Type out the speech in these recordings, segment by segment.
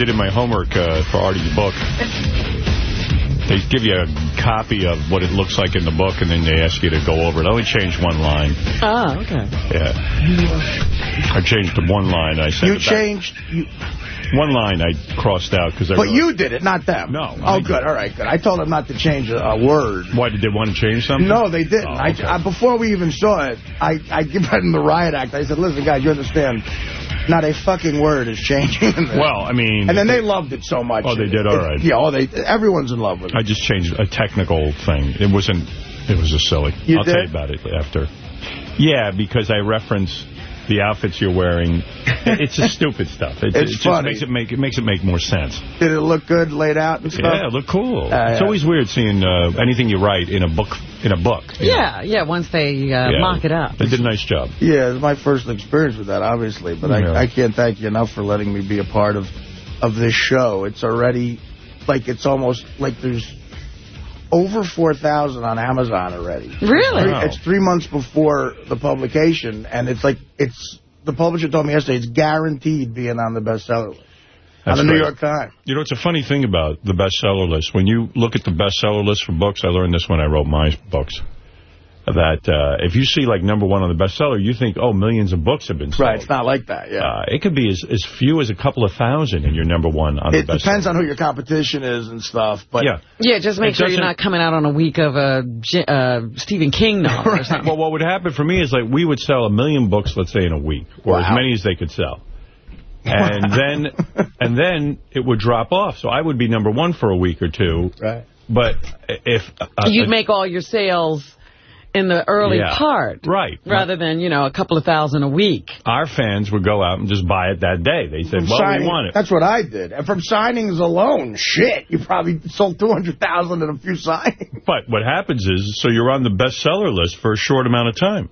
turned it in my homework uh, for Artie's book. They give you a copy of what it looks like in the book, and then they ask you to go over it. I only changed one line. Oh, okay. Yeah. I changed the one line. I said You changed... You, one line I crossed out because I. But you did it, not them. No. Oh, good. All right, good. I told them not to change a, word. Why did they want to change something? No, they didn't. Oh, okay. I, I, before we even saw it, I, I give them the riot act. I said, listen, guys, you understand, not a fucking word is changing this. Well, I mean... And then they loved it so much. Oh, they did? All It- right. Yeah, oh, they, everyone's in love with it. I just changed a technical thing. It wasn't... It was just silly. You I'll tell you about it after. Yeah, because I reference the outfits you're wearing. It's just stupid stuff. It, It's it just funny. makes it make it makes it make more sense. Did it look good laid out and stuff? Yeah, look cool. Uh, it's yeah. always weird seeing uh, anything you write in a book. In a book. Yeah, yeah, once they uh, Yeah. mock it up. They did a nice job. Yeah, it's my first experience with that, obviously. But Yeah. I, I can't thank you enough for letting me be a part of, of this show. It's already, like, it's almost like there's over 4,000 on Amazon already. Really? Wow. It's three months before the publication, and it's like, it's the publisher told me yesterday, it's guaranteed being on the bestseller list. That's on the New. York Times. You know, it's a funny thing about the bestseller list. When you look at the bestseller list for books, I learned this when I wrote my books, that uh, if you see, like, number one on the bestseller, you think, oh, millions of books have been sold. Right, it's not like that, yeah. Uh, it could be as, as few as a couple of thousand in your number one on it the bestseller. It depends on who your competition is and stuff, but Yeah. Yeah, just make It sure you're doesn't- coming out on a week of a J- uh, Stephen King novel or something. Well, what would happen for me is, like, we would sell a million books, let's say, in a week, or as many as they could sell. And then and then it would drop off. So I would be number one for a week or two. Right. But if... Uh, You'd uh, make all your sales in the early Yeah. part. Right. Rather than, you know, a couple of thousand a week. Our fans would go out and just buy it that day. They said, well, signing, we want it. That's what I did. And from signings alone, shit, you probably sold 200,000 in a few signings. But what happens is, so you're on the bestseller list for a short amount of time.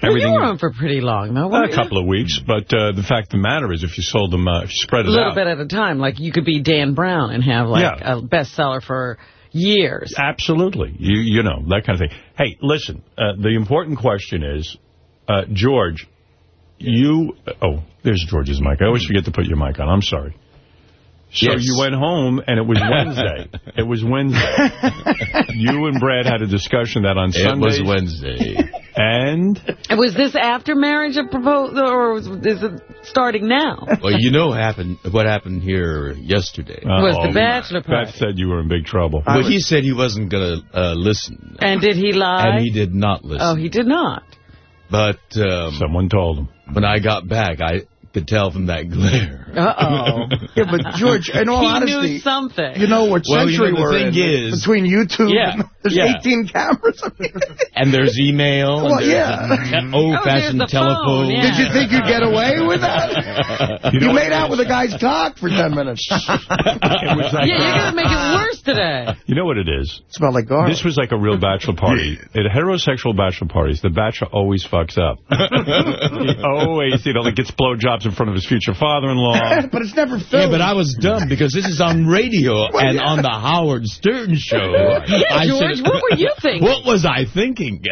Well, you were on for pretty long, though. a weren't you? couple of weeks, but uh, the fact of the matter is, if you sold them, uh, if you spread it out. A little out, bit at a time. Like, you could be Dan Brown and have, like, Yeah. a bestseller for years. absolutely, you you know that kind of thing. Hey, listen, uh, the important question is, uh, George, you. Oh, there's George's mic. I always forget to put your mic on. I'm sorry. So Yes. you went home, and it was Wednesday. it was Wednesday. you and Brad had a discussion that on Sunday. It was Wednesday. And Was this after marriage a proposal, or was, is it starting now? well, you know happened what happened here yesterday. Was the Uh-oh. bachelor Beth party. said you were in big trouble. well, he said he wasn't going to uh, listen, And did he lie? and he did not listen. Oh, he did not. But um, Someone told him. when I got back, I could tell from that glare. Uh-oh. Yeah, but George, in all he honesty, knew something. you know what Well, you century know, the we're thing in. is- between YouTube Yeah, and there's yeah. 18 cameras. And there's email. Well, and there's yeah. old-fashioned Oh, there's the phone, telephone. yeah. Did you think you'd get away with that? You, made out with a guy's cock for 10 minutes. It was like, yeah, you're going to make it worse today. You know what it is? Smelled like garlic. This was like a real bachelor party. At heterosexual bachelor parties, the bachelor always fucks up. he always, you know, like gets blowjobs in front of his future father-in-law. but it's never filmed. Yeah, but I was dumb because this is on radio and yeah. on the Howard Stern show. Yeah, I George, said- what were you thinking? What was I thinking?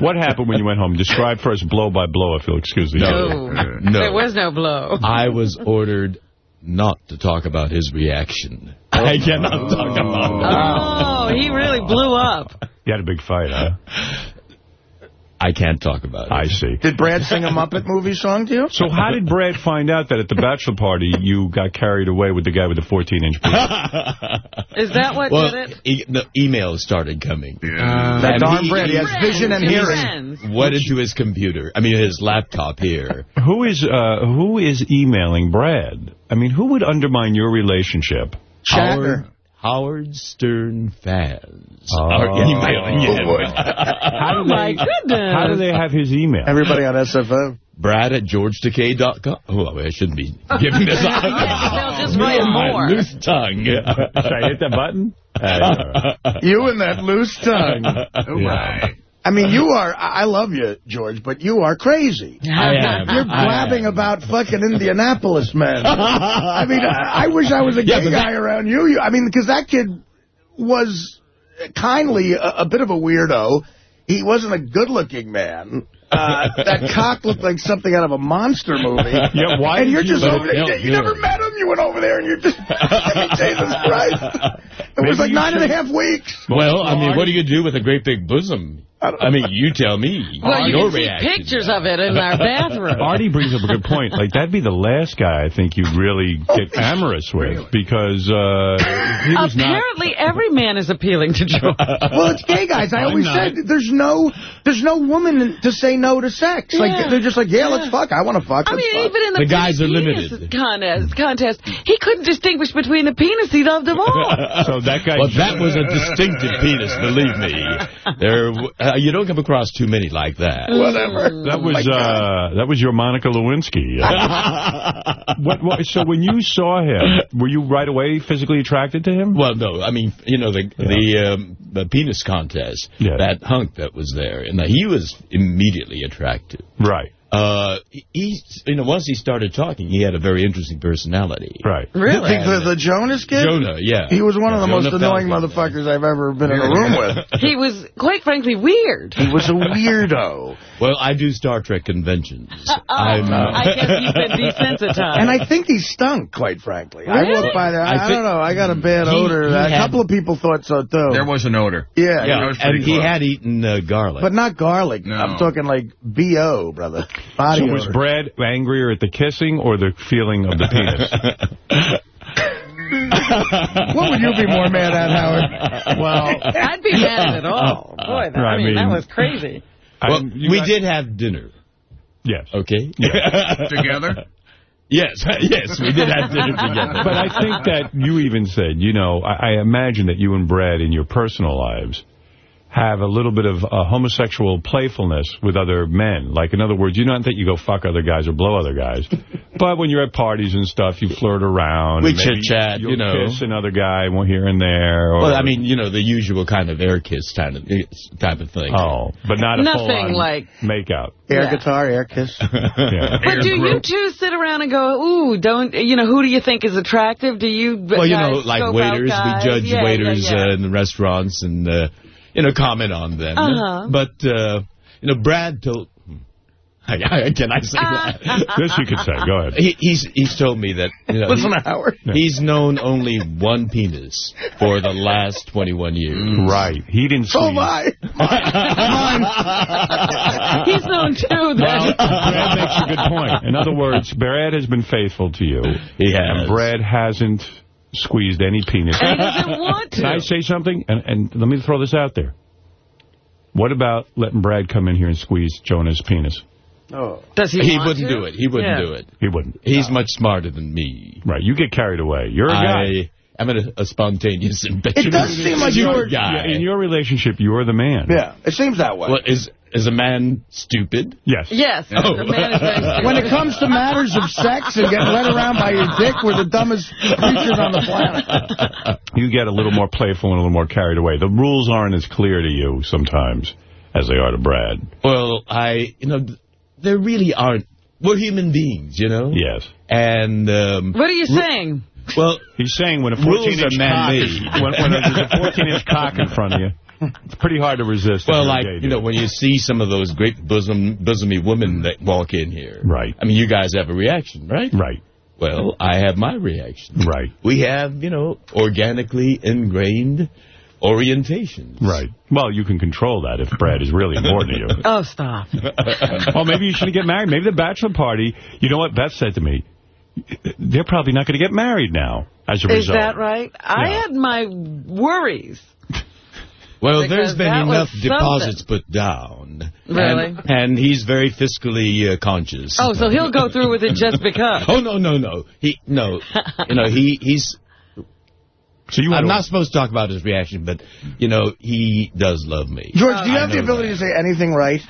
what happened when you went home? Describe first blow by blow, if you'll excuse me. No. No. There was no blow. I was ordered not to talk about his reaction. I cannot talk about that. Oh, he really blew up. You had a big fight, huh? It. I can't talk about it. I see. Did Brad sing a Muppet movie song to you? So how did Brad find out that at the bachelor party you got carried away with the guy with the 14-inch penis? Is that what well, did it? e the emails started coming. that darn he- Brad. He has Friends, vision and hearing. friends. Went into his computer. I mean, his laptop here. who is uh, who is emailing Brad? I mean, who would undermine your relationship? Shatner. Howard, Howard Stern fans Oh. are emailing him. How Oh, do my they, goodness. How do they have his email? Everybody on SFO. Brad at georgetakei.com. Oh, I shouldn't be giving this out. They'll just write My more. loose tongue. Should I hit that button? You and that loose tongue. Oh, Yeah. I mean, you uh-huh. are, I I love you, George, but you are crazy. I am. You're blabbing about fucking Indianapolis men. I mean, I, I wish I was a gay but guy around you. you. I mean, because that kid was kindly a, a bit of a weirdo. He wasn't a good-looking man. Uh, that cock looked like something out of a monster movie. Yeah, why and did you're you- just But over there. felt You never met him? you went over there and you're just, Jesus Christ. It was like nine and a half weeks. Well, I mean, what do you do with a great big bosom? I mean, you tell me. Well, you Your can see pictures of it in our bathroom. Artie brings up a good point. Like, that'd be the last guy I think you'd really get amorous with because uh, he was not... Apparently, every man is appealing to George. Well, it's gay guys. I I'm always not. said there's no there's no woman to say no to sex. Yeah. Like they're just like, yeah, let's fuck. I want to fuck. I let's mean, fuck. even in the, The guys are penis limited. Contest, contest, he couldn't distinguish between the penis. He loved them all. So that guy... Well, that was a distinctive penis, believe me. There, uh, you don't come across too many like that. Whatever. That was uh, that was your Monica Lewinsky. Uh, what, what, so when you saw him, were you right away physically attracted to him? Well, no, I mean, you know, the the, um, the penis contest, Yeah. that hunk that was there, and he was immediately attractive. Right, Uh, he, he- you know, once he started talking, he had a very interesting personality. right. Really? The, the, the Jonas kid? Jonah, yeah. He was one of the Jonah most annoying Falcon. motherfuckers I've ever been in a room with. He was, quite frankly, weird. He was a weirdo. Well, I do Star Trek conventions. Oh, I'm, uh, I guess you've been desensitized. And I think he stunk, quite frankly. I Really? walked by there. I, I I don't know. I got a bad he- odor. he a had- couple of people thought so, too. There was an odor. yeah, yeah, was pretty and he close. had eaten uh, garlic. But not garlic. No. I'm talking like B.O., brother. Body So was odor. Brad angrier at the kissing or the feeling of the penis? What would you be more mad at, Howard? well, I'd be mad at it all. Boy, that, I, I mean, that was crazy. Well, we got- did have dinner, Yes. okay? Together? yes, yes, we did have dinner together. But I think that you even said, you know, I, I imagine that you and Brad in your personal lives have a little bit of uh, homosexual playfulness with other men. Like, in other words, you don't think you go fuck other guys or blow other guys. but when you're at parties and stuff, you flirt around. We and chit-chat, you'll know. kiss another guy here and there. Or, Well, I mean, you know, the usual kind of air kiss kind of type of thing. Oh, but not a Nothing full-on like- make-out. Air Yeah. guitar, air kiss. Yeah. But do you two sit around and go, ooh, don't, you know, who do you think is attractive? Do you Well, you know, like waiters, we judge Yeah, waiters yeah, yeah. Uh, in the restaurants and, uh, you know, comment on them. Uh-huh. But, uh, you know, Brad told... Can I say that? this you could say. Go ahead. He, he's he's told me that you know, Listen he- Howard. he's known only one penis for the last 21 years. Right. He didn't So squeeze. am I. He's known, too. Well, That Brad makes a good point. In other words, Brad has been faithful to you. He has. And Brad hasn't squeezed any penis. and he doesn't want to. Can I say something? And, and let me throw this out there. What about letting Brad come in here and squeeze Jonah's penis? Oh. Does he He wouldn't to? do it. He wouldn't Yeah. do it. He wouldn't. He's much smarter than me. Right. You get carried away. You're a guy. I am a, a spontaneous impetuous It does seem like you're- guy. Yeah, in your relationship, you're the man. Yeah, it seems that way. Well, is is a man stupid? Yes. Yes. Oh. The man is very stupid. when it comes to matters of sex and getting led around by your dick, we're the dumbest creatures on the planet. You get a little more playful and a little more carried away. The rules aren't as clear to you sometimes as they are to Brad. Well, I, you know, th- there really aren't. We're human beings, you know? Yes. And, um, What are you saying? Well, He's saying when a 14-inch cock, is- when, when there's a 14-inch cock in front of you, it's pretty hard to resist. well, like, you know, when you see some of those great bosom, bosomy women that walk in here. Right. I mean, you guys have a reaction, right? Right, Well, I have my reaction. right, We have, you know, organically ingrained orientations. right. Well, you can control that if Brad is really important to you. Oh, stop. well, maybe you shouldn't get married. Maybe the bachelor party, you know what Beth said to me? They're probably not going to get married now as a Is result. that right? I had my worries. Well, Because there's been that was enough something. deposits put down. Really? And, and he's very fiscally uh, conscious. Oh, so he'll go through with it just because. Oh, no, no, no. He, no. you know, he, he's, So you I'm want not supposed to talk about his reaction, but, you know, he does love me. George, do you I have the ability that. to say anything right?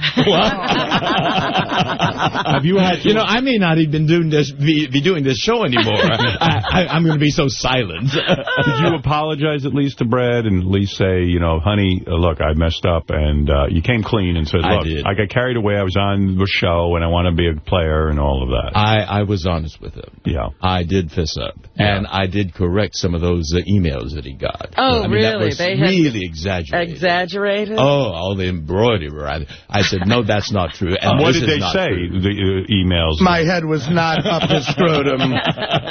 Have you had You know, I may not even doing this, be, be doing this show anymore. I, I, I'm going to be so silent. Did you apologize at least to Brad and at least say, you know, honey, uh, look, I messed up, and uh, you came clean and said, I look, did. I got carried away, I was on the show, and I want to be a player and all of that. I, I was honest with him. yeah. I did fess up. And I did correct some of those uh, emails emails that he got. Oh, I mean, That really? was They had really exaggerated. Exaggerated? Oh, all the embroidery. I, I said, no, that's not true. And what did they say, true. the uh, emails? My head was not up his scrotum.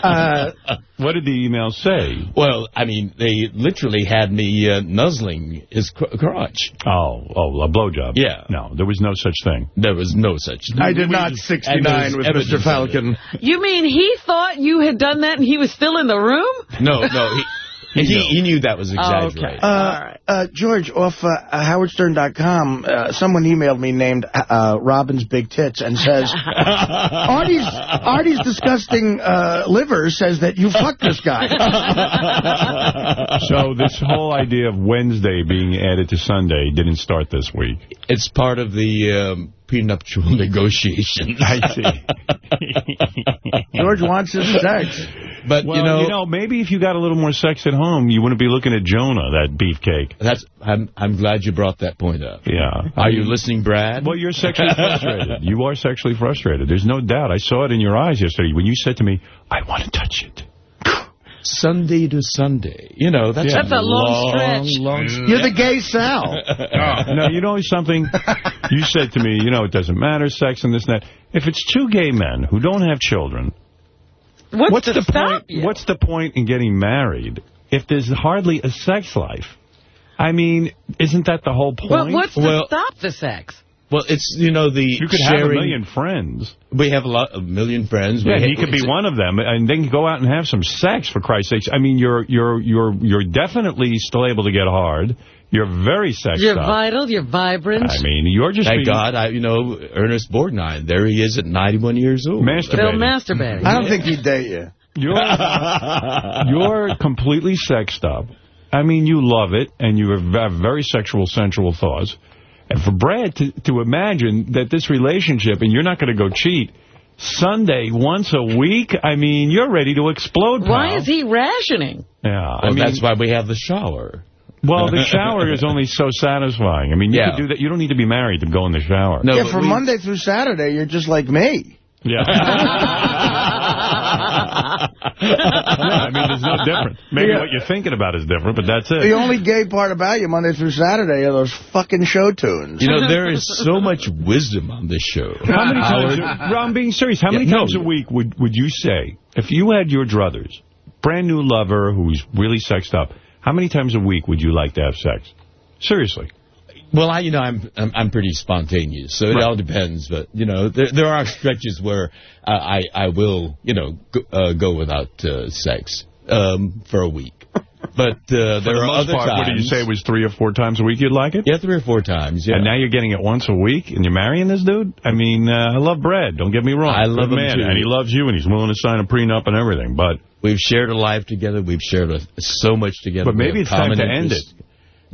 Uh, what did the emails say? Well, I mean, they literally had me uh, nuzzling his cr crotch. Oh, oh, a blowjob. Yeah. No, there was no such thing. There was no such thing. I did not 69 with Mr. Falcon. You mean he thought you had done that and he was still in the room? No, no. He, he, he knew that was Oh, exaggerated. okay. Uh, All right. uh, George, off uh, uh, HowardStern.com, uh, someone emailed me named uh, Robin's Big Tits and says, Artie's, Artie's disgusting uh, liver says that you fucked this guy. So this whole idea of Wednesday being added to Sunday didn't start this week. It's part of the um, prenuptial negotiations. I see. George wants his sex. But, Well, you know, maybe if you got a little more sex at home, you wouldn't be looking at Jonah, that beefcake. that's I'm, I'm glad you brought that point up. Yeah. Are you listening, Brad? Well, you're sexually frustrated. You are sexually frustrated. There's no doubt. I saw it in your eyes yesterday when you said to me, I want to touch it. Sunday to Sunday. You know, that's, Yeah. That's a long stretch. long You're the gay Sal. Oh, no, you know something? You said to me, you know, it doesn't matter, sex and this and that. If it's two gay men who don't have children, What's, what's the point? you? What's the point in getting married if there's hardly a sex life? I mean, isn't that the whole point? But what's to Well- stop the sex? Well, it's, you know, the you could sharing. have a million friends. We have a lot, a million friends. Yeah, we he could be one of them, and then go out and have some sex for Christ's sakes. I mean, you're you're you're you're definitely still able to get hard. You're very sexed You're up. vital, you're vibrant. I mean, you're just Thank being God, I, you know, Ernest Borgnine, there he is at 91 years old. Still masturbating. masturbating. I don't think he'd date you. You're you're completely sexed up. I mean, you love it, and you have very sexual, sensual thoughts. And for Brad to, to imagine that this relationship, and you're not going to go cheat, Sunday once a week, I mean, you're ready to explode, pal. Why is he rationing? Yeah, I mean, that's why we have the shower. well, the shower is only so satisfying. I mean, you Yeah. could do that. You don't need to be married to go in the shower. No, Yeah, but from we- Monday through Saturday, you're just like me. Yeah. yeah, I mean, there's no difference. Maybe Yeah. what you're thinking about is different, but that's it. The only gay part about you Monday through Saturday are those fucking show tunes. You know, there is so much wisdom on this show. How many times, Howard, Ron, I'm being serious, how Yeah, many no. times a week would, would you say, if you had your druthers, brand new lover who's really sexed up, how many times a week would you like to have sex? Seriously. Well, I, you know, I'm, I'm I'm pretty spontaneous, so it Right. all depends. But you know, there there are stretches where uh, I I will you know go, uh, go without uh, sex um, for a week. But uh, there the are other part, times. what did you say it was three or four times a week you'd like it? Yeah, three or four times. Yeah. And now you're getting it once a week, and you're marrying this dude? I mean, uh, I love Brad. Don't get me wrong. I love Good him, man, too. And he loves you, and he's willing to sign a prenup and everything. But We've shared a life together. We've shared a, so much together. but maybe it's time to end it.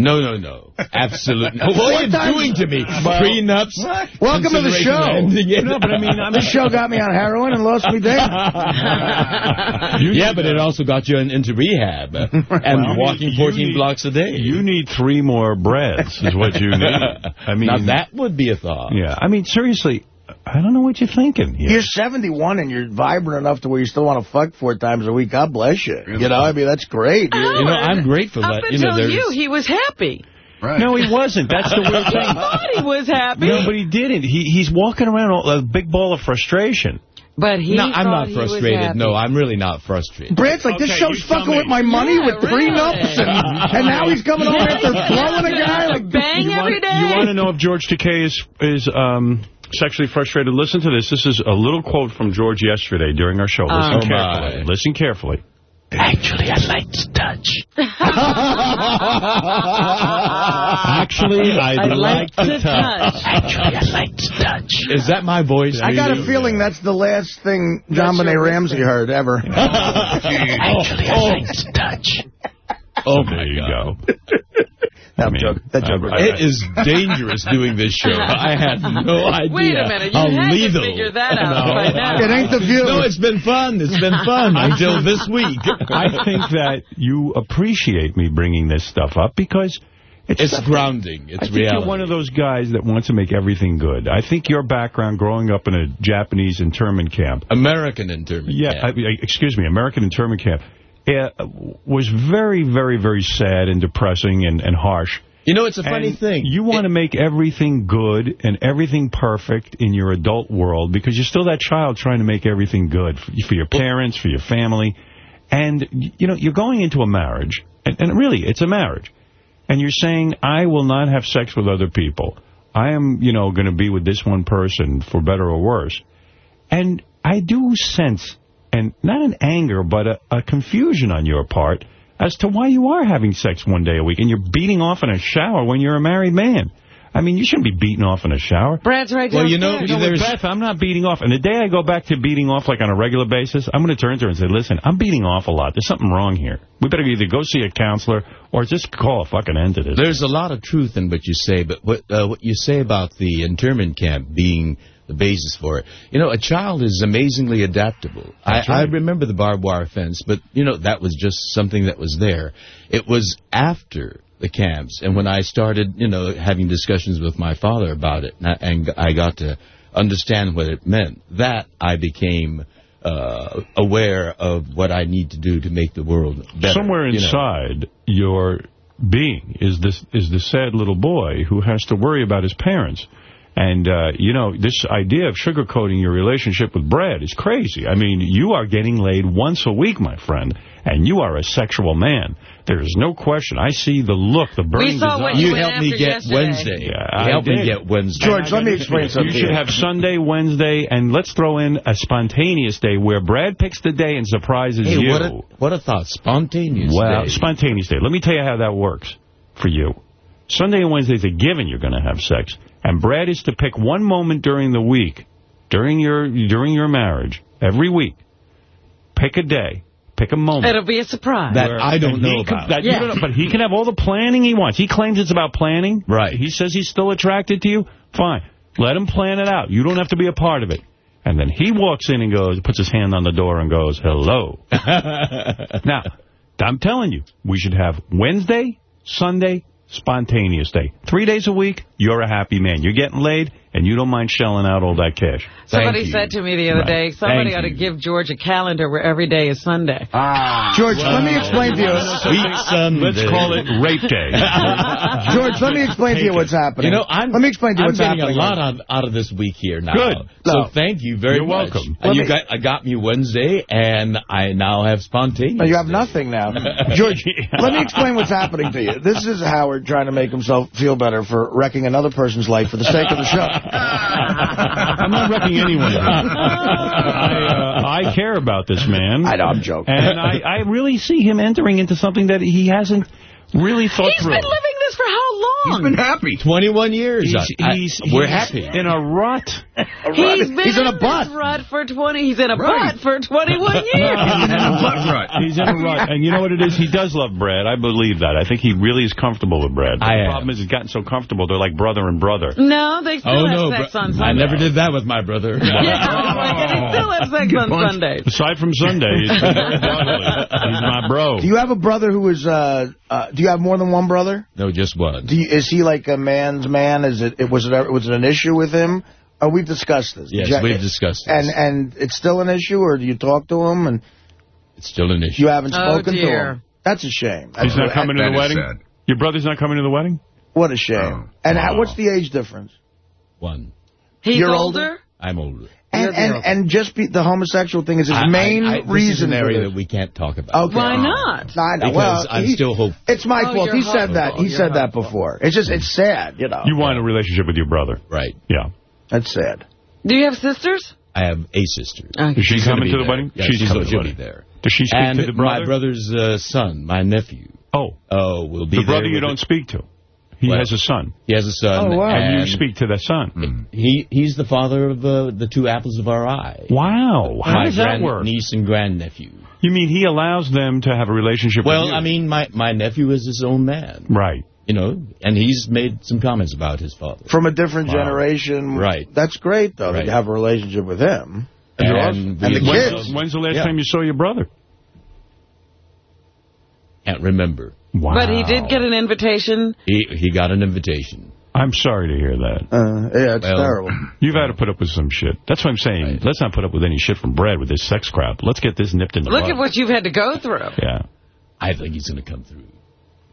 Interests. No, no, no. Absolutely. not. what are you times- doing to me? Prenups? Welcome to the show. of ending it? No, but I mean, I'm This show got me on heroin and lost me dating. You yeah, but to- it also got you into rehab uh, and Well, walking 14 need- blocks a day. You need three more breads, is what you need. I mean, now that would be a thought. yeah. I mean, seriously, I don't know what you're thinking. Here. You're 71 and you're vibrant enough to where you still want to fuck four times a week. God bless you. You know, I mean, that's great. You- You know, I'm grateful Up that, you know, you, he was happy. Right. No, he wasn't. That's the weird He thing. thought he was happy. No, but he didn't. He He's walking around all, a big ball of frustration. But he no, I'm not frustrated. No, I'm really not frustrated. Brad's like, this Okay, show's fucking me. with my money Yeah, with really. prenups, and, and now he's coming over after blowing a guy. Like, Bang you every want, day. You want to know if George Takei is, is um, sexually frustrated? Listen to this. This is a little quote from George yesterday during our show. Listen Oh, carefully. my. Listen carefully. Actually, I like to touch. Actually, I'd, I'd like to touch. Actually, I like to touch. Is that my voice? I got a feeling that's the last thing JonBenét Ramsey heard ever. Actually, I like to touch. Oh, there my you God. go. That I mean, joke. That joke. I- I- It is dangerous doing this show. I had no idea Wait a minute, you how had to figure that out by now. It ain't the view. No, it's been fun. It's been fun until this week. I think that you appreciate me bringing this stuff up because it's, It's stuff- grounding. I It's think reality. you're one of those guys that wants to make everything good. I think your background growing up in a Japanese internment camp, American internment. yeah, camp. I, I- excuse me, American internment camp, uh, was very, very, very sad and depressing and, and harsh. You know, it's a funny And thing. You want to make everything good and everything perfect in your adult world because you're still that child trying to make everything good for, for your parents, for your family. And, you know, you're going into a marriage, and, and really, it's a marriage. And you're saying, I will not have sex with other people. I am, you know, going to be with this one person for better or worse. And I do sense, and not an anger, but a, a confusion on your part as to why you are having sex one day a week and you're beating off in a shower when you're a married man. I mean, you shouldn't be beating off in a shower. Brad's right Well, you know. You know, There's- Beth, I'm not beating off. And the day I go back to beating off like on a regular basis, I'm going to turn to her and say, listen, I'm beating off a lot. There's something wrong here. We better either go see a counselor or just call a fucking end to this. There's a lot of truth in what you say, but what uh, what you say about the internment camp being the basis for it. You know, a child is amazingly adaptable. I, I remember the barbed wire fence, but, you know, that was just something that was there. It was after the camps, and when I started, you know, having discussions with my father about it, and I, and I got to understand what it meant, that I became uh, aware of what I need to do to make the world better. Somewhere you know. inside your being is this is the sad little boy who has to worry about his parents. And, uh, you know, this idea of sugarcoating your relationship with Brad is crazy. I mean, you are getting laid once a week, my friend, and you are a sexual man. There is no question. I see the look, the burning saw desire. You You helped me get yesterday. Wednesday. Yeah, you I helped me get Wednesday. George, let me explain something. You should have Sunday, Wednesday, and let's throw in a spontaneous day where Brad picks the day and surprises Hey, you. what a, what a thought. Spontaneous day. Well, day. spontaneous day. Let me tell you how that works for you. Sunday and Wednesday is a given you're going to have sex. And Brad is to pick one moment during the week, during your during your marriage, every week. Pick a day. Pick a moment. It'll be a surprise. That I don't know he can- about. that Yeah. don't know, but he can have all the planning he wants. He claims it's about planning. Right. He says he's still attracted to you. Fine. Let him plan it out. You don't have to be a part of it. And then he walks in and goes, puts his hand on the door and goes, hello. now, I'm telling you, we should have Wednesday, Sunday, spontaneous day. Three days a week, you're a happy man. You're getting laid, and you don't mind shelling out all that cash. Somebody Thank you. said to me the other Right. day, somebody Thank ought to you. give George a calendar where every day is Sunday. Ah, George, let me explain to you. Sweet Sunday. Let's call it rape day. George, let me explain to you what's happening. You know, I'm, let me explain to you I'm what's getting happening. a lot out, out of this week here now. Good. So No. thank you very You're much. welcome. And Let you me- got, I got me Wednesday, and I now have spontaneous. You have day. nothing now. George, let me explain what's happening to you. This is Howard trying to make himself feel better for wrecking another person's life for the sake of the show. I'm not wrecking anyone. I, uh, I care about this man. I know, I'm joking. And I, I really see him entering into something that he hasn't really thought He's through. He's been living this for how long? He's been happy. 21 years. He's, I- I- he's, we're he's happy. in a rut. He's been He's in a butt. rut for 20. He's in a Right. butt for 21 years. He's in Butt rut. He's in a rut. And you know what it is? He does love Brad. I believe that. I think he really is comfortable with Brad. I the am. problem is he's gotten so comfortable, they're like brother and brother. no, they still Oh, have no. sex bro- on I never did that with my brother. Yeah, they still have sex on punch. Sundays. Aside from Sunday, he's been very brotherly. He's my bro. Do you have a brother who is, uh, uh, do you have more than one brother? no, just one. Do you, is he like a man's man? Is it, it was it was it an issue with him? Oh, we've discussed this. Yes, Did you- we've discussed this. And and it's still an issue, or do you talk to him and It's still an issue. you haven't Oh, spoken to dear. him? That's a shame. He's not coming to the wedding? sad. Your brother's not coming to the wedding? What a shame. Oh, and how, wow. what's the age difference? One. He's You're older? older? I'm older. And and, and just be, the homosexual thing is his I- main I- I, this reason is an area that we can't talk about. Okay. Why not? No, I know. Because well, I'm he- still hope. It's my Oh, fault. you're He said hopeful. that. He You're said that hopeful. before. It's just it's sad, you know. You want a relationship with your brother. Right. Yeah. That's sad. Do you have sisters? I have a sister. Okay. Is she She's coming to the there. wedding? Yeah, she's, she's coming to the wedding. be there. Does she speak And to the brother? my brother's uh, son, my nephew, Oh, oh, will be the brother you don't speak to. He Well, has a son. He has a son. Oh, wow. And, And you speak to the son. He he's the father of uh, the two apples of our eye. Wow. How my does that grand work? Niece and grandnephew. You mean he allows them to have a relationship with Well. I mean, my my nephew is his own man. Right. You know, and he's made some comments about his father. From a different Wow. generation. Right. That's great, though, that Right. you have a relationship with him. And, you're And and the kids. When's, when's the last Yeah. time you saw your brother? Can't remember. Wow. But he did get an invitation. He he got an invitation. I'm sorry to hear that. Uh, yeah, it's Well, terrible. You've had to put up with some shit. That's what I'm saying. Right. Let's not put up with any shit from Brad with this sex crap. Let's get this nipped in the bud. Look bud. at what you've had to go through. Yeah. I think he's going to come through.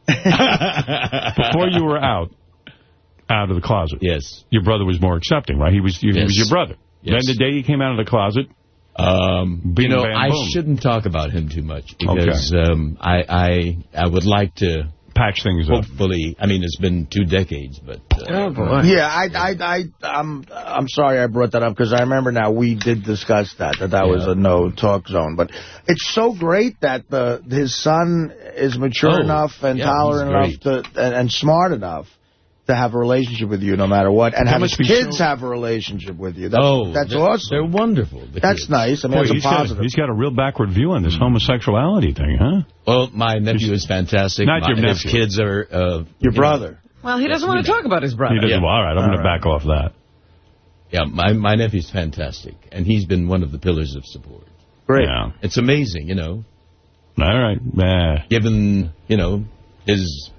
Before you were out, out of the closet, Yes. your brother was more accepting, right? He was, he Yes. was your brother. Yes. Then the day he came out of the closet, Um, Bing, you know, bam, I shouldn't talk about him too much because um, I, I I would like to patch things up. hopefully. I mean, it's been two decades, but uh, Oh. Yeah, I, I, I, I'm, I'm sorry I brought that up because I remember now we did discuss that that that was a no talk zone. But it's so great that the his son is mature Oh, enough and yeah, tolerant enough to and, and smart enough to have a relationship with you no matter what, and That have his kids so- have a relationship with you. That's, oh, that's they're, awesome. They're wonderful. the That's kids. nice. I mean, Boy, that's a he's got, positive. he's got a real backward view on this homosexuality thing, huh? Well, my nephew is fantastic. Not my, your his nephew. kids are uh, Your you know, brother. Well, he doesn't want to talk about his brother. He doesn't, Yeah. well, all right, I'm going to back off that. yeah, my my nephew's fantastic, and he's been one of the pillars of support. Great. Yeah. It's amazing, you know, All right. Nah. given you know his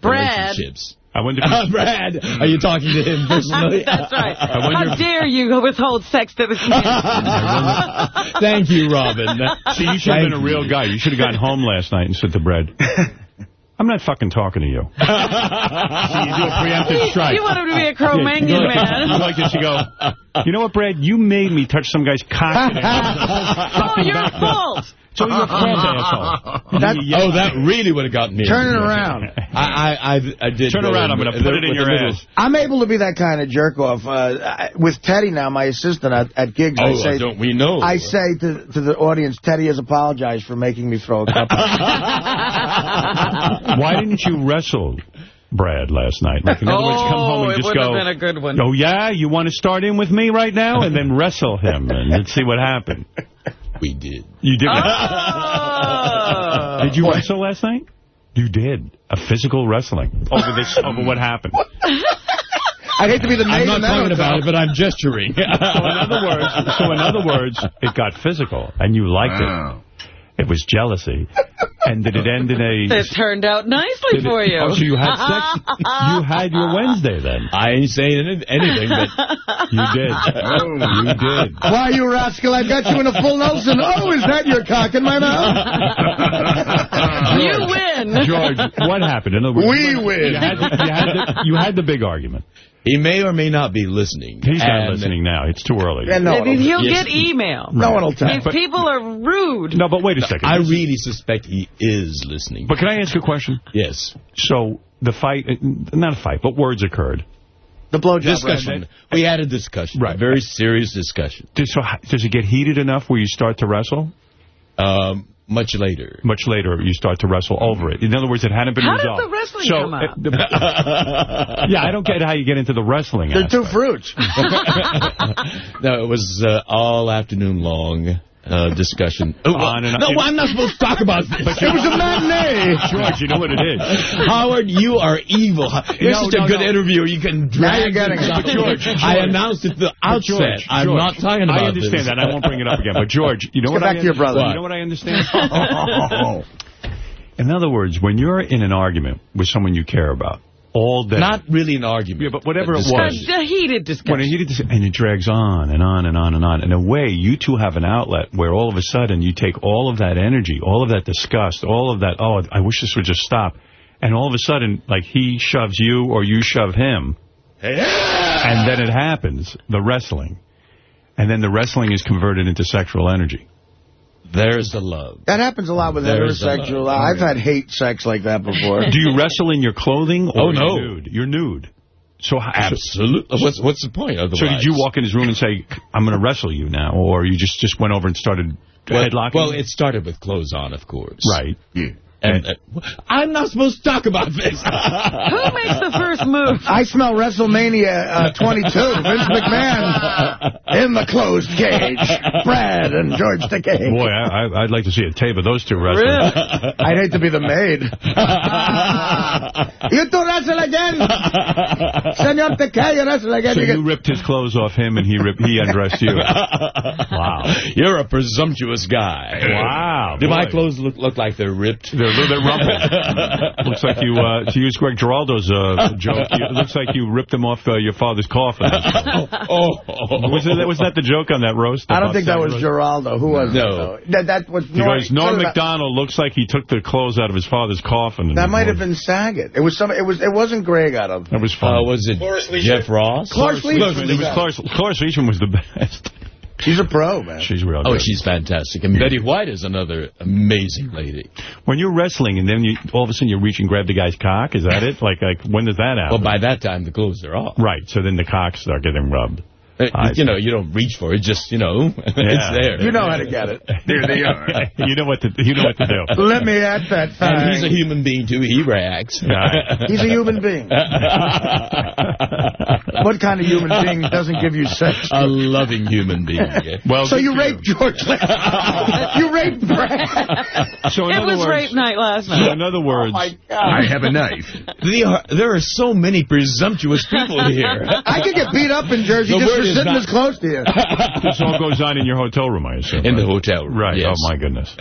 Brad. relationships. I wonder if he's- oh, Brad, are you talking to him personally? That's right. wonder How if- dare you withhold sex to this man? Thank you, Robin. See, you should have been a real you. guy. You should have gone home last night and said to Brad, I'm not fucking talking to you. See, you do a preemptive strike. you want him to be a Cro-Magnon You man. like this, you go, you know what, Brad? You made me touch some guy's cock. Oh, your fault. So you're a fault, asshole. And then you yell- Oh, that really would have gotten me. Turn it around. I, I, I, I did. Turn go around, in I'm gonna put it in your ass. I'm able to be that kind of jerk off. Uh, with Teddy now, my assistant at, at gigs, I Oh, say, don't we know? I say to, to the audience, Teddy has apologized for making me throw a cup. Why didn't you wrestle Brad last night? Like, in other words, come home Oh, and it just would go, have been a good one. oh, yeah? You want to start in with me right now? And then wrestle him and let's see what happened. We did. You did. Oh. Did you wrestle last night? You did. A physical wrestling over this, over what happened. I hate to be the maid I'm not in talking hotel. about it, but I'm gesturing. So in other words, so in other words, it got physical, and you liked. Wow. It was jealousy. And did it end in a... It turned out nicely did it- for you. Oh, so you had sex? You had your Wednesday then. I ain't saying anything, but You did. Oh, You did. Why, you rascal, I got you in a full Nelson. Oh, is that your cock in my mouth? you win. George, what happened? In other words, We you, win. You had, the, you, had the, you had the big argument. He may or may not be listening. He's not listening now. It's too early. Yeah, no, he'll Yes. get email. no one will tell. These people are rude. No, but wait a second. I really suspect he is listening. but can I ask you a question? yes. So the fight, uh, not a fight, but words occurred. The blowjob. Discussion. We had a discussion. Right. A very serious discussion. Does, so, does it get heated enough where you start to wrestle? Um, much later. Much later, you start to wrestle over it. In other words, it hadn't been How did resolved. the wrestling so, come up? yeah, I don't get how you get into the wrestling. They're two aspect. fruits. no, it was uh, all afternoon long uh, discussion. Oh, well, On and on. no, I'm not supposed to talk about this. But It was a matinee. George, you know what it is. Howard, you are evil. You're No, such no, a good no. interviewer. You can drag you're getting it. George, George. I announced at the outset. George, I'm George, not talking about this. I understand this. that. I won't bring it up again. But George, you know Let's what get I back to your brother. You know what I understand? In other words, when you're in an argument with someone you care about all day, Not really an argument. Yeah, but whatever a it was. A, discussion. a heated when discussion. heated dis- and it drags on and on and on and on. In a way, you two have an outlet where all of a sudden you take all of that energy, all of that disgust, all of that, oh, I wish this would just stop. And all of a sudden, like he shoves you or you shove him. And then it happens, the wrestling. And then the wrestling is converted into sexual energy. There's the love. That happens a lot with There's a- heterosexual. I've had hate sex like that before. Do you wrestle in your clothing or Oh, no. you're nude? You're nude. So, how, Absolutely. What's what's the point? Otherwise, so did you walk in his room and say, I'm going to wrestle you now? Or you just, just went over and started Well, headlocking? well, it started with clothes on, of course. Right. And uh, I'm not supposed to talk about this. Who makes the first move? I smell WrestleMania uh, 22. Vince McMahon in the closed cage. Brad and George Takei. Boy, I, I- I'd like to see a tape of those two wrestling. Really? I'd hate to be the maid. you two wrestle again? Senor Takei, you wrestle again. So You you ripped his clothes off him and he ripped, he undressed you. Wow. You're a presumptuous guy. Wow. Do my clothes look look like they're ripped? They're a little bit rumpled. looks like you, uh, to use Greg Giraldo's uh, joke, you, it looks like you ripped him off uh, your father's coffin. oh, was, it, was that the joke on that roast? I don't think that was roast? Giraldo. Who was No. it? That, that was He goes, Norm MacDonald looks like he took the clothes out of his father's coffin. That might have been Saget. It was some. It was. It wasn't Greg. I don't. That was fun. Uh, was it Jeff Ross? Cloris Leachman. It was Cloris, Cloris Leachman was the best. She's a pro, man. She's real oh, good. Oh, she's fantastic. And Betty White is another amazing lady. When you're wrestling and then you all of a sudden you reach and grab the guy's cock, is that it? Like, like when does that happen? Well, by that time, the clothes are off. Right, so then the cocks start getting rubbed. Uh, I you know, you don't reach for it. Just, you know, it's there. You know how to get it. There they are. you know what to you know what to do. Let me at that thing. And he's a human being, too. He reacts. Right. He's a human being. what kind of human being doesn't give you sex? a loving human being. Well, so you for raped George. you raped Brad. So in It other was words, rape night last So night. in other words, My I have a knife. There are, there are so many presumptuous people here. I could get beat up in Jersey The just word for is sitting not- this close to you. this all goes on in your hotel room, I assume. In the hotel room. Right. Yes. Oh my goodness.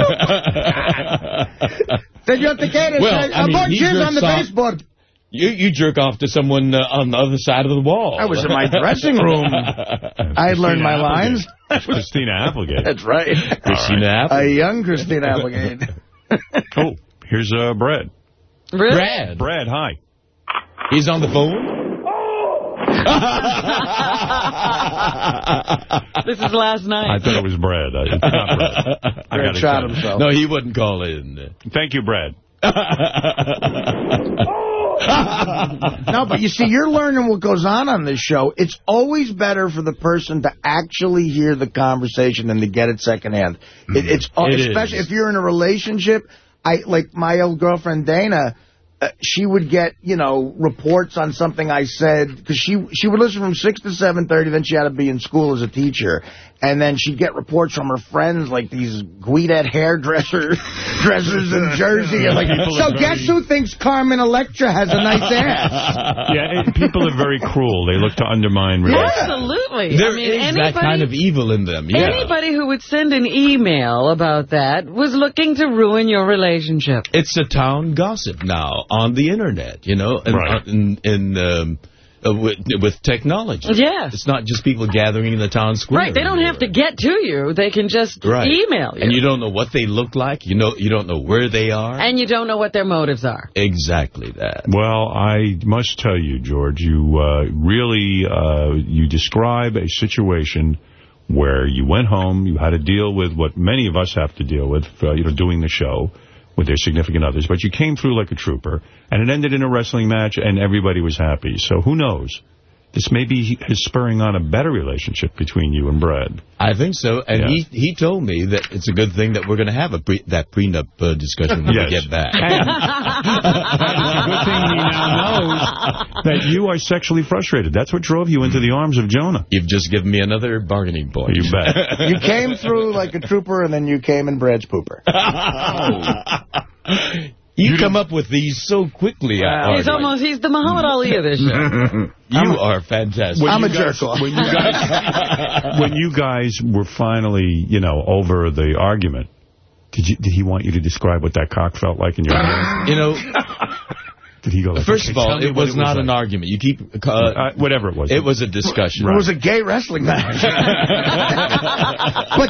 Señor Tequeira, Well, say, I mean, about he cheers on the jerks off- baseboard. You you jerk off to someone uh, on the other side of the wall. I was in my dressing room. I had learned my lines. That's Christina Applegate. That's right. Christina Applegate. A young Christina Applegate. Oh, here's uh, Brad. Really? Brad. Brad, hi. He's on the phone? This is last night. I thought it was Brad. Uh, It's not Brad. I Brad shot tell himself. no, he wouldn't call in. Thank you, Brad. No, but you see, you're learning what goes on on this show. It's always better for the person to actually hear the conversation and to get it secondhand. It, it's It especially is. if you're in a relationship. I like my old girlfriend Dana. Uh, she would get, you know, reports on something I said because she she would listen from six to seven thirty. Then she had to be in school as a teacher, and then she'd get reports from her friends like these Guidet hairdressers dressers in Jersey. And like, so guess very- who thinks Carmen Electra has a nice ass? Yeah, it, people are very cruel. They look to undermine relationships. Absolutely. There I mean, is anybody, that kind of evil in them. Yeah. anybody who would send an email about that was looking to ruin your relationship. It's a town gossip now on the internet, you know, and, Right. uh, in, in um, uh, with, with technology. Yes. It's not just people gathering in the town square. Right, they don't have to get to you. They can just Right. email you. And you don't know what they look like. You know, you don't know where they are. And you don't know what their motives are. exactly that. Well, I must tell you, George, you uh, really uh, you describe a situation where you went home, you had to deal with what many of us have to deal with, uh, you know, doing the show with their significant others, but you came through like a trooper, and it ended in a wrestling match, and everybody was happy. So who knows? This may be is spurring on a better relationship between you and Brad. I think so. And Yeah. he he told me that it's a good thing that we're going to have a pre, that prenup uh, discussion when Yes. we get back. It's a good thing he now knows that you are sexually frustrated. That's what drove you into the arms of Jonah. You've just given me another bargaining point. You bet. You came through like a trooper, and then you came in Brad's pooper. You come up with these so quickly. uh, He's almost, he's the Muhammad Ali of this show. You are fantastic. I'm a guys- jerk off. When you guys, when you guys were finally, you know, over the argument, did you did he want you to describe what that cock felt like in your hand? You know, Did he go? Like, first "Okay, of all, tell me it what was not an argument. You keep uh, Uh, whatever it was. it was a discussion. It was a gay wrestling match. but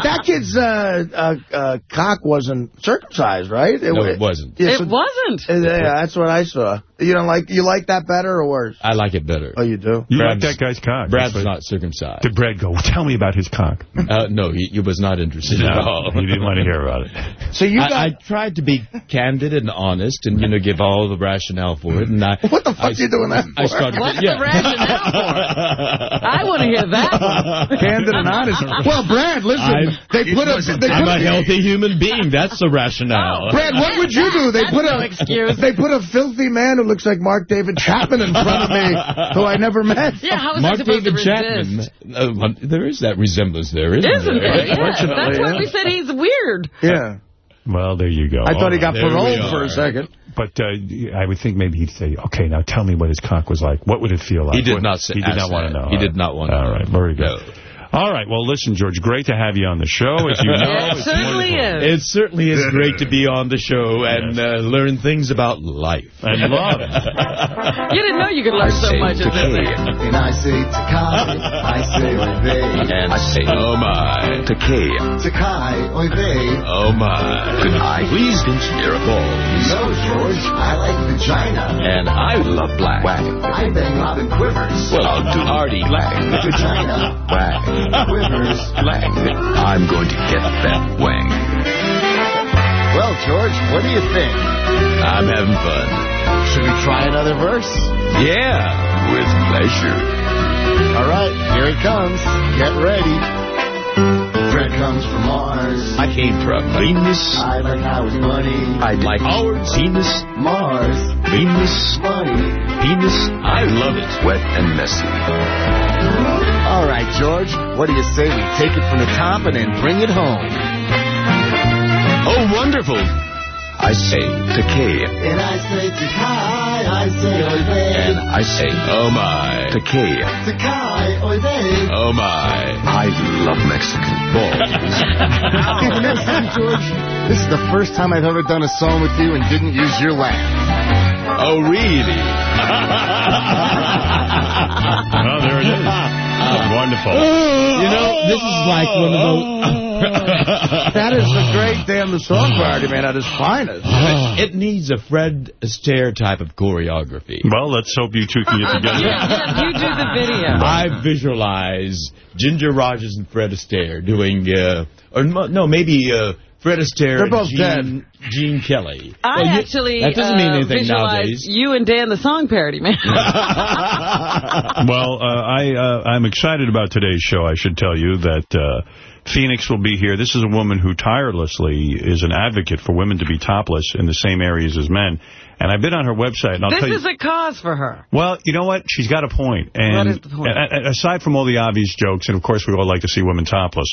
that kid's uh, uh, uh, cock wasn't circumcised, right? No, it wasn't. Yeah, It wasn't. uh, yeah, that's what I saw. You don't like you like that better or worse? I like it better. Oh, you do. You like that guy's cock? Brad's That's what- not circumcised. Did Brad go? Tell me about his cock. Uh, no, he, he was not interested at all. he didn't want to hear about it. So you got I, I tried to be candid and honest and, you know, give all the rationale for it. And I, what the fuck I, are you doing that for? I started What's to, yeah. the rationale for it? I want to hear that one. candid and honest. Well, Brad, listen, I'm- they put a they I'm put a healthy human being. That's the rationale. Brad, what would you do? They put a excuse. they put a filthy man who looks like Mark David Chapman in front of me, who I never met. Yeah, how is Mark that supposed David to Chapman. Uh, there is that resemblance there, isn't, Isn't there? there? Yeah, Unfortunately, that's why yeah. we said he's weird. Yeah, Well, there you go. I thought he got there we paroled for a second. But uh, I would think maybe he'd say, okay, now tell me what his cock was like. What would it feel like? He did What- not say- He did not want to know. He did not want to All know. right, very good. No. All right. Well, listen, George, great to have you on the show. As you know, it certainly wonderful. is. It certainly is great to be on the show and Yes. uh, learn things about life. And love. You didn't know you could learn so much in this. And I say Takai, I say oy vey. And I say, oh my. Takai, Takai, oy vey. Oh my. Good eye. Please consider a ball. No, George, I like vagina. And I love black. I bang Robin Quivers. Well, I'll do Artie black. Vagina, Whack. Quivers. Black. I'm going to get that wang. Well, George, what do you think? I'm having fun. Should we try another verse? Yeah, with pleasure. All right, here it comes. Get ready. Fred comes from Mars. I came from Venus. I like how it's money. I like our Venus, Mars, Venus, money. Venus. I love it. Wet and messy. All right, George, what do you say we take it from the top and then bring it home? Oh, wonderful. I say Takei. And I say Takai, I say oh, oy vey. And I say, oh my. Takei. Takai, oy oh, vey. Oh my. I love Mexican balls. Next time, George, this is the first time I've ever done a song with you and didn't use your laugh. oh, really? Oh, there it is. Wonderful. You know, this is like one of those... That is the great damn the song party, man, at his finest. it needs a Fred Astaire type of choreography. Well, let's hope you two can get together. Yeah, you do the video. I visualize Ginger Rogers and Fred Astaire doing, uh, or no, maybe uh, Fred Astaire They're and both Gene, Gene Kelly. I Well, you- actually that doesn't mean uh, anything visualized nowadays. you and Dan the song parody, man. well, uh, I, uh, I'm excited about today's show. I should tell you that uh, Phoenix will be here. This is a woman who tirelessly is an advocate for women to be topless in the same areas as men. And I've been on her website, and I'll this tell you... is a cause for her. Well, you know what? She's got a point. And What is the point? a- a- aside from all the obvious jokes, and of course we all like to see women topless,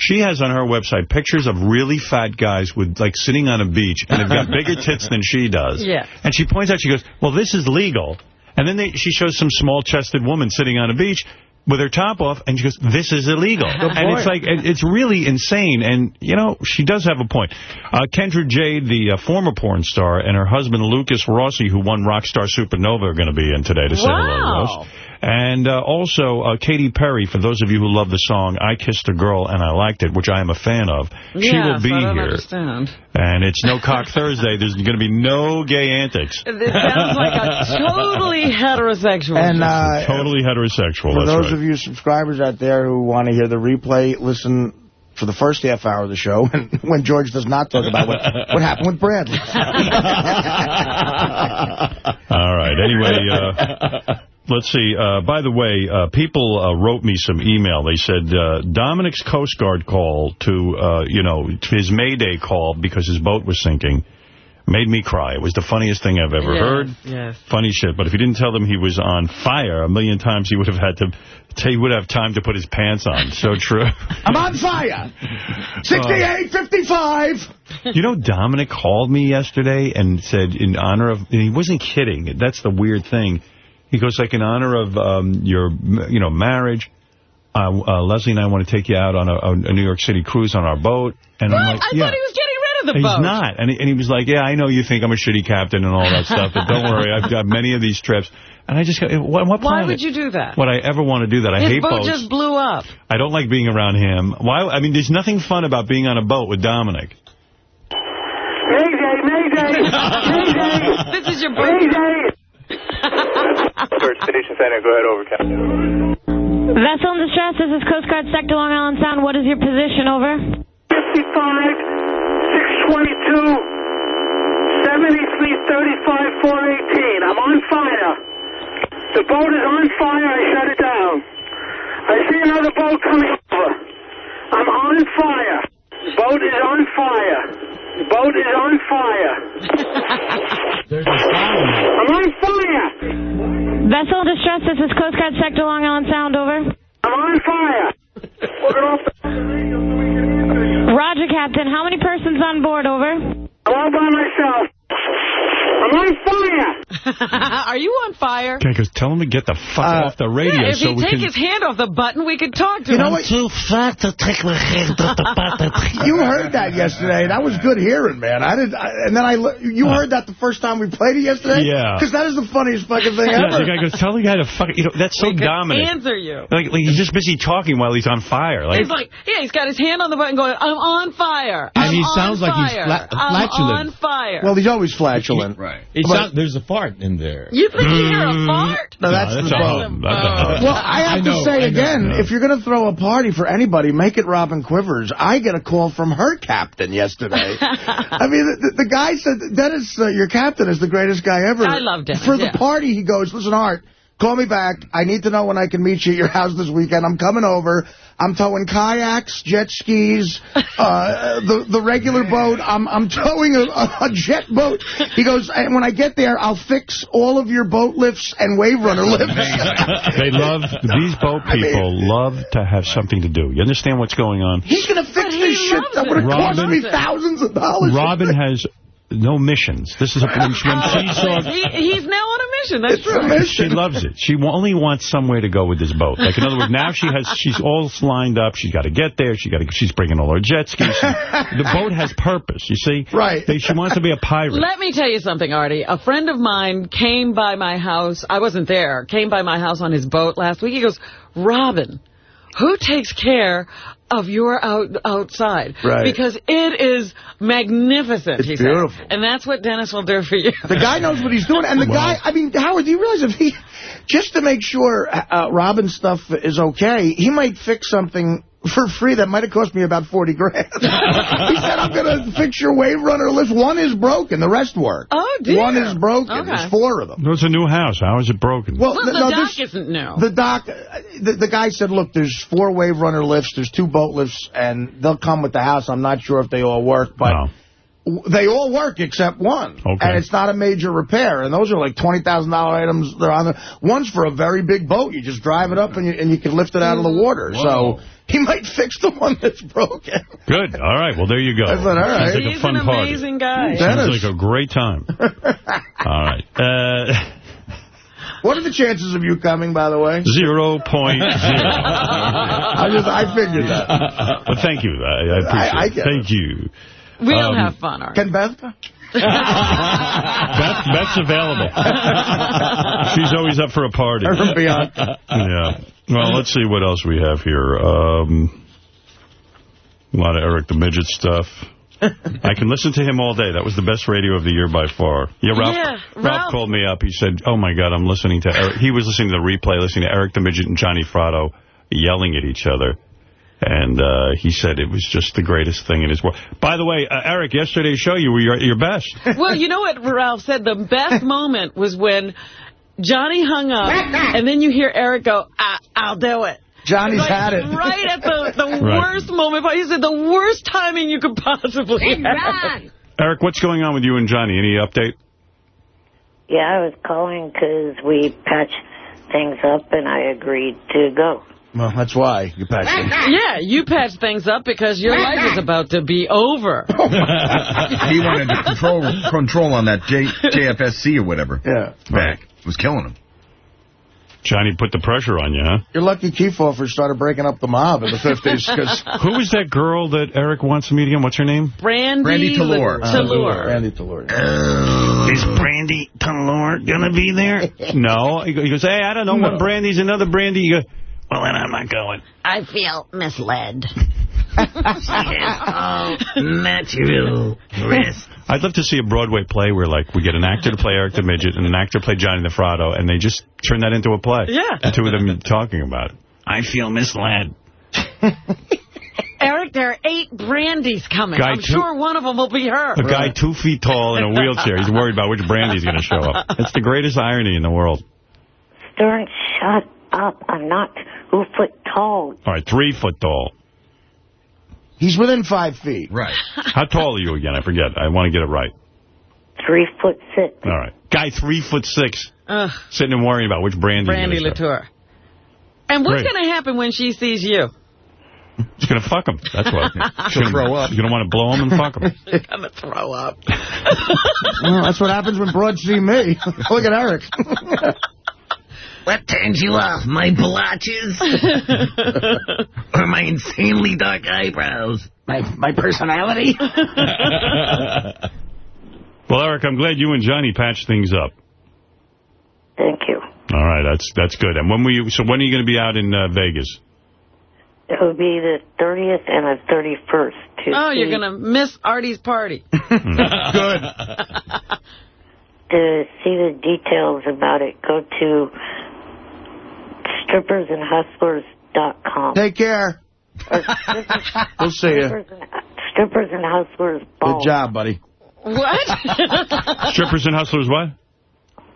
she has on her website pictures of really fat guys with like sitting on a beach, and they've got bigger tits than she does. Yeah. And she points out, she goes, well, this is legal. And then they, she shows some small-chested woman sitting on a beach with her top off, and she goes, this is illegal. and it's like, it's really insane. And, you know, she does have a point. Uh, Kendra Jade, the uh, former porn star, and her husband, Lukas Rossi, who won Rockstar Supernova, are going to be in today to say hello to Wow. us. And uh, also, uh, Katy Perry, for those of you who love the song I Kissed a Girl and I Liked It, which I am a fan of, she will be I don't here. understand. And it's No Cock Thursday. There's going to be no gay antics. It sounds like a totally heterosexual. And uh, Totally heterosexual. for That's those right. of you subscribers out there who want to hear the replay, listen for the first half hour of the show when, when George does not talk about what, what happened with Bradley. All right. Anyway, uh, let's see. Uh, by the way, uh, people uh, wrote me some email. They said uh, Dominic's Coast Guard call to, uh, you know, to his Mayday call because his boat was sinking made me cry. It was the funniest thing I've ever Yes, heard. yes. Funny shit. But if he didn't tell them he was on fire a million times, he would have had to, he would have time to put his pants on. So true. I'm on fire. 68, 55. You know, Dominic called me yesterday and said in honor of, and he wasn't kidding. That's the weird thing. He goes, like, in honor of um, your, you know, marriage, uh, uh, Leslie and I want to take you out on a, a New York City cruise on our boat. And What? I'm like, I yeah. thought he was getting rid of the He's boat. not. And he, and he was like, yeah, I know you think I'm a shitty captain and all that stuff, but don't worry, I've got many of these trips. And I just go, what, what Why would you do that? Would I ever want to do that? I hate boats." His hate boat boats. just blew up. I don't like being around him. Why? I mean, there's nothing fun about being on a boat with Dominic. Mayday, Mayday, Mayday, This is your boat. Mayday. Search Station Center. Go ahead over, Captain. Vessel in distress, this is Coast Guard Sector Long Island Sound. What is your position, over? 55, 622, 73, 35, 418. I'm on fire. The boat is on fire. I shut it down. I see another boat coming over. I'm on fire. Boat is on fire. Boat is on fire. I'm on fire. Vessel in distress, this is Coast Guard Sector Long Island Sound. Over. I'm on fire. Looking off the... Roger, Captain. How many persons on board? Over. I'm all by myself. I'm on fire. Are you on fire? Guy goes, tell him to get the fuck Uh, off the radio Yeah, if so he we take can... his hand off the button, we could talk to You him. know what? Too fat to take my hand off the button. You heard that yesterday. That was good hearing, man. I did, I, and then I, li- you heard that the first time we played it yesterday. Yeah. Because that is the funniest fucking thing Yeah, ever. the guy goes, tell the guy to fuck... You know, that's so He could dominant. answer you. Like, like, he's just busy talking while he's on fire. Like, He's like, yeah, he's got his hand on the button going, I'm on fire. And I'm he on sounds like he's fire. fla- I'm flatulent. on fire. Well, he's always flatulent. Right. It But- sound, there's a fart in there. you think you hear a fart? No, that's, no, the that's a boat. hum. That's a hum. Well, I have I know, to say know, again, if you're going to throw a party for anybody, make it Robin Quivers. I get a call from her captain yesterday. I mean, the, the guy said, Dennis, uh, your captain is the greatest guy ever. I loved Dennis, For the yeah. party, he goes, listen, Art, call me back. I need to know when I can meet you at your house this weekend. I'm coming over. I'm towing kayaks, jet skis, uh, the the regular boat. I'm I'm towing a, a jet boat. He goes, and when I get there, I'll fix all of your boat lifts and wave runner lifts. they love, these boat I mean- people love to have something to do. You understand what's going on? He's going to fix But he this shit loves that would have cost Robin- me thousands of dollars. Robin has no missions. This is a, when she saw... he, he's now on a mission. That's It's true. mission. She loves it. She only wants somewhere to go with this boat. Like in other words, now she has she's all lined up. She's got to get there. She got to. She's bringing all her jet skis. She- the boat has purpose. You see, Right. They, she wants to be a pirate. Let me tell you something, Artie. A friend of mine came by my house. I wasn't there. Came by my house on his boat last week. He goes, Robin, who takes care of your out outside? Right. Because it is magnificent, It's he said. beautiful. And that's what Dennis will do for you. The guy knows what he's doing. And the guy, I mean, Howard, do you realize if he, just to make sure uh, Robin's stuff is okay, he might fix something for free that might have cost me about 40 grand. he said, I'm going to fix your wave runner lift. One is broken. The rest work. Oh, dear. One is broken. Okay. There's four of them. No, it's a new house. How is it broken? Well, Well, th- the no, dock this- isn't new. The dock, uh, the, the guy said, look, there's four wave runner lifts, there's two boat lifts, and they'll come with the house. I'm not sure if they all work, but No. they all work except one. Okay. And it's not a major repair. And those are like $20,000 items. They're on the, one's for a very big boat. You just drive it up and you, and you can lift it out of the water. Whoa. So he might fix the one that's broken. Good. All right. Well, there you go. I said, all right. Sounds like a He's fun an party. amazing guy. Dennis. Sounds like a great time. All right. Uh, What are the chances of you coming, by the way? zero point zero. I just, I figured that. Well, thank you. I, I appreciate I it. get Thank you. We'll Um, have fun, Artie. Can Beth? come? Beth, Beth's available. She's always up for a party. Her and Bianca. Yeah. Well, let's see what else we have here. Um, a lot of Eric the Midget stuff. I can listen to him all day. That was the best radio of the year by far. Yeah, Ralph, Yeah, Ralph, Ralph. called me up. He said, oh, my God, I'm listening to Eric. He was listening to the replay, listening to Eric the Midget and Johnny Fratto yelling at each other. And uh, he said it was just the greatest thing in his world. By the way, uh, Eric, yesterday's show, you were your, your best. Well, you know what Ralph said? The best moment was when Johnny hung up, and then you hear Eric go, I I'll do it. Johnny's Like, had it. Right at the, the Right. worst moment. He said the worst timing you could possibly have. Eric, what's going on with you and Johnny? Any update? Yeah, I was calling because we patched things up and I agreed to go. Well, that's why you patched him. Yeah, you patched things up because your life is about to be over. he wanted to control control on that J, JFSC or whatever. Yeah. Back. It was killing him. Johnny put the pressure on you, huh? You're lucky Kefauver started breaking up the mob in the 50s. Cause Who was that girl that Eric wants to meet again? What's her name? Brandy, Brandy Talor. Talor. Uh, Randy Talor. Uh, is Brandy Talor going to be there? no. He go- he goes, hey, I don't know. One Brandy's another Brandy. You go, well, then I'm not going. I feel misled. natural risk. I'd love to see a Broadway play where, like, we get an actor to play Eric the Midget and an actor to play Johnny the Fratto, and they just turn that into a play. Yeah. The two of them talking about it. I feel misled. Eric, there are eight Brandies coming. Guy I'm two- sure one of them will be her. A guy two feet tall in a wheelchair. He's worried about which Brandy's going to show up. It's the greatest irony in the world. Stern, shut up. I'm not two foot tall. All right, three foot tall. He's within five feet. Right. How tall are you again? I forget. I want to get it right. Three foot six. All right. Guy three foot six, Ugh, sitting and worrying about which brand Brandy he's gonna show. Latour. And what's going to happen when she sees you? She's going to fuck him. That's what. She'll throw up. You're going to want to blow him and fuck him. You're going to throw up. Well, that's what happens when broads see me. Look at Eric. What turns you off, my blotches? or my insanely dark eyebrows? My, my personality? Well, Eric, I'm glad you and Johnny patched things up. Thank you. All right, that's that's good. And when were you? So when are you going to be out in uh, Vegas? It will be the 30th and the 31st. To Oh, you're going to miss Artie's party. Good. To see the details about it, go to strippersandhustlers.com. Take care. Strippers, We'll see you. strippers, and, strippers and hustlers ball, Good job, buddy. What? Strippers and hustlers, what?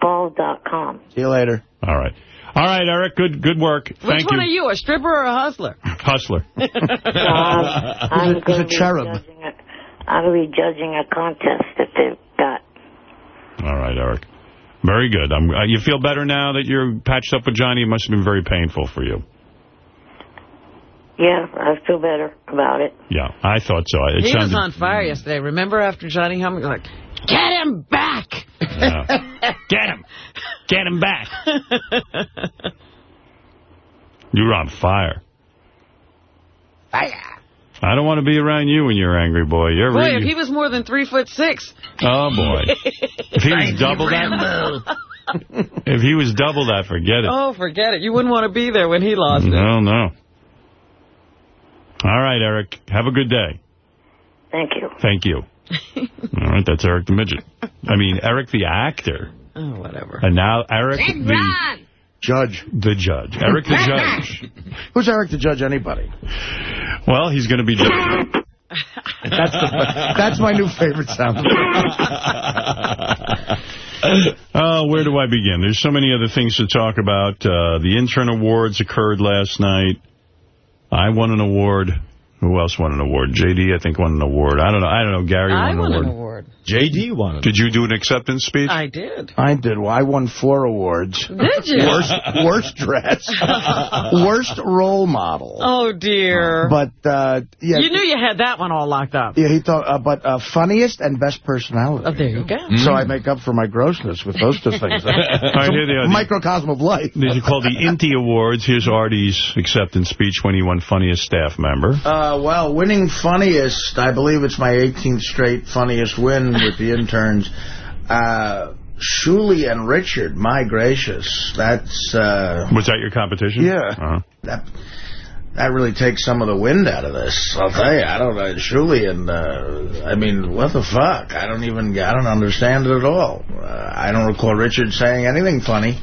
ball.com. See you later. All right. All right, Eric, good good work. Which Thank one you. are you, a stripper or a hustler? Hustler. Um, I'm He's a going to be cherub. judging a, I'm going to be judging a contest that they've got. All right, Eric. Very good. I'm, uh, you feel better now that you're patched up with Johnny? It must have been very painful for you. Yeah, I feel better about it. Yeah, I thought so. It he sounded, was on fire yesterday. Remember after Johnny Helm was like, get him back! Yeah. Get him. Get him back. You were on fire. Fire. I don't want to be around you when you're angry, boy. You're Boy, really... if he was more than three foot six. Oh, boy. If he was double that... If he was double that, forget it. Oh, forget it. You wouldn't want to be there when he lost it. No, no. All right, Eric. Have a good day. Thank you. Thank you. All right, that's Eric the Midget. I mean, Eric the actor. Oh, whatever. And now Eric the Judge. the judge. Eric the judge. Who's Eric the judge anybody? Well, he's going to be judge. That's the, that's my new favorite sound. Oh, where do I begin? There's so many other things to talk about. Uh, the intern awards occurred last night. I won an award. Who else won an award? JD, I think, won an award. I don't know. I don't know. Gary I won won an an award. Award. JD won it. Did you do an acceptance speech? I did. I did. Well, I won four awards. Did you? Worst, worst dress. worst role model. Oh, dear. But, uh, yeah. you knew you had that one all locked up. Yeah, he thought, uh, but uh, funniest and best personality. Oh, there you go. So I make up for my grossness with those two things. All right, here they are. Microcosm of life. These are called the Inti Awards. Here's Artie's acceptance speech when he won funniest staff member. Uh, well, winning funniest, I believe it's my 18th straight funniest win with the interns. Uh, Shuli and Richard, my gracious, that's... Uh, Was that your competition? Yeah. Uh-huh. that, that really takes some of the wind out of this. I'll tell you, I don't know, Shuli and, uh, I mean, what the fuck? I don't even, I don't understand it at all. Uh, I don't recall Richard saying anything funny.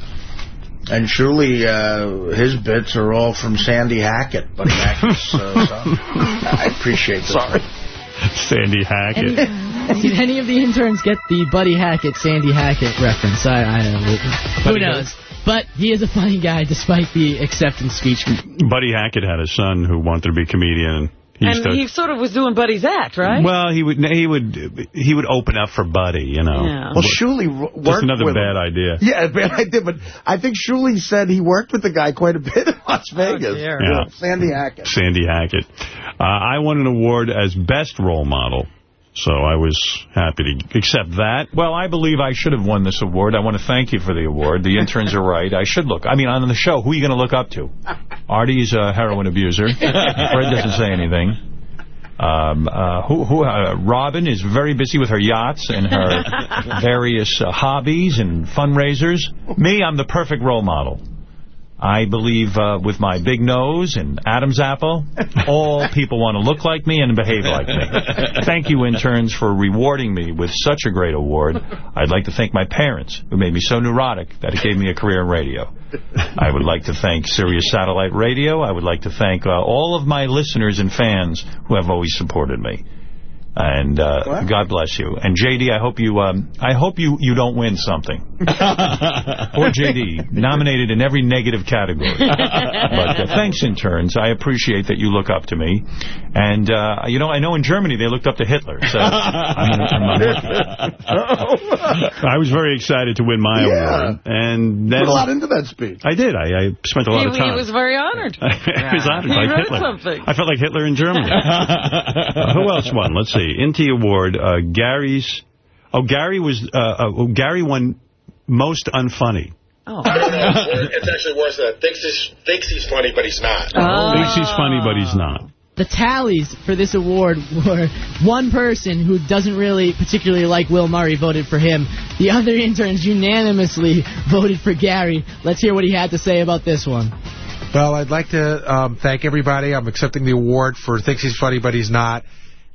And Shuli, uh, his bits are all from Sandy Hackett, Buddy Hackett's uh, son. I appreciate this. Sorry. Sandy Hackett. Did any of the interns get the Buddy Hackett, Sandy Hackett reference? I, I don't know. Who Buddy knows? But he is a funny guy, despite the acceptance speech. Buddy Hackett had a son who wanted to be a comedian. He And to- he sort of was doing Buddy's act, right? Well, he would he would he would open up for Buddy, you know. Yeah. Well, Shuli w- worked Just another with bad him. idea. Yeah, bad idea. But I think Shuli said he worked with the guy quite a bit in Las Vegas. dear. Yeah. Sandy Hackett. Sandy Hackett. Uh, I won an award as best role model. So I was happy to accept that. Well, I believe I should have won this award. I want to thank you for the award. The interns are right. I should look. I mean, on the show, who are you going to look up to? Artie's a heroin abuser. Fred doesn't say anything. Um, uh, who, who, uh, Robin is very busy with her yachts and her various uh, hobbies and fundraisers. Me, I'm the perfect role model. I believe uh, with my big nose and Adam's apple, all people want to look like me and behave like me. Thank you, interns, for rewarding me with such a great award. I'd like to thank my parents, who made me so neurotic that it gave me a career in radio. I would like to thank Sirius Satellite Radio. I would like to thank uh, all of my listeners and fans who have always supported me. And uh, God bless you. And JD, I hope you um, I hope you, you don't win something. or JD, nominated in every negative category. but uh, thanks, interns. I appreciate that you look up to me. And, uh, you know, I know in Germany they looked up to Hitler. So I'm, I'm, I was very excited to win my Yeah. award. And then Put a lot into that speech. I did. I, I spent a lot He, of time. he was very honored. I was honored He by wrote Hitler. something. I felt like Hitler in Germany. Uh, who else won? Let's see. Inti Award. Uh, Gary's. Oh, Gary was. Uh, uh, Gary won most unfunny. Oh. it's actually worse than that. Thinks he's, thinks he's funny, but he's not. Oh. Thinks he's funny, but he's not. The tallies for this award were one person who doesn't really particularly like Will Murray voted for him. The other interns unanimously voted for Gary. Let's hear what he had to say about this one. Well, I'd like to um, thank everybody. I'm accepting the award for Thinks He's Funny, but He's Not.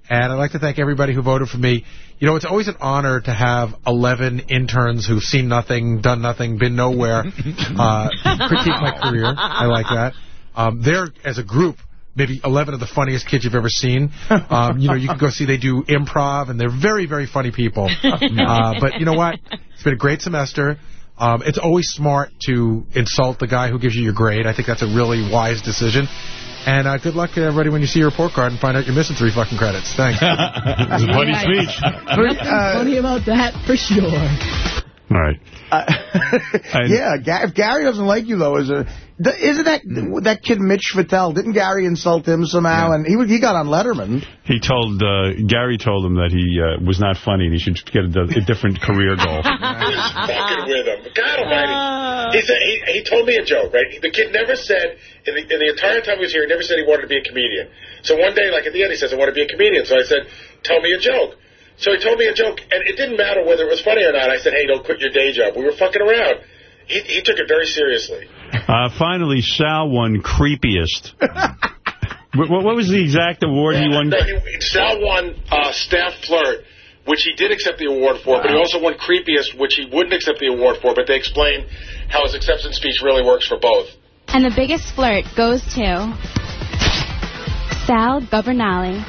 And I'd like to thank everybody who voted for me. You know, it's always an honor to have 11 interns who've seen nothing, done nothing, been nowhere, uh, critique my career. I like that. Um, they're, as a group, maybe 11 of the funniest kids you've ever seen. Um, you know, you can go see they do improv, and they're very, very funny people. Uh, but you know what? It's been a great semester. Um, it's always smart to insult the guy who gives you your grade. I think that's a really wise decision. And uh, good luck to everybody when you see your report card and find out you're missing three fucking credits. Thanks. it was a funny speech. Nothing funny about that, for sure. All right. yeah, if Gary doesn't like you, though, is a, th- isn't that that kid Mitch Fatel? Didn't Gary insult him somehow? And he he got on Letterman. He told, uh, Gary told him that he uh, was not funny and he should get a, a different career goal. He's fucking with him. God almighty. He, said, he, he told me a joke, right? The kid never said, in the, in the entire time he was here, he never said he wanted to be a comedian. So one day, like at the end, he says, I want to be a comedian. So I said, tell me a joke. So he told me a joke, and it didn't matter whether it was funny or not. I said, hey, don't quit your day job. We were fucking around. He, he took it very seriously. Uh, finally, Sal won creepiest. what, what was the exact award he won? He, Sal won uh, staff flirt, which he did accept the award for, but he also won creepiest, which he wouldn't accept the award for. But they explained how his acceptance speech really works for both. And the biggest flirt goes to Sal Governale.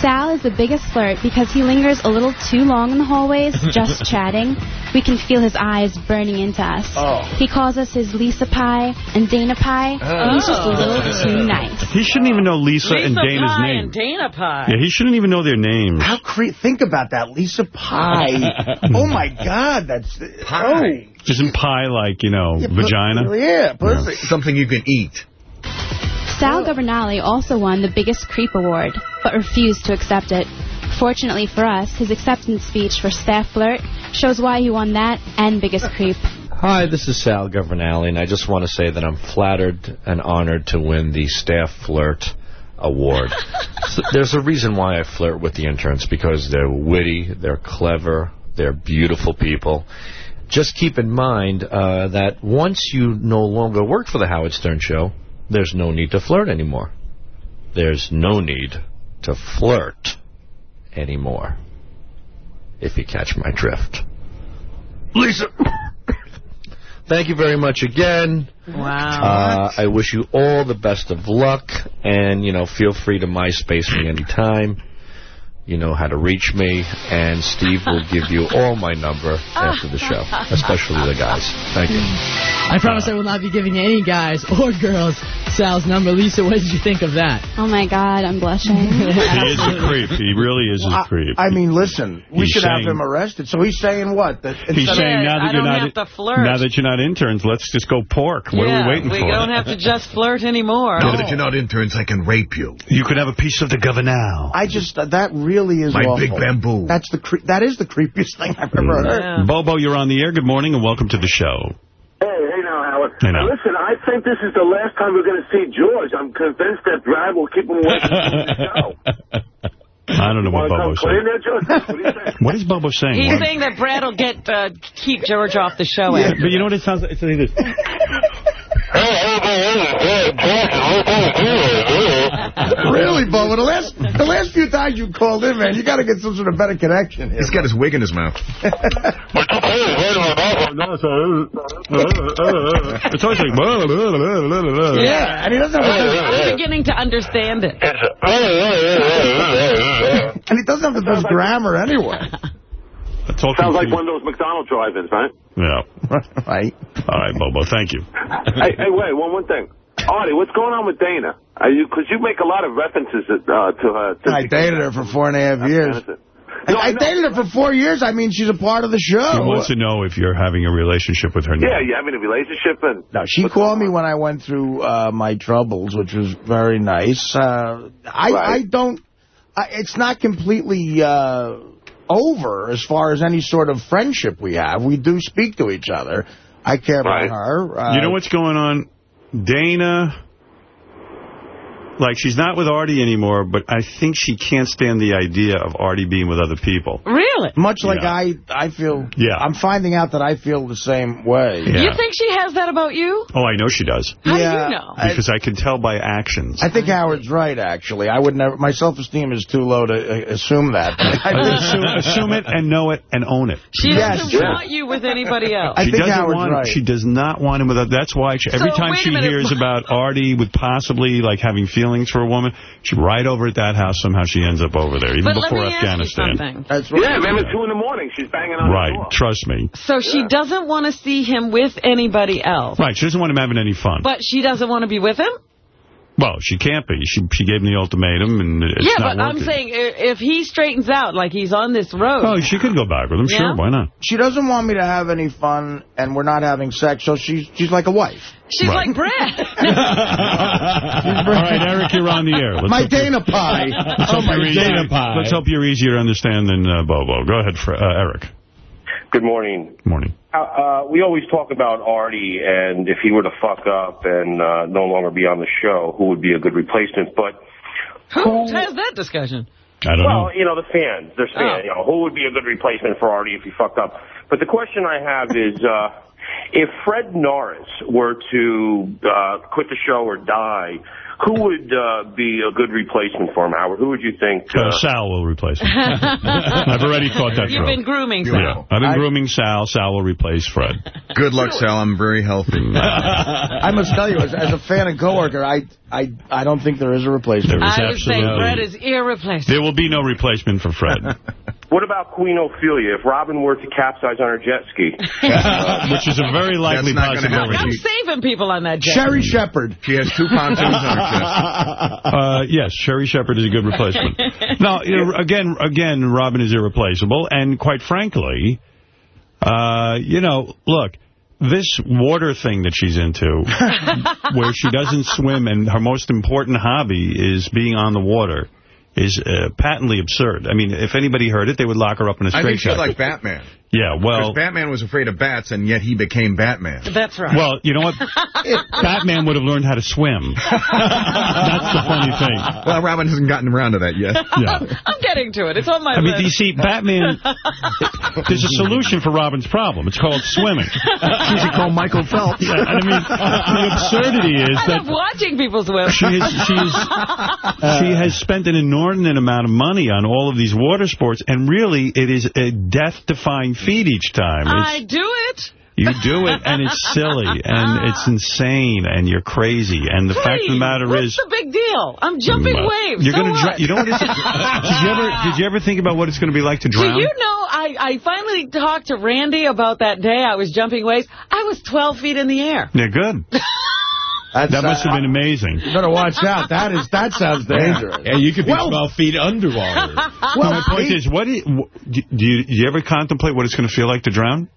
Sal is the biggest flirt because he lingers a little too long in the hallways, just chatting. We can feel his eyes burning into us. Oh. He calls us his Lisa Pie and Dana Pie, oh. and he's just a little too nice. He shouldn't even know Lisa, Lisa and Dana's Pie name. and Dana Pie. Yeah, he shouldn't even know their names. How cre- Think about that, Lisa Pie. oh, my God, that's... Oh. Pie. Isn't pie like, you know, vagina? Yeah, pussy. Something you can eat. Sal Governale also won the biggest creep award, but refused to accept it. Fortunately for us, his acceptance speech for staff flirt shows why he won that and biggest creep. Hi, this is Sal Governale, and I just want to say that I'm flattered and honored to win the Staff Flirt Award. so there's a reason why I flirt with the interns, because they're witty, they're clever, they're beautiful people. Just keep in mind uh, that once you no longer work for the Howard Stern Show, there's no need to flirt anymore. There's no need to flirt anymore, if you catch my drift. Lisa! Thank you very much again. Wow. Uh, I wish you all the best of luck, and, you know, feel free to MySpace me anytime. You know how to reach me, and Steve will give you all my number oh. after the show, especially the guys. Thank you. I promise I will not be giving any guys or girls Sal's number. Lisa, what did you think of that? Oh my God, I'm blushing. He is a creep. He really is a creep. I mean, listen, we He's should have him arrested. So he's saying what? That He's saying now that I you're don't have to flirt. now that you're not interns, let's just go pork. What yeah, are we waiting we for? don't have to just flirt anymore. Now that you're not interns, I can rape you. You could have a piece of the governor. I just, that really is My awful. big bamboo. That's the cre- that is the creepiest thing I've ever heard. Bobo, you're on the air. Good morning and welcome to the show. Hey, hey now, Howard. Hey, now. Listen, I think this is the last time we're going to see George. I'm convinced that Brad will keep him away from the show. I don't know what Want to come Bobo's saying. there, George? What do you think? What is Bobo saying? He's What- saying that Brad will get uh, keep George off the show. Yeah, but you know what it sounds like? It's like this. really, Bubba? Well, the last the last few times you called in, man, you got to get some sort of better connection here. He's got his wig in his mouth. It's always like... Yeah, and he doesn't have I'm beginning to understand it. and he doesn't have the best grammar anyway. Sounds like one of those McDonald's drive-ins, right? Yeah. right. All right, Bobo, thank you. hey, hey, wait, one one thing. Artie, what's going on with Dana? Are you Because you make a lot of references uh, to her. To I dated her for four and a half years. I, I dated her for four years. I mean, she's a part of the He show. wants to know if you're having a relationship with her now. Yeah, you're having a relationship and No, she called me when I went through uh, my troubles, which was very nice. Uh, I, I don't. I, it's not completely uh, over as far as any sort of friendship we have. We do speak to each other. I care about her. Uh, you know what's going on? Dana, like, she's not with Artie anymore, but I think she can't stand the idea of Artie being with other people. Really? Much like Yeah. I, I feel. Yeah. I'm finding out that I feel the same way. Yeah. You think she has that about you? Oh, I know she does. How Yeah, do you know? Because I can tell by actions. I think Howard's right. Actually, I would never. My self-esteem is too low to uh, assume that. I think assume, assume it and know it and own it. She Yes. doesn't Yeah. want you with anybody else. she doesn't Howard's want. right. She does not want him with. That's why she, every So, time she minute. hears about Artie with possibly like having feelings for a woman, she right over at that house. Somehow she ends up over there, even But let before me ask you Afghanistan. something. That's Yeah, man, at 2 in the morning, she's banging on the Right. Trust me. So she doesn't want to see him with anybody else. Right. She doesn't want him having any fun. But she doesn't want to be with him? Well, she can't be. She she gave him the ultimatum, and it's yeah, not but I'm saying if he straightens out like he's on this road. Oh, she could go back with him. Yeah? Sure, why not? She doesn't want me to have any fun, and we're not having sex, so she's she's like a wife. She's Right. like Brad. All right, Eric, you're on the air. Let's my Dana pie. Let's oh, hope, my you're easier, Dana pie. let's hope you're easier to understand than uh, Bobo. Go ahead, Fr uh, Eric. Good morning. Morning. Uh, uh, we always talk about Artie, and if he were to fuck up and uh, no longer be on the show, who would be a good replacement? But Who has that discussion? I don't well, know. you know, the fans, they're saying, Oh. you know, who would be a good replacement for Artie if he fucked up? But the question I have is, uh, if Fred Norris were to uh, quit the show or die, who would uh, be a good replacement for him, Howard? Who would you think? Uh, Sal will replace him. I've already thought that You've through. been grooming Yeah, Sal. I've been grooming Sal. Sal will replace Fred. Good luck, Sal. I'm very healthy. I must tell you, as, as a fan and coworker, I I I don't think there is a replacement. There is I would say Fred is irreplaceable. There will be no replacement for Fred, What about Queen Ophelia? If Robin were to capsize on her jet ski, which is a very likely not gonna happen. possibility. I'm saving people on that jet. Sherri Shepherd. She has two pontoons on her chest. Uh, yes, Sherri Shepherd is a good replacement. Now, you know, again, again, Robin is irreplaceable, and quite frankly, uh, you know, look, this water thing that she's into, where she doesn't swim, and her most important hobby is being on the water, is uh, patently absurd. I mean, if anybody heard it, they would lock her up in a I think she's like Batman. Yeah, well, Because Batman was afraid of bats, and yet he became Batman. That's right. well, you know what? Batman would have learned how to swim. That's the funny thing. Well, Robin hasn't gotten around to that yet. Yeah. I'm getting to it. It's on my list. I mean, list. you see, Batman, there's a solution for Robin's problem. It's called swimming. She should call Michael Phelps. Yeah, and I mean, the absurdity is I love that watching people swim. she has, she's, she has spent an inordinate amount of money on all of these water sports, and really, it is a death-defying feat each time. I do it. you do it, and it's silly, and it's insane, and you're crazy. And the fact of the matter what's is... the big deal? I'm jumping Well, waves. You're so gonna, you know what? It's, did you ever, did you ever think about what it's going to be like to drown? Do you know, I, I finally talked to Randy about that day I was jumping waves. I was 12 feet in the air. Yeah, good. That's, That must have uh, been amazing. You better watch out. That is that sounds dangerous. Yeah, you could be Well- 12 feet underwater. Well, my point is, what do you, do you, ever contemplate what it's going to feel like to drown?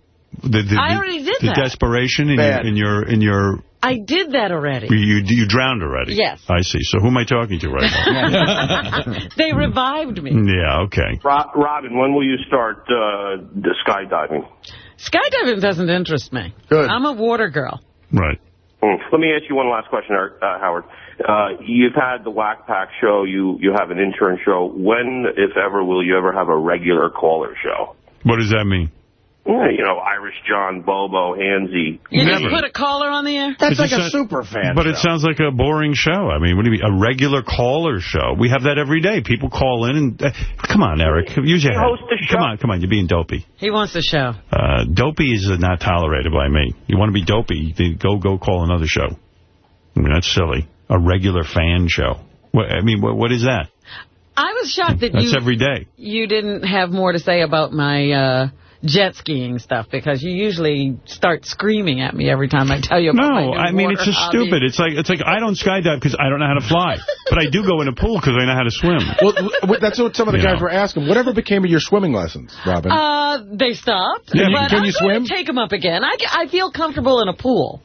The, the, I already did the that. The desperation in your, in your in your I did that already. you you drowned already. Yes. I see. So who am I talking to right now? they revived me. yeah. Okay. Robin, when will you start uh, skydiving? Skydiving doesn't interest me. Good. I'm a water girl. Right. Hmm. Let me ask you one last question, uh, Howard. Uh, you've had the Whack Pack show. You you have an intern show. When, if ever, will you ever have a regular caller show? What does that mean? Yeah, you know, Irish John, Bobo, Hansy. You just put a caller on the air? That's It like a sound- super fan But it sounds like a boring show. I mean, what do you mean? A regular caller show. We have that every day. People call in and... Uh, come on, Eric. Use your You head. host the show. Come on, come on. You're being dopey. He wants the show. Uh, dopey is not tolerated by me. You want to be dopey, then go go call another show. I mean, that's silly. A regular fan show. What, I mean, what, what is that? I was shocked that That's you every day. you didn't have more to say about my uh, jet skiing stuff because you usually start screaming at me every time I tell you about my No, I mean, it's just hobby. stupid. It's like it's like I don't skydive because I don't know how to fly. but I do go in a pool because I know how to swim. Well, that's what some of the You guys know. were asking. Whatever became of your swimming lessons, Robin? Uh, they stopped. Can you- but can I'm you going to take them up again. I, I feel comfortable in a pool.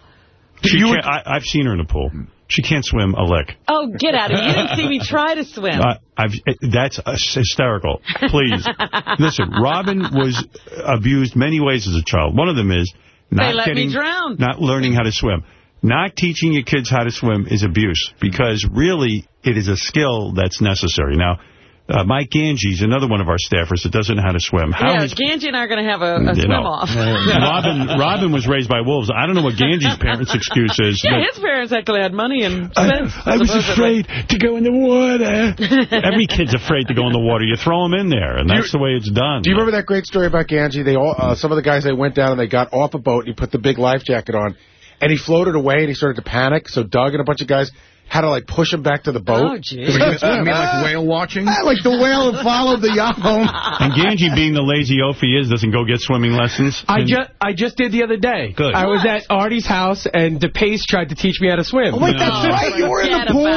She can't, I, I've seen her in a pool. She can't swim a lick. Oh, get out of here. You didn't see me try to swim. Uh, I've, that's uh, hysterical. Please. Listen, Robin was abused many ways as a child. One of them is not They let me getting, not learning how to swim. Not teaching your kids how to swim is abuse because really it is a skill that's necessary. Now, uh, Mike Ganges, another one of our staffers that doesn't know how to swim. How yeah, his Ganji and I are going to have a, a swim know, off. Robin Robin was raised by wolves. I don't know what Ganges' parents' excuse is. Yeah, his parents actually had money and sense. I was afraid to go in the water. Every kid's afraid to go in the water. You throw them in there, and that's the way it's done. Do you remember that great story about Ganji? They all, uh, some of the guys they went down and they got off a boat. and He put the big life jacket on, and he floated away and he started to panic. So Doug and a bunch of guys had to like push him back to the boat. Oh, gee. Because he couldn't swim. You mean like whale watching? like the whale that followed the yacht home. And Ganji, being the lazy oaf he is, doesn't go get swimming lessons. I And- just I just did the other day. Good. I was at Artie's house, and DePace tried to teach me how to swim. Oh, wait, that's right. You were in the pool.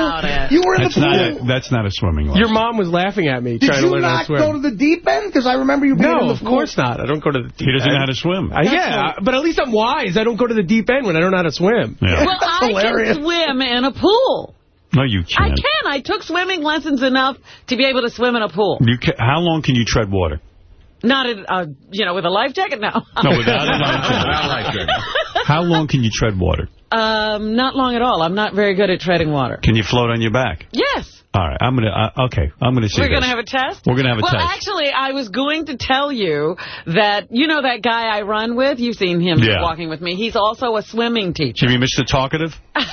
You were in that's the pool. not a, that's not a swimming lesson. Your mom was laughing at me Did trying to you learn how not to swim. go to the deep end? Because I remember you being in no, of course not. I don't go to the deep end. He doesn't end. know how to swim. Uh, yeah, but at least I'm wise. I don't go to the deep end when I don't know how to swim. Yeah. Well, I can swim in a pool. No, you I can't. I can. I took swimming lessons enough to be able to swim in a pool. You ca how long can you tread water? Not in, uh, you know, with a life jacket, no. No, without a life jacket. How long can you tread water? um, not long at all. I'm not very good at treading water. Can you float on your back? Yes. All right, I'm gonna. Uh, okay, I'm gonna see. We're going to have a test? We're gonna have a well, test. actually, I was going to tell you that, you know that guy I run with? You've seen him Yeah. walking with me. He's also a swimming teacher. You mean Mr. Talkative? this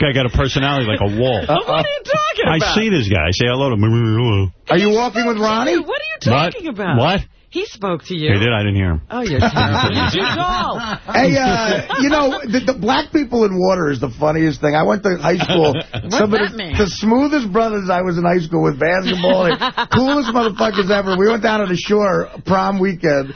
guy got a personality like a wall. What are you talking about? I see this guy. I say hello to him. Are you walking with Ronnie? What are you talking What? about? What? He spoke to you. He did. I didn't hear him. Oh, you're terrible. You're too. Hey, uh, you know, the, the black people in water is the funniest thing. I went to high school. Some of that the, mean? the smoothest brothers I was in high school with basketball. like, coolest motherfuckers ever. We went down to the shore prom weekend.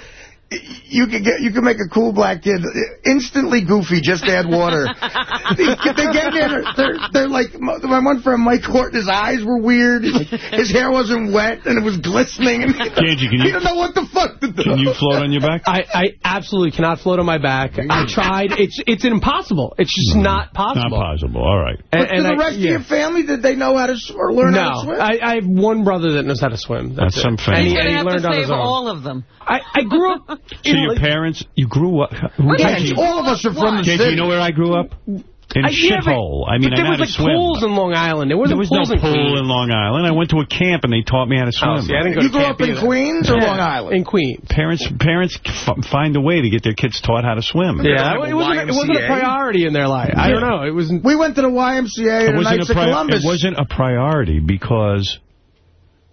You could get, you could make a cool black kid instantly goofy. Just add water. they, they get there. They're, they're like my one friend Mike Horton. His eyes were weird. His hair wasn't wet and it was glistening. And Ganji, can he you didn't know what the fuck to do. can you float on your back? I, I absolutely cannot float on my back. I mm. tried. It's it's impossible. It's just mm. not possible. Not possible. All right. And, But to the I- rest yeah. of your family, did they know how to s- or learn how to No, swim? I, I have one brother that knows how to swim. That's, That's it. some And family. he, He's and going he to have learned to on his save own. all of them. I, I grew up. So your parents, you grew up. Who yeah, you? all of us are from the Ganji, city. you know where I grew up? In a I- yeah, but- shithole. I mean, but I there know how was to like swim. pools in Long Island. There There wasn't was no in pool Queens. in Long Island. I went to a camp and they taught me how to swim. Oh, see, I didn't go You to grew camp up in either. Queens or Yeah, Long Island? In Queens. Parents parents f find a way to get their kids taught how to swim. Yeah, like it wasn't, it wasn't a priority in their life. I don't know. It was We went to the YMCA It and the wasn't, Knights of Columbus. it wasn't a priority because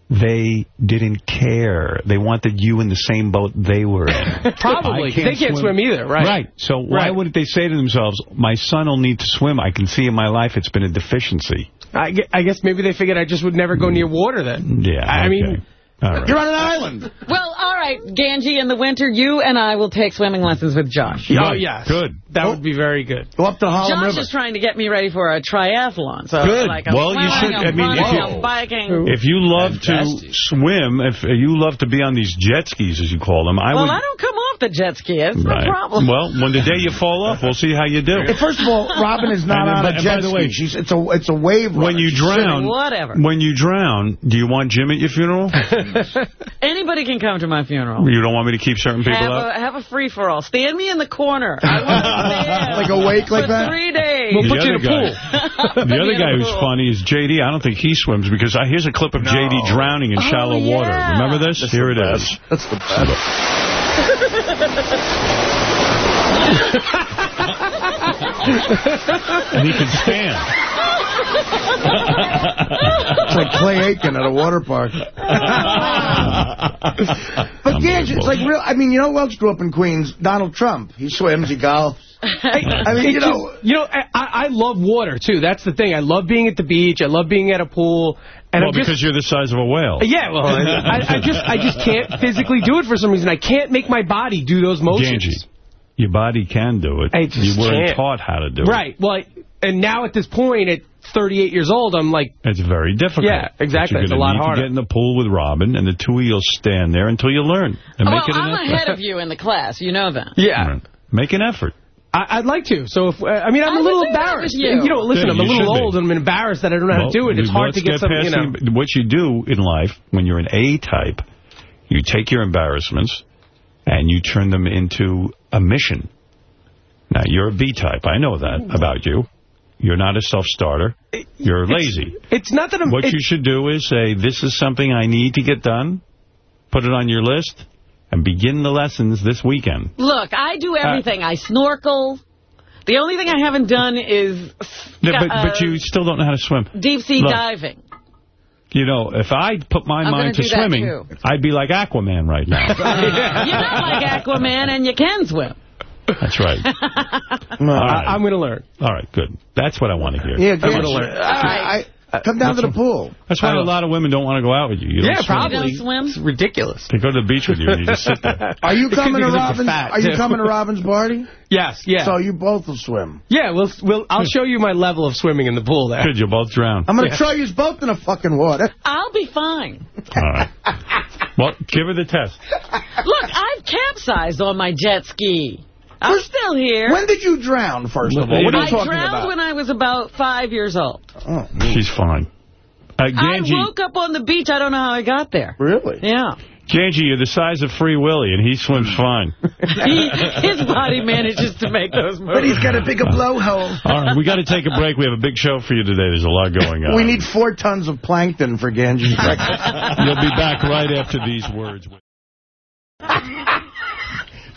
they didn't care. They wanted you in the same boat they were in. probably. Can't They can't swim, either, right? Right. So why Right. wouldn't they say to themselves, my son will need to swim. I can see in my life it's been a deficiency. I, I guess maybe they figured I just would never go near water then. Yeah. I okay. mean, All right. You're on an island. Well, all right, Ganji, in the winter, you and I will take swimming lessons with Josh. oh, Good. yes. Good. That oh. would be very good. Go up to Harlem Josh River. is trying to get me ready for a triathlon. So Good. Like I'm Well, you swimming, should- I'm I mean, if running, you- I'm biking. If you love Fantastic. to swim, if you love to be on these jet skis, as you call them, I well, would... I don't come off the jet ski. It's Right. no problem. Well, when the day you fall off, we'll see how you do. First of all, Robin is not And on and a jet ski. way- She's, it's a it's a wave. When runner. you drown, Whatever. when you drown, do you want Jim at your funeral? Anybody can come to my funeral. you don't want me to keep certain people Have up? a, have a free-for-all. Stand me in the corner. I want to stand Like awake like that? three days. We'll The put you in other a pool. guy- The other guy who's funny is J.D. I don't think he swims because I, here's a clip of J.D. drowning in Oh, shallow water. Remember this? That's Here the it best. is. That's the best. and he can stand. It's like Clay Aiken at a water park. But Gage, it's like real. I mean, you know who else grew up in Queens? Donald Trump. He swims, he golfs. I mean, you It's know, just- you know, I, I love water too. That's the thing. I love being at the beach. I love being at a pool. And well, I'm just, because you're the size of a whale. yeah, well, I, I just, I just can't physically do it for some reason. I can't make my body do those motions. Ganji, your body can do it. I just you weren't can't. taught how to do it. Right. Well, I- and now at this point, at 38 years old, I'm like, It's very difficult. Yeah, exactly. But It's you're a lot gonna need harder. to get in the pool with Robin, and the two of you'll stand there until you learn. And well, make it an I'm effort. ahead of you in the class. You know that. yeah. Right. Make an effort. I, I'd like to. So, if uh, I mean, I'm I a little would do that embarrassed. with you. know, listen, Yeah, I'm a little should be. old and I'm embarrassed that I don't know how to do it. It's hard to get, something, you know. the- what you do in life when you're an A-type, you take your embarrassments and you turn them into a mission. Now, you're a B-type. I know that about you. You're not a self-starter. You're lazy. It's not that I'm... What you should do is say, this is something I need to get done. Put it on your list and begin the lessons this weekend. Look, I do everything. I snorkel. The only thing I haven't done is Yeah, but, uh, but you still don't know how to swim. deep sea Look, diving. You know, if I put my I'm mind to gonna do that, swimming. I'd be like Aquaman right now. You're not like Aquaman, and you can swim. That's right. no. All right. I, am going to learn. All right, good. That's what I want to hear. yeah, I'm gonna learn. I, I, Uh, come down to the pool. That's why a lot of women don't want to go out with you. you don't Yeah, probably. You don't swim? It's ridiculous. They go to the beach with you and you just sit there. Are you coming be to 'cause I'm Robin's? fat, Are you coming to Robin's party? Yes, yeah. So you both will swim. yeah, we'll, we'll, I'll show you my level of swimming in the pool there. Good, you'll both drown. I'm going to Yeah. throw you both in the fucking water. I'll be fine. All right. Well, give her the test. Look, I've capsized on my jet ski. I'm still here. When did you drown, first of all? What are know- you I talking drowned about? when I was about five years old. Oh, She's fine. Uh, I Ganji, woke up on the beach. I don't know how I got there. really? Yeah. Ganji, you're the size of Free Willy, and he swims fine. He, his body manages to make those moves. But he's got a bigger blowhole. All right, we got to take a break. We have a big show for you today. There's a lot going on. We need four tons of plankton for Ganji's breakfast. You'll be back right after these words.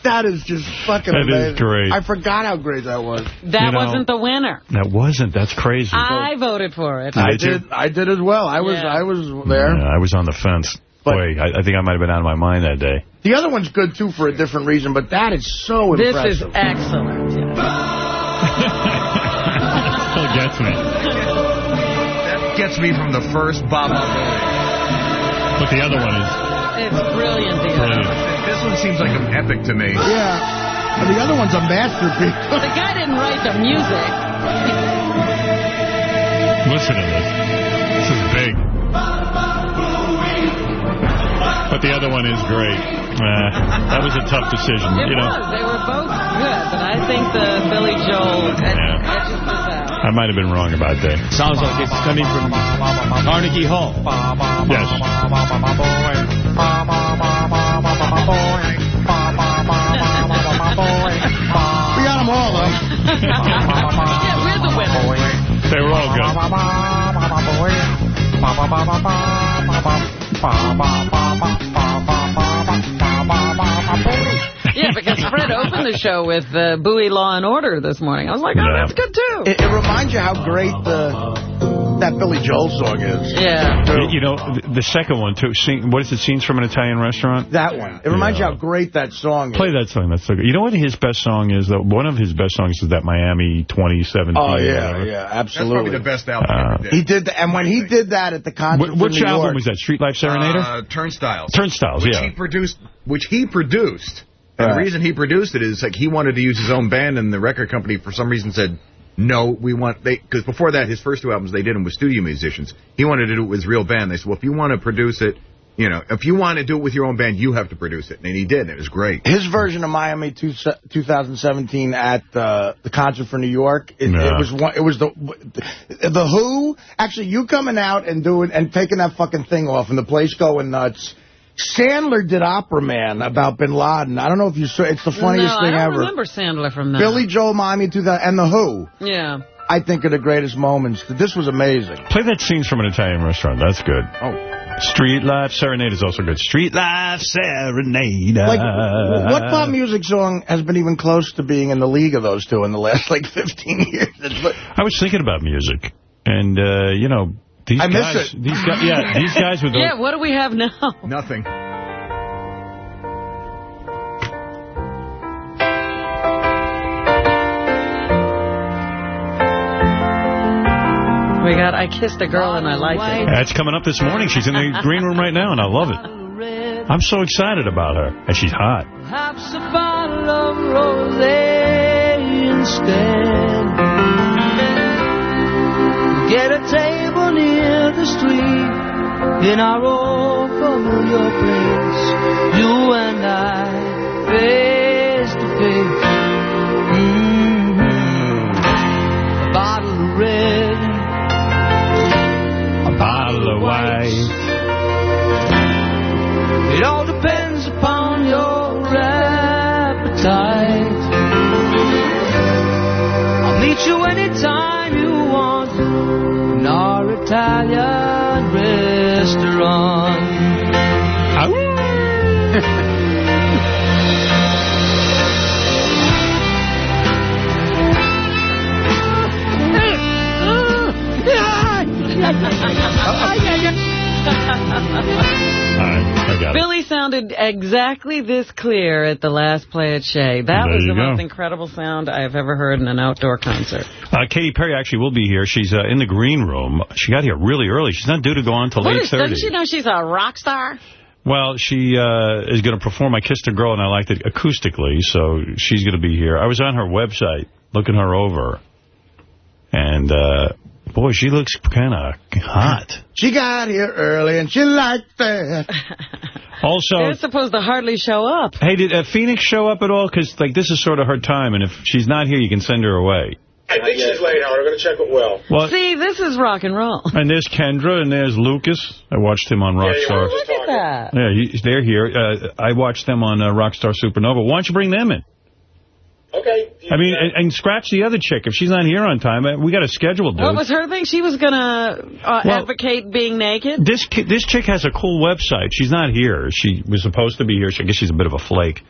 that is just fucking That is amazing. great. I forgot how great that was. that You know- wasn't the winner. That wasn't. That's crazy. I voted for it. I Did you? I did as well. I was. Yeah. I was there. Yeah, I was on the fence. But- Boy, I, I think I might have been out of my mind that day. The other one's good too for a different reason, but that is so impressive. This is impressive. excellent. Still gets me. That gets me from the first Bob But the other one is It's brilliant. The brilliant. This one seems like an epic to me. yeah. And the other one's a masterpiece. The guy didn't write the music. Listen to this. This is big. But the other one is great. Uh, that was a tough decision. It you know, was. They were both good, but I think the Billy Joel ed- Yeah. this out. I might have been wrong about that. Sounds like it's coming from Carnegie Hall. Yes. We got them all though. yeah, we're the winners. They were all good. Yeah, because Fred opened the show with uh, Bowie Law and Order this morning. I was like, oh, Yeah. that's good too. It, it reminds you how great the that Billy Joel song is. Yeah. You know, the, the second one, too. Sing, what is it, Scenes from an Italian Restaurant? That one. It reminds Yeah. you how great that song is. Play that song. That's so good. You know what his best song is? Though? One of his best songs is that Miami 2017. Oh or yeah, whatever. yeah, That's absolutely. probably the best album he Uh, ever did. He did, that, and when he did that at the concert Wh- which New album York, was that? Street Life Serenader? Uh, Turnstiles. Turnstiles, which yeah. he produced. Which he produced. And Right. the reason he produced it is like he wanted to use his own band, and the record company for some reason said, "No, we want they." Because before that, his first two albums they did them with studio musicians. He wanted to do it with his real band. They said, "Well, if you want to produce it, you know, if you want to do it with your own band, you have to produce it." And he did. And it was great. his version of Miami two, 2017 at uh, the concert for New York, it, Yeah. it was one, it was the the Who. Actually, you coming out and doing and taking that fucking thing off, and the place going nuts. Sandler did Opera Man about Bin Laden. I don't know if you saw. It's the funniest no, thing I don't ever. remember Sandler from that. Billy Joel, Miami 2000, and the Who. Yeah. I think, are the greatest moments. This was amazing. Play that scenes from an Italian restaurant. That's good. Oh. Street Life Serenade is also good. Street Life Serenade. Like, what pop music song has been even close to being in the league of those two in the last, like, 15 years? I was thinking about music, and, uh, you know, these I miss guys, it. These guys, yeah, these guys with those... Yeah, what do we have now? Nothing. We got I Kissed a Girl and I Liked It. That's coming up this morning. She's in the green room right now, and I love it. I'm so excited about her, and she's hot. Perhaps a bottle of rosé instead. Get a table the street in our old familiar place. You and I, face to face. Mhm. A bottle of red, A bottle of white. It all depends upon your appetite. I'll meet you anytime Italian restaurant. I got it. Billy sounded exactly this clear at the last play at Shea. That There was the go. most incredible sound I've ever heard in an outdoor concert. Uh, Katy Perry actually will be here. She's uh, in the green room. She got here really early. She's not due to go on is, 8.30. doesn't she know she's a rock star? Well, she uh, is going to perform I Kissed a Girl, and I liked it acoustically, so she's going to be here. I was on her website looking her over, and, uh, boy, she looks kind of hot. She got here early, and she liked that. Also, They're supposed to hardly show up. hey, did uh, Phoenix show up at all? Because, like, this is sort of her time, and if she's not here, you can send her away. I think she's late, Howard. I'm going to check with Will. Well, See, this is rock and roll. and there's Kendra, and there's Lukas. I watched him on Rockstar. Look at that. Yeah, he, they're here. Uh, I watched them on uh, Rockstar Supernova. Why don't you bring them in? Okay. I mean, and, and scratch the other chick. If she's not here on time, uh, we got a schedule, dude. What was her thing? She was going to uh, Well- advocate being naked? This ki- this chick has a cool website. She's not here. She was supposed to be here. I guess she's a bit of a flake.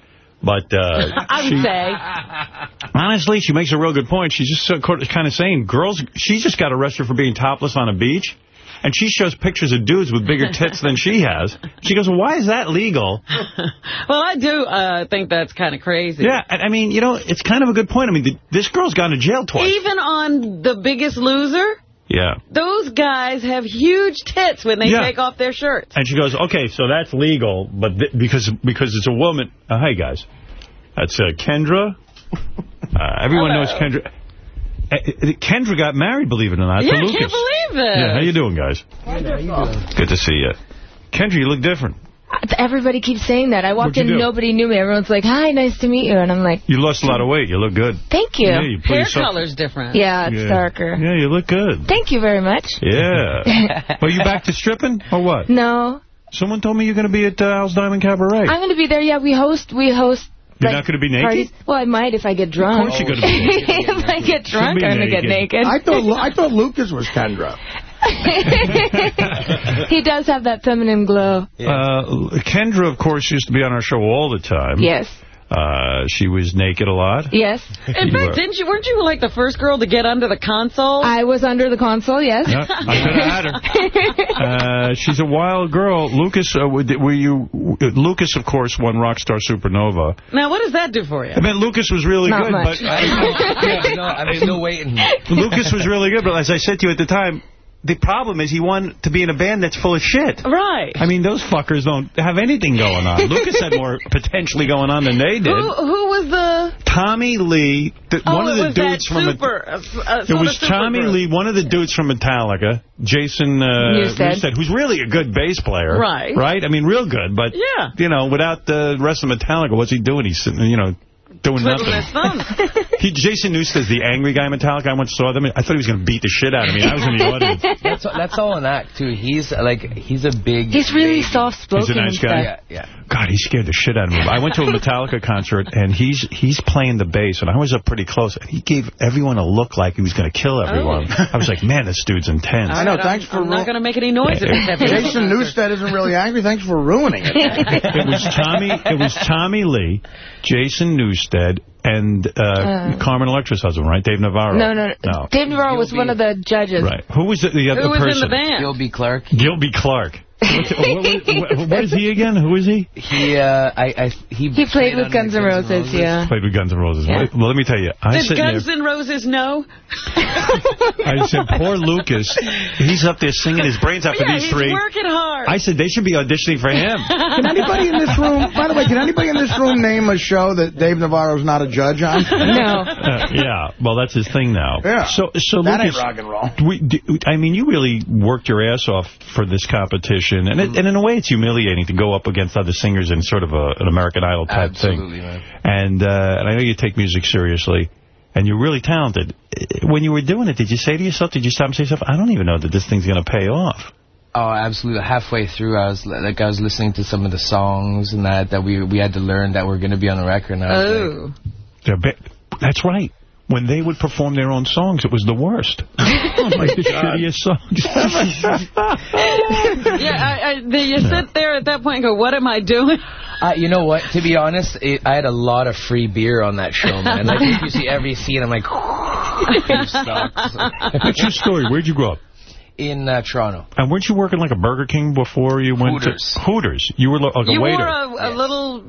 But uh, I she, would say. honestly, she makes a real good point. She's just so, kind of saying, girls, she just got arrested for being topless on a beach. And she shows pictures of dudes with bigger tits than she has. She goes, well, why is that legal? Well, I do uh, think that's kind of crazy. Yeah, and I mean, you know, it's kind of a good point. I mean, th this girl's gone to jail twice. Even on The Biggest Loser, Yeah. those guys have huge tits when they Yeah. take off their shirts. And she goes, okay, so that's legal, but th because because it's a woman. Uh, hey, guys. That's uh, Kendra. Uh, everyone knows Kendra. Uh, uh, Kendra got married, believe it or not, yeah, to I can't believe it. Yeah, how you doing, guys? Good to see you. Kendra, you look different. Everybody keeps saying that. I walked in, do? nobody knew me. Everyone's like, hi, nice to meet you. And I'm like, You lost a lot of weight. You look good. thank you. Yeah, you Hair yourself- color's different. Yeah, it's Yeah. darker. Yeah, you look good. Thank you very much. Yeah. Are you back to stripping or what? No, Someone told me you're going to be at uh, Al's Diamond Cabaret. I'm going to be there. Yeah, we host, we host. You're like, not going to be naked? Parties. Well, I might if I get drunk. Of course you're going to be naked. if I get drunk, I'm going to get naked. naked. I thought I thought Lukas was Kendra. he does have that feminine glow. Uh, Kendra, of course, used to be on our show all the time. Yes. Uh, she was naked a lot. Yes. In You fact, were- didn't you? Weren't you like the first girl to get under the console? I was under the console, yes. Yeah, I could have had her. Uh, she's a wild girl. Lukas, uh, were you? Lukas, of course, won Rockstar Supernova. Now, what does that do for you? I mean, Lukas was really Not good, much. but yeah, no, I mean, no waiting. Lukas was really good. But as I said to you at the time, the problem is he won to be in a band that's full of shit. Right. I mean, those fuckers don't have anything going on. Lukas had more potentially going on than they did. Who, who was the... Tommy Lee, the, Oh, one of the dudes from super, uh, uh, It was super Tommy group. Lee, one of the dudes from Metallica, Jason uh, Newsted. who's really a good bass player. Right. Right? I mean, real good, but, Yeah. you know, without the rest of Metallica, what's he doing? He's sitting, you know, Doing Twiddling nothing. his thumbs. He, Jason Newsted's the angry guy in Metallica. I once saw them. I thought he was going to beat the shit out of me. I was in the audience. That's that's all an act too. He's like he's a big. He's really soft-spoken He's a nice guy. Yeah, yeah. God, he scared the shit out of me. I went to a Metallica concert, and he's he's playing the bass, and I was up pretty close, and he gave everyone a look like he was going to kill everyone. I was like, man, this dude's intense. I know, All right, thanks I'm, for I'm not going to make any noise. if it's heavy. Jason Newsted isn't really angry. Thanks for ruining it. it was Tommy. It was Tommy Lee, Jason Newsted, and uh, Uh. Carmen Electra's husband, right? Dave Navarro. No, no, no. Dave Navarro was one of the judges. Right. Who was the, the other Who was in person? the band? Gilby Clarke. Gilby Clarke. What's- what, what, what, what is he again? Who is he? He uh, I, I he He played with Guns N' the Roses, yeah. Played with Guns N' Roses. Yeah. Well, let me tell you. I Did Guns there. N' Roses know? I said, poor Lukas. He's up there singing his brains out for yeah, these he's three. working hard. I said they should be auditioning for him. Can anybody in this room, by the way, can anybody in this room name a show that Dave Navarro's not a judge on? No. Uh, yeah, well, that's his thing now. Yeah. So, so That Lukas, ain't rock and roll. We, d- I mean, you really worked your ass off for this competition, and it, and in a way, it's humiliating to go up against other singers in sort of a, an American Idol type Absolutely, thing. man. And uh, and I know you take music seriously, and you're really talented. When you were doing it, did you say to yourself, did you stop and say to yourself, I don't even know that this thing's going to pay off? Oh, absolutely. Halfway through, I was like, I was listening to some of the songs and that that we we had to learn that were going to be on the record. And I was Oh. They're ba- That's right. When they would perform their own songs, it was the worst. like the shittiest songs. yeah, I, I, you sit there at that point and go, what am I doing? Uh, you know what? To be honest, it, I had a lot of free beer on that show, man. Like if you see every scene, I'm like, What's your story? Where'd you grow up? in uh, Toronto. And weren't you working like a Burger King before you went Hooters. to Hooters? You were like a you waiter. wore a, a little,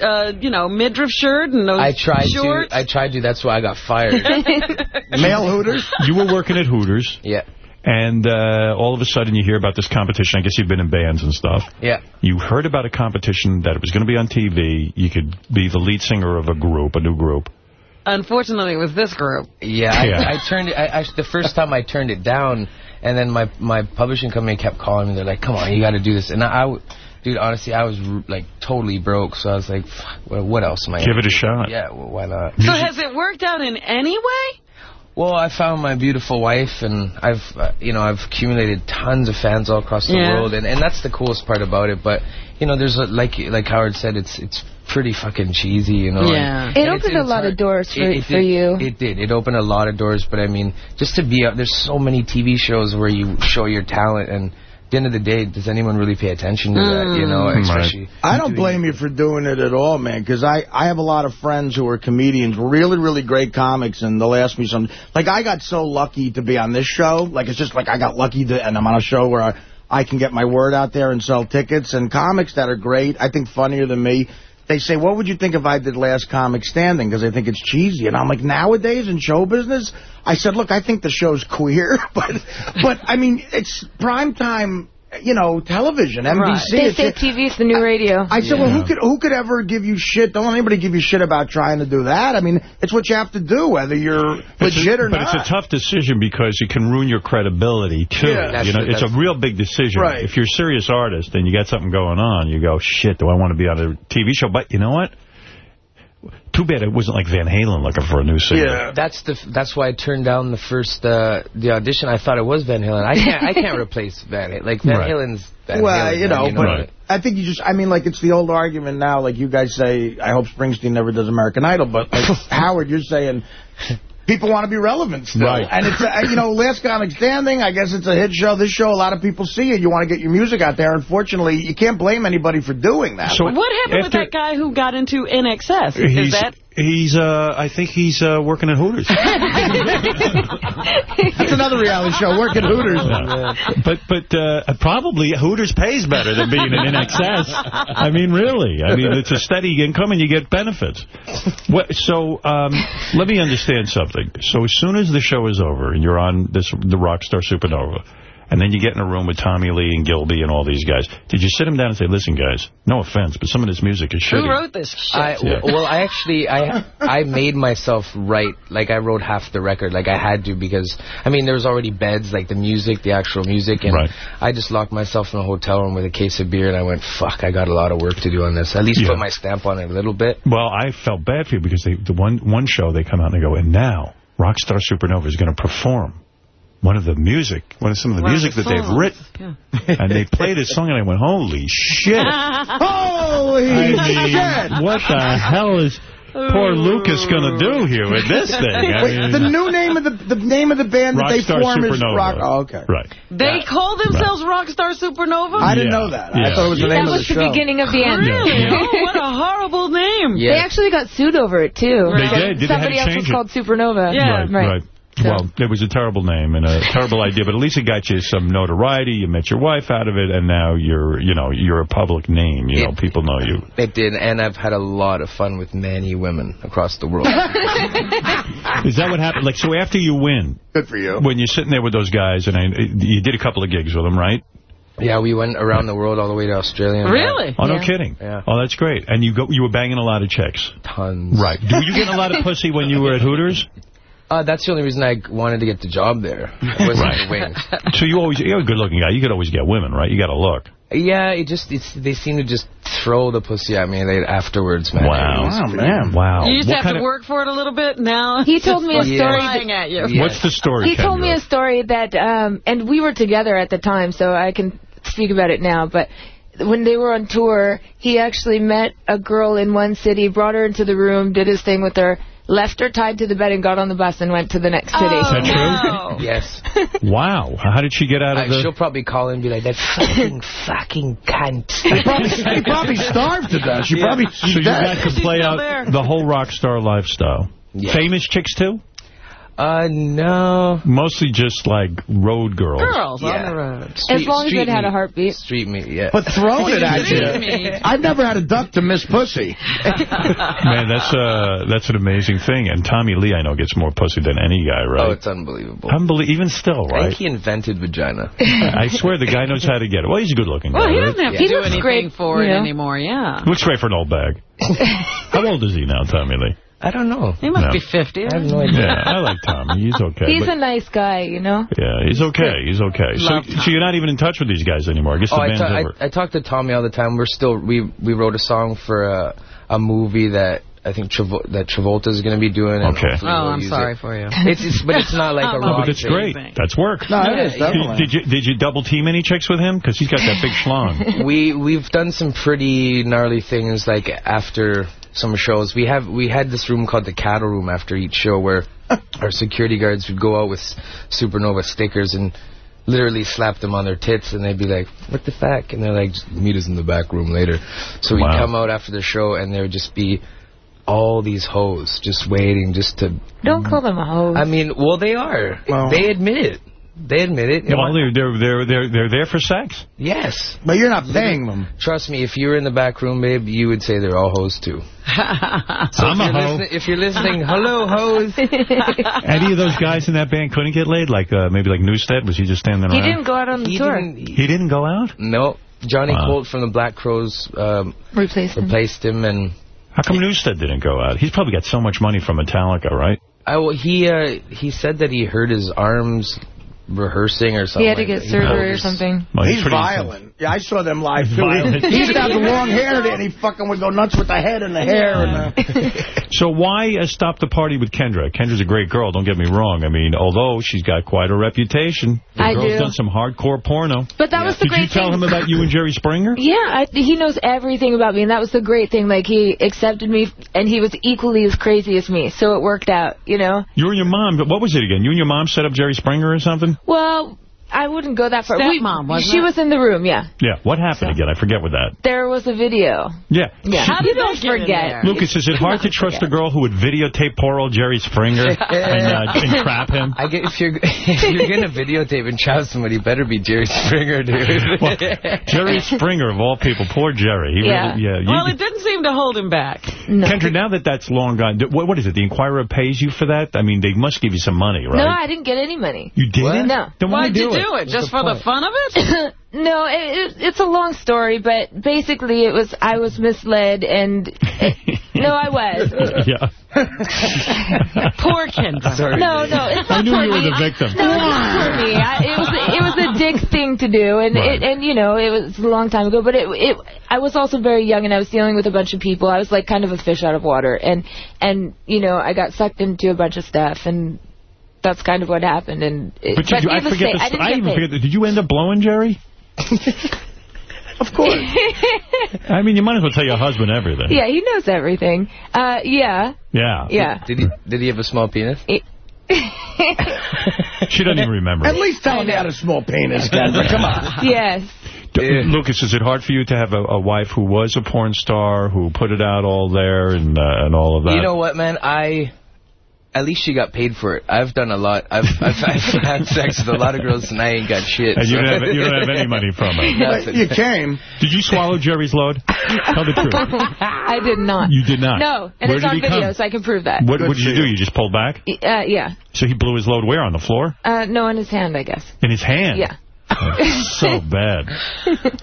uh, you know, midriff shirt and those I tried shorts. to. I tried to. That's why I got fired. Male Hooters? You were working at Hooters. Yeah. And uh, all of a sudden you hear about this competition. I guess you've been in bands and stuff. Yeah. You heard about a competition that it was going to be on TV. You could be the lead singer of a group, a new group. Unfortunately, it was this group. Yeah, I, Yeah. I turned it. I, I, the first time I turned it down, and then my my publishing company kept calling me. They're like, "Come on, you got to do this." And I, I w- dude, honestly, I was like totally broke. So I was like, well, "What else am I?" Give gonna it a shot. Yeah, well, why not? So has it worked out in any way? Well, I found my beautiful wife, and I've, uh, you know, I've accumulated tons of fans all across the Yeah. world, and, and that's the coolest part about it. But you know, there's a, like like Howard said, it's it's pretty fucking cheesy, you know. Yeah. and- It and it's- opened a lot hard. of doors for, It- it for did. you. It did. It opened a lot of doors, but I mean, just to be out, there's so many TV shows where you show your talent, and at the end of the day, does anyone really pay attention to that? You know, Mm. especially. I don't blame you for doing it at all, man, because I, I have a lot of friends who are comedians, really, really great comics, and they'll ask me something. Like, I got so lucky to be on this show. Like, it's just like I got lucky to, and I'm on a show where I, I can get my word out there and sell tickets. And comics that are great, I think funnier than me, they say, what would you think if I did Last Comic Standing? Because I think it's cheesy. And I'm like, nowadays in show business? I said, look, I think the show's queer, but, but I mean, it's prime time, you know, television, NBC. They say TV is the new radio. I said, well, who could who could ever give you shit? Don't let anybody give you shit about trying to do that. I mean, it's what you have to do, whether you're legit or but not. But it's a tough decision because it can ruin your credibility, too. Yeah. That's you know, it, It's a real big decision. Right. If you're a serious artist and you got something going on, you go, shit, do I want to be on a TV show? But you know what? Too bad it wasn't like Van Halen looking for a new singer. Yeah, That's the that's why I turned down the first uh, the audition. I thought it was Van Halen. I can't I can't replace Van Halen. Like Van Right. Halen's Van well, Halen, you know, man, but I think you just, I mean, like, it's the old argument now, like you guys say, I hope Springsteen never does American Idol, but like, Howard, you're saying people want to be relevant still. Right. And it's, uh, you know, Last Comic Standing, I guess it's a hit show. This show, a lot of people see it. You want to get your music out there. Unfortunately, you can't blame anybody for doing that. So What happened with that guy who got into INXS? Is that he's uh, I think he's uh, working at Hooters. That's another reality show, working Hooters. But but uh, probably Hooters pays better than being in INXS. I mean, really. I mean, it's a steady income and you get benefits. What, so um, let me understand something. So as soon as the show is over and you're on this the Rockstar Supernova, and then you get in a room with Tommy Lee and Gilby and all these guys. Did you sit them down and say, listen, guys, no offense, but some of this music is shitty? Who wrote this shit? I, Yeah. Well, I actually, I I made myself write, like I wrote half the record, like I had to because, I mean, there was already beds, like the music, the actual music, and Right. I just locked myself in a hotel room with a case of beer and I went, fuck, I got a lot of work to do on this. At least Yeah. put my stamp on it a little bit. Well, I felt bad for you because they, the one one show they come out and they go, and now Rockstar Supernova is going to perform one of the music, one of some of the One of music the that they've songs. written. and they played a song, and I went, holy shit. Holy I mean, shit! what the hell is poor Lukas going to do here with this thing? I Wait, mean, the new name of the the name of the band that they Rockstar form is Supernova. Rock. Oh, okay. Right. They call themselves Rockstar Supernova? I didn't know that. I thought it was the name That of was the the show. beginning of the end. Really? Oh, what a horrible name. They actually got sued over it, too. They So did. Somebody to else was it. called Supernova. Yeah. Right, right. So- Well, it was a terrible name and a terrible idea, but at least it got you some notoriety. You met your wife out of it, and now you're, you know, you're a public name. You know, people know you. It did, and I've had a lot of fun with many women across the world. Is that what happened? Like, so after you win, good for you. When you're sitting there with those guys, and I, you did a couple of gigs with them, right? yeah, we went around the world all the way to Australia. Really? back. Oh, no kidding. Yeah. Oh, that's great. And you go, you were banging a lot of chicks. Tons. Right. Were you getting a lot of pussy when you were at Hooters? Uh, that's the only reason I wanted to get the job there. It wasn't Right. the. So you always, you're a good-looking guy. You could always get women, right? You got to look. Yeah, it just it's they seem to just throw the pussy at me like, afterwards, man. Wow. Wow, man. Wow. You used What to have to of- work for it a little bit. Now He told me a it's story flying that- at you. What's the story, He told me a story that, um, and we were together at the time, so I can speak about it now. But when they were on tour, he actually met a girl in one city, brought her into the room, did his thing with her, left her tied to the bed, and got on the bus and went to the next city. Is that true? Yes. Wow. How did she get out of Uh, the... she'll probably call and be like, that fucking fucking cunt. He probably, he probably starved to death. She Yeah. probably. So you got to play out the whole rock star lifestyle. Yeah. Famous chicks, too? Uh, no. Mostly just, like, road girls. Girls on the road. as long as it had a heartbeat. Street meat, yeah. But throwing it at you. I've never had a duck to miss pussy. Man, that's uh, that's an amazing thing. And Tommy Lee, I know, gets more pussy than any guy, right? Oh, it's unbelievable. Unbelie even still, I right? think he invented vagina. I swear the guy knows how to get it. Well, he's a good-looking Well, guy, he doesn't have to He do anything great, for it know. anymore, yeah. Looks great for an old bag. How old is he now, Tommy Lee? I don't know. He must No. be 50. I have no idea. Yeah, I like Tommy. He's okay. He's a nice guy, you know? yeah, he's okay. He's okay. So, Love so you're not even in touch with these guys anymore. I guess oh, the Oh, I, band's ta- over. I, I talk to Tommy all the time. We're still we we wrote a song for a a movie that I think Travo- that Travolta is going to be doing. Okay. Oh, we'll I'm sorry it. for you. It's, it's but it's not like a Oh, No, rock but that's thing. great. That's work. No, it is, Yeah, definitely. Did you did you double team any chicks with him? Because he's got that big schlong. we we've done some pretty gnarly things like after some shows. We have we had this room called the cattle room after each show where our security guards would go out with supernova stickers and literally slap them on their tits and they'd be like what the fuck? And they're like meet us in the back room later. So we'd come out after the show and there would just be all these hoes just waiting just to Don't call them a hoe. I mean well they are. Well- they admit it they admit it well, they're, they're they're they're they're there for sex. yes But you're not paying them. Trust me, if you were in the back room, babe, you would say they're all hoes too. So I'm if a you're hoe. listening- If you're listening, hello hoes. Any of those guys in that band couldn't get laid? Like uh, maybe like Newsted? Was he just standing he around? didn't go out on the He tour. didn't. He didn't go out? No, Johnny Wow. Colt from the Black Crowes um, Replaced him. him, and How come Newsted didn't go out? He's probably got so much money from Metallica, right? I, well, he uh, he said that he hurt his arms rehearsing or something. He had to like get that. surgery or something. Well, He's pretty- violent. Yeah, I saw them live too. Violent. He used to have the long hair, and he fucking would go nuts with the head and the hair. And the... So why uh, stop the party with Kendra? Kendra's a great girl, don't get me wrong. I mean, although she's got quite a reputation. The I girl's do. done some hardcore porno. But that was the great. Did you tell thing. him about you and Jerry Springer? Yeah, I, he knows everything about me, and that was the great thing. Like, he accepted me, and he was equally as crazy as me, so it worked out, you know? You and your mom, but what was it again? You and your mom set up Jerry Springer or something? Well, I wouldn't go that far. We- Stepmom, wasn't She it? was in the room, yeah. Yeah. What happened again? I forget with that. There was a video. Yeah. Yeah. How you did don't that get in forget. Lukas, is it hard to trust a girl who would videotape poor old Jerry Springer and, uh, and crap him? I get if you're if you're gonna videotape and trap somebody, better be Jerry Springer, dude. Well, Jerry Springer, of all people, poor Jerry. He Yeah. Really, yeah. You- Well, it didn't seem to hold him back. No. Kendra, now that that's long gone, what, what is it? The Inquirer pays you for that? I mean, they must give you some money, right? No, I didn't get any money. you didn't? No. Then why Why'd do you it? Do it? Just for the fun of it? no, it, it, it's a long story, but basically it was I was misled and it, no, I was. yeah. Poor Kendra. No, no, it's not I knew for you were me. the victim. No, it's not for me. I, it was it was a dick thing to do, and it, and you know it was a long time ago. But it it I was also very young, and I was dealing with a bunch of people. I was like kind of a fish out of water, and and you know I got sucked into a bunch of stuff, and that's kind of what happened. And it, But, did you, I forget. say, the, I didn't I even paid. forget. the- Did you end up blowing Jerry? Of course. I mean, you might as well tell your husband everything. Yeah, he knows everything. Uh, yeah. Yeah. Yeah. Did he did he have a small penis? She doesn't even remember. At least tell him he had a small penis, Kendra. Come on. yes. D- Lukas, is it hard for you to have a, a wife who was a porn star, who put it out all there and uh, and all of that? You know what, man? I at least she got paid for it. I've done a lot. I've I've, I've had sex with a lot of girls and I ain't got shit. and you so- don't, have, you don't have any money from it. Nothing. You came. Did you swallow Jerry's load? Tell the truth. I did not. You did not? No, and Where it's on he video, come? so I can prove that. What, what did you do? You just pulled back? Uh, yeah. So he blew his load where? On the floor? Uh, no, in his hand, I guess. In his hand? Yeah. so bad.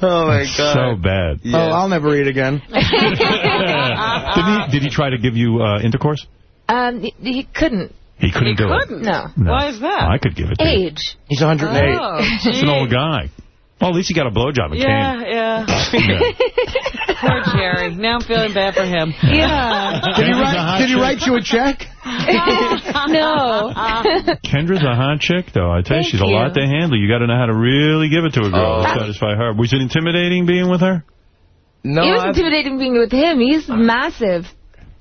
Oh, my God. So bad. Oh, I'll never eat again. did, he, did he try to give you uh, intercourse? Um, he, he couldn't. He couldn't do couldn't? it. No. No. Why is that? I could give it to you. Age. He's 108. Oh, He's an old guy. Well, at least he got a blowjob. It Yeah, came. yeah. Poor Jerry. Now I'm feeling bad for him. Yeah. Did he write, did he write you a check? no. Kendra's a hot chick, though. I tell you, Thank she's a you. lot to handle. You got to know how to really give it to a girl Oh. to satisfy her. Was it intimidating being with her? No, it was I've- intimidating being with him. He's massive.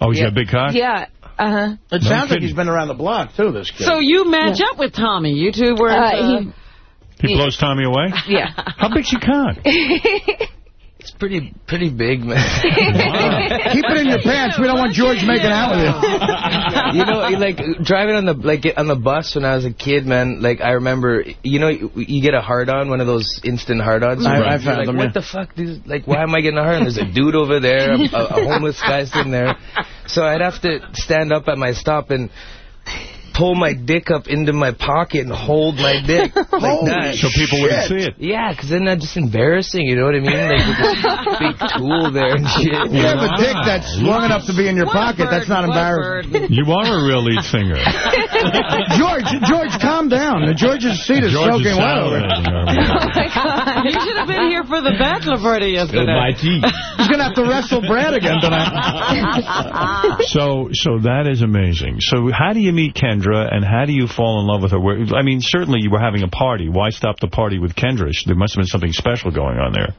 Oh, he's Yeah. got a big cock? Yeah. Uh-huh. It No sounds like he's been around the block, too, this kid. So you match up with Tommy. You two were... Uh, uh, He blows Tommy away? Yeah. How big's your cock? It's pretty pretty big, man. Keep it in your pants. We don't want George making out with you. you know, like driving on the like on the bus when I was a kid, man. Like I remember, you know, you, you get a hard on, one of those instant hard ons. I- I've had like, them, What yeah. the fuck? These, like, why am I getting a hard on? There's a dude over there, a, a homeless guy sitting there. So I'd have to stand up at my stop and pull my dick up into my pocket and hold my dick like Holy that. So people wouldn't see it. Yeah, because then that's just embarrassing, you know what I mean? Like, with this big tool there and shit. You have a dick that's long enough to be in your pocket. That's not embarrassing. You are a real lead singer. George, George, calm down. The George's seat is George soaking wet over there. salivating. Oh you should have been here for the bachelor party yesterday. My teeth. He's going to have to wrestle Brad again tonight. So, so that is amazing. So, how do you meet Kendra, and how do you fall in love with her? Where, I mean, certainly you were having a party. Why stop the party with Kendra? There must have been something special going on there.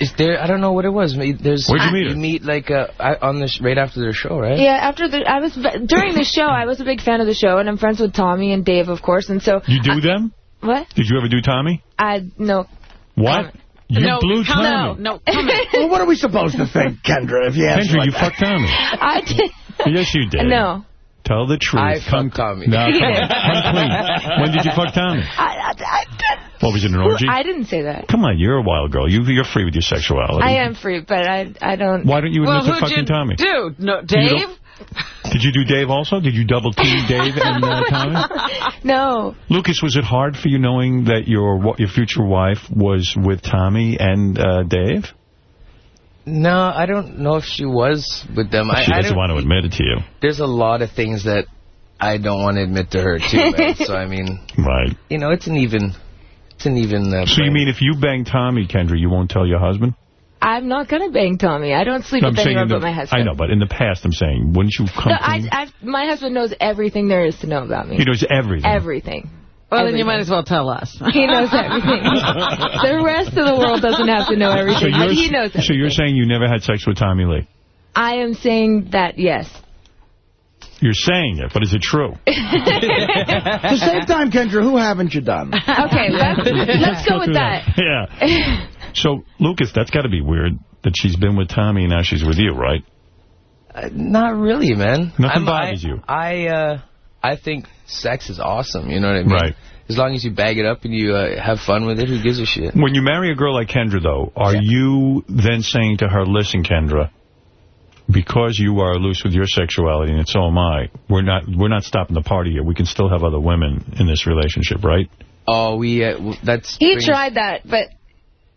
Is there? I don't know what it was. There's. Where'd you meet her? You meet like uh, on the sh right after their show, right? Yeah, after the I was during the show, I was a big fan of the show, and I'm friends with Tommy and Dave, of course, and so You do them? what? Did you ever do Tommy? I no. What? You no, blew come Tommy. on. No. Well, what are we supposed to think, Kendra, if you answer Kendra, like you that? fucked Tommy. I did. Yes, you did. No. Tell the truth. I come, fucked Tommy. No, come, He on. come clean. When did you fuck Tommy? I, I, I, What was it, an orgy? I didn't say that. Come on, you're a wild girl. You, you're free with your sexuality. I am free, but I I don't. Why don't you admit Well, to fucking you Tommy? do? No, Dave? Did you do Dave also? Did you double team Dave and uh, Tommy? No. Lukas, was it hard for you knowing that your your future wife was with Tommy and uh, Dave? No, I don't know if she was with them. She I doesn't don't, want to admit it to you. There's a lot of things that I don't want to admit to her too. Man. So I mean, Right. you know, it's an even, it's an even. Uh, So you mean if you bang Tommy, Kendra, you won't tell your husband? I'm not gonna bang Tommy. I don't sleep No, with saying anyone the- but my husband. I know, but in the past, I'm saying, wouldn't you come No, I, clean? I, my husband knows everything there is to know about me. He knows everything. Everything. Well, then you might as well tell us. He knows everything. the rest of the world doesn't have to know everything, you're, he knows so you're saying you never had sex with Tommy Lee? I am saying that, yes. You're saying it, but is it true? At the same time, Kendra, who haven't you done? Okay, let's, let's go with through that. Yeah. So, Lukas, that's got to be weird that she's been with Tommy and now she's with you, right? Uh, not really, man. Nothing I'm- bothers I, you. I, uh, I think sex is awesome. You know what I mean? Right. As long as you bag it up and you uh, have fun with it, who gives a shit? When you marry a girl like Kendra, though, are you then saying to her, listen, Kendra, because you are loose with your sexuality and so am I, we're not we're not stopping the party here. We can still have other women in this relationship, right? Oh, we uh, that's He tried that, but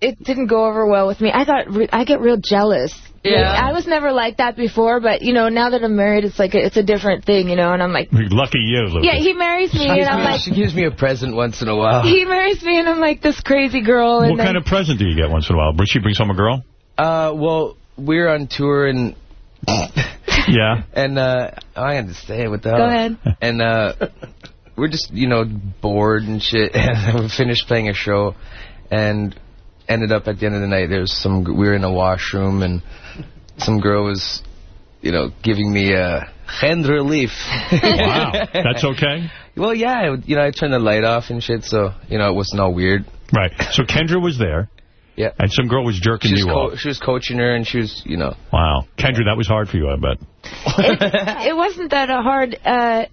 it didn't go over well with me. I got re- I get real jealous. Yeah. Like, I was never like that before, but you know, now that I'm married, it's like a, it's a different thing, you know. And I'm like, Lucky you, Lukas. yeah, he marries me, and I'm like, she gives me a present once in a while. he marries me, and I'm like this crazy girl. And What then, kind of present do you get once in a while? But she brings home a girl? Uh, well, we're on tour and Yeah. and uh, I understand what the hell. Go ahead. And uh, we're just you know bored and shit. And we finished playing a show, and ended up at the end of the night. There's some. We were in a washroom, and some girl was, you know, giving me a hand relief. Wow. That's okay? Well, yeah, I you know, I turned the light off and shit, so you know it wasn't all weird. Right. So Kendra was there. Yeah. And some girl was jerking She was, you off. she was coaching her, and she was, you know. Wow. Kendra, that was hard for you, I bet. it wasn't that hard. Uh,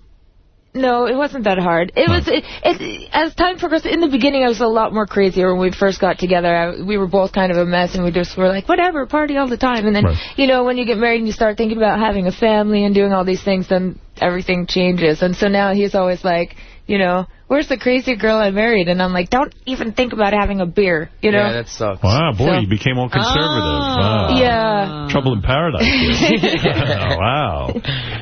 no, it wasn't that hard. It was it, it, as time progressed. In the beginning, I was a lot more crazier when we first got together. I, we were both kind of a mess, and we just were like, whatever, party all the time. And then, you know, when you get married and you start thinking about having a family and doing all these things, then everything changes. And so now he's always like, you know, where's the crazy girl I married? And I'm like, don't even think about having a beer. You know? Yeah, that sucks. Wow, boy, So- you became all conservative. wow. Yeah. Trouble in paradise. oh, wow.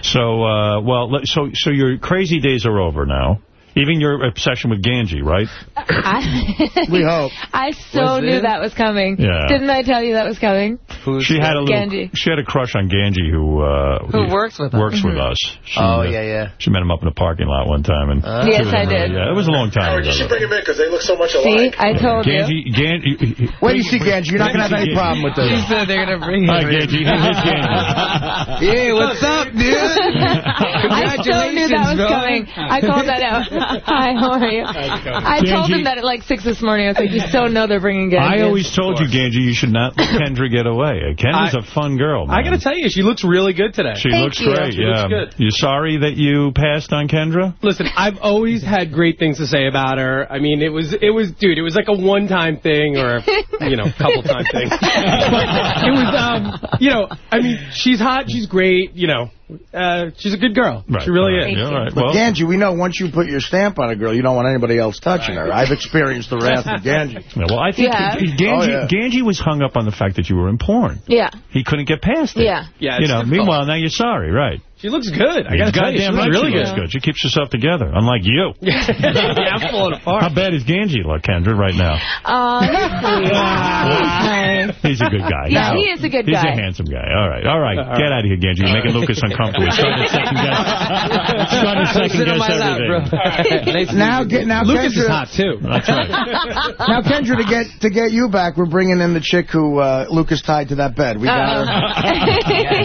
So, uh, well, so so your crazy days are over now. Even your obsession with Ganji, right? I, We hope. I so Was knew it? that was coming. Yeah. Didn't I tell you that was coming? she had a little. Ganji. She had a crush on Ganji, who uh, Who works with us. works with Mhm. us. She, Oh, uh, yeah, yeah. She met him up in a parking lot one time, and Yes, two of them I were- did. Yeah, it was a long time Howard, you should bring him in because they look so much See, alike. I told you. Ganji, Ganji. Wait till you see Ganji. You're not going to have any problem with this. She said they're gonna bring him. Hi, in. Ganji. Here's Ganji. Hey, what's up, dude? I so knew that was bro. coming. I called that out. Hi, how are you? I told Ganji- him that at like 6 this morning. I was like, you so know they're bringing Ganji. I always told you, Ganji, you should not let Kendra get away. Uh, Kendra's I- a fun girl, man. I got to tell you, she looks really good today. She looks great, She yeah. looks good. You sorry that you passed on Kendra? Listen, I've always had great things to say about her. I mean, it was, it was, dude, it was like a one-time thing or, you know, couple-time thing. but it was, um, you know, I mean, she's hot, she's great, you know, uh, she's a good girl. She really is. But Ganji, we know once you put your stamp on a girl, you don't want anybody else touching her. I've experienced the wrath of Ganji. Yeah, well, I think Yeah. Ganji, Oh, yeah. Ganji was hung up on the fact that you were in porn. Yeah. He couldn't get past it. Yeah. Yeah, you know, difficult. meanwhile, now you're sorry, right? She looks good. I You're got to tell you, she goddamn looks right really she looks good. good. She keeps herself together, unlike you. yeah, I'm falling apart. How bad is Ganji look, Kendra, right now? Uh, he's a good guy. Yeah, No. he is a good He's guy. He's a handsome guy. All right, all right. Get out of here, Ganji. You're making Lukas uncomfortable. He's starting to second guess. He's starting to second guess my lap, everything. bro. Now, meet you. get now, Lukas Kendra, is hot, too. That's right. Now, Kendra, to get to get you back, we're bringing in the chick who uh, Lukas tied to that bed. We got her. Yeah.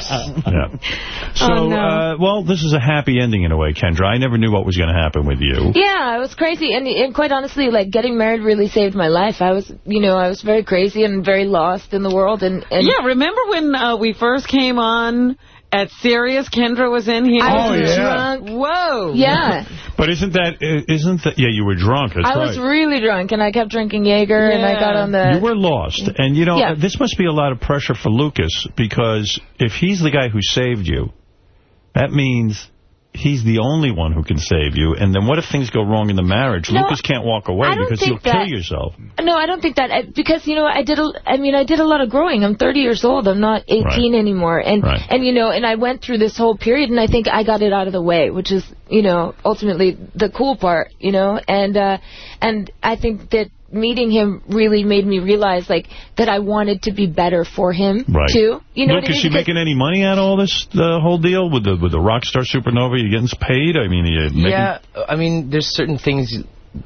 So, Oh, no. Uh, well, this is a happy ending in a way, Kendra. I never knew what was going to happen with you. Yeah, it was crazy, and, and quite honestly, like getting married really saved my life. I was, you know, I was very crazy and very lost in the world, and, and Yeah, remember when uh, we first came on at Sirius? Kendra was in here. I was Oh, yeah. drunk. Whoa. Yeah, But isn't that, uh, isn't that, yeah, you were drunk. That's I right. was really drunk, and I kept drinking Jaeger, and I got on the. You were lost. And, you know, Yeah. this must be a lot of pressure for Lukas because if he's the guy who saved you, that means he's the only one who can save you. And then what if things go wrong in the marriage? No, Lukas can't walk away because you'll think kill that- yourself. No, I don't think that I- because you know I did. A, I mean, I did a lot of growing. I'm 30 years old. I'm not 18 Right. anymore, and Right. and you know, and I went through this whole period, and I think I got it out of the way, which is you know ultimately the cool part, you know, and uh, and I think that meeting him really made me realize like that I wanted to be better for him Right. too. You know, Look, what I is she Because- making any money out of all this, the whole deal with the with the Rockstar Supernova? You getting paid? I mean, are you making... Yeah, I mean, there's certain things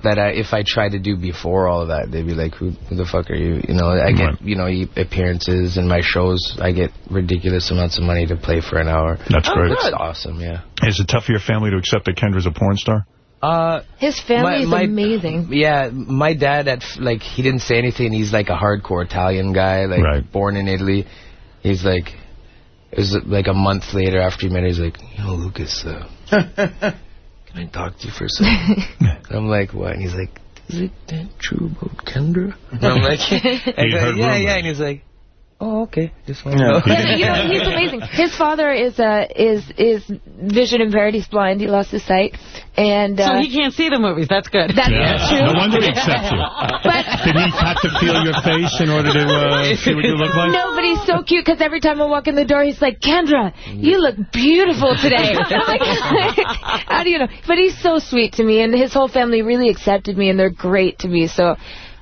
that I, if I try to do before all of that, they'd be like, "Who, who the fuck are you?" You know, I get, Right. you know, appearances in my shows. I get ridiculous amounts of money to play for an hour. That's oh, great. That's awesome, yeah. Is it tough for your family to accept that Kendra's a porn star? Uh, his family is my- amazing. yeah, my dad at like he didn't say anything. He's like a hardcore Italian guy, like Right. born in Italy. He's like, it was like a month later after he met. her, He's like, you know, Lukas, uh, can I talk to you for a second? I'm like, what? And he's like, is it that true about Kendra? And I'm like, I He'd yeah, rumors. yeah. And he's like, oh, okay. Just want Yeah. to know. But, you know, he's amazing. His father is uh, is is vision impaired. He's blind. He lost his sight, and uh, So he can't see the movies. That's good. That's Yeah. true. No wonder he accepts you. But Did he have to feel your face in order to uh, see what you look like? No, but he's so cute because every time I walk in the door, he's like, Kendra, you look beautiful today. I'm like, how do you know? But he's so sweet to me, and his whole family really accepted me, and they're great to me. So.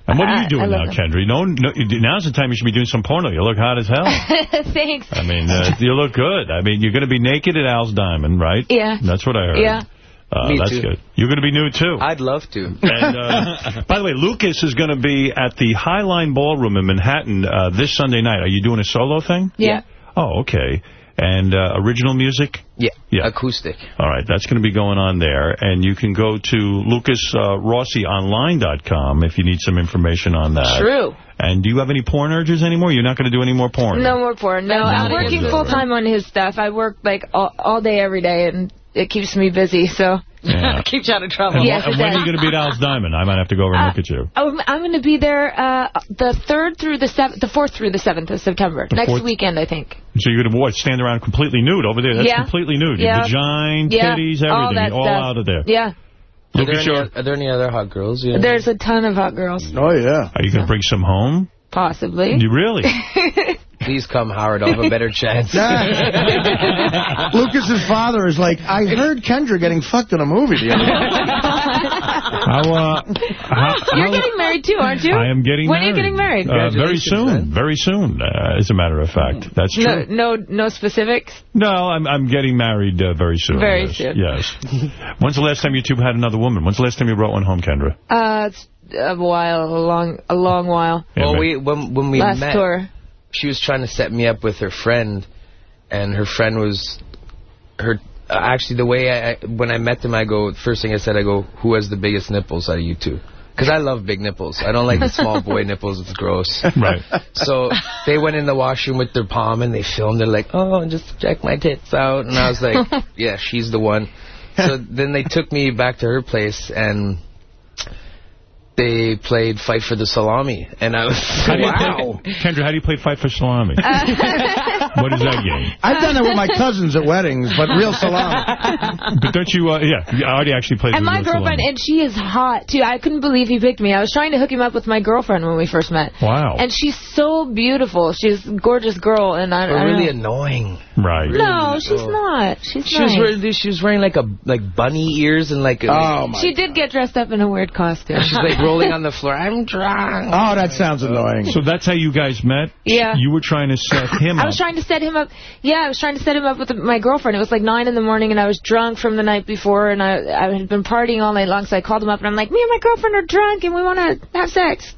And what are you doing now, them. Kendra? No, no, now's the time you should be doing some porno. You look hot as hell. Thanks. I mean, uh, you look good. I mean, you're going to be naked at Al's Diamond, right? Yeah. That's what I heard. Yeah. Uh, Me that's too. good. You're going to be nude, too. I'd love to. And, uh, by the way, Lukas is going to be at the Highline Ballroom in Manhattan uh, this Sunday night. Are you doing a solo thing? Yeah. Oh, okay. And uh, original music? Yeah. Yeah. Acoustic. All right, that's going to be going on there. And you can go to lucasrossimonline.com if you need some information on that. True. And do you have any porn urges anymore? You're not going to do any more porn? No more porn. No, I'm working full time on his stuff. I work like all, all day, every day, and it keeps me busy. So. Yeah. Keeps you out of trouble. And, Yes, and when are you going to be at Al's Diamond? I might have to go over and look at you. Oh, I'm going to be there uh, the third through the seventh, the fourth through the seventh of September. The Next fourth- weekend, I think. So you're going to what, stand around completely nude over there? That's Yeah. completely nude. Yeah. Your vagina, Yeah. titties, all everything, that all stuff. out of there. Yeah. Are there, Lukas, any, you're- are there any other hot girls? Yeah. There's a ton of hot girls. Oh, yeah. Are you going to bring some home? Possibly. You really? Please come, Howard. I'll have a better chance. Lukas's father is like, I heard Kendra getting fucked in a movie the other day. How, uh, how, You're how- getting married too, aren't you? I am getting when married. When are you getting married? Uh, very soon. Very soon, uh, as a matter of fact. That's true. no, no, no specifics. No, I'm I'm getting married uh, very soon. Very yes. soon. Yes. When's the last time you two had another woman? When's the last time you brought one home, Kendra? Uh, it's a while, a long, a long while. well, we when when we Last met, tour. She was trying to set me up with her friend, and her friend was her. Actually, the way I I- when I met them, I go first thing I said, I go, "Who has the biggest nipples out of you two? Because I love big nipples. I don't like the small boy nipples. It's gross. Right. So they went in the washroom with their palm and they filmed. They're like, "Oh, just check my tits out." And I was like, "Yeah, she's the one." So then they took me back to her place and they played Fight for the Salami, and I was How wow. Kendra, how do you play Fight for Salami? what is that game? I've done that with my cousins at weddings, but real salami. But don't you, uh, yeah, already actually played And my girlfriend, salami. and she is hot too. I couldn't believe he picked me. I was trying to hook him up with my girlfriend when we first met. Wow. And she's so beautiful. She's a gorgeous girl, and I, But I don't really annoying. Right. No, she's not. She's She was nice. wearing she was wearing like a like bunny ears and like a, Oh, my She did get dressed up in a weird costume. she's like rolling on the floor. I'm drunk. Oh, that sounds annoying. So that's how you guys met? Yeah. You were trying to set him I up. was trying to set him up. Yeah, I was trying to set him up with my girlfriend. It was like 9 in the morning, and I was drunk from the night before, and I I had been partying all night long, so I called him up, and I'm like, me and my girlfriend are drunk, and we want to have sex.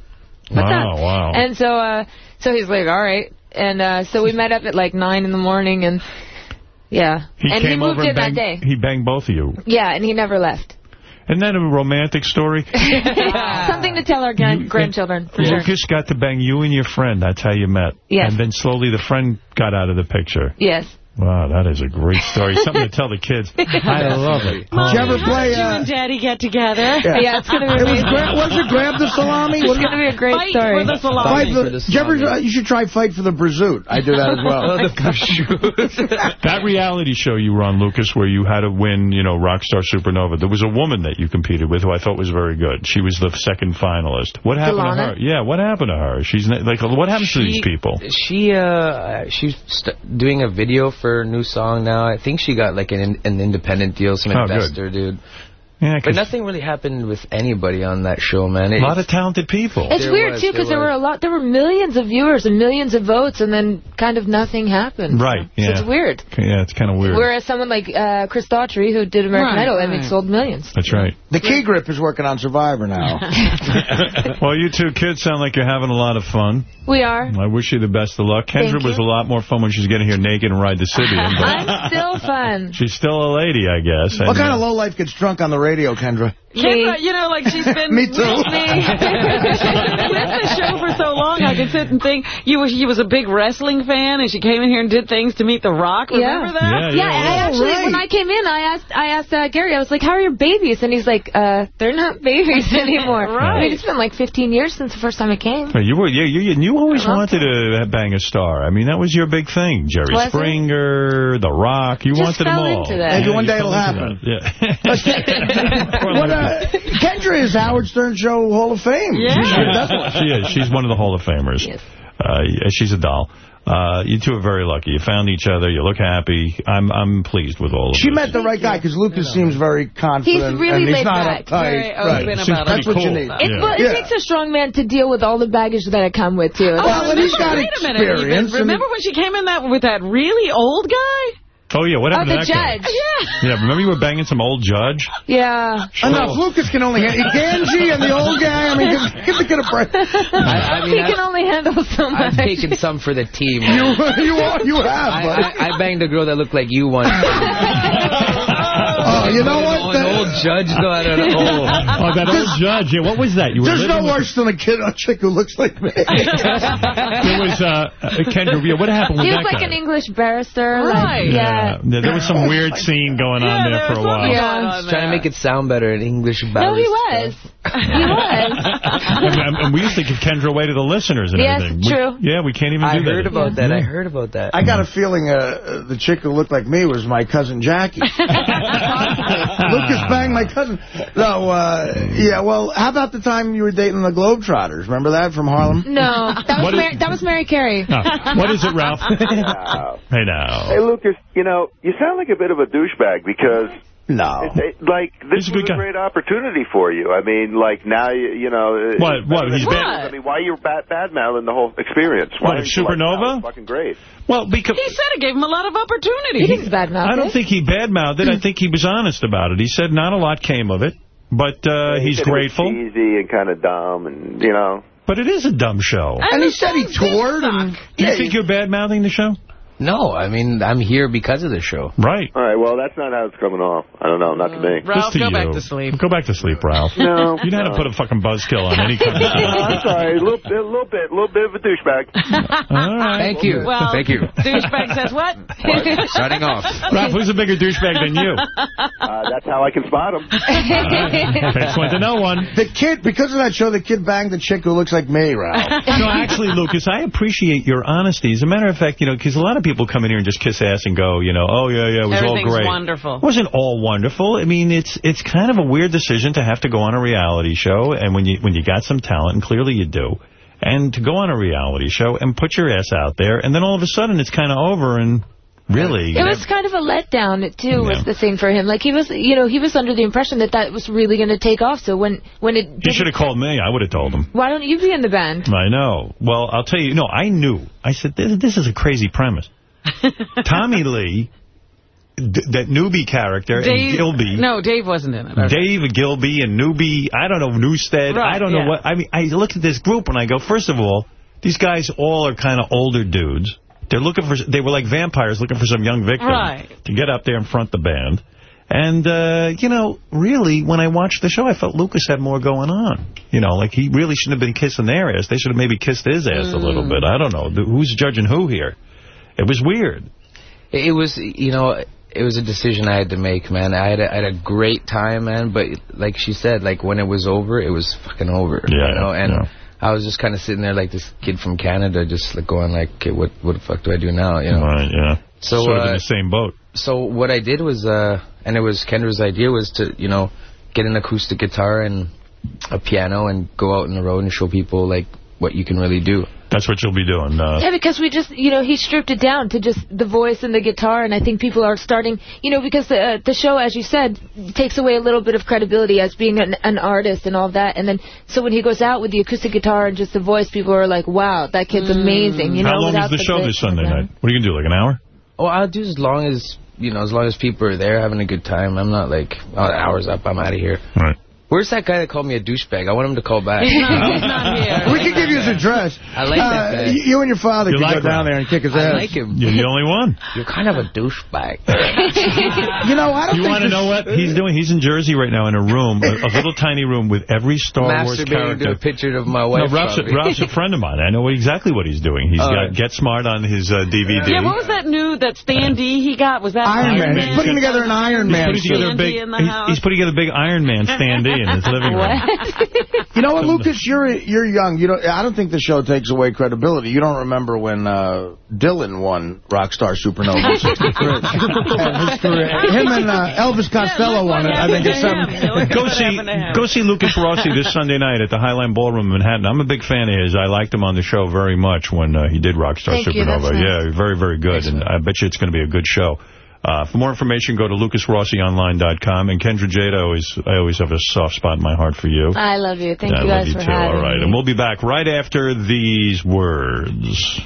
What's wow, up? wow. And so uh, so he's like, all right. And uh, so we met up at like 9 in the morning, and yeah. he and came he moved over in banged, that day. He banged both of you. Yeah, and he never left. Isn't that a romantic story? Something to tell our grand- grandchildren, for sure. Lukas got to bang you and your friend. That's how you met. Yes. And then slowly the friend got out of the picture. Yes. Wow, that is a great story. Something to tell the kids. I love it. Mom, Did you ever how play, did you uh, and Daddy get together? Yeah. Yeah, it's going to be It was amazing. gra- was it grab the salami? It's going to be a great Fight story. for the salami. Fight for for, the did you, ever, salami. you should try Fight for the Brazoot. I do that as well. Oh, the shoes. That reality show you were on, Lukas, where you had to win, you know, Rockstar Supernova, there was a woman that you competed with who I thought was very good. She was the second finalist. What happened Dilana? to her? Yeah, what happened to her? She's like, what happens to these people? She uh she's st- doing a video for a new song now. I think she got like an an independent deal, some Oh, good. investor dude. Yeah, But nothing really happened with anybody on that show, man. a lot of talented people. It's There weird, was, too, because there there were a lot, there were millions of viewers and millions of votes, and then kind of nothing happened. Right, So yeah. it's weird. Yeah, it's kind of weird. Whereas someone like uh, Chris Daughtry, who did American Right, Idol, I mean, right. sold millions. That's right. The Key Grip is working on Survivor now. well, you two kids sound like you're having a lot of fun. We are. I wish you the best of luck. Kendra was a lot more fun when she's getting here naked and ride the Sybian, but I'm still fun. she's still a lady, I guess. what And, kind uh, of lowlife gets drunk on the radio, Kendra? Kendra, you know, like she's been Me too. with me with the show for so long, I can sit and think You was she was a big wrestling fan, and she came in here and did things to meet The Rock. Remember that? Yeah, and I actually, when I came in, I asked, I asked uh, Gary, I was like, "How are your babies?" And he's like, "Uh, they're not babies anymore." Right. I mean, it's been like 15 years since the first time I came. You were, yeah, you, you- you always wanted to bang a star. I mean, that was your big thing. Jerry Was it? Springer, The Rock. You Just wanted them fell all. into that. Maybe Yeah, one day it'll happen. that. Yeah. What, uh, Kendra is Howard Stern Show Hall of Fame. Yeah. she is. She's one of the Hall of Famers. Uh, she's a doll. Uh, you two are very lucky. You found each other. You look happy. I'm I'm pleased with all of She this. met the right guy because Lukas seems very confident. He's really and he's laid not back. uptight. Very right. open Seems about That's it. what you Pretty need. It, Yeah. well, it takes a strong man to deal with all the baggage that I come with, too. Oh, and he's got wait a minute. experience Remember when she came in that with that really old guy? Oh, yeah. What Oh, happened the to that judge. guy? Yeah, remember you were banging some old judge? Yeah. Oh, Enough. Lukas can only handle Ganji and the old guy. I mean, give, give the kid a break. I, I mean, he I- can only handle so much. I've taken some for the team. You, you, are- you have, I. I, I banged a girl that looked like you once. Oh, you know what? An old judge, though, I don't know. Oh, that old judge. Yeah, what was that? You were There's no worse than a kid, a chick who looks like me. There was, uh, uh, Kendra, yeah, what happened with He that was like guy? an English barrister. Right. Like, yeah. Yeah, There was some weird scene going on Yeah, there there for a while. Yeah. going on trying to make it sound better in English barrister. No, about he was. He was. and, and- and we used to give Kendra away to the listeners and Yes, everything. We- true. yeah, we can't even I do that. I heard about that. I heard about that. I got a feeling uh, the chick who looked like me was my cousin Jackie. Lukas banged my cousin. No, uh, yeah, well, how about the time you were dating the Globetrotters? Remember that from Harlem? No, that What was, is- Mary, that was Mary Carey. No. What is it, Ralph? hey, now. Hey, Lukas, you know, you sound like a bit of a douchebag because, No. it, it- like, this He's a was good a guy. great opportunity for you. I mean, like, now, you, you know... uh, What, what, he's it bad- was. I mean, why you're bad, bad-mouthing the whole experience? Why What, aren't like, Supernova? Fucking great. Well, because... He said it gave him a lot of opportunity. He thinks bad mouth. I don't think he badmouthed it. I think he was honest about it. He said not a lot came of it, but uh, He he's said it was grateful. Cheesy and kind of dumb, and, you know... But it is a dumb show. And he said he toured. And, Do you yeah, think you're badmouthing the show? No, I mean, I'm here because of the show. Right. All right, well, that's not how it's coming off. I don't know, not to me. Ralph, Just to go you. back to sleep. Go back to sleep, Ralph. No, You know how to put a fucking buzzkill on any kind of No, I'm sorry, a little, bit, a little bit, a little bit of a douchebag. All right. Thank you. Well, Thank you. Douchebag says what? Signing off. Ralph, who's a bigger douchebag than you? Uh, that's how I can spot him. Excellent to know one. the kid, because of that show, the kid banged the chick who looks like me, Ralph. No, actually, Lukas, I appreciate your honesty. As a matter of fact, you know, because a lot of people come in here and just kiss ass and go, you know, oh, yeah, yeah, it was all great. wonderful. It wasn't all wonderful. I mean, it's it's kind of a weird decision to have to go on a reality show, and when you when you got some talent, and clearly you do, and to go on a reality show and put your ass out there, and then all of a sudden it's kind of over, and really... It was kind of a letdown, too, Yeah. was the thing for him. Like, he was, you know, he was under the impression that that was really going to take off. So when, when it... He should have called me. I would have told him. Why don't you be in the band? I know. Well, I'll tell you. No, I knew. I said, this, this is a crazy premise. Tommy Lee, d- that newbie character, and Dave, Gilby. no, Dave wasn't in it. Okay. Dave Gilby and Newbie, I don't know, Newsted, Right, I don't know yeah. what. I mean, I look at this group and I go, first of all, these guys all are kind of older dudes. They're looking for, they were like vampires looking for some young victim Right. to get up there and front the band. And, uh, you know, really, when I watched the show, I felt Lukas had more going on. You know, like he really shouldn't have been kissing their ass. They should have maybe kissed his ass a little Mm. bit. I don't know. Who's judging who here? It was weird. It was, you know, it was a decision I had to make, man. I had a, I had a great time, man. But like she said, like when it was over, it was fucking over. Yeah, you know, and yeah. I was just kind of sitting there like this kid from Canada, just like going like, okay, what what the fuck do I do now? You know. Right, yeah. So, sort of uh, in the same boat. So what I did was, uh, and it was Kendra's idea was to, you know, get an acoustic guitar and a piano and go out on the road and show people like what you can really do. That's what you'll be doing. Uh, Yeah, because we just, you know, he stripped it down to just the voice and the guitar, and I think people are starting, you know, because the uh, the show, as you said, takes away a little bit of credibility as being an, an artist and all that, and then so when he goes out with the acoustic guitar and just the voice, people are like, wow, that kid's amazing. You know, How long is the show glitz this Sunday night? What are you going to do, like an hour? Oh, I'll do as long as, you know, as long as people are there having a good time. I'm not like, oh, the hour's up, I'm out of here. Right. Where's that guy that called me a douchebag? I want him to call back. He's not here. We could give you Here's a dress. I like that Uh, guy. You and your father You could like go down there and kick his I ass. like him. You're the only one. You're kind of a douchebag. you know, I don't You think want to know what he's doing? He's in Jersey right now in a room, a, a little tiny room with every Star Wars Masturbating to character. a picture of my No, wife. Ralph's, probably. Ralph's a friend of mine. I know exactly what he's doing. He's All got right. Get Smart on his uh, DVD. Yeah, what was that new, that standee he got? Was that Iron Man. He's putting together an Iron He's Man putting together a suit. big. in the he- house. He's putting together a big Iron Man standee in his living room. You know what, Lukas? You're you're young. You don't. I don't think the show takes away credibility. You don't remember when uh, Dylan won Rockstar Supernova And his career- Him and uh, Elvis Costello won it. I think it's some. Go see, go see Lukas Rossi this Sunday night at the Highline Ballroom in Manhattan. I'm a big fan of his. I liked him on the show very much when uh, he did Rockstar Thank Supernova. that's nice. Yeah, very, very good. and I bet you it's going to be a good show. Uh, for more information, go to lucasrossionline.com. And Kendra Jade, I always, I always have a soft spot in my heart for you. I love you. Thank I you love guys you for too. having All right, me. and we'll be back right after these words.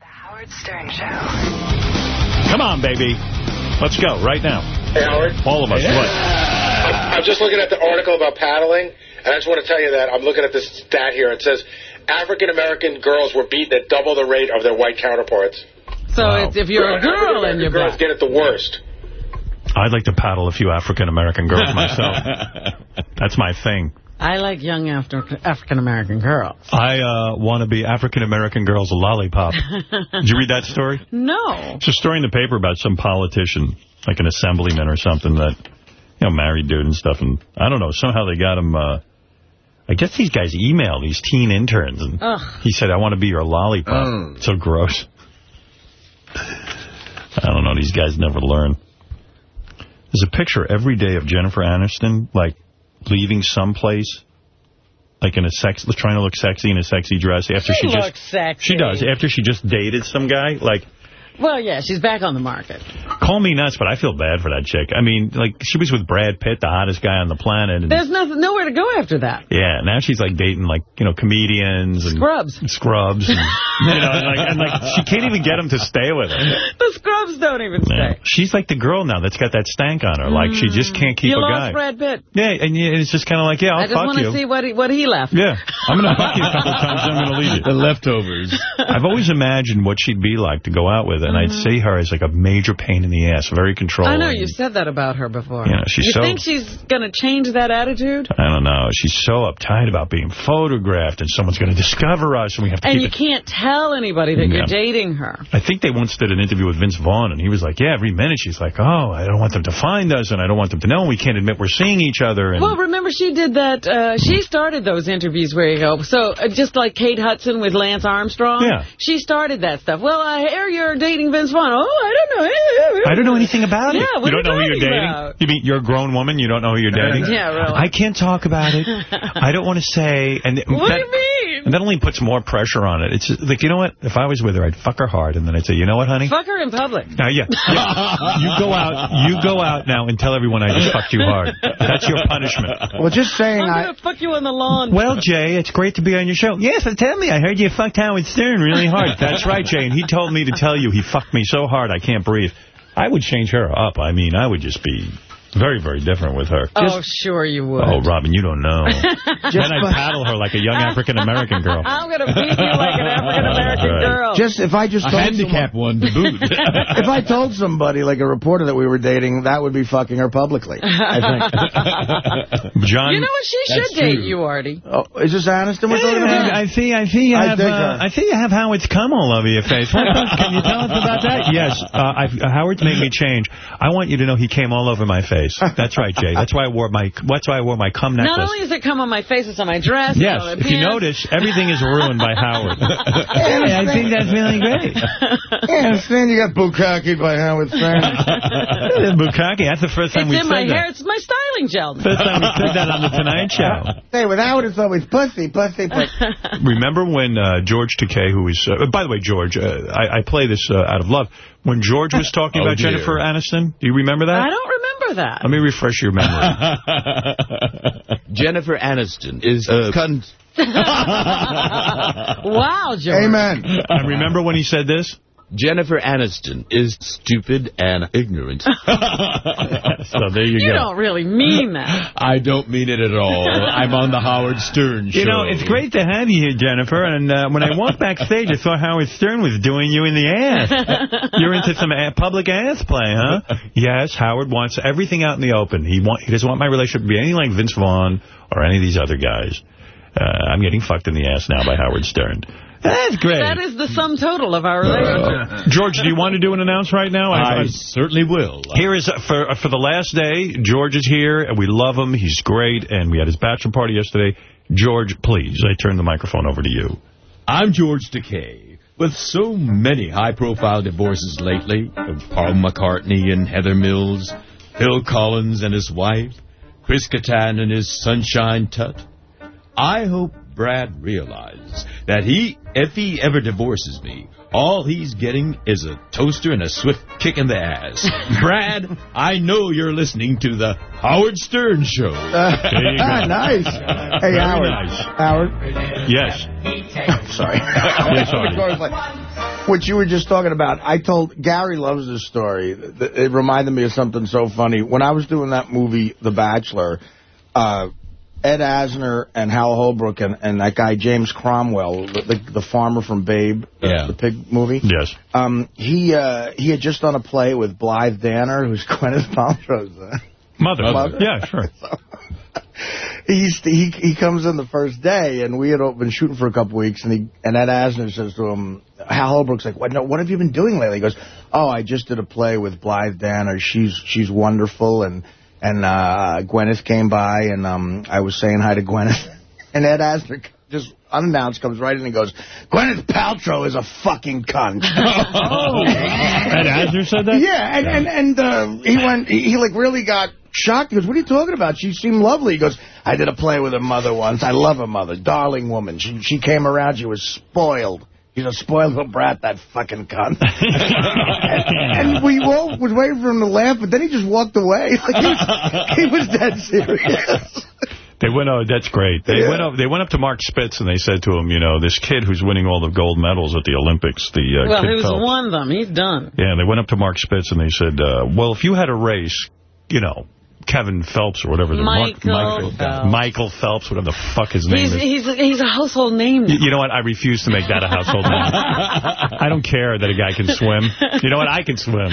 Howard Stern Show. Come on, baby. Let's go right now. Hey, Howard. All of us. What? I'm, I'm just looking at the article about paddling, and I just want to tell you that I'm looking at this stat here. It says African-American girls were beaten at double the rate of their white counterparts. So it's, if you're a girl and you're girls black. get it the worst. I'd like to paddle a few African-American girls myself. That's my thing. I like young Afri- African-American girls. I uh, want to be African-American girls lollipop. Did you read that story? No. It's a story in the paper about some politician, like an assemblyman or something that, you know, married dude and stuff. And I don't know, somehow they got him, uh, I guess these guys email these teen interns. And Ugh. he said, I want to be your lollipop. So gross. I don't know, these guys never learn. There's a picture every day of Jennifer Aniston, like, leaving someplace, like in a sex, trying to look sexy in a sexy dress after She she, looks just... sexy. She does. After she just dated some guy, like, Well, yeah, she's back on the market. Call me nuts, but I feel bad for that chick. I mean, like, she was with Brad Pitt, the hottest guy on the planet. And, There's nothing, nowhere to go after that. yeah, now she's, like, dating, like, you know, comedians. and Scrubs. Scrubs. And, you know, and, like, and, like, she can't even get him to stay with her. The scrubs don't even Yeah. stay. She's like the girl now that's got that stank on her. Like, she just can't keep you a lost guy. Brad Pitt. Yeah, and you- it's just kind of like, yeah, I'll fuck you. I'll just want to see what he, what he left. Yeah, I'm going to fuck you a couple times, I'm going to leave you. The leftovers. I've always imagined what she'd be like to go out with, and I'd see her as like a major pain in the ass, very controlling. Mm-hmm. I know, you said that about her before. Yeah, she's you so- think she's going to change that attitude? I don't know. She's so uptight about being photographed, and someone's going to discover us, and we have to And keep you it. can't tell anybody that you're dating her. I think they once did an interview with Vince Vaughn, and he was like, yeah, every minute she's like, oh, I don't want them to find us, and I don't want them to know, and we can't admit we're seeing each other. And Well, remember she did that, uh, she started those interviews where you go, so uh, just like Kate Hudson with Lance Armstrong. Yeah. She started that stuff. Well, I hear you're dating Vince Vaughn. Oh, I don't know. I don't know anything about it. Yeah, what you don't know who you're dating? about? You mean you're a grown woman, you don't know who you're dating? Yeah, really. I can't talk about it. I don't want to say. And What that, do you mean? And that only puts more pressure on it. It's just, like, you know what? If I was with her, I'd fuck her hard, and then I'd say, you know what, honey? Fuck her in public. Now, yeah, yeah. you go out, you go out now and tell everyone I just fucked you hard. That's your punishment. Well, just saying, I'm I, going to fuck you on the lawn. Well, Jay, it's great to be on your show. Yes, tell me. I heard you fucked Howard Stern really hard. That's right, Jay. And he told me to tell you he fucked me so hard I can't breathe. I would change her up. I mean, I would just be very, very different with her. oh, sure you would. Oh, Robin, you don't know. then I'd paddle her like a young African-American girl. I'm going to beat you like an African-American Right. girl. just if I just A told handicap one to boot. if I told somebody, like a reporter, that we were dating, that would be fucking her publicly. I think. John, you know what? She That's should date true. you, Artie. Oh, is this Aniston we're talking about? I see. I see. You I have. Uh. I see you have Howard's cum all over your face. What the- can you tell us about that? Yes. Uh, I, Howard's made me change. I want you to know he came all over my face. That's right, Jay. That's why I wore my. That's why I wore my cum necklace. Not only does it come on my face, it's on my dress. Yes, my if you notice, everything is ruined by Howard. I think that's really great. Yeah, Stan, you got bukkakied by Howard Stern. Bukkake, that's the first time It's we in said my hair. It's my styling gel. First time we said that on the Tonight Show. Hey, with Howard, it's always pussy, pussy, pussy. Remember when uh, George Takei, who is... Uh, by the way, George, uh, I, I play this uh, out of love. When George was talking Oh, about dear. Jennifer Aniston, do you remember that? I don't remember that. Let me refresh your memory. Jennifer Aniston is uh, cunt. wow, George. Amen. and remember when he said this? Jennifer Aniston is stupid and ignorant. so there you, You go. You don't really mean that. I don't mean it at all. I'm on the Howard Stern show. You know, it's great to have you here, Jennifer. And uh, when I walked backstage, I saw Howard Stern was doing you in the ass. You're into some public ass play, huh? Yes, Howard wants everything out in the open. He want, he doesn't want my relationship to be anything like Vince Vaughn or any of these other guys. Uh, I'm getting fucked in the ass now by Howard Stern. That's great. That is the sum total of our relationship. George, do you want to do an announce right now? I certainly will. Here is, uh, for uh, for the last day, George is here, and we love him. He's great, and we had his bachelor party yesterday. George, please, I turn the microphone over to you. I'm George Takei. With so many high-profile divorces lately, of Paul McCartney and Heather Mills, Phil Collins and his wife, Chris Kattan and his Sunshine Tutt, I hope Brad realizes that he, if he ever divorces me, all he's getting is a toaster and a swift kick in the ass. Brad, I know you're listening to the Howard Stern Show. You go. nice. Hey, Very Howard. nice. Howard. Yes. Sorry. Yes, Artie. Of What you were just talking about, I told, Gary loves this story. It reminded me of something so funny. When I was doing that movie, The Bachelor, uh, Ed Asner and Hal Holbrook and, and that guy James Cromwell, the, the, the farmer from Babe, the, Yeah. the pig movie. Yes. Um, he uh, he had just done a play with Blythe Danner, who's Gwyneth Paltrow's uh, Mother. Mother. Yeah, sure. he's he he comes in the first day, and we had been shooting for a couple weeks, and he and Ed Asner says to him, Hal Holbrook's like, what? No, what have you been doing lately? He goes, Oh, I just did a play with Blythe Danner. She's she's wonderful, and and uh, Gwyneth came by, and um, I was saying hi to Gwyneth, and Ed Asner just unannounced comes right in and goes, Gwyneth Paltrow is a fucking cunt. Oh. Ed Asner said that? Yeah, and and and uh, he went. He, he like really got shocked. He goes, "What are you talking about? She seemed lovely." He goes, "I did a play with her mother once. I love her mother, darling woman. She she came around. She was spoiled." He's a spoiled little brat, that fucking cunt. and, and we all was waiting for him to laugh, but then he just walked away. Like he was, he was dead serious. They went. Oh, that's great. They Yeah. went up. They went up to Mark Spitz and they said to him, you know, this kid who's winning all the gold medals at the Olympics, the uh, well, kid who's Phelps. won them? He's done. Yeah, they went up to Mark Spitz and they said, uh, well, if you had a race, you know, Kevin Phelps or whatever. the Mark- Michael Michael Phelps. Michael Phelps, whatever the fuck his name He's, is. he's, he's a household name. Y- You know what? I refuse to make that a household name. I don't care that a guy can swim. You know what? I can swim.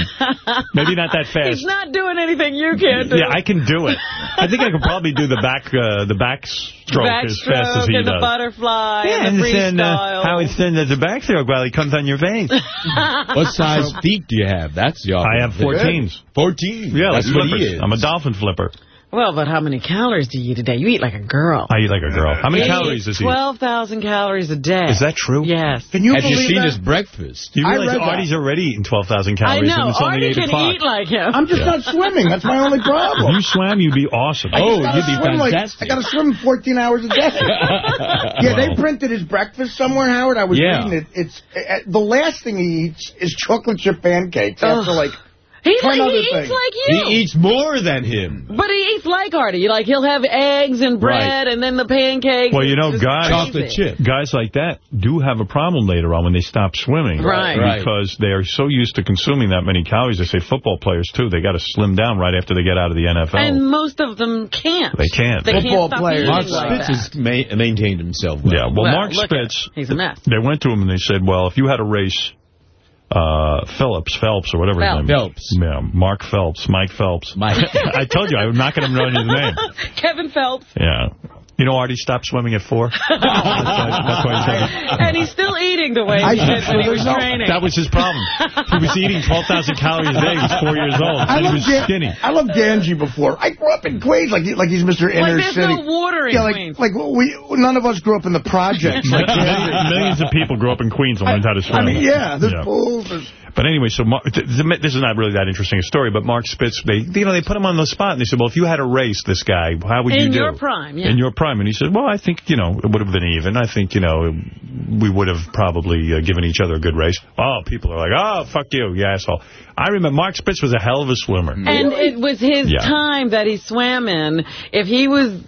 Maybe not that fast. He's not doing anything you can't do. Yeah, I can do it. I think I could probably do the back uh, the backstroke as fast as Backstroke he and the butterfly Yeah, and the then freestyle. uh, Howard Stern does a backstroke while he comes on your face. What size feet do you have? That's the I have 14s. 14? Yeah, like That's what he is. I'm a dolphin flipper. Well, but how many calories do you eat a day? You eat like a girl. I eat like a girl. How many He calories eats does he 12,000 calories a day. Is that true? Yes. Can you Have you seen that? his breakfast? You I realize read that. Artie's already eating 12,000 calories and know. it's only Artie 8 can eat like him. I'm just not swimming. That's my only If problem. you swam, you'd be awesome. I Oh, you'd be swim like- fantastic. I got to swim 14 hours a day. yeah, they printed his breakfast somewhere, Howard. I was Yeah. reading it. It's uh, the last thing he eats is chocolate chip pancakes after like He's Ten like, other he eats things. like you. He eats more than him. But he eats like Artie. Like, he'll have eggs and bread and then the pancakes. Well, you know, guys, crazy. chip. guys like that do have a problem later on when they stop swimming. Right. Right. Because they are so used to consuming that many calories. They say football players, too, they got to slim down right after they get out of the NFL. And most of them can't. they can't. They Football can't stop players. Mark Spitz that. has ma maintained himself well. yeah, well, Well, Mark Spitz. He's a mess. they went to him and they said, well, if you had a race, uh, Phillips, Phelps, or whatever Phelps. his name is. Phelps. Yeah, Mark Phelps, Mike Phelps. Mike. I told you, I'm not going to know his name. Kevin Phelps. Yeah. You know Artie stopped swimming at four? that's, why, that's why he and he's still eating the way I he did when he was no- training. That was his problem. He was eating 12,000 calories a day. He was four years old. I And he love was Dan- skinny. I love Ganji before. I grew up in Queens, like he, like he's Mr. like, Inner there's City. no water in yeah, like Queens. like we none of us grew up in the projects. Like millions, of people grew up in Queens and learned how to swim. I mean, yeah, there's pools. There's, But anyway, so Mark, th- th- this is not really that interesting a story, but Mark Spitz, they you know they put him on the spot and they said, well, if you had a race, this guy, how would you do? In your prime, yeah. In your prime. And he said, well, I think, you know, it would have been even. I think, you know, we would have probably uh, given each other a good race. Oh, people are like, oh, fuck you, you asshole. I remember Mark Spitz was a hell of a swimmer. And it was his Yeah. time that he swam in. If he was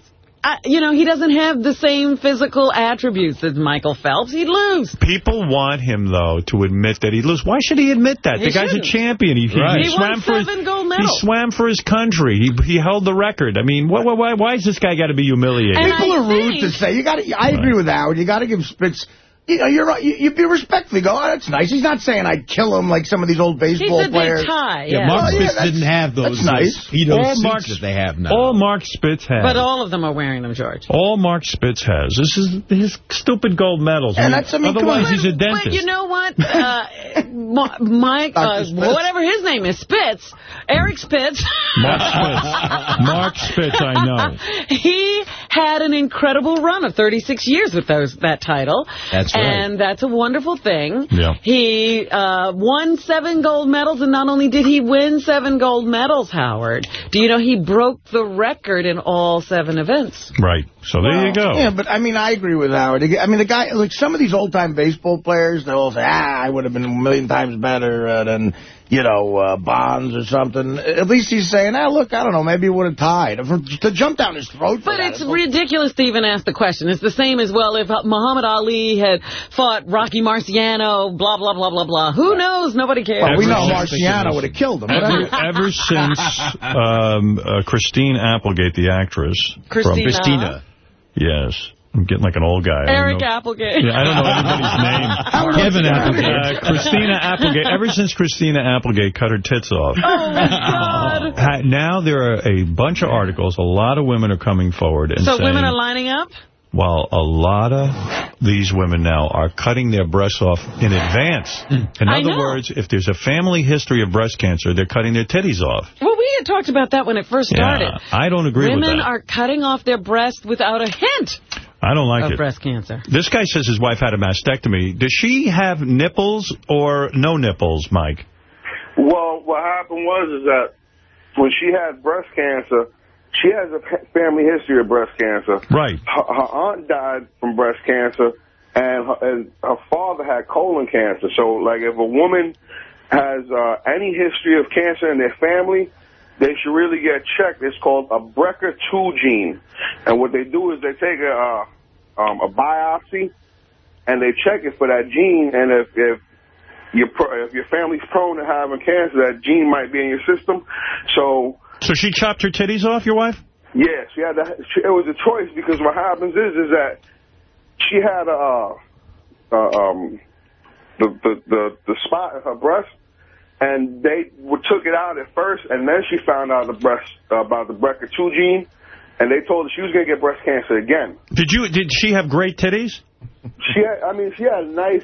I, you know, he doesn't have the same physical attributes as Michael Phelps. He'd lose. People want him, though, to admit that he lose. Why should he admit that? He the guy's shouldn't. a champion. He, he- Right. he, He swam won for his, seven gold He swam for his country. He he held the record. I mean, why, why, why is this guy got to be humiliated? People are rude to say. You got. to I agree with Howard. You got to give Spitz. You know, you're right. You, you be respectful. You go, oh, that's nice. He's not saying I'd kill him like some of these old baseball said they players. tie, Yeah, yeah. Mark Oh, yeah, Spitz that's- didn't have those. That's nice. He those All suits Mark's- that they have now. All Mark Spitz has. But all of them are wearing them, George. All Mark Spitz has. This is his stupid gold medals. And that's- I mean, otherwise, on. he's a But dentist. you know what? Uh, Mike, uh, whatever his name is, Spitz, Eric Spitz. Mark Spitz. Mark Spitz, I know. he had an incredible run of 36 years with those that title. That's right. And that's a wonderful thing. Yeah. He uh, won seven gold medals, and not only did he win seven gold medals, Howard, do you know he broke the record in all seven events? Right. So there you go. Yeah, but I mean, I agree with Howard. I mean, the guy, like some of these old-time baseball players, they all say, ah, I would have been a million times better uh, than, you know, uh, Bonds or something. At least he's saying, ah, look, I don't know, maybe it would have tied. For, to jump down his throat But that, it's ridiculous to even ask the question. It's the same as, well, if Muhammad Ali had fought Rocky Marciano, blah, blah, blah, blah, blah. Who knows? Nobody cares. Well, we know Marciano would have killed him. Ever, ever since um, uh, Christine Applegate, the actress. Christina. From Christina. Yes. I'm getting like an old guy. I Eric know- Applegate. Yeah, I don't know anybody's name. Kevin Applegate. Uh, Christina Applegate. Ever since Christina Applegate cut her tits off, Oh, my God. now there are a bunch of articles. A lot of women are coming forward and So saying, women are lining up? While a lot of these women now are cutting their breasts off in advance. In other words, if there's a family history of breast cancer, they're cutting their titties off. Well, we had talked about that when it first started. Yeah, I don't agree with Women are cutting off their breast without a hint I don't like of it. breast cancer. This guy says his wife had a mastectomy. Does she have nipples or no nipples, Mike? Well, what happened was is that when she had breast cancer, she has a family history of breast cancer. Right. Her, her aunt died from breast cancer, and her, and her father had colon cancer. So, like, if a woman has uh, any history of cancer in their family, they should really get checked. It's called a BRCA2 gene, and what they do is they take a uh, um, a biopsy and they check it for that gene, and if if your if your family's prone to having cancer, that gene might be in your system. So So she chopped her titties off, your wife? Yes, yeah, she had to, she, it was a choice because what happens is is that she had a uh, uh, um the, the the the spot in her breast, and they took it out at first, and then she found out the breast uh, about the BRCA2 gene, and they told her she was gonna get breast cancer again. Did you? Did she have great titties? She had, I mean, she had a nice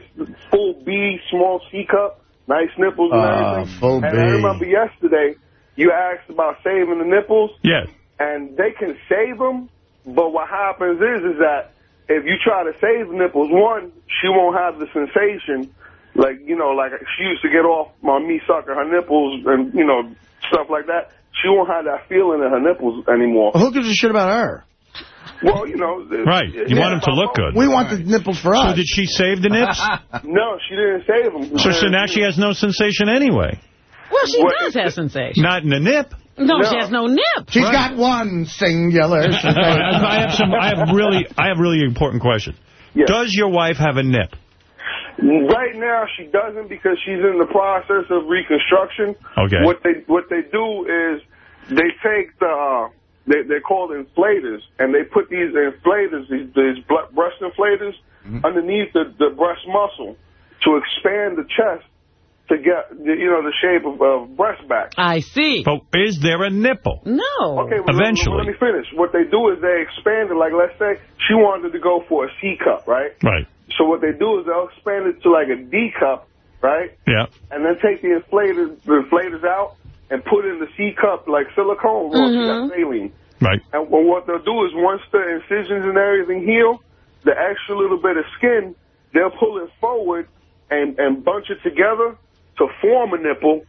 full B, small C cup, nice nipples and Ah, everything. full and B. I remember yesterday you asked about saving the nipples. Yeah. And they can save them, but what happens is, is that if you try to save the nipples, one, she won't have the sensation, like, you know, like she used to get off on me sucking her nipples and, you know, stuff like that. She won't have that feeling in her nipples anymore. Who gives a shit about her? Well, you know. Right. You want them to look good. We want the nipples for us. So did she save the nips? No, she didn't save them. so, so now she has no sensation anyway. Well, she What- does have sensation. Not in the nip. No, No. she has no nip. She's Right. got one singular. I, I have some. I have really. I have really important question. Yes. Does your wife have a nip? Right now, she doesn't because she's in the process of reconstruction. Okay. What they what they do is they take the uh, they they're called inflators, and they put these inflators, these, these breast inflators, underneath the, the breast muscle to expand the chest to get the, you know the shape of, of breast back. I see. But is there a nipple? No. Okay, well, Eventually. Let, let me finish. What they do is they expand it. Like, let's say she wanted to go for a C cup, right? Right. So what they do is they'll expand it to like a D cup, right? Yeah. And then take the inflators, the inflators out and put in the C cup like silicone. Well, Mhm. that's saline. Right. And well, what they'll do is once the incisions and everything heal, the extra little bit of skin, they'll pull it forward and, and bunch it together to form a nipple.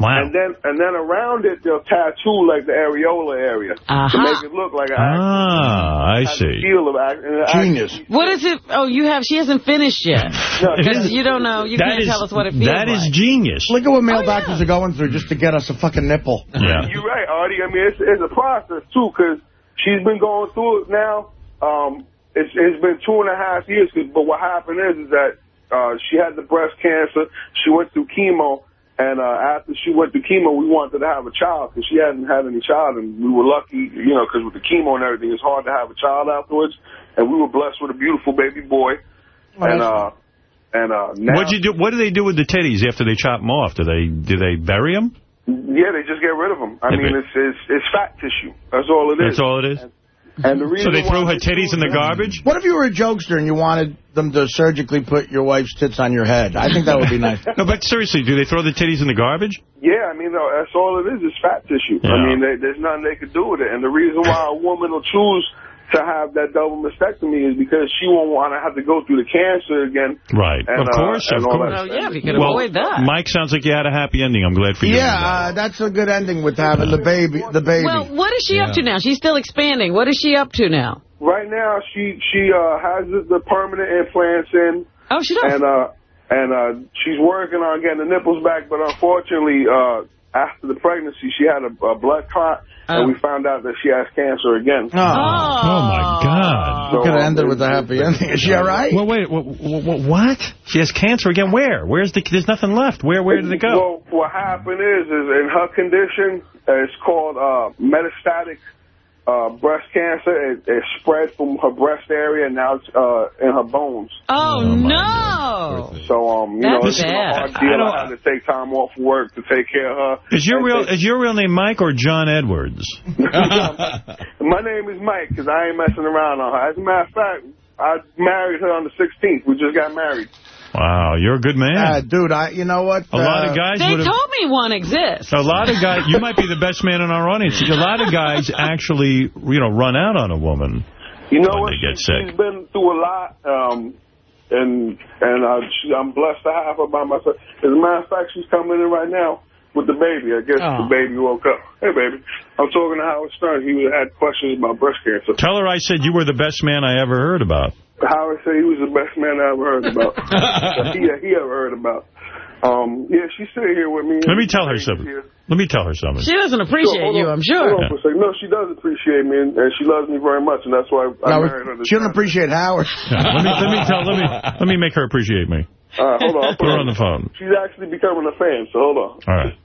Wow. And then and then around it, they'll tattoo like the areola area to Uh-huh. make it look like an Ah, I see. feel of act- Genius. actually- What is it? Oh, you have. She hasn't finished yet. No, Because you don't know. You That can't is- tell us what it feels That is like. genius. Look at what male Oh, yeah. doctors are going through just to get us a fucking nipple. Yeah. You're right, Artie. I mean, it's, it's a process, too, because she's been going through it now. Um, it's, it's been two and a half years. 'cause- But what happened is, is that uh, she had the breast cancer. She went through chemo. And uh, after she went through chemo, we wanted to have a child because she hadn't had any child, and we were lucky, you know, because with the chemo and everything, it's hard to have a child afterwards. And we were blessed with a beautiful baby boy. And uh, and uh, now, What you do? What do they do with the titties after they chop them off? Do they do they bury them? yeah, they just get rid of them. I They mean, it's, it's it's fat tissue. That's all it is. That's all it is. And the reason So they why threw her titties in the garbage? What if you were a jokester and you wanted them to surgically put your wife's tits on your head? I think that would be nice. No, but seriously, do they throw the titties in the garbage? Yeah, I mean, that's all it is, is fat tissue. I mean, they, there's nothing they could do with it. And the reason why a woman will choose to have that double mastectomy is because she won't want to have to go through the cancer again. Right. And, of uh, course, and of course. Well, yeah, if you could Well, avoid that. Mike, sounds like you had a happy ending. I'm glad for you. Yeah, uh, that's a good ending with having the baby. The baby. Well, what is she up to now? She's still expanding. What is she up to now? Right now, she she uh, has the, the permanent implants in. Oh, she does. And uh, and uh, she's working on getting the nipples back, but unfortunately, uh, after the pregnancy, she had a, a blood clot, and we found out that she has cancer again. Oh, my God. You could have ended with a happy ending. Is she all right? Well, wait, what, what? She has cancer again? Where? Where's the? There's nothing left. Where? Where did it go? Well, what happened is, is in her condition, uh, it's called uh, metastatic uh, breast cancer. It, it spread from her breast area, and now it's uh, in her bones. Oh, no. So, um, you know, That's it's been a bad. hard I deal. don't- I had to take time off work to take care of her. Is your And real take- is your real name Mike or John Edwards? My name is Mike because I ain't messing around on her. As a matter of fact, I married her on the 16th. We just got married. Wow, you're a good man. Uh, dude, I. You know what? A lot of Uh, guys They told me one exists. A lot of guys. You might be the best man in our audience. A lot of guys actually, you know, run out on a woman. You know when what? they get She- sick. She's been through a lot, um, and and uh, she, I'm blessed to have her by my side. As a matter of fact, she's coming in right now with the baby. I guess Oh. the baby woke up. Hey, baby. I'm talking to Howard Stern. He had questions about breast cancer. Tell her I said you were the best man I ever heard about. Howard said he was the best man I ever heard about. that he, he ever heard about. Um, yeah, she's sitting here with me. Let me tell her something. Let me tell her something. She doesn't appreciate hold you, on. I'm sure. Hold on for a second. No, she does appreciate me, and, and she loves me very much, and that's why I no, married her. She don't appreciate Howard. Yeah, let me let me tell let me let me make her appreciate me. All right, hold on. Put her on the phone. She's actually becoming a fan, so hold on. All right.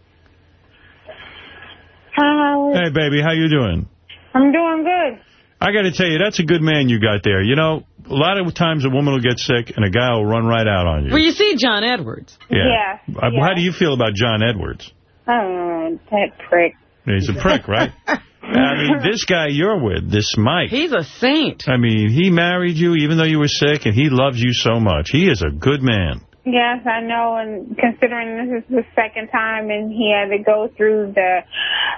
Hi, Hey, baby, how you doing? I'm doing good. I got to tell you, that's a good man you got there. You know, a lot of times a woman will get sick and a guy will run right out on you. Well, you see John Edwards. Yeah. Uh, How do you feel about John Edwards? Oh, that prick. He's a prick, right? I mean, this guy you're with, this Mike. He's a saint. I mean, he married you even though you were sick, and he loves you so much. He is a good man. Yes, I know, and considering this is the second time and he had to go through the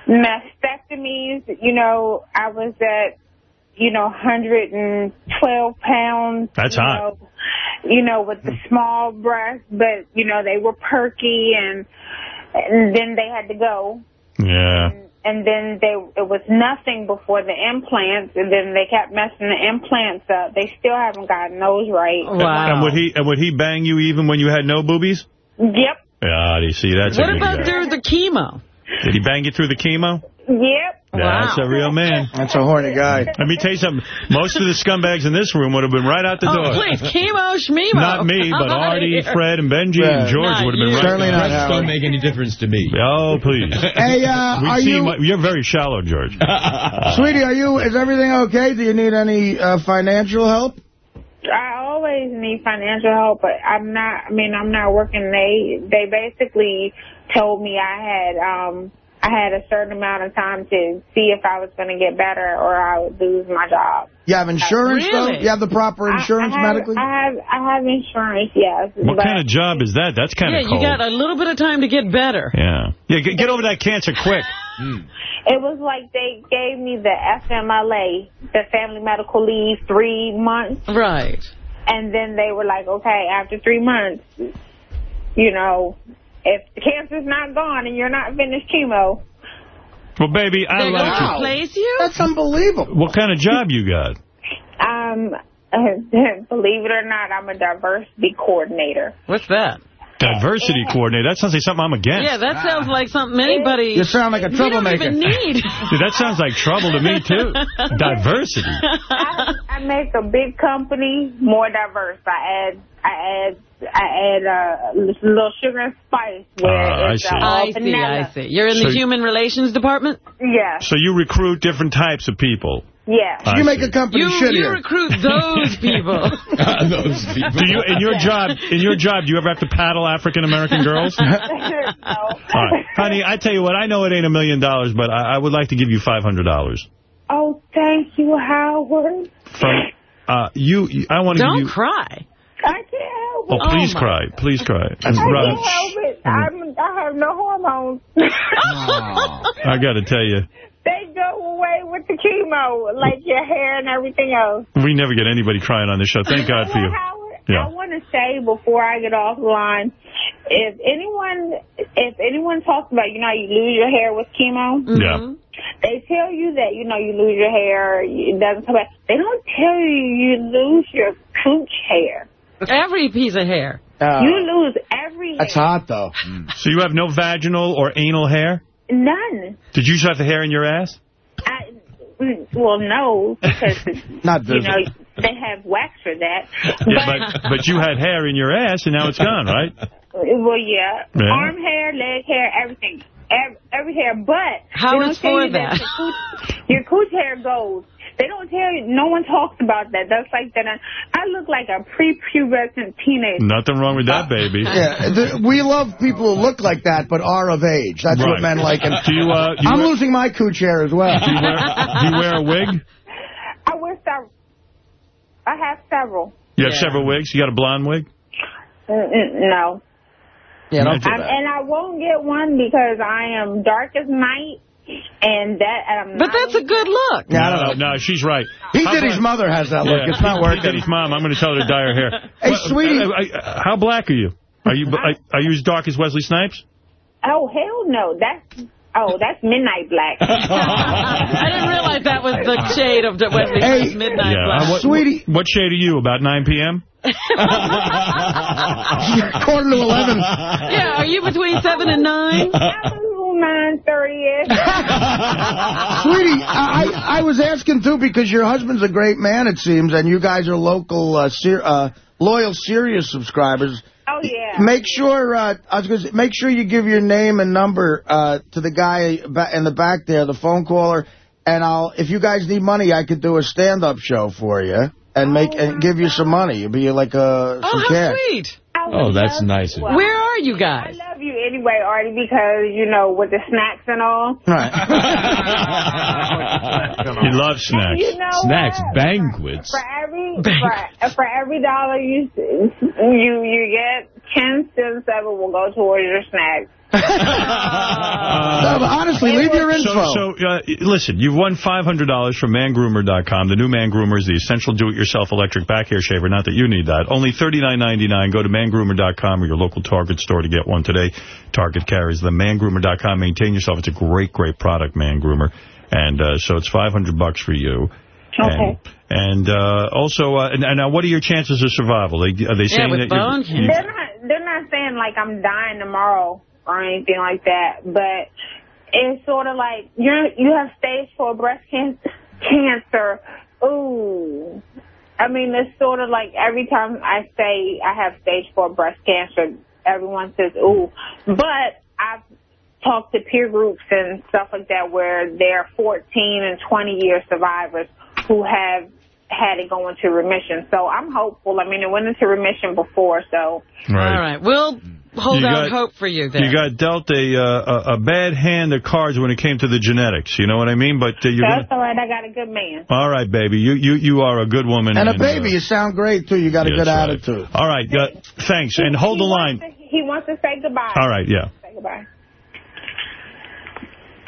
mastectomies, you know, I was at, you know, 112 pounds. That's you hot. Know, you know, with the small breasts, but, you know, they were perky and, and then they had to go. Yeah. and then they it was nothing before the implants, and then they kept messing the implants up. They still haven't gotten those right. Wow. And would he and would he bang you even when you had no boobies? Yep, Yeah, you see, that's a What about guy. through the chemo? Did he bang you through the chemo? Yep. That's a real man. That's a horny guy. Let me tell you something. Most of the scumbags in this room would have been right out the Oh, door. please, chemo, schmemo. Not me, but Artie. Fred, and Benji, Yeah. and George Not would have been you. right Certainly not Howard. Don't make any difference to me. Oh, please. Hey, uh, We've are seen you, what- you're very shallow, George. sweetie? Are you? Is everything okay? Do you need any uh, financial help? I always need financial help, but I'm not. I mean, I'm not working. They they basically told me I had um I had a certain amount of time to see if I was going to get better or I would lose my job. You have insurance, though? You have the proper insurance I, I have, medically? I have I have insurance, yes. What but kind of job is that? That's kind Yeah, of you got a little bit of time to get better. Yeah. Yeah, get, get over that cancer quick. Hmm. It was like they gave me the FMLA, the Family Medical Leave, three months, Right. and then they were like, okay, after three months, you know, if the cancer's not gone and you're not finished chemo, Well, baby, I They're like going to you. replace you? That's unbelievable. What kind of job you got? um, believe it or not, I'm a diversity coordinator. What's that? Diversity coordinator. That sounds like something I'm against. Yeah, that sounds like something anybody... You sound like a troublemaker. We don't even need. Dude, that sounds like trouble to me, too. Diversity. I, I make a big company more diverse. I add, I add, I add uh, a little sugar and spice. Where Ah, I see. Uh, I see. I see. You're in the human relations department? Yeah, So you recruit different types of people. Yeah. I You make see. a company You, shittier. you recruit those people. Those people. Do you, in your job, in your job, do you ever have to paddle African-American girls? All right. Honey, I tell you what, I know it ain't a million dollars, but I, I would like to give you $500. Oh, thank you, Howard. From, uh, you, you- I want to give Don't you... cry. I can't help Oh, please my- cry. Please cry. I Rob, can't help it. I'm, I have no hormones. I got to tell you, they go away with the chemo, like your hair and everything else. we never get anybody crying on this show. Thank God for you. Yeah. I want to say before I get off the line, if anyone, if anyone talks about, you know, you lose your hair with chemo, Yeah. they tell you that, you know, you lose your hair, it doesn't come back. They don't tell you you lose your cooch hair. Every piece of hair. Uh, you lose every that's hot, though. So you have no vaginal or anal hair? None. Did you have the hair in your ass? I, mm, well, no, because, Not you know, they have wax for that. Yeah, but but you had hair in your ass, and now it's gone, right? Well, yeah. Yeah. Arm hair, leg hair, everything. Every, every hair. But How they don't it's tell for that. that. Your cooch, your cooch hair goes. They don't tell you. No one talks about that. That's like that. I look like a prepubescent teenager. Nothing wrong with that, baby. Yeah, the, we love people who look like that but are of age. That's Right. what men like. And Do you, uh, you I'm wear- losing my cooch hair as well. Do you wear, do you wear a wig? I wear several. I have several. You have several wigs? You got a blonde wig? Mm, mm, No. Yeah, don't do that. and I won't get one because I am dark as night, and that. And I'm But that's a good look. Yeah, no, no, she's right. He How did his mother has that look. Yeah. It's not He working. did his mom. I'm going to tell her to dye her hair. Hey, What- sweetie. uh, uh, how black are you? Are you are, are you as dark as Wesley Snipes? Oh hell no! That's oh that's midnight black. I didn't realize that was the shade of the Wesley Hey. Snipes Midnight Uh, Black. what, Sweetie. What shade are you? About 9 p.m.? Quarter to 11. Yeah, are you between 7 and 9? Nine thirty ish. Sweetie, I, I I was asking, too, because your husband's a great man, it seems, and you guys are local, uh, ser uh, loyal Sirius subscribers. Oh yeah. Make sure, uh, I was gonna say, make sure you give your name and number uh, to the guy ba- in the back there, the phone caller, and I'll. If you guys need money, I could do a stand-up show for you and make and give you some money. It'd be like uh, some Oh, how cash. sweet. Oh, that's love- nice of you. well, are you I love you anyway, Artie, because you know with the snacks and all. Right. He loves snacks. You know Snacks, what? banquets. For every for, for every dollar you you you get, ten cents of it will go towards your snacks. No, honestly, leave your info. So, so uh, listen, you've won $500 from mangroomer.com. The new Man Groomer is the essential do-it-yourself electric back hair shaver. Not that you need that. Only $39.99. Go to mangroomer.com or your local Target store to get one today. Target carries the Mangroomer.com. Maintain yourself. It's a great, great product, Man Groomer. And uh, so it's 500 bucks for you. Okay. And, and uh, also, uh, and, and uh, what are your chances of survival? They, are they Yeah, saying with that you're- bone you- They're not they're not saying like I'm dying tomorrow or anything like that, but it's sort of like you are you have stage four breast cancer. Cancer. Ooh. I mean, it's sort of like every time I say I have stage four breast cancer, everyone says ooh. But I've talked to peer groups and stuff like that where there are 14 and 20 year survivors who have had it go into remission. So I'm hopeful. I mean, it went into remission before, so. Right. All right. We'll hold You out got- hope for you there. You got dealt a, uh, a a bad hand of cards when it came to the genetics. You know what I mean? But uh, you're That's gonna, all right. I got a good man. all right, baby. You you you are a good woman. And a uh, baby, you sound great, too. You got a yes, good right. attitude. All right. Uh, thanks. And hold the line. to- he wants to say goodbye. All right. Yeah. Say goodbye.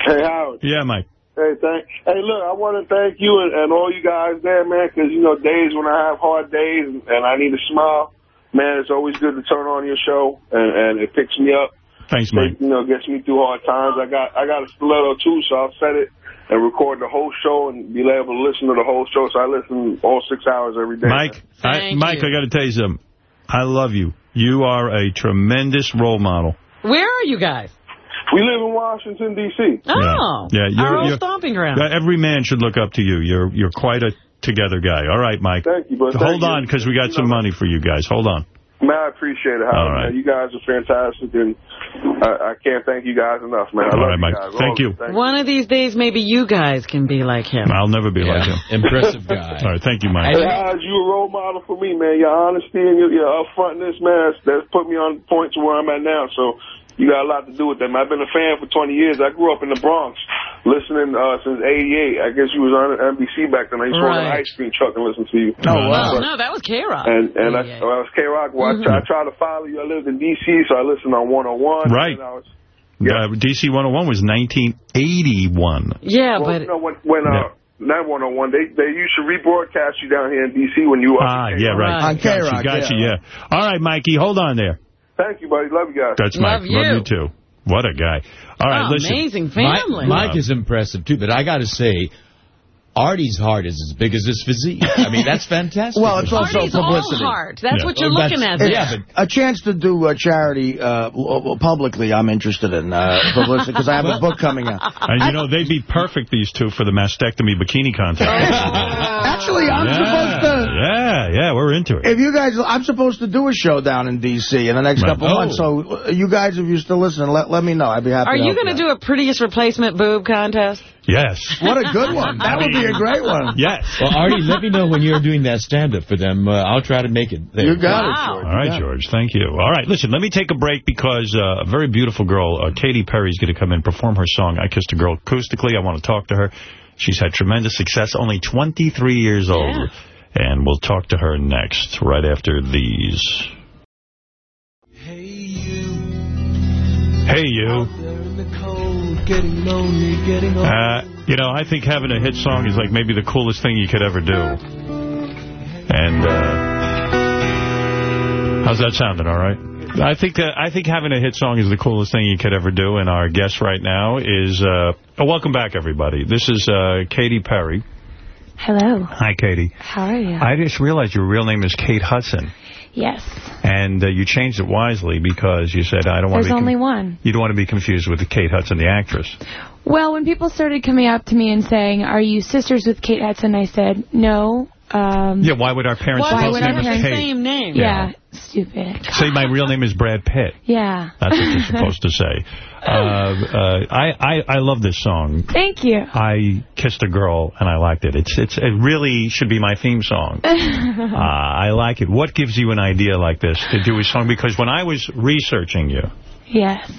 Hey, Howard. Yeah, Mike. Hey, thank. Hey, look, I want to thank you and, and all you guys there, man, because, you know, days when I have hard days and, and I need a smile, man, it's always good to turn on your show, and, and it picks me up. Thanks, Mike. It, you know, gets me through hard times. I got I got a stiletto too, so I'll set it and record the whole show and be able to listen to the whole show. So I listen all six hours every day. Mike. I, Mike, you. I got to tell you something. I love you. You are a tremendous role model. Where are you guys? We live in Washington, D.C. Oh, Yeah, you're, our old you're- stomping ground. Every man should look up to you. You're you're quite a together guy. All right, Mike. Thank you, bud. Hold Thank on, because we got some money for you guys. Hold on. Man, I appreciate it, Howard. All right. Man. You guys are fantastic, and I, I can't thank you guys enough, man. I All love right, you Mike. guys. Thank you. Thank One of these days, maybe you guys can be like him. I'll never be like him. Impressive guy. All right, thank you, Mike. Hey, Howard, you a role model for me, man. Your honesty and your, your upfrontness, man, that's, that's put me on point to where I'm at now. So you got a lot to do with them. I've been a fan for 20 years. I grew up in the Bronx, listening uh, since '88. I guess you was on NBC back then. I used to work in an ice cream truck and listen to you. Oh, wow. no, that was K-Rock. And and I, when I was K Rock. Well, I, try, I tried to follow you. I lived in D.C., so I listened on 101. Right. And I was, Uh, DC 101 was 1981. Yeah, well, but you know, when when uh, not 101, they they used to rebroadcast you down here in D.C. when you were. Ah, yeah, right. On Gotcha, K-Rock, Gotcha, yeah. yeah. All right, Mikey, hold on there. Thank you, buddy. Love you guys. That's Mike. Love you too. What a guy. All right, Oh, listen. amazing Mike- family. Mike, is impressive, too, but I got to say, Artie's heart is as big as his physique. I mean, that's fantastic. Well, it's also Artie's all publicity. heart. That's Yeah. what you're Well, looking at that's- there. yeah, a chance to do a charity uh, publicly, I'm interested in uh, publicity because I have a book coming out. And, you know, they'd be perfect, these two, for the mastectomy bikini contest. Actually, I'm yeah, supposed to. Yeah, yeah, we're into it. If you guys, I'm supposed to do a show down in D.C. in the next Right. couple Oh. months. So uh, you guys, if you're still listening, let let me know. I'd be happy. Are to you going to do a prettiest replacement boob contest? Yes. What a good one. That would be a great one. Yes. Well, Artie, let me know when you're doing that stand-up for them. Uh, I'll try to make it there. You got it, George. All right, George. Thank you. All right, listen, let me take a break because uh, a very beautiful girl, uh, Katy Perry, is going to come in perform her song, I Kissed a Girl, acoustically. I want to talk to her. She's had tremendous success, only 23 years old. And we'll talk to her next, right after these. Hey, you. Getting lonely, getting. Uh, you know, I think having a hit song is like maybe the coolest thing you could ever do. And uh, how's that sounding? All right. I think uh, I think having a hit song is the coolest thing you could ever do. And our guest right now is uh, oh, welcome back, everybody. This is uh, Katy Perry. Hello. Hi, Katy. How are you? I just realized your real name is Kate Hudson, yes. and uh, you changed it wisely because you said I don't want to be. only one. You don't want to be confused with the Kate Hudson, the actress. Well, when people started coming up to me and saying, are you sisters with Kate Hudson, I said, no. Um, Yeah, why would our parents Why both would name our us parents- Kate? Same name. yeah, stupid. Say my real name is Brad Pitt. Yeah. That's what you're supposed to say. Uh, uh, I, I I love this song. Thank you. I kissed a girl and I liked it. It's it's it really should be my theme song. Uh, I like it. What gives you an idea like this to do a song? Because when I was researching you, yes.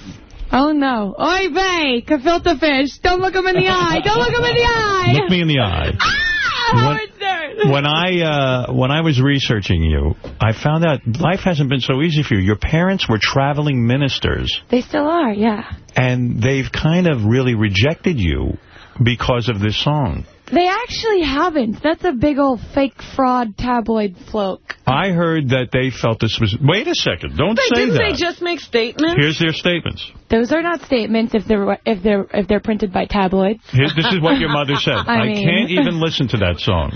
Oh, no. Oy vey, gefilte fish. Don't look him in the eye. Don't look him in the eye. look me in the eye. Ah, Howard When I uh, when I was researching you, I found out life hasn't been so easy for you. Your parents were traveling ministers. They still are, yeah. And they've kind of really rejected you because of this song. They actually haven't. That's a big old fake fraud tabloid float. I heard that they felt this was... Wait a second. Don't They, say didn't that. they just make statements? Here's their statements. Those are not statements if they're if they're if they're printed by tabloids. Here, this is what your mother said. I I, mean- can't even listen to that song.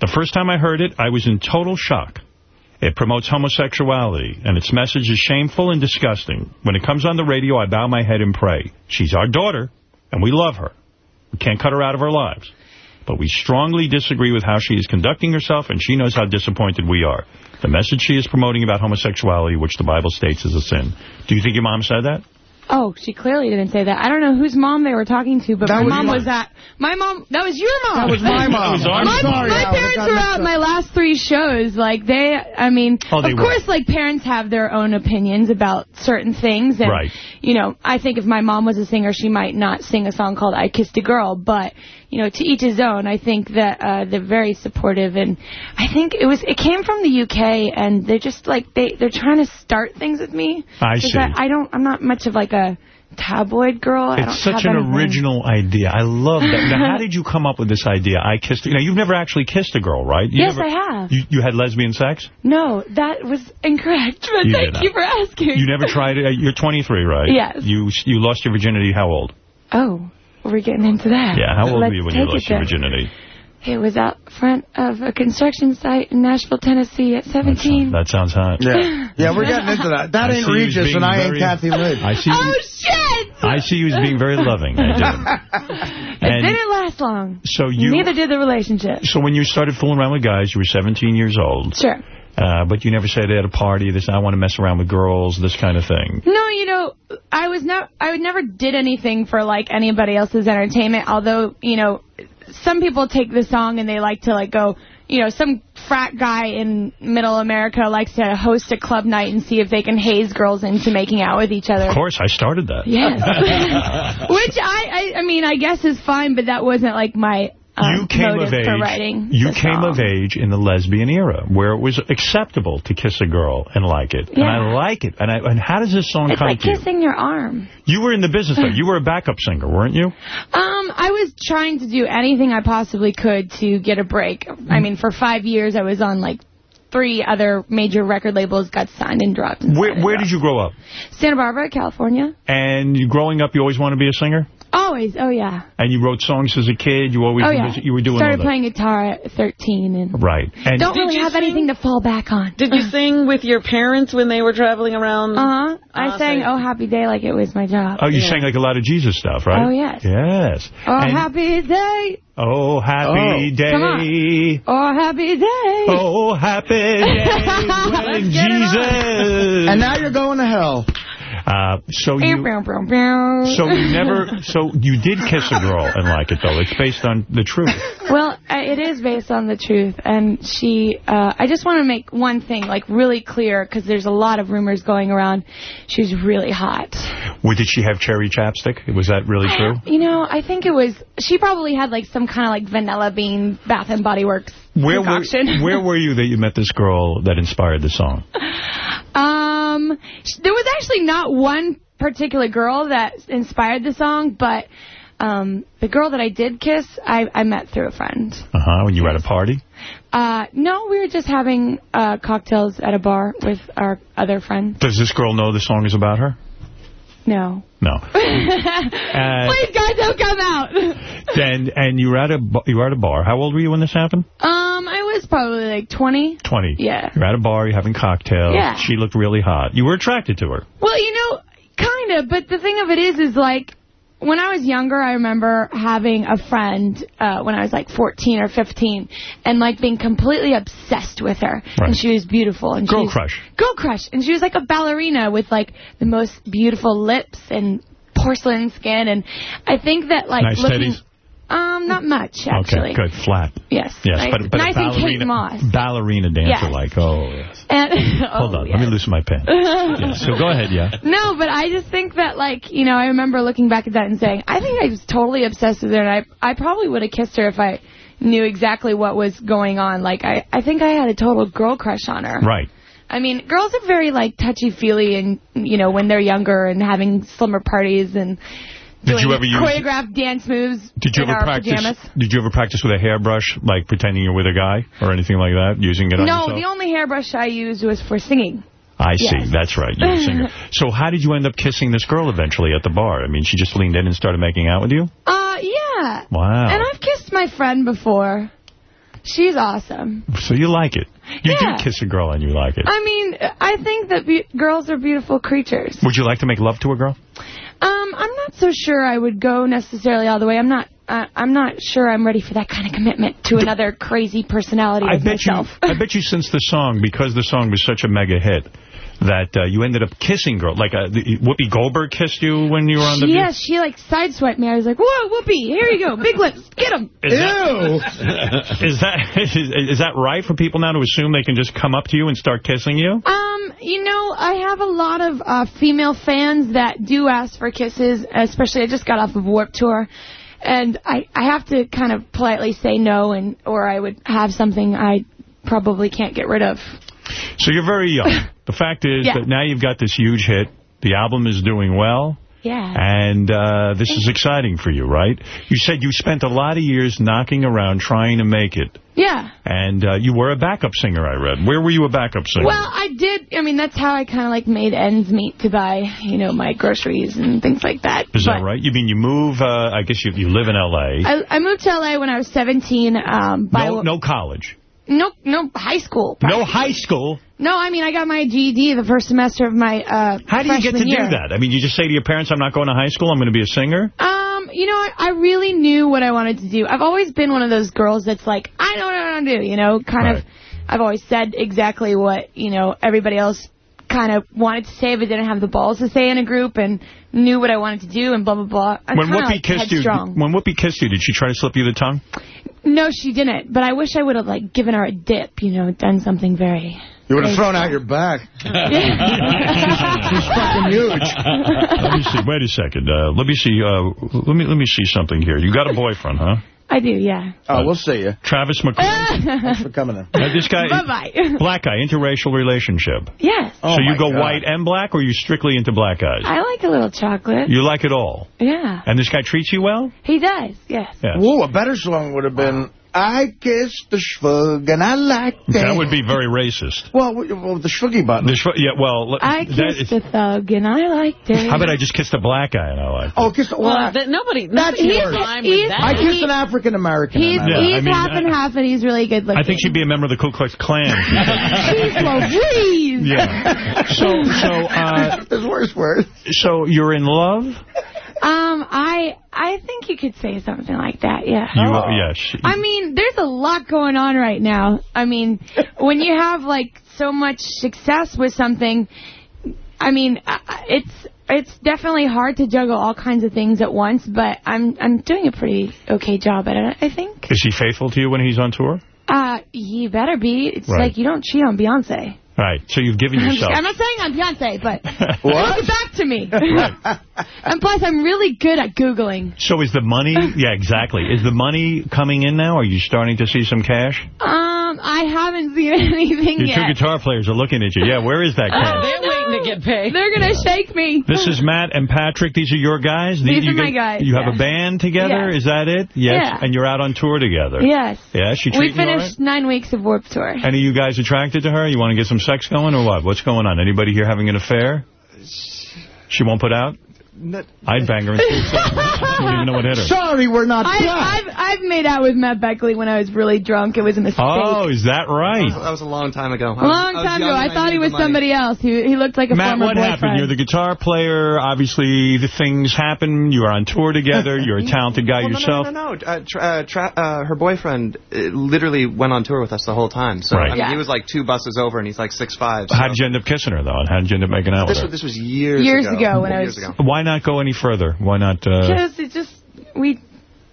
The first time I heard it, I was in total shock. It promotes homosexuality, and its message is shameful and disgusting. When it comes on the radio, I bow my head and pray. She's our daughter, and we love her. We can't cut her out of our lives. But we strongly disagree with how she is conducting herself, and she knows how disappointed we are. The message she is promoting about homosexuality, which the Bible states is a sin. Do you think your mom said that? Oh, she clearly didn't say that. I don't know whose mom they were talking to, but That my was mom was at my mom. That was your mom. That was my mom. Was our my, sorry, my parents were at my last three shows. Like they, I mean, Oh, they of were. course, like parents have their own opinions about certain things, and Right. you know, I think if my mom was a singer, she might not sing a song called "I Kissed a Girl," but you know, to each his own. I think that uh, they're very supportive, and I think it was it came from the UK, and they're just like they they're trying to start things with me. I see. I, don't. I'm not much of like a tabloid girl. I don't It's such an anything. original idea. I love that. Now, how did you come up with this idea? I kissed. You know, you've never actually kissed a girl, right? You Yes, never, I have. You, you had lesbian sex? No, that was incorrect. But You thank you for asking. You never tried it? You're 23, right? Yes. You you lost your virginity how old? Oh, we're getting into that. Yeah, how old Let's were you when you lost it your there. virginity? It was out front of a construction site in Nashville, Tennessee at 17. That sounds hot. Yeah. Yeah, we're getting into that. That I ain't see you as Regis, and I ain't Kathie Lee. I see you, Oh, shit! I see you as being very loving. Eh, I do. It And didn't last long. so you... Neither did the relationship. So when you started fooling around with guys, you were 17 years old. Sure. Uh, but you never said at a party, this I want to mess around with girls, this kind of thing. No, you know, I was not. I never did anything for like anybody else's entertainment. Although, you know, some people take the song and they like to like go. You know, some frat guy in Middle America likes to host a club night and see if they can haze girls into making out with each other. Of course, I started that. Yes. Which I, I, I mean, I guess is fine, but that wasn't like my uh, you came motive of age. for writing. You came song. of age in the lesbian era, where it was acceptable to kiss a girl and like it, and I like it. And I, and how does this song It's come like to you? It's like kissing your arm. You were in the business though. You were a backup singer, weren't you? Um, I was trying to do anything I possibly could to get a break. I mean, for five years, I was on like three other major record labels, got signed and dropped. and Where, and where dropped. did you grow up? Santa Barbara, California. And growing up, you always wanted to be a singer. Always, oh yeah. And you wrote songs as a kid. You always oh yeah. you were doing Started all that. playing guitar at 13 and Right. And don't really have anything to fall back on. Did you sing with your parents when they were traveling around? Uh-huh. I Ah, sang so- Oh Happy Day like it was my job. Oh, you sang like a lot of Jesus stuff, right? Oh, yes. Yes. Oh And- Happy Day. Oh, happy Oh. day. Come on. Oh Happy Day. Oh, happy day when get it Jesus. And now you're going to hell. Uh, so you, so you never, so you did kiss a girl and like it though. It's based on the truth. Well, it is based on the truth, and she. Uh, I just want to make one thing like really clear because there's a lot of rumors going around. She's really hot. Well, did she have cherry chapstick? Was that really true? You know, I think it was. She probably had like some kind of like vanilla bean Bath and Body Works Where were, concoction. where were you that you met this girl that inspired the song? um, there was actually not one particular girl that inspired the song, but um, the girl that I did kiss, I, I met through a friend. Uh-huh, when you were at a party? Uh, no, we were just having uh, cocktails at a bar with our other friend. Does this girl know the song is about her? No. No. Please, guys, don't come out. Then, and you were at a you were at a bar. How old were you when this happened? Um, I was probably like 20. 20. Yeah. You're at a bar, you're having cocktails. Yeah. She looked really hot. You were attracted to her. Well, you know, kind of, but the thing of it is, is like, when I was younger, I remember having a friend uh, when I was like 14 or 15, and like being completely obsessed with her. Right. And she was beautiful. And Girl she was, crush. Girl crush. And she was like a ballerina with like the most beautiful lips and porcelain skin. And I think that like Nice looking. Um, not much actually. Okay, good. Flat. Yes. Yes, nice, but, but nice a and Kate ballerina, Moss. ballerina dancer Yes. like, oh, yes. And, Hold oh, on, yes. let me loosen my pants. yeah, so go ahead, yeah. No, but I just think that, like, you know, I remember looking back at that and saying, I think I was totally obsessed with her, and I, I probably would have kissed her if I knew exactly what was going on. Like, I, I think I had a total girl crush on her. Right. I mean, girls are very, like, touchy-feely and, you know, when they're younger and having slumber parties and Did you ever use- choreographed dance moves Did you in ever practice? pajamas. Did you ever practice with a hairbrush, like pretending you're with a guy or anything like that, using it on No, yourself? the only hairbrush I used was for singing. I see. Yes. That's right. You're a singer. so how did you end up kissing this girl eventually at the bar? I mean, she just leaned in and started making out with you? Uh, yeah. Wow. And I've kissed my friend before. She's awesome. So you like it. You Yeah. did kiss a girl and you like it. I mean, I think that be girls are beautiful creatures. Would you like to make love to a girl? Um, I'm not so sure I would go necessarily all the way. I'm not. Uh, I'm not sure I'm ready for that kind of commitment to another crazy personality I bet myself. you. I bet you since the song, because the song was such a mega hit, that uh, you ended up kissing girl. Like uh, Whoopi Goldberg kissed you when you were on the. Yes, yeah, she like sideswiped me. I was like, "Whoa, Whoopi, here you go, big lips, get them." Is that, is that is, is that right for people now to assume they can just come up to you and start kissing you? Um, you know, I have a lot of uh, female fans that do ask for kisses, especially I just got off of Warped Tour. And I, I have to kind of politely say no, and or I would have something I probably can't get rid of. So you're very young. The fact is Yeah. that now you've got this huge hit. The album is doing well. Yeah. And uh, this is exciting for you, right? You said you spent a lot of years knocking around trying to make it. Yeah. And uh, you were a backup singer, I read. Where were you a backup singer? Well, I did. I mean, that's how I kind of like made ends meet to buy, you know, my groceries and things like that. is but that right? You mean you move, uh, I guess you, you live in L.A. I, I moved to L.A. when I was 17. Um, by no, no college. No, no high school. No high school? No, I mean, I got my GED the first semester of my uh, How do you get to year. do that? I mean, you just say to your parents, I'm not going to high school, I'm going to be a singer? Um, you know, I, I really knew what I wanted to do. I've always been one of those girls that's like, I don't know what I want to do, you know, kind of, I've always said exactly what, you know, everybody else kind of wanted to say but didn't have the balls to say in a group and knew what I wanted to do and blah, blah, blah. I'm when Whoopi like, kissed headstrong. you, when Whoopi kissed you, did she try to slip you the tongue? No, she didn't, but I wish I would have, like, given her a dip, you know, done something very... You would have thrown out your back. She's fucking huge. let me see. Wait a second. Uh, let me see. Uh, let me let me see something here. You got a boyfriend, huh? I do, yeah. Oh, we'll see you. Travis McCoy. Thanks for coming in. Uh, this guy, Bye-bye. black guy, interracial relationship. Yes. Oh, so you go God. white and black, or you strictly into black guys? I like a little chocolate. You like it all. Yeah. And this guy treats you well? He does, yes. Yes. Whoa, a better song would have been, I kissed the schvug and I liked it. That would be very racist. Well, well the schvuggy button. The sh- yeah, well, I kissed is- the thug and I liked it. how about I just kissed a black guy and I liked it? Oh, kiss, well, Well, I- that, nobody, that's nobody yours. time He's- with that. I kissed an African-American. He's, and Yeah, he's I mean, half and half, and he's really good looking. I think she'd be a member of the Ku Klux Klan. She's Louise. yeah. So, so, uh, There's worse words. so you're in love? Um, I I think you could say something like that, yeah. You, uh, yeah. She, I mean, there's a lot going on right now. I mean, when you have like so much success with something, I mean, I- it's it's definitely hard to juggle all kinds of things at once. But I'm I'm doing a pretty okay job at it, I think. is he faithful to you when he's on tour? Uh, he better be. It's Right. like you don't cheat on Beyonce. Right. So you've given yourself. I'm not saying I'm Beyonce, but What? look back to me. Right. and plus, I'm really good at Googling. So is the money, yeah, exactly. Is the money coming in now? Are you starting to see some cash? Um, Um, I haven't seen anything Your yet. two guitar players are looking at you. Yeah, where is that oh, cash? They're waiting to get paid. They're going to shake me. This is Matt and Patrick. These are your guys? These you are my guys, You have yeah. a band together? Yes. Is that it? Yes. Yeah. And you're out on tour together? Yes. Yeah, she We treating you all finished nine weeks of Warped Tour. right? Any of you guys attracted to her? You want to get some sex going or what? What's going on? Anybody here having an affair? She won't put out? I'd bang her in two seconds. You wouldn't even know what hit her. Sorry, we're not I, black. I've, I've made out with Matt Beckley when I was really drunk. It was a mistake. Oh, is that right? That was a long time ago. a long time ago. I thought he was somebody else. He, he looked like a Matt, former what boyfriend. happened? You're the guitar player. Obviously, the things happen. You're on tour together. You're a talented guy Well, yourself. No, no, no. no. Uh, tra uh, tra uh, her boyfriend uh, literally went on tour with us the whole time. So Right. I mean, Yeah. he was like two buses over, and he's like six five. How did you end up kissing her, though? And how did you end up making out This with was, this was years, Years ago. ago when I years was- ago. Why not go any further? Why not? Uh, Because it just, we,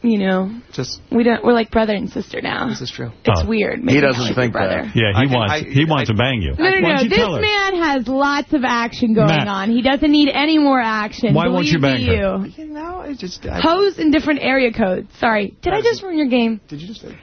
you know, just we don't, we're like brother and sister now. This is true. It's Oh. weird. He doesn't with think your brother. that. yeah, I he can- wants I- he wants to bang you. No, no, Why no. you This man has lots of action going Matt. on. He doesn't need any more action. Why won't you Believe bang me, her? You. You know, it's just. I, Pose in different area codes. Sorry. Did I just ruin your game? did you just? say-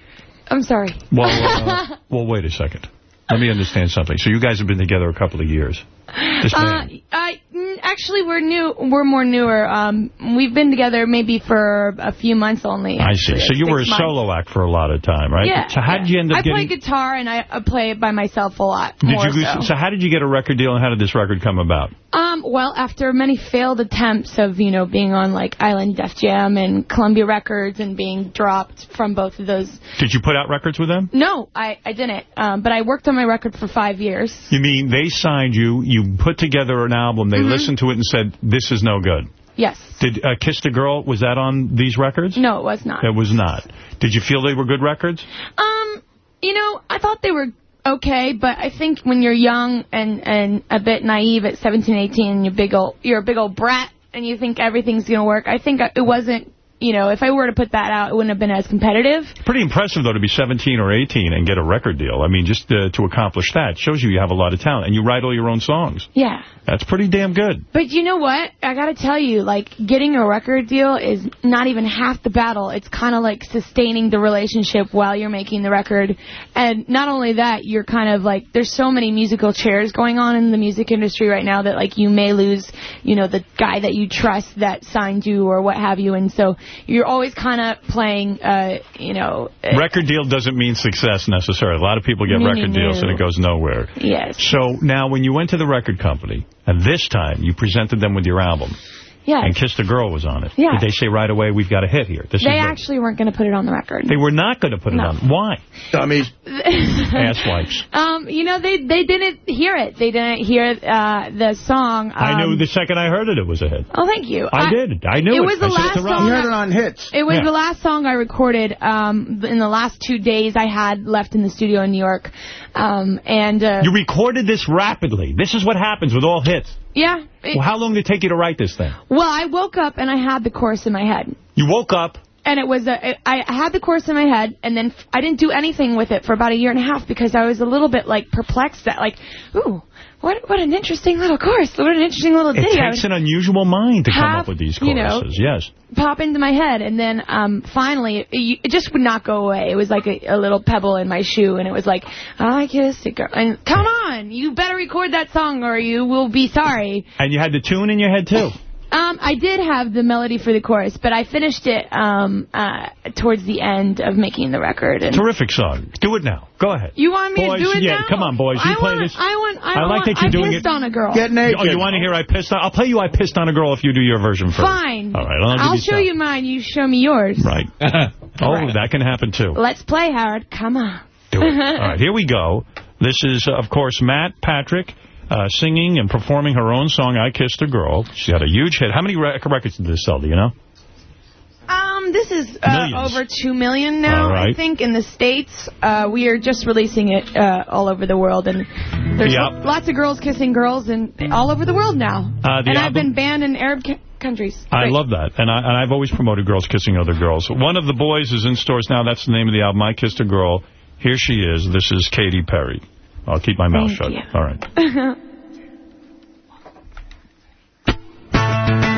I'm sorry. Well, uh, well, wait a second. Let me understand something. So you guys have been together a couple of years. Uh. I mm, actually we're new. We're more newer. Um, we've been together maybe for a few months only. I see. So you six were a months. solo act for a lot of time, right? Yeah. So how did you end up I getting... play guitar and I, I play it by myself a lot. Did you so. so how did you get a record deal and how did this record come about? Um, well, after many failed attempts of, you know, being on, like, Island Def Jam and Columbia Records and being dropped from both of those. Did you put out records with them? No, I, I didn't. Um, but I worked on my record for five years. You mean they signed you, you put together an album, they Mhm. listened to it and said, this is no good. Yes. Did uh, Kiss the Girl, was that on these records? No, it was not. It was not. Did you feel they were good records? Um, you know, I thought they were okay, but I think when you're young and, and a bit naive at 17, 18, and you're big old, you're a big old brat and you think everything's going to work, I think it wasn't you know, if I were to put that out, it wouldn't have been as competitive. Pretty impressive, though, to be 17 or 18 and get a record deal. I mean, just uh, to accomplish that shows you you have a lot of talent. And you write all your own songs. Yeah. That's pretty damn good. But you know what? I got to tell you, like, getting a record deal is not even half the battle. It's kind of like sustaining the relationship while you're making the record. And not only that, you're kind of like, there's so many musical chairs going on in the music industry right now that, like, you may lose, you know, the guy that you trust that signed you or what have you. And so you're always kind of playing, uh, you know... uh, Record deal doesn't mean success necessarily. A lot of people get No, no, record deals no. and it goes nowhere. Yes. So now when you went to the record company, and this time you presented them with your album, Yes. and Kissed a Girl was on it, Yeah. did they say right away, we've got a hit here? This They is it. actually weren't going to put it on the record. They were not going to put it on. Why? Dummies. Ass wipes. Um, you know, they they didn't hear it. They didn't hear uh, the song. Um, I knew the second I heard it, it was a hit. Oh, thank you. I, did. I knew it. It was the I last song. You heard it on hits. It was Yeah. the last song I recorded um, in the last two days I had left in the studio in New York. Um, and, uh, You recorded this rapidly. This is what happens with all hits. yeah. it- Well, how long did it take you to write this thing? well, I woke up and I had the chorus in my head. You woke up. And it was a, I I had the chorus in my head, and then I didn't do anything with it for about a year and a half because I was a little bit like perplexed that like, ooh, what what an interesting little course. what an interesting little It ditty. I takes an unusual mind to come up with these you know, choruses. yes. pop into my head, and then um finally it, it just would not go away. It was like a, a little pebble in my shoe, and it was like, I kissed a girl, and come on, you better record that song or you will be sorry. And you had the tune in your head, too. Um, I did have the melody for the chorus, but I finished it um, uh, towards the end of making the record. And Terrific song. Do it now. Go ahead. You want me boys, to do it yeah, now? come on, boys. You I play want, this. I want. I, I like want, that you're I doing pissed it. on a girl. Get naked. Oh, you want to hear I pissed on? I'll play you I pissed on a girl if you do your version first. Fine. All right. I'll, give you show some. you mine. You show me yours. Right. oh, that can happen, too. Let's play, Howard. Come on. Do it. All right, here we go. This is, uh, of course, Matt Patrick uh, singing and performing her own song, I Kissed a Girl. She had a huge hit. How many rec records did this sell, do you know? Um, this is uh, over two million now. Right. I think in the states. Uh, we are just releasing it uh, all over the world, and there's Yep. lots of girls kissing girls, and all over the world now. Uh, the and I've been banned in Arab countries. I Great. love that. And, I, and I've always promoted girls kissing other girls. One of the boys is in stores now. That's the name of the album, I Kissed a Girl. Here she is. This is Katy Perry. I'll keep my mouth Thank shut. you. All right.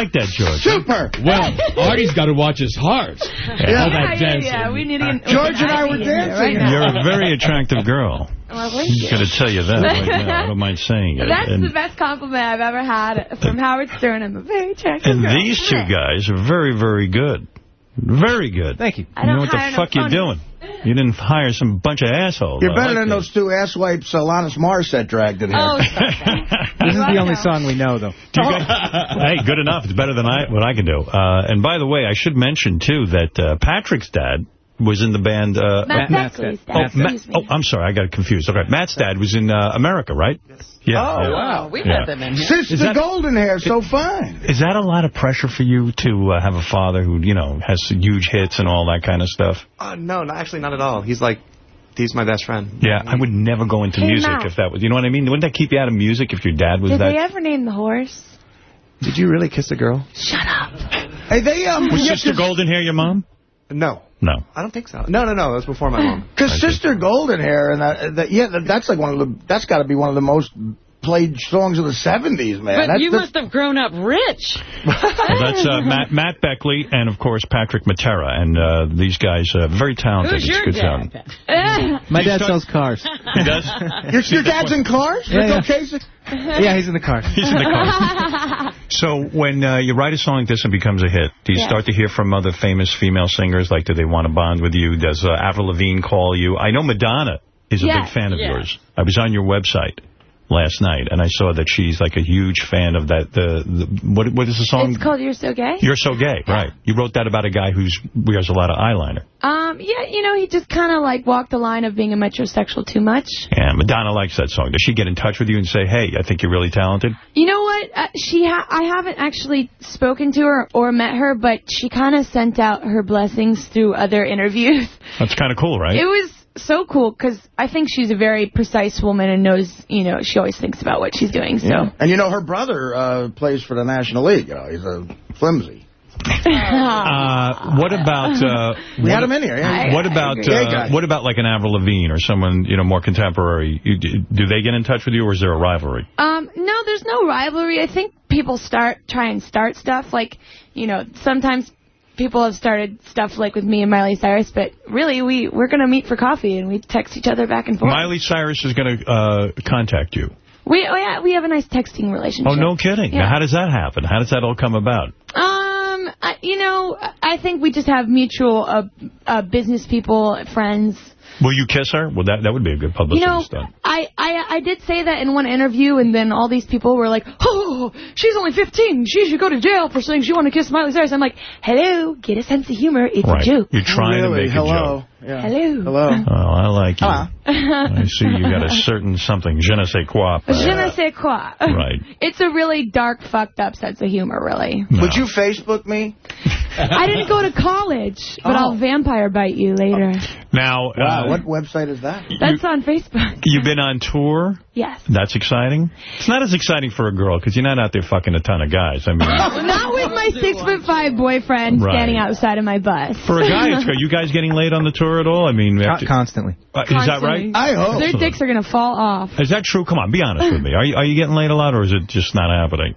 like that, George? Super. Well, Artie's got to watch his heart. Yeah. All that yeah, yeah, we need to George and I were Ivy in here dancing. Right. You're a very attractive girl. Well, thank I'm you. going to tell you that right now. I don't mind saying it. That's and the best compliment I've ever had from Howard Stern. I'm a very attractive and girl. these two guys are very, very good. Very good. Thank you. I You know don't what the fuck you're doing. You didn't hire some bunch of assholes. You're I better like than that. those two asswipes Alanis Morissette dragged in here. Oh. This is the only song we know, though. Do you guys- hey, good enough. It's better than I what I can do. Uh, and by the way, I should mention, too, that uh, Patrick's dad was in the band... Uh, Matt Matt Beckley's dad. Oh, Matt, Excuse oh. I'm sorry. I got confused. Okay, Matt's dad was in uh, America, right? Yes. Yeah. Oh, yeah. wow. We've Yeah. had them in here. Sister Is that- Golden Hair, so fine. Is that a lot of pressure for you to uh, have a father who, you know, has huge hits and all that kind of stuff? Uh, no, no, actually not at all. He's like, he's my best friend. Yeah, I would never go into Hey, music Matt. if that was, you know what I mean? Wouldn't that keep you out of music if your dad was Did that? they ever name the horse? Did you really kiss a girl? Shut up. Hey, they, um... Was yeah, Sister 'cause- Golden Hair your mom? No. No. I don't think so. No, no, no. That was before my mom. Because Sister Golden Hair, and that, that, yeah, that, that's like one of the, that's got to be one of the most played songs of the 70s, man. But That- you that's- must have grown up rich. Well, that's uh, Matt, Matt Beckley and, of course, Patrick Matera. And uh, these guys are very talented. Who's It's your good dad? sound. My dad start- sells cars. He does? Your, your dad's in cars? Yeah, Rico yeah. Kasich? yeah, he's in the car. He's in the car. So when uh, you write a song like this and becomes a hit, do you Yeah. start to hear from other famous female singers? Like, do they want to bond with you? Does uh, Avril Lavigne call you? I know Madonna is a Yes. big fan of Yeah. yours. I was on your website last night, and I saw that she's like a huge fan of that. The, the what What is the song? It's called You're So Gay? You're So Gay, right. You wrote that about a guy who wears a lot of eyeliner. Um, yeah, you know, he just kind of like walked the line of being a metrosexual too much. And Madonna likes that song. Does she get in touch with you and say, hey, I think you're really talented? You know what? Uh, she ha I haven't actually spoken to her or met her, but she kind of sent out her blessings through other interviews. That's kind of cool, right? It was so cool because I think she's a very precise woman and knows, you know, she always thinks about what she's doing. So. Yeah. And you know, her brother uh, plays for the National League. You know, he's a flimsy. Uh, what about uh, We what, had him in here, yeah. What I- I about uh, what about like an Avril Lavigne or someone you know more contemporary? You, do they get in touch with you, or is there a rivalry? Um, no, there's no rivalry. I think people start try and start stuff like, you know, sometimes people have started stuff like with me and Miley Cyrus, but really we we're gonna meet for coffee and we text each other back and forth. Miley Cyrus is going to uh, contact you. We oh yeah, we have a nice texting relationship. Oh, no kidding. Yeah. Now, how does that happen? How does that all come about? Um, I, you know, I think we just have mutual uh, uh, business people, friends. Will you kiss her? Well, that that would be a good publicity You know, stunt. I, I I did say that in one interview, and then all these people were like, "Oh, she's only 15. She should go to jail for saying she wanted to kiss Miley Cyrus." I'm like, "Hello, get a sense of humor. It's Right. a joke." You're trying Really? to make Hello. a joke. Yeah. Hello. Hello. Oh, I like you. I see you got a certain something, je ne sais quoi. Je ne sais quoi. Right. It's a really dark, fucked up sense of humor, really. Would you Facebook me? I didn't go to college, but Oh. I'll vampire bite you later. Now, Wow, uh, what website is that? That's on Facebook. you've been on tour? Yes. That's exciting? It's not as exciting for a girl, because you're not out there fucking a ton of guys. I mean, Not with my six foot five boyfriend Right. standing outside of my bus. for a guy, it's good. You guys getting laid on the tour at all? I mean, after- Constantly. uh, is that right? I hope. Their dicks are going to fall off. Is that true? Come on, be honest with me. Are you, are you getting laid a lot, or is it just not happening?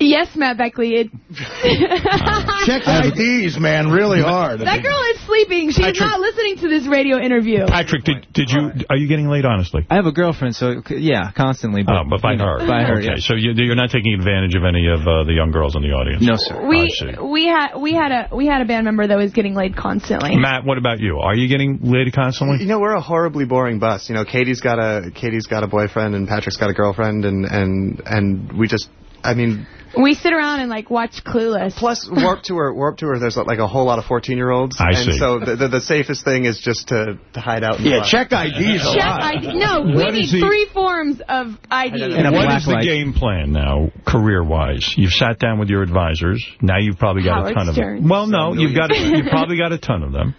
Yes, Matt Beckley. It... Check IDs, man, really hard. that girl is sleeping. She's Patrick- not listening to this radio interview. Patrick, did, did you, are you getting laid honestly? I have a girlfriend, so yeah, constantly. But, Oh, but by her. By her, okay, yeah. so you, you're not taking advantage of any of uh, the young girls in the audience? No, sir. We see. we had we had a we had a band member that was getting laid constantly. Matt, what about you? Are you getting laid constantly? You know, we're a horribly boring bus. You know, Katy's got a Katy's got a boyfriend and Patrick's got a girlfriend, and and and we just, I mean, We sit around and like watch Clueless. Plus, Warped Tour, Warped Tour, there's like a whole lot of 14-year-olds. I and see. so the, the, the safest thing is just to, to hide out Yeah, front. check IDs a Check lot. ID. No, we need is the- three forms of ID. What is the game plan now, career-wise? You've sat down with your advisors. Now you've probably got Howard a ton Stern. of them. Well, no, you've got you've probably got a ton of them.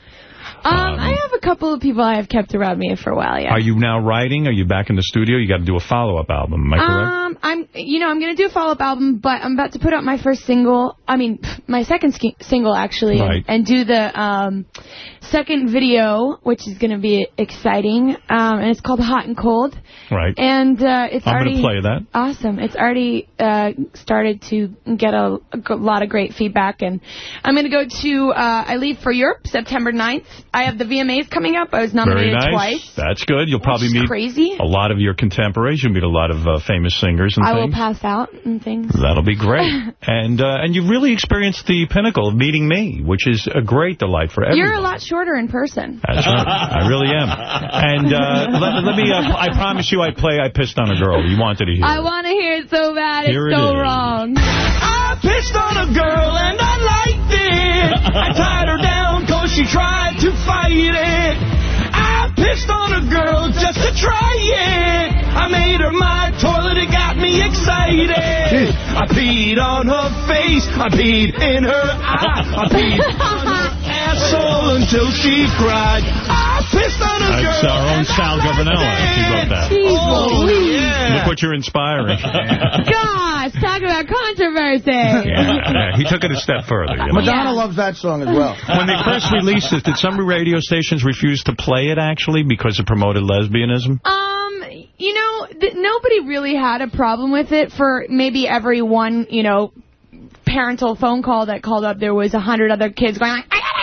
Um, I have a couple of people I have kept around me for a while, yeah. Are you now writing? Are you back in the studio? You got to do a follow-up album. Am I correct? Um, I'm, you know, I'm gonna do a follow-up album, but I'm about to put out my first single. I mean, my second single actually, Right. and, and do the um, second video, which is gonna be exciting. Um, and it's called Hot and Cold. right. And uh, it's I'm already going to play that. awesome. It's already uh, started to get a lot of great feedback, and I'm going to go to. Uh, I leave for Europe September 9th. I have the VMAs coming up. I was Very nominated nice. twice. That's good. You'll probably meet crazy. a lot of your contemporaries. You'll meet a lot of uh, famous singers and I will pass out and things. That'll be great. and uh, and you've really experienced the pinnacle of meeting me, which is a great delight for everyone. You're a lot shorter in person. That's right. I really am. And uh, let, let me, uh, I promise you I play I Pissed on a Girl. You wanted to hear I it. want to hear it so bad. It's it so is. wrong. I pissed on a girl and I liked it. I tied her down cause she tried to fight it. I pissed on a girl just to try it. I made her my toilet, it got me excited. I peed on her face, I peed in her eye, I peed on her asshole until she cried. I pissed on a girl. That's our own Sal Governale. She wrote that. Jeez Oh, Louise. Look what you're inspiring. Gosh, talk about controversy. Yeah, yeah, he took it a step further. You know? Madonna loves that song as well. When they first released it, did some radio stations refuse to play it, actually, because it promoted lesbianism? Um, you know, th nobody really had a problem with it for maybe every one, you know, parental phone call that called up, there was a hundred other kids going like, I gotta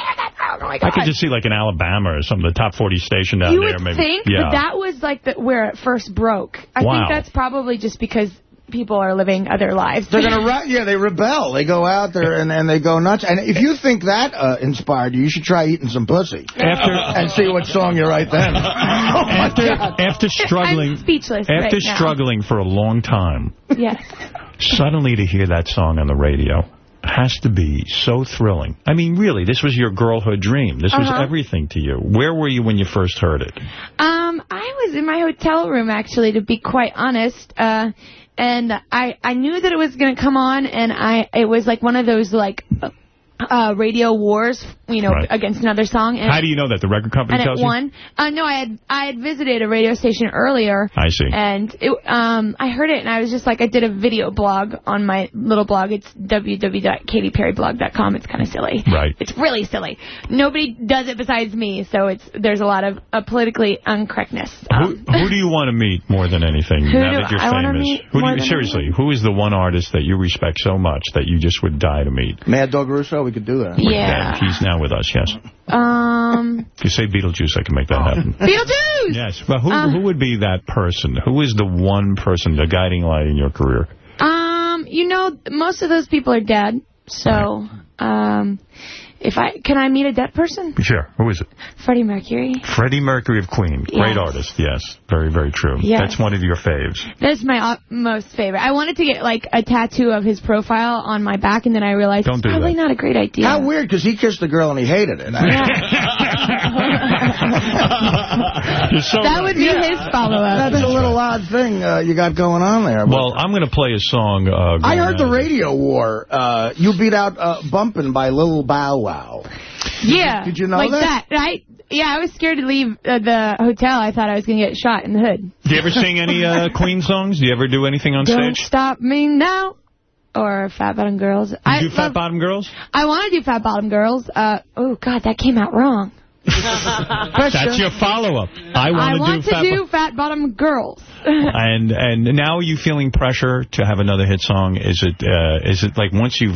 hear that song. Oh I could just see, like, in Alabama or something, the top 40 station down you there. would maybe. think, yeah. but that was like the, where it first broke. I Wow. think that's probably just because people are living other lives. They're gonna, re- yeah, they rebel. They go out there and, and they go nuts. And if you think that uh, inspired you, you should try eating some pussy. After and see what song you write then. oh after, after struggling, I'm speechless after right now. struggling for a long time, Yes. suddenly to hear that song on the radio has to be so thrilling. I mean, really, this was your girlhood dream. This was Uh-huh. everything to you. Where were you when you first heard it? Um, I was in my hotel room actually, to be quite honest. Uh, and I I knew that it was gonna come on, and I it was like one of those like uh radio wars, you know, Right. against another song. And How do you know that? The record company and tells it won. Uh, no, I had I had visited a radio station earlier. I see. And it, um, I heard it, and I was just like, I did a video blog on my little blog. It's www.katieperryblog.com. It's kind of silly. Right. It's really silly. Nobody does it besides me, so it's there's a lot of uh, politically incorrectness. Who, who do you want to meet more than anything Who now do that you're I wanna famous? meet Who do you, than seriously, who is the one artist that you respect so much that you just would die to meet? Mad Dog Russo, we could do that. Yeah. He's now with us, yes. Um, If you say Beetlejuice, I can make that happen. Beetlejuice. Yes, but who Uh, who would be that person? Who is the one person, the guiding light in your career? Um, you know, most of those people are dead. So, um, if I can I meet a dead person? Sure. Who is it? Freddie Mercury. Freddie Mercury of Queen. Great artist, yes. Very, very true. Yes. That's one of your faves. That's my uh, most favorite. I wanted to get like a tattoo of his profile on my back, and then I realized Don't it's probably that. not a great idea. How weird, because he kissed the girl and he hated it. that would be his follow-up. That's a little odd thing uh, you got going on there. Well, I'm going to play a song. Uh, I heard the out- radio war. Uh, you beat out uh, Bumpin' by Lil Bow Wow. Yeah. Did you know like that? Right? Yeah, I was scared to leave uh, the hotel. I thought I was going to get shot in the hood. Do you ever sing any uh, Queen songs? Do you ever do anything on Don't stage? stop me now. Or Fat Bottom Girls. I You do Fat love- Bottom Girls? I want to do Fat Bottom Girls. Uh, oh, God, that came out wrong. That's your follow-up. I want I to want do to Fat do Fat Bottom Girls. And and now are you feeling pressure to have another hit song? Is it uh, is it like once you've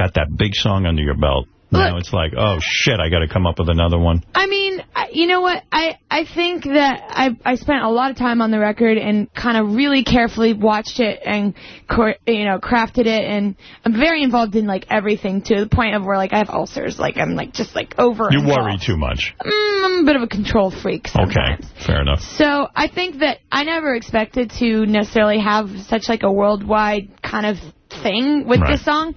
got that big song under your belt, now it's like, oh, shit, I got to come up with another one? I mean, you know what? I, I think that I I spent a lot of time on the record and kind of really carefully watched it and you know crafted it and I'm very involved in like everything to the point of where like I have ulcers. Like I'm like just like over. You involved. worry too much. Mm, I'm a bit of a control freak. sometimes. Okay, fair enough. So I think that I never expected to necessarily have such like a worldwide kind of thing with Right. this song.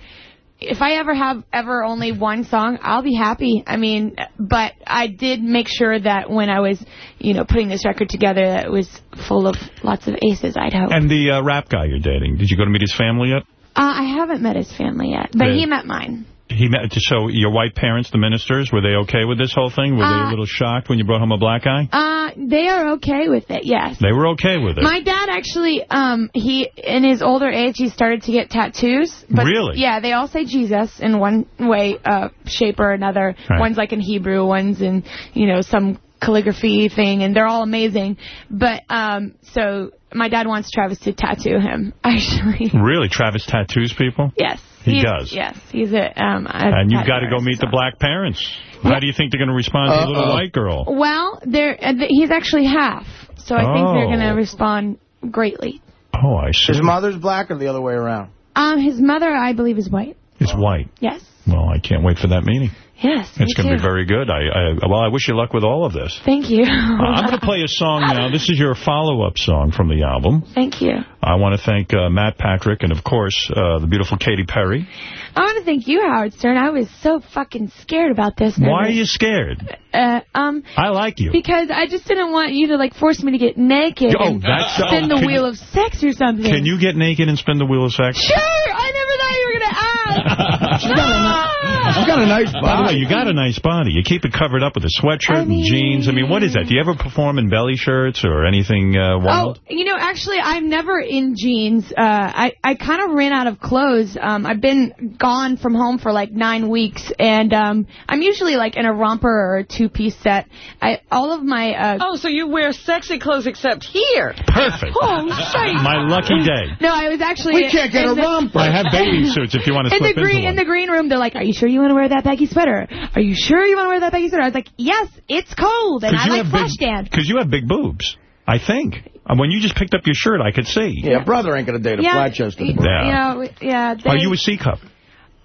If I ever have ever only one song, I'll be happy. I mean, but I did make sure that when I was, you know, putting this record together, that it was full of lots of aces. I'd hope. And the uh, rap guy you're dating, did you go to meet his family yet? Uh, I haven't met his family yet, but Yeah. he met mine. He met, so your white parents, the ministers, were they okay with this whole thing? Were they a Uh, little shocked when you brought home a black guy? Uh, they are okay with it. Yes. They were okay with it. My dad actually, um, he in his older age, he started to get tattoos. But Really? Yeah, they all say Jesus in one way, uh, shape or another. Right. One's like in Hebrew, one's in, you know, some calligraphy thing, and they're all amazing. But um, so my dad wants Travis to tattoo him. Actually, Really? Travis tattoos people? yes, He He's- does? Yes, he's a um. A And you've got to go meet the black parents. How do you think they're going to respond to the little white girl? Well, they're uh, th- he's actually half, so I think they're Oh. going to respond greatly. Oh, I see. His mother's black or the other way around? Um, his mother, I believe, is white. It's white. Yes. Well, I can't wait for that meeting. Yes. It's going to be very good. I, I Well, I wish you luck with all of this. Thank you. Uh, I'm going to play a song now. This is your follow-up song from the album. Thank you. I want to thank uh, Matt Patrick and, of course, uh, the beautiful Katy Perry. I want to thank you, Howard Stern. I was so fucking scared about this. Why are you scared? Uh, um, I like you. because I just didn't want you to like force me to get naked Oh, and that's- spin oh, the wheel you- of sex or something. Can you get naked and spin the wheel of sex? Sure. I never thought you were gonna ask. She's got a, she's got a nice By the body. way, you got a nice body. You keep it covered up with a sweatshirt I and jeans. I mean, what is that? Do you ever perform in belly shirts or anything uh, Oh, wild? you know, actually, I'm never in jeans. Uh, I, I kind of ran out of clothes. Um, I've been gone from home for like nine weeks, and um, I'm usually like in a romper or a two-piece set. I all of my uh, Oh, so you wear sexy clothes except here. Perfect. Oh, shite. My lucky day. No, I was actually. We can't get a the- romper. I have bathing suits if you want to In slip the green, into in the green room, they're like, "Are you sure you want to wear that baggy sweater? Are you sure you want to wear that baggy sweater?" I was like, "Yes, it's cold, and I like flash dance." Because you have big boobs, I think. And when you just picked up your shirt, I could see. Yeah, brother ain't going to date a Yeah, flat chested y- broad. Yeah. You know, yeah. They, Are you a C cup?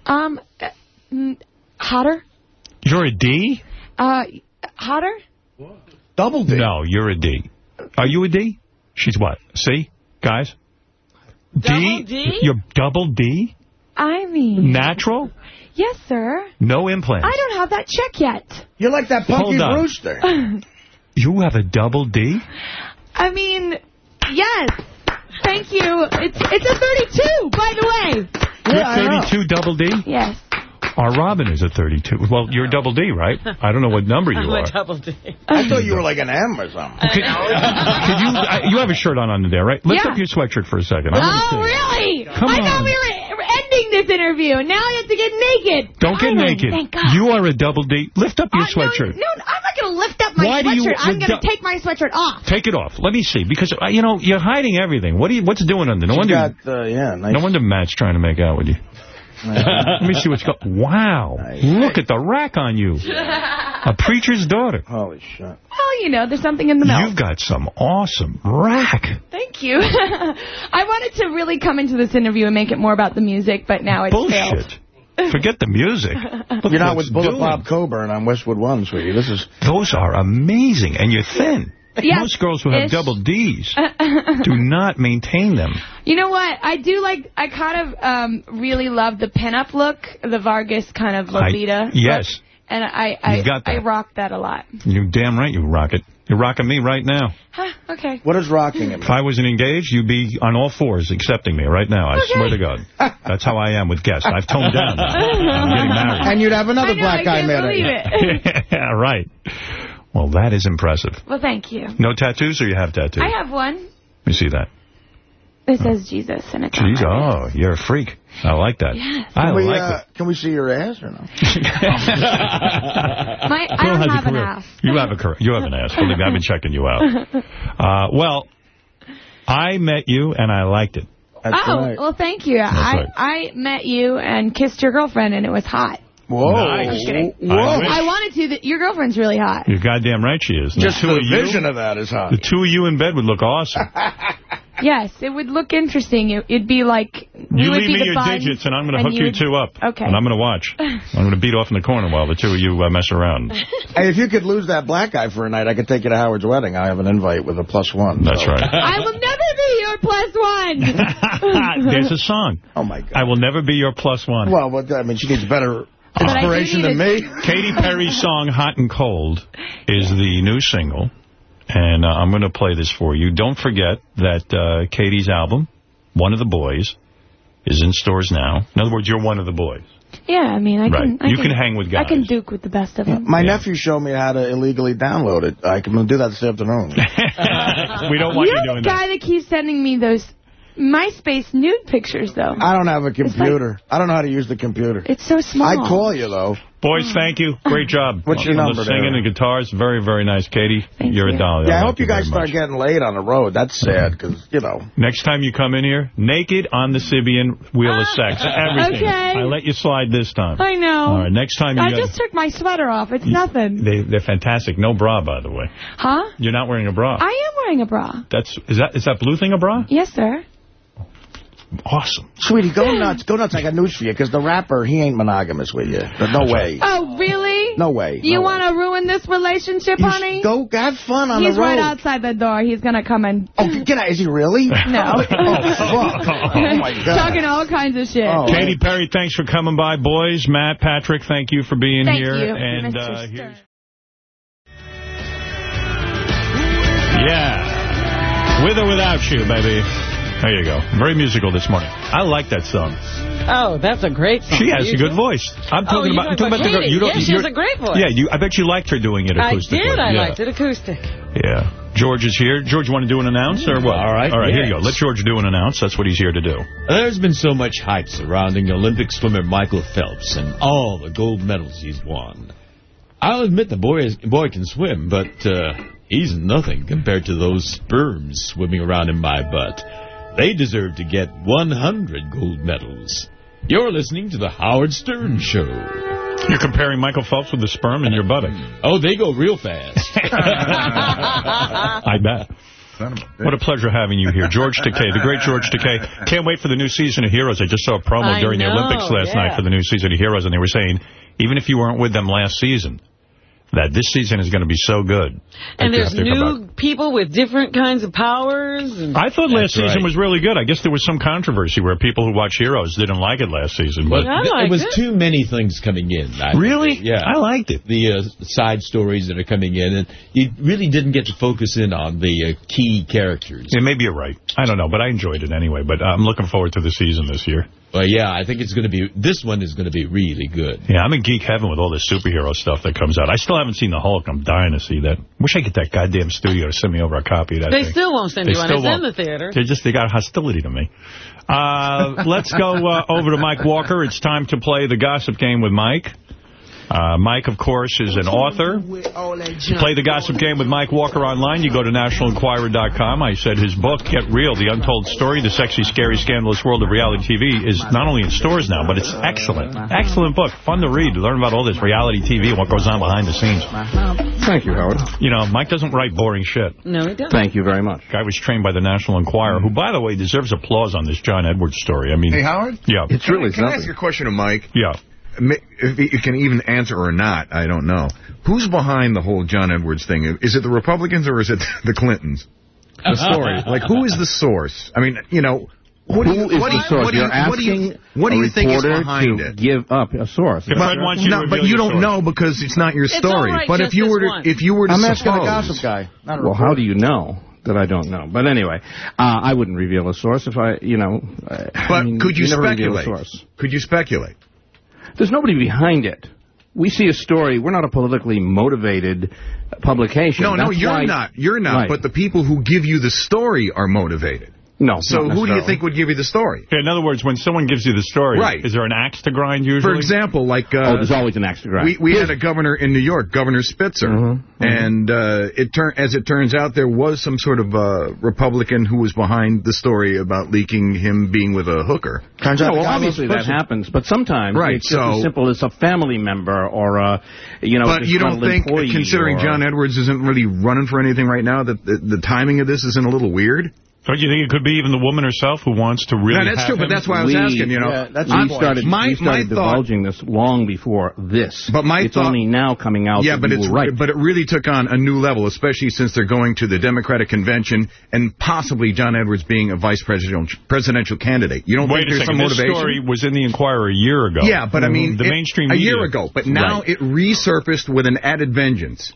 um uh, hotter? You're a D? Uh, hotter? Double D. No, you're a D. Are you a D? She's what? C? Guys? Double D? You're double D? I mean, Natural? yes, sir. No implants. I don't have that check yet. You're like that Punky Brewster. You have a double D? I mean, yes. Thank you. It's it's a 32, by the way. You're 32 double D? Yes. Our Robin is a 32. Well, you're double D, right? I don't know what number you I'm are. a double D. Uh, I thought you were like an M or something. Could, could you, I, you have a shirt on under there, right? Lift Yeah. up your sweatshirt for a second. I Oh, really? Come I on. thought we were ending this interview. Now I have to get naked. Don't get Finally, naked. Thank God. You are a double D. Lift up your Uh, sweatshirt. No, I'm not going to lift up my Why do you- sweatshirt. I'm going to take my sweatshirt off. Take it off. Let me see. Because, uh, you know, you're hiding everything. What are you, what's it doing under? No She's wonder, got, uh, yeah, nice. no wonder Matt's trying to make out with you. Let me see what's going Wow. Look at the rack on you. A preacher's daughter. Holy shit. Well, you know, there's something in the middle. You've got some awesome rack. Thank you. I wanted to really come into this interview and make it more about the music, but now it's failed. Bullshit. Forget the music. Look You're not with Bullet doing. Bob Coburn on Westwood One, sweetie. This is... Those are amazing. And you're thin. Yes, Most girls who have ish. double Ds do not maintain them. You know what? I do like, I kind of um, really love the pinup look, the Vargas kind of I- Lolita. yes. look. And I, I, got that. I rock that a lot. You damn right you rock it. You're rocking me right now. Huh, okay. What is rocking him? If I wasn't engaged, you'd be on all fours accepting me right now. I swear to God. That's how I am with guests. I've toned down now. I'm getting married. And you'd have another I know, black I guy can't married. believe it. yeah, right. Well, that is impressive. well, thank you. No tattoos or you have tattoos? I have one. Let me see that. It says Jesus, and it's on Jeez, my oh, you're a freak. I like that. Yes. I we, like uh, can we see your ass or no? My, I don't has a have an ass. You have a career. You have an ass. Believe me, I've been checking you out. Uh, well, I met you and I liked it. That's oh, right. well, thank you. I, right. I met you and kissed your girlfriend, and it was hot. Whoa. Nice. Just kidding. I. I wanted to. That your girlfriend's really hot. You're goddamn right she is. Just the two the of you, vision of that is hot. the two of you in bed would look awesome. Yes, it would look interesting. It, it'd be like You would leave be me the your buns, digits, and I'm going to hook you, would- two up. Okay. And I'm going to watch. I'm going to beat off in the corner while the two of you uh, mess around. Hey, if you could lose that black guy for a night, I could take you to Howard's wedding. I have an invite with a plus one. That's so. right. I will never be your plus one. There's a song. Oh, my God. I will never be your plus one. Well, but, I mean, she gets better But I do inspiration to than a- me. Katy Perry's song Hot and Cold is the new single. And uh, I'm going to play this for you. Don't forget that uh, Katy's album, One of the Boys, is in stores now. In other words, you're one of the boys. Yeah, I mean, I Right. can. I You can, can hang with guys. I can duke with the best of them. My nephew showed me how to illegally download it. I can do that this afternoon. we don't want You're you the doing guy that keeps sending me those MySpace nude pictures, though. I don't have a computer. I don't know how to use the computer. It's so small. I call you, though. Boys, hmm. thank you. Great job. What's your On the number Singing and guitars. Very, very nice, Katy. You're a doll. Yeah, I like hope you guys very start getting laid on the road. That's sad, because, you know. Next time you come in here, naked on the Sybian wheel of sex. Everything. Okay. I let you slide this time. I know. All right, next time you I got- just took my sweater off. It's nothing. They, they're fantastic. No bra, by the way. Huh? You're not wearing a bra. I am wearing a bra. That's is that is that blue thing a bra? Yes, sir. Awesome. Sweetie, go nuts. Go nuts. I got news for you, because the rapper, he ain't monogamous with you. But no way. Oh, really? No way. You no want to ruin this relationship, You honey? Go have fun on He's the road. He's right outside the door. He's going to come and... Oh, get out. Is he really? No. oh, fuck. Oh, my God. Talking all kinds of shit. Katy Perry, thanks for coming by. Boys, Matt, Patrick, thank you for being Thank here. you, And Mr. uh, here's Yeah. With or without you, baby. There you go. Very musical this morning. I like that song. Oh, that's a great song. She has You a good do? voice. I'm Oh, talking you're about, I'm talking talking about the girl. You don't, Yeah, she has a great voice. Yeah, you. I bet you liked her doing it I did. I yeah. liked it acoustic. Yeah. George is here. George, you want to do an announce or what? All right, All right, here you go. Let George do an announce. That's what he's here to do. There's been so much hype surrounding Olympic swimmer Michael Phelps and all the gold medals he's won. I'll admit the boy is, boy can swim, but uh, he's nothing compared to those sperms swimming around in my butt. They deserve to get 100 gold medals. You're listening to the Howard Stern Show. You're comparing Michael Phelps with the sperm in your buttock. Oh, they go real fast. I bet. What a pleasure having you here. George Takei, the great George Takei. Can't wait for the new season of Heroes. I just saw a promo I during the Olympics last yeah. night for the new season of Heroes, and they were saying, even if you weren't with them last season, that this season is going to be so good. And there's have to come back. new people with different kinds of powers. And I thought last That's season right. was really good. I guess there was some controversy where people who watch Heroes didn't like it last season. But But I th- liked it was it. too many things coming in. I Really? think. Yeah. I liked it. The uh, side stories that are coming in, and you really didn't get to focus in on the uh, key characters. Yeah, maybe you're right. I don't know, but I enjoyed it anyway. But I'm looking forward to the season this year. But yeah, I think it's going to be, this one is going to be really good. Yeah, I'm in geek heaven with all this superhero stuff that comes out. I still haven't seen the Hulk. I'm dying to see that. Wish I could get that goddamn studio to send me over a copy of that they thing. still won't send They you one. It's in won't. the theater. They just they got hostility to me. Uh, let's go uh, over to Mike Walker. It's time to play the gossip game with Mike. Uh, Mike, of course, is an author. To play the gossip game with Mike Walker online, you go to nationalenquirer.com. I said his book, Get Real, The Untold Story, The Sexy, Scary, Scandalous World of Reality TV, is not only in stores now, but it's excellent. Excellent book. Fun to read. Learn about all this reality TV and what goes on behind the scenes. Thank you, Howard. You know, Mike doesn't write boring shit. No, he doesn't. Thank you very much. Guy was trained by the National Enquirer, who, by the way, deserves applause on this John Edwards story. I mean, Hey, Howard? Yeah. It's Can, really can I ask a question of Mike? Yeah. Ma- If you can even answer or not, I don't know. Who's behind the whole John Edwards thing? Is it the Republicans or is it the Clintons? The story. like, who is the source? I mean, you know, what do you, Who is what the source? what do you, You're what do you, asking what do you think is behind to it? give up a source. If Fred wants you to no, but you don't source. know because it's not your It's story. all right, but if you were to, one. if you were to I'm suppose, asking a gossip guy, not a Well, reporter. how do you know that I don't know? But anyway, uh, I wouldn't reveal a source if I, you know. I- I but mean, could you, never a speculate? source. Could you speculate? There's nobody behind it. We see a story. We're not a politically motivated publication. No, no, you're why- not. You're not. Right. But the people who give you the story are motivated. No. So who do you think would give you the story? Yeah, in other words, when someone gives you the story, Right. is there an axe to grind usually? For example, like uh, Oh, there's always an axe to grind. we we had a governor in New York, Governor Spitzer, Mm-hmm. and uh, it turn as it turns out there was some sort of uh, Republican who was behind the story about leaking him being with a hooker. Turns Yeah, out the well, obviously that happens, but sometimes Right, it's just so- as simple as a family member or a, you know, but you don't think, considering or- John Edwards isn't really running for anything right now, that the, the timing of this isn't a little weird? Don't you think it could be even the woman herself who wants to really No, that's have true, but that's why I was we, asking, you know. Yeah, that's we the started, My- we started my thought- divulging this long before this. But my it's thought- only now coming out Yeah, that but you it's were right. but it really took on a new level, especially since they're going to the Democratic convention and possibly John Edwards being a vice presidential presidential candidate. You don't Wait think there's second. some This story was in the Inquirer a year ago. Yeah, but I mm-hmm. mean, the it- mainstream a media. year ago. But now Right. it resurfaced with an added vengeance.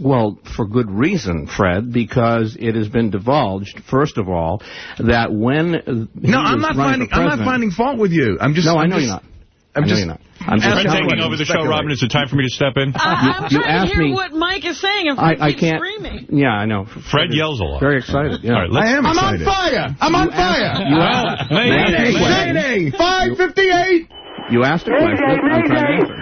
Well, for good reason, Fred, because it has been divulged, first of all, that when uh, he No, I'm not finding I'm not finding fault with you. I'm just No, I I'm know just, you're not. I'm I just not. I'm just I'm taking you. over the show, Robin. Is it time for me to step in? I, I'm You trying asked to hear me- what Mike is saying and I, I can't. screaming. Yeah, I know. Fred yells a lot. Very excited. Yeah. All right, I am I'm on fire. I'm on fire. You asked, Mayday. you asked a question. Mayday. 558. You asked a question. I'm trying to answer.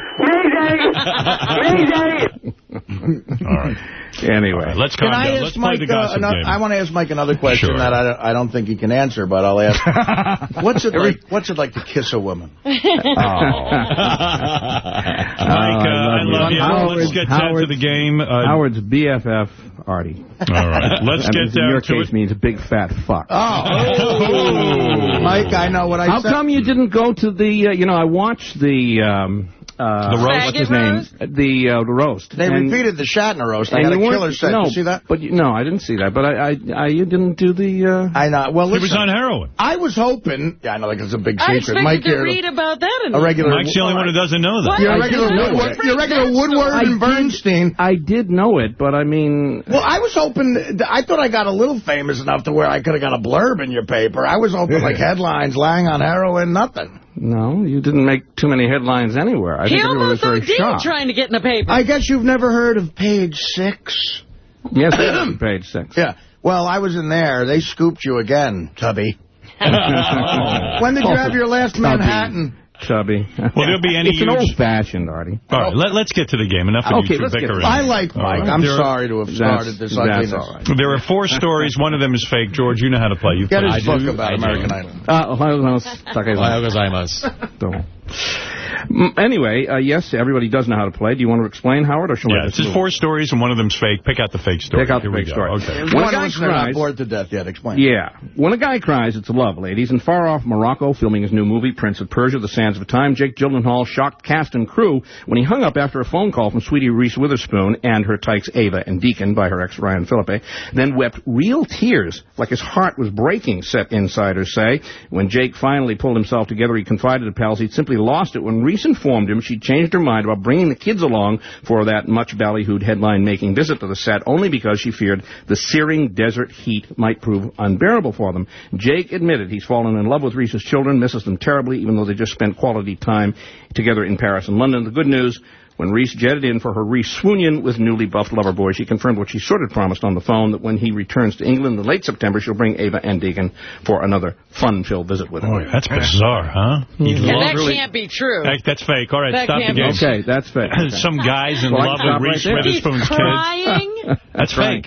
All right. Anyway. Let's calm Can down. Let's play Mike? the Uh, gossip ano- game. I want to ask Mike another question Sure. that I don't, I don't think he can answer, but I'll ask. what's it like? What's it like to kiss a woman? Mike, uh, I love you. Howard- Let's get down to the game. Uh, Howard's BFF, Artie. All right. Let's That get means in down your to case it. means a big fat fuck. Oh, Mike, I know what I How said. come you didn't go to the, uh, you know, I watched the, um, uh, The roast? what's his Faggot name? The, uh, the roast. They And- repeated the Shatner roast. I and got a you weren't- killer set. No, you see that? But no, I didn't see that. But I, I, I you didn't do the. Uh... I know. Well, He was on heroin. I was hoping. Yeah, I know, like it's a big secret. I secret. expected Mike to here, read about that in a regular. Mike's the only one who doesn't know that. What? You're a I regular Woodward. it. You're regular Woodward I and did- Bernstein. I did know it, but I mean, Well, I was hoping. I thought I got a little famous enough to where I could have got a blurb in your paper. I was hoping like headlines, lying on heroin, nothing. No, you didn't make too many headlines anywhere. I He think everyone was very OD'd shocked. trying to get in the paper. I guess you've never heard of Page Six. Yes, it was on page six. Yeah. Well, I was in there. They scooped you again, Tubby. when did you have your last Tubby. Manhattan? Chubby. Well, there'll be any It's an old-fashioned, Artie. All right, let, us get to the game. Enough of Okay, you two let's get- I like Mike. right. I'm are- sorry to have started this That's ugliness. all right. There are four stories. One of them is fake. George, you know how to play. You Get play. his book about American Idol. Uh, Ohio Anyway, uh, yes, everybody does know how to play. Do you want to explain, Howard, or shall I Yeah, just it's just four stories, and one of them's fake. Pick out the fake story. Pick out the Here we fake story. Okay. When a guy cries, bored to death yet. Explain. Yeah. When a guy cries, it's love, ladies. In far-off Morocco, filming his new movie, Prince of Persia, The Sands of Time, Jake Gyllenhaal shocked cast and crew when he hung up after a phone call from sweetie Reese Witherspoon and her tykes Ava and Deacon by her ex Ryan Phillippe, then wept real tears like his heart was breaking, set insiders say. When Jake finally pulled himself together, he confided to pals he'd simply lost it when Reese informed him she'd changed her mind about bringing the kids along for that much ballyhooed headline-making visit to the set only because she feared the searing desert heat might prove unbearable for them. Jake admitted he's fallen in love with Reese's children, misses them terribly, even though they just spent quality time together in Paris and London. The good news, when Reese jetted in for her Reese-swoonion with newly buffed lover boy, she confirmed what she sort of promised on the phone, that when he returns to England in late September, she'll bring Ava and Deacon for another fun-filled visit with him. Oh, boy, that's bizarre, huh? Hmm. He and that really- can't be true. That- that's fake. All right, That stop the game. Okay, that's fake. Some guys in Well, love with Reese there. Witherspoon's He's kids. crying. That's fake.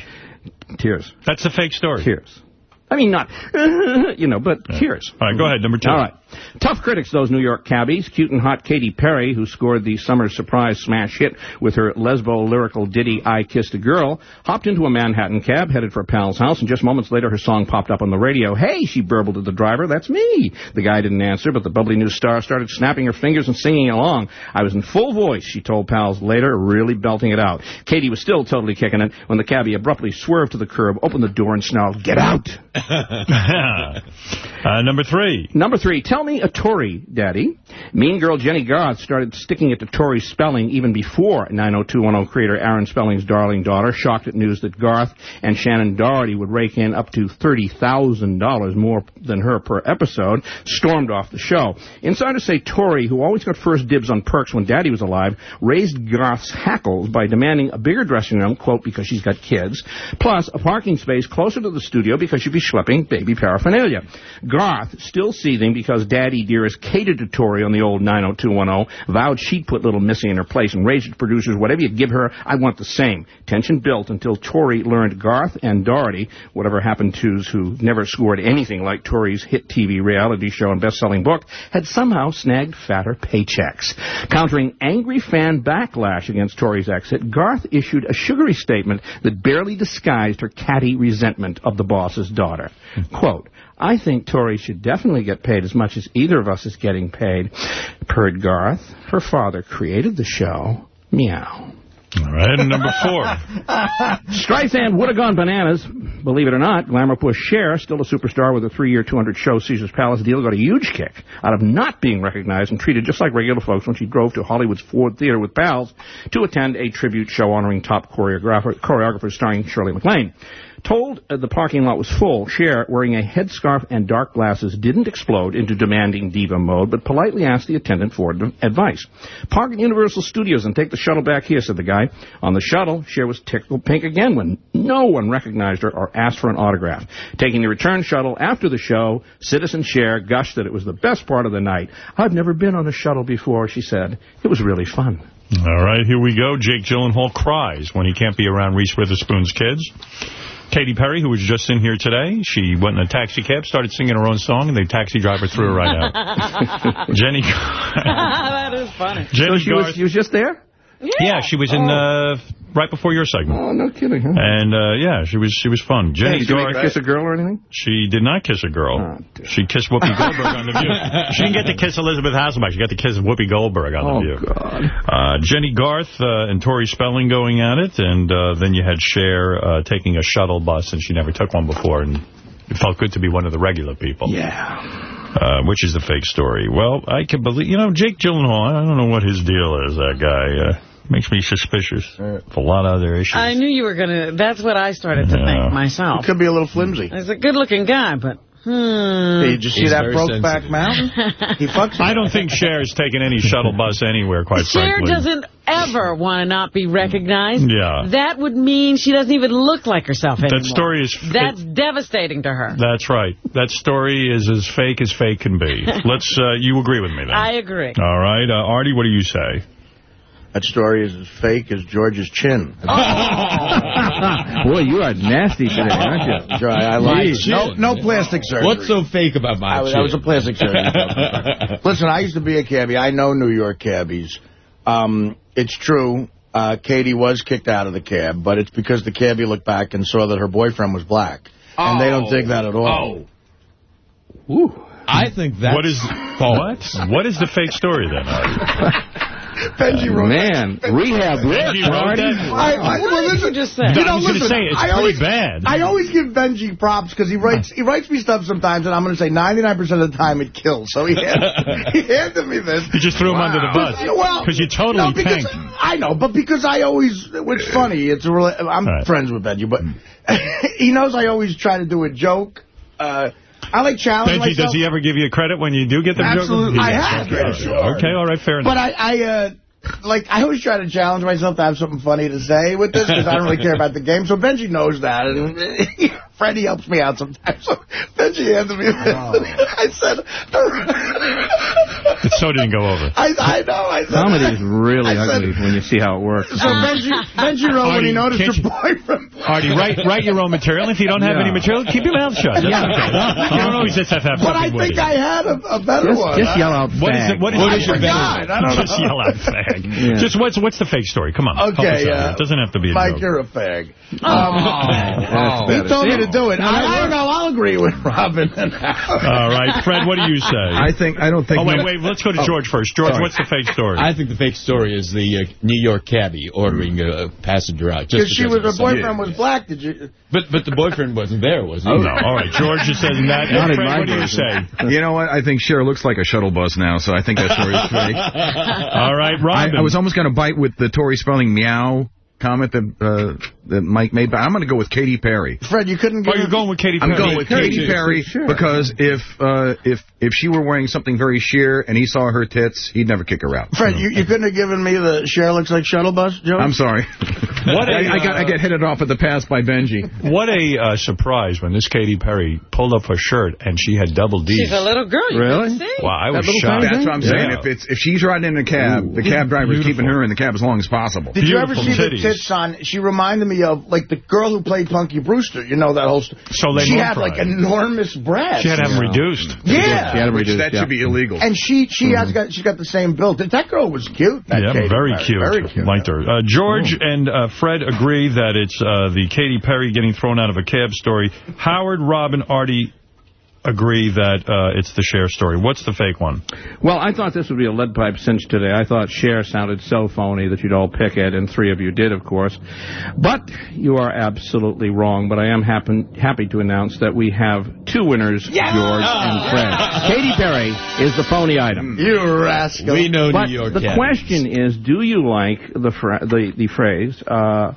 Tears. That's the fake story. Tears. I mean, not, you know, but tears. All right, go ahead, number two. All right. Tough critics, those New York cabbies. Cute and hot Katy Perry, who scored the summer surprise smash hit with her lesbo lyrical ditty I Kissed a Girl, hopped into a Manhattan cab, headed for a pal's house, and just moments later her song popped up on the radio. Hey, she burbled to the driver, that's me. The guy didn't answer, but the bubbly new star started snapping her fingers and singing along. I was in full voice, she told pals later, really belting it out. Katy was still totally kicking it when the cabbie abruptly swerved to the curb, opened the door, and snarled, Get out! uh, number three. Number three, tell me a Tory, Daddy. Mean girl Jennie Garth started sticking it to Tori Spelling even before 90210 creator Aaron Spelling's darling daughter, shocked at news that Garth and Shannen Doherty would rake in up to $30,000 more than her per episode, stormed off the show. Insiders say Tori, who always got first dibs on perks when Daddy was alive, raised Garth's hackles by demanding a bigger dressing room, quote, because she's got kids, plus a parking space closer to the studio because she'd be schlepping baby paraphernalia. Garth, still seething because Daddy Dearest catered to Tori on the old 90210, vowed she'd put little Missy in her place and raged at producers, whatever you give her, I want the same. Tension built until Tori learned Garth and Doherty, whatever happened to's who never scored anything like Tori's hit TV reality show and best-selling book, had somehow snagged fatter paychecks. Countering angry fan backlash against Tori's exit, Garth issued a sugary statement that barely disguised her catty resentment of the boss's daughter. Quote, I think Tori should definitely get paid as much as either of us is getting paid. Purred Garth. Her father created the show. Meow. All right, and number four. Streisand would have gone bananas. Believe it or not, Glamour Push Cher, still a superstar with a three-year, 200-show Caesars Palace deal, got a huge kick out of not being recognized and treated just like regular folks when she drove to Hollywood's Ford Theater with pals to attend a tribute show honoring top choreographer, choreographers starring Shirley MacLaine. Told uh, the parking lot was full, Cher, wearing a headscarf and dark glasses, didn't explode into demanding diva mode, but politely asked the attendant for advice. Park at Universal Studios and take the shuttle back here, said the guy. On the shuttle, Cher was tickled pink again when no one recognized her or asked for an autograph. Taking the return shuttle after the show, Citizen Cher gushed that it was the best part of the night. I've never been on a shuttle before, she said. It was really fun. All right, here we go. Jake Gyllenhaal cries when he can't be around Reese Witherspoon's kids. Katy Perry, who was just in here today, she went in a taxi cab, started singing her own song, and the taxi driver threw her right out. Jenny, that is funny. Jenny so she was, she was just there? Yeah, she was in uh, right before your segment. Oh, no kidding, huh? And uh, yeah, she was she was fun. Jenny Hey, did you make Garth, her kiss a girl or anything? she did not kiss a girl. she kissed Whoopi Goldberg on The View. She didn't get to kiss Elisabeth Hasselbeck. She got to kiss Whoopi Goldberg on The Oh, View. God. Uh, Jennie Garth uh, and Tori Spelling going at it, and uh, then you had Cher uh, taking a shuttle bus, and she never took one before, and it felt good to be one of the regular people. Yeah. Uh, which is the fake story. Well, I can believe, you know, Jake Gyllenhaal, I don't know what his deal is, that guy. Uh, makes me suspicious for a lot of other issues. I knew you were going to... That's what I started to Yeah. think myself. It could be a little flimsy. He's a good-looking guy, but... Hmm. Did you see that Brokeback Mountain? He fucks I don't think Cher's taken any shuttle bus anywhere, quite Cher frankly. doesn't ever want to not be recognized. Yeah. That would mean she doesn't even look like herself anymore. That story is... That's devastating to her. That's right. That story is as fake as fake can be. Let's, uh, you agree with me then? I agree. All right. Uh, Artie, what do you say? That story is as fake as George's chin. Boy, you are nasty today, aren't you? Try, I like no, no plastic surgery. What's so fake about my I was, chin? I was a plastic surgery. Listen, I used to be a cabbie. I know New York cabbies. Um, it's true. Uh, Katy was kicked out of the cab, but it's because the cabbie looked back and saw that her boyfriend was black. And they don't dig that at all. Oh. I think that's What is false. what? What is the fake story then, Artie? Benji wrote Man, rehab Benji wrote that? I, I, well, listen, just say? You I know, was gonna listen, say, it's I pretty always, bad. I always give Benji props because he writes he writes me stuff sometimes, and I'm going to say 99% of the time it kills. So he handed, he handed me this. You just threw him under the bus. Well, Because you totally no, because, tanked. I know, but because I always, it's funny. It's a rela- I'm Right. friends with Benji, but he knows I always try to do a joke. Uh, I like challenge Benji, myself. does he ever give you credit when you do get the Absolutely. joke? I have, okay, yeah, all right. sure. Okay, all right, fair enough. But I, I uh, like, I always try to challenge myself to have something funny to say with this because I don't really care about the game. So Benji knows that, and Freddie helps me out sometimes. So Benji handed me this. I said, It so didn't go over. I, I know. I said, Comedy is really I said- ugly when you see how it works. So Benji, Benji wrote when he Artie, noticed can't boyfriend. Artie, write write your own material. If you don't have Yeah. any material, keep your mouth shut. That's Yeah. okay. You don't always just have to have But I think witty. I had a, a better Just, one. just yell out What is fag. it? What is, What I is your forgot. better- I don't Just know. yell out fag. Yeah. Just what's what's the fake story? Come on. Okay, uh. It doesn't have to be a Mike, joke. you're a fag. Oh, That's He better. told me See? To do it. No, I, I don't know. I'll agree with Robin. All right, Fred, what do you say? I think I don't think. oh, wait, no- wait. Let's go to George first. George, Sorry. what's the fake story? I think the fake story is the uh, New York cabbie ordering a passenger out. Because Just she because was, her boyfriend song. was black. Did you? But but the boyfriend wasn't there, was he? Oh, no. All right, George is saying that. Not in Fred, my what do you say? You know what? I think Cher looks like a shuttle bus now, so I think that story is fake. All right, I, Robin. I was almost going to bite with the Tori Spelling meow comment that uh, that Mike made, but I'm going to go with Katy Perry. Fred, you couldn't Oh, you're going with Katy Perry. I'm going with Katy Perry Sure. because if uh, if if she were wearing something very sheer and he saw her tits, he'd never kick her out. Fred, you, you couldn't have given me the Cher looks like shuttle bus joke. I'm sorry. What a, I, I got I get hit it off at the pass by Benji. What a uh, surprise when this Katy Perry pulled up her shirt and she had double D's. She's a little girl. You Really? Wow, I was shocked. That's what I'm saying. Yeah. If it's if she's riding in a cab, the cab driver's keeping her in the cab as long as possible. Did you ever see Beautiful the tits on? She reminded me of like the girl who played Punky Brewster. You know that whole. St- Soleil she had Moon Frye. like enormous breasts. She had to have them reduced. Yeah. She had him Which reduced, that yeah. should be illegal. And she she has got she's got the same build. That girl was cute. That Yeah, Katy very Perry. cute. Very cute. Liked her. Uh, George and uh, Fred agree that it's uh, the Katy Perry getting thrown out of a cab story. Howard, Robin, Artie agree that uh, it's the Cher story. What's the fake one? Well, I thought this would be a lead pipe cinch today. I thought Cher sounded so phony that you'd all pick it, and three of you did, of course. But you are absolutely wrong. But I am happen, happy to announce that we have two winners, George and Fred. Katy Perry is the phony item. You rascal. We know But New York the cabins. question is, do you like the fra- the, the phrase, uh,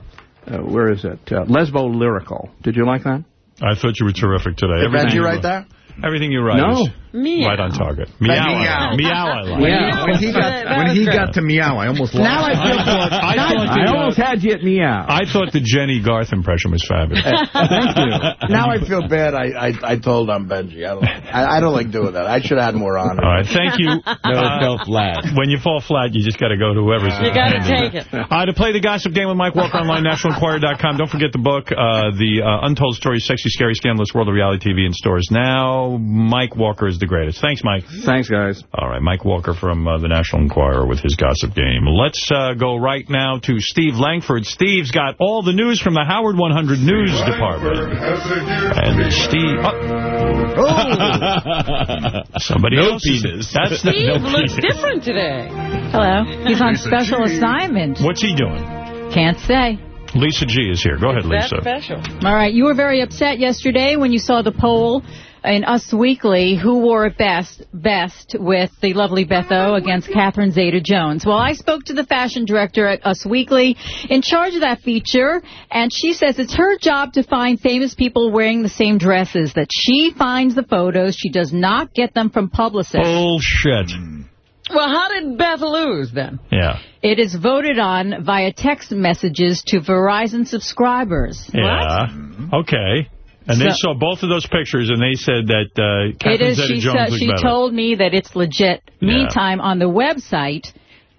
uh, where is it, uh, lesbo lyrical? Did you like that? I thought you were terrific today. Did Everything you write that? Everything you write No. is Meow. right on target. Meow. I- Meow. Meow I like. Yeah. When he got when he got to meow, I almost lost. Now I feel good. I thought I the, uh, almost had you at meow. I thought the Jennie Garth impression was fabulous. Thank you. Now I feel bad. I, I I told on Benji. I don't I, I don't like doing that. I should have had more honor. All right, thank you. No, it fell flat. When you fall flat, you just got to go to whoever's. You got to take it. Uh, to play the gossip game with Mike Walker online, nationalenquirer.com. Don't forget the book, uh, The uh, Untold Stories, Sexy, Scary, Scandalous World of Reality TV in stores now. Mike Walker is the greatest. Thanks, Mike. Thanks, guys. All right, Mike Walker from uh, the National Enquirer with his gossip game. Let's uh, go right now to Steve Langford. Steve's got all the news from the Howard 100 News Department. And Steve... Oh. Somebody No else is- penis. That's the, Steve no looks penis. different today. Hello. He's on special assignment. What's he doing? Can't say. Lisa G is here. Go ahead, That's Lisa. special. All right. You were very upset yesterday when you saw the poll in Us Weekly who wore it best best with the lovely Beth O against Catherine Zeta-Jones. Well, I spoke to the fashion director at Us Weekly in charge of that feature, and she says it's her job to find famous people wearing the same dresses, that she finds the photos. She does not get them from publicists. Bullshit. Well, how did Beth lose then? Yeah. It is voted on via text messages to Verizon subscribers. Yeah. Okay. And they saw both of those pictures, and they said that uh, It Catherine. She Zeta-Jones said looked she told me that it's legit. Yeah. Meantime, on the website,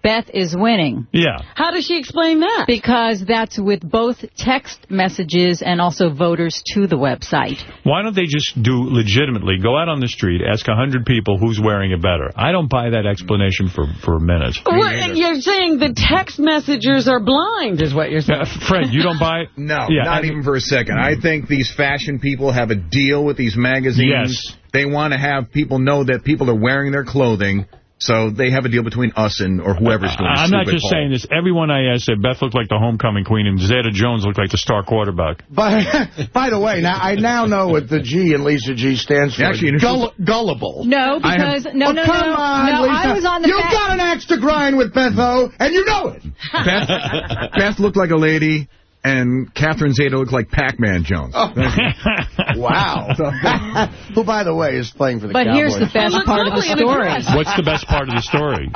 Beth is winning. Yeah. How does she explain that? Because that's with both text messages and also voters to the website. Why don't they just do legitimately, go out on the street, ask 100 people who's wearing it better? I don't buy that explanation for, for a minute. What, you're saying the text messengers are blind, is what you're saying. Uh, Fred, you don't buy it? No, Yeah, not I- even for a second. I think these fashion people have a deal with these magazines. Yes. They want to have people know that people are wearing their clothing, so they have a deal between us and or whoever's doing the I'm not just poll. saying this. Everyone I asked said Beth looked like the homecoming queen and Zeta Jones looked like the star quarterback. By, by the way, now I now know what the G in Lisa G stands for. Actually, Gull- gullible. No, I have- because no, Oh, no, no, come no. on, no, Lisa. I was on the. You've got an axe to grind with Beth O, and you know it. Beth, Beth looked like a lady, and Catherine Zeta looked like Pac-Man Jones. Oh. Wow. Who, by the way, is playing for the But Cowboys. here's the best part of the lovely in a story. What's the best part of the story?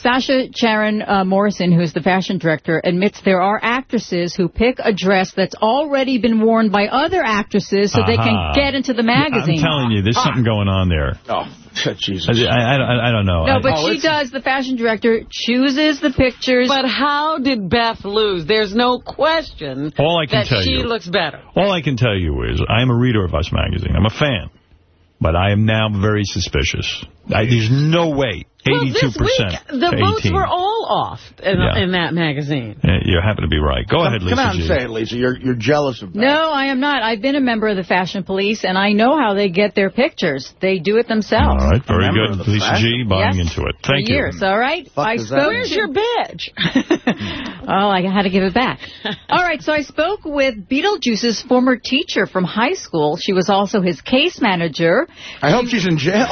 Sasha Charnin uh, Morrison, who is the fashion director, admits there are actresses who pick a dress that's already been worn by other actresses so they can get into the magazine. I'm telling you, there's something going on there. Oh, Jesus. I, I, I, don't- I don't know. No, but Oh, she it's- does. The fashion director chooses the pictures. But how did Beth lose? There's no question All I can that tell she you- looks better. All I can tell you is I am a reader of Us Magazine. I'm a fan. But I am now very suspicious. I, there's no way. 82% Well, this week, the votes 18. were all off in, Yeah. in that magazine. You happen to be right. Go ahead, Come, Lisa come out and G. say it, Lisa. You're, you're jealous of that. no, I am not. I've been a member of the fashion police, and I know how they get their pictures. They do it themselves. All right, very good. of the Lisa G. fashion- buying Yes, into it. For Thank you. years, all right? I spoke? Where's your badge? Oh, I had to give it back. All right, so I spoke with Beetlejuice's former teacher from high school. She was also his case manager. I hope she's in jail.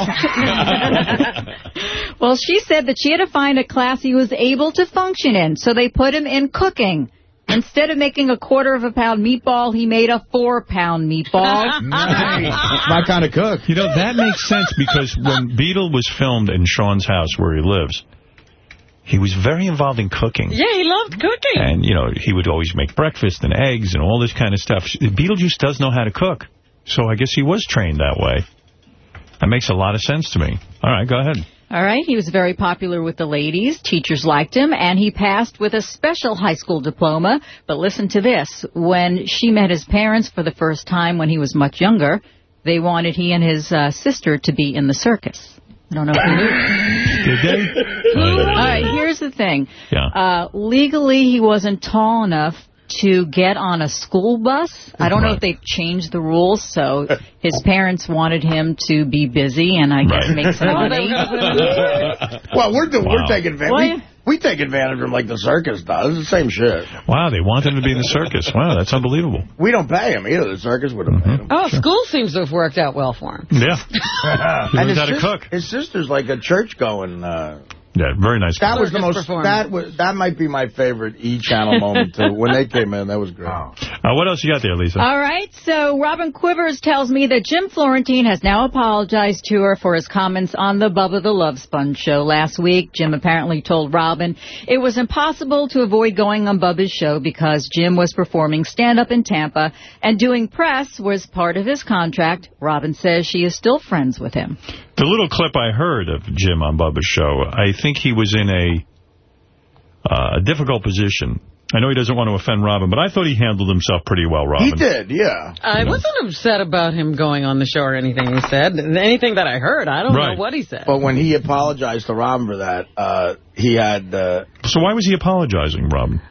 Well, she said that she had to find a class he was able to function in, so they put him in cooking. Instead of making a quarter of a pound meatball, he made a four-pound meatball. My kind of cook. You know, that makes sense because when Beetle was filmed in Sean's house where he lives, he was very involved in cooking. yeah, he loved cooking. And, you know, he would always make breakfast and eggs and all this kind of stuff. Beetlejuice does know how to cook. So I guess he was trained that way. That makes a lot of sense to me. All right, go ahead. All right, he was very popular with the ladies. Teachers liked him, and he passed with a special high school diploma. But listen to this. When she met his parents for the first time when he was much younger, they wanted he and his uh, sister to be in the circus. I don't know if you knew. Did they? All right, here's the thing. Yeah. Uh, legally, he wasn't tall enough to get on a school bus. I don't know if they've changed the rules, so his parents wanted him to be busy and I guess make some money. well, we're do, Wow. we're taking advantage. We, we take advantage of him like the circus does. It's the same shit. Wow, they want him to be in the circus. Wow, that's unbelievable. We don't pay him either. The circus would have paid him. Oh, school seems to have worked out well for him. Yeah. He and learned his, how to cook. his sister's like a church going. Uh, Yeah, very nice. that was the most. That was that might be my favorite E Channel moment too. When they came in, that was great. Uh, what else you got there, Lisa? All right, so Robin Quivers tells me that Jim Florentine has now apologized to her for his comments on the Bubba the Love Sponge show last week. Jim apparently told Robin it was impossible to avoid going on Bubba's show because Jim was performing stand-up in Tampa and doing press was part of his contract. Robin says she is still friends with him. The little clip I heard of Jim on Bubba's show, I think he was in a uh, difficult position. I know he doesn't want to offend Robin, but I thought he handled himself pretty well, Robin. He did, yeah. I wasn't upset about him going on the show or anything he said. Anything that I heard, I don't Right. know what he said. But when he apologized to Robin for that, uh, he had. Uh, So why was he apologizing, Robin?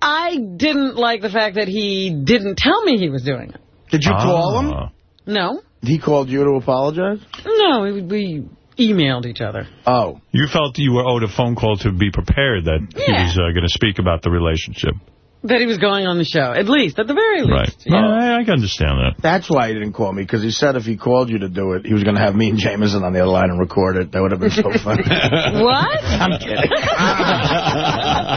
I didn't like the fact that he didn't tell me he was doing it. did you call Ah. him? No. He called you to apologize? No, we, we emailed each other. Oh. You felt you were owed a phone call to be prepared that he was uh, going to speak about the relationship. That he was going on the show, at least, at the very least. Right. No, I, I can understand that. That's why he didn't call me, because he said if he called you to do it, he was going to have me and Jamieson on the other line and record it. That would have been so funny. What? I'm kidding.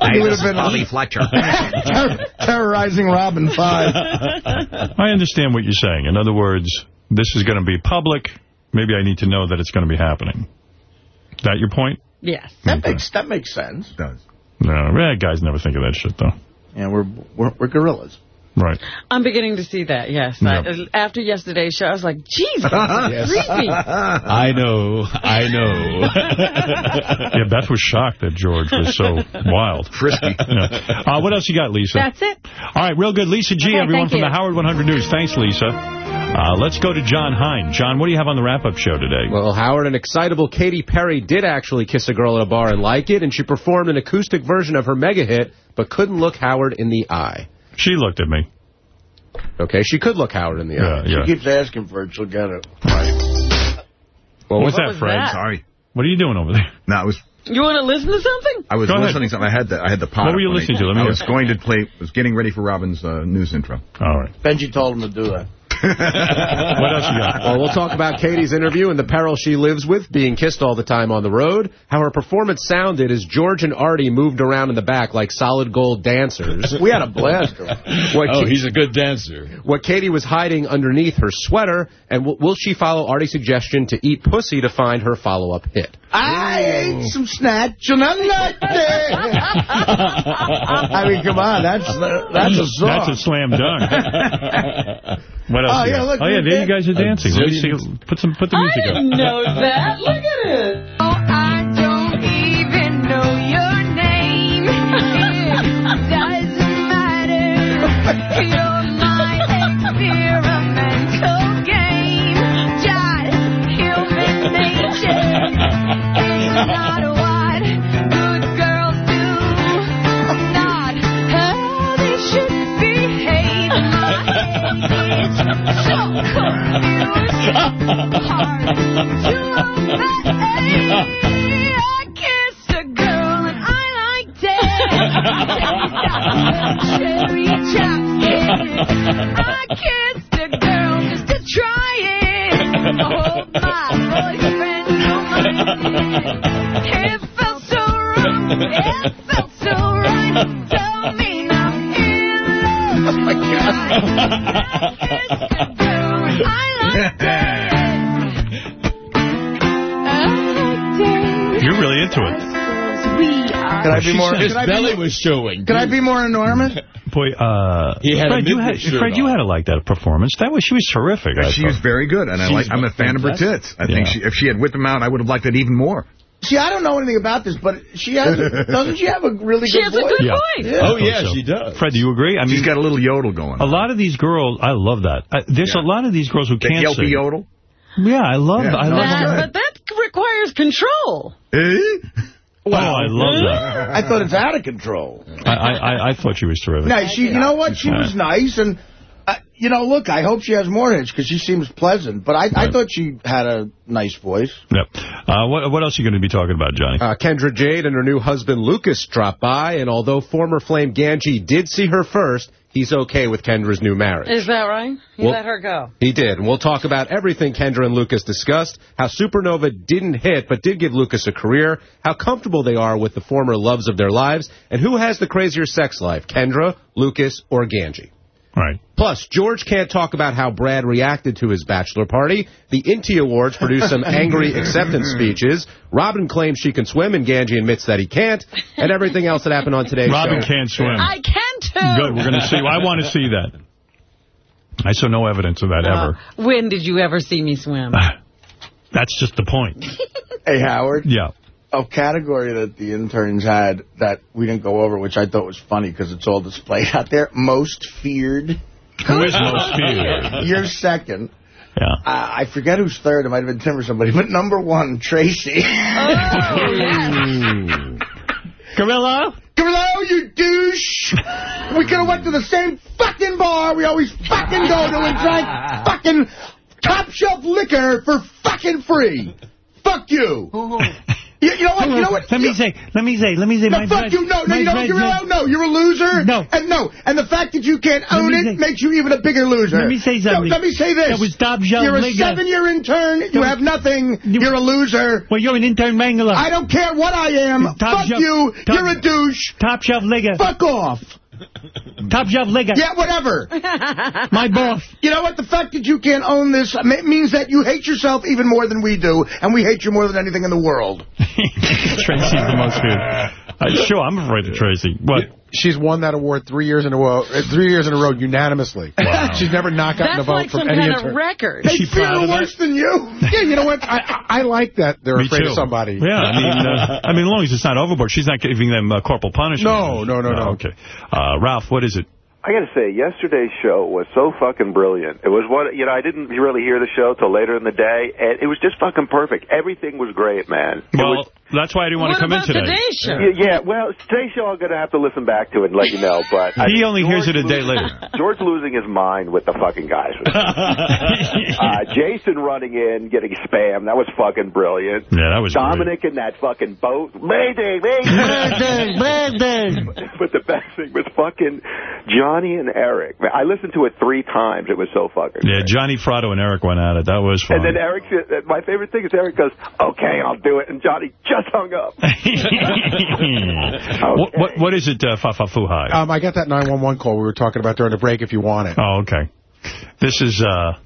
Hey, He would have been Bobby Fletcher. ter- terrorizing Robin 5. I understand what you're saying. In other words, this is going to be public. Maybe I need to know that it's going to be happening. Is that your point? Yes. That makes that makes sense. does. No, eh, guys never think of that shit, though. Yeah, we're we're, we're gorillas. Right. I'm beginning to see that, yes. Yeah. I, after yesterday's show, I was like, Jesus, that's creepy. I know, I know. yeah, Beth was shocked that George was so wild. Frisky. Yeah. Uh, what else you got, Lisa? That's it. All right, real good. Lisa G, Okay, everyone from you. the Howard 100 News. Thanks, Lisa. Uh, let's go to Jon Hein. John, what do you have on the wrap-up show today? Well, Howard, an excitable Katy Perry did actually kiss a girl at a bar and like it, and she performed an acoustic version of her mega hit, but couldn't look Howard in the eye. She looked at me. Okay, she could look Howard in the eye. She keeps asking for it. She'll get it. Well, What's What that, was Fred? that? Sorry. What are you doing over there? No, I was You want to listen to something? I was listening to something. I had the I had the pot. What were you listening I- to? Let me I hear. was going to play. Was getting ready for Robin's uh, news intro. All right. Benji told him to do that. What else you got? Well, we'll talk about Katy's interview and the peril she lives with, being kissed all the time on the road, how her performance sounded as George and Artie moved around in the back like solid gold dancers. We had a blast. Oh, what oh, Ka- he's a good dancer. what Katy was hiding underneath her sweater, and w- will she follow Artie's suggestion to eat pussy to find her follow-up hit? I ate some snatch and I'm not there. I mean, come on, that's that's a song. That's a slam dunk. what else? Oh, you yeah, got? look, oh yeah, there you guys are dancing. Let me see. Put some. Put the music I music didn't up. know that. Look at it. Oh, I don't even know your name. It doesn't matter. I kissed a girl and I liked it. Cherry chapstick. I kissed a girl just to try it. It. Felt so wrong. It felt so right. Love. Oh my God. I liked it. You're really into it. Can I be more? His Can be belly was showing. can I be more enormous? Boy, uh, He had a Fred, you had, shirt Fred, you had to like that performance. That was she was terrific. She was very good, and I like. I'm a fan of her tits. I think she, if she had whipped them out, I would have liked it even more. See, I don't know anything about this, but she has. A, doesn't she have a really She good has a good Yeah. voice. Oh, yeah, so. she does. Fred, do you agree? I mean, She's got a little yodel going. a lot of these girls. I love that. Uh, there's Yeah. a lot of these girls who That can't yelpy sing. yodel. Yeah, I love. Yeah, I love. it's That, good. but that's there's control. eh oh, I love that. I thought it's out of control. I, I, I thought she was terrific. No, she, you know what? She Yeah. was nice, and you know, look, I hope she has more hits because she seems pleasant. But I, I thought she had a nice voice. Yep. Uh, what, what else are you going to be talking about, Johnny? Uh, Kendra Jade and her new husband Lukas dropped by, and although former Flame Ganji did see her first, he's okay with Kendra's new marriage. Is that right? You Well- let her go. He did, and we'll talk about everything Kendra and Lukas discussed, how Supernova didn't hit but did give Lukas a career, how comfortable they are with the former loves of their lives, and who has the crazier sex life, Kendra, Lukas, or Ganji. Right. Plus, George can't talk about how Brad reacted to his bachelor party. The Inti Awards produced some angry acceptance speeches. Robin claims she can swim, and Ganji admits that he can't. And everything else that happened on today's Robin show. can't swim. I can too. Good. We're going to see. I want to see that. I saw no evidence of that ever. Uh, when did you ever see me swim? That's just the point. Hey, Howard. Yeah. A category that the interns had that we didn't go over, which I thought was funny because it's all displayed out there. Most feared. Who is most feared? You're second. Yeah. Uh, I forget who's third. It might have been Tim or somebody. But number one, Tracy. Oh, Gorilla? Gorilla, you douche. We could have went to the same fucking bar we always fucking go to and drank fucking top shelf liquor for fucking free. Fuck you. You, you know what? You know what? Let me say, let me say, let me say, No, my fuck bread- you. No, no, you know You're a, no, you're a loser. No. And no. And the fact that you can't Let own it say- makes you even a bigger loser. Let me say No, something. let me say this. That was Top Shelf You're a seven-year intern. You have nothing. You're a loser. Well, you're an intern mangler. I don't care what I am. Top Fuck you. top- You're a douche. Top shelf liquor. Fuck off. Top shelf liquor. Yeah, whatever. My boss. You know what? The fact that you can't own this means that you hate yourself even more than we do, and we hate you more than anything in the world. Tracy's the most feared. Uh, sure, I'm afraid of Tracy. What? She's won that award three years in a row, uh, three years in a row unanimously. Wow. She's never not gotten a That's vote like from some kind intern. of record. They she fear proud worse than you. Yeah, you know what? I, I I like that they're Me afraid too. of somebody. Yeah, I mean, uh, I mean, as long as it's not overboard, she's not giving them uh, corporal punishment. No, no, no, no. Okay. Uh, Ralph, what is it? I got to say, yesterday's show was so fucking brilliant. It was what you know. I didn't really hear the show till later in the day, and it was just fucking perfect. Everything was great, man. It Well, was, that's why I didn't want to What come in today. today's show? yeah, yeah, well, today's show I'm going to have to listen back to it and let you know. But I He mean, only hears it a day losing- later. George losing his mind with the fucking guys. uh, Jason running in, getting spam. That was fucking brilliant. Yeah, that was Dominic in that fucking boat. Mayday, mayday. but the best thing was fucking Johnny and Eric. I listened to it three times. It was so fucking. Yeah, Johnny Fratto and Eric went at it. That was fun. And then Eric, my favorite thing is Eric goes, "Okay, I'll do it," and Johnny just hung up. what, what, what is it, uh, Fafafuhai? Um, I got that 911 call we were talking about during the break if you want it. Oh, okay. This is, uh,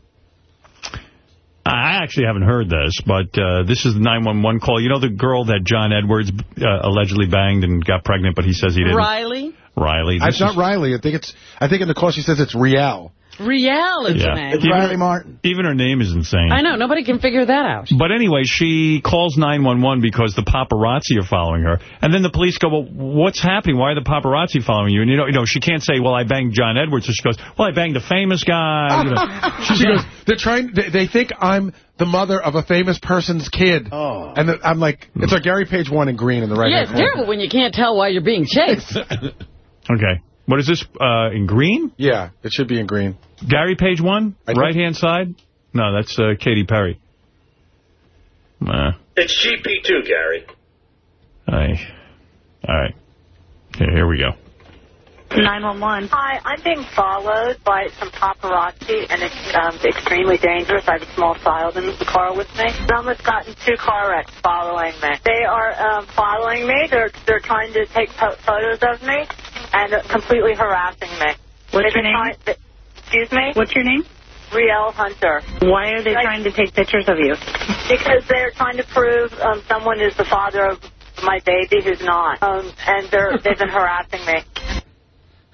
I actually haven't heard this, but uh, this is the 911 call. You know the girl that John Edwards uh, allegedly banged and got pregnant, but he says he didn't? Riley? Riley. It's This not Riley. I think it's. I think in the call she says it's Rielle. Rielle is Yeah. the name. Even- Riley Martin. Even her name is insane. I know. Nobody can figure that out. But anyway, she calls 911 because the paparazzi are following her. And then the police go, well, what's happening? Why are the paparazzi following you? And, you know, you know she can't say, well, I banged John Edwards. So she goes, well, I banged a famous guy. You know. she goes, they're trying. They, they think I'm the mother of a famous person's kid. Oh. And the, I'm like, it's like Gary Page one in green in the right yeah, hand it's terrible when you can't tell why you're being chased. Okay. What is this, uh, in green? Yeah, it should be in green. Gary Page one? Right-hand side? No, that's uh, Katy Perry. Uh, It's GP2, Gary. I, all right. Here, here we go. 911. Hi, I'm being followed by some paparazzi, and it's um, extremely dangerous. I have a small child in the car with me. I almost got in two car wrecks following me. They are um, following me. They're they're trying to take photos of me and uh, completely harassing me. What's They've your name? excuse me? What's your name? Rielle Hunter. Why are they trying to take pictures of you? Because they're trying to prove um, someone is the father of my baby who's not. Um, and they're they've been harassing me.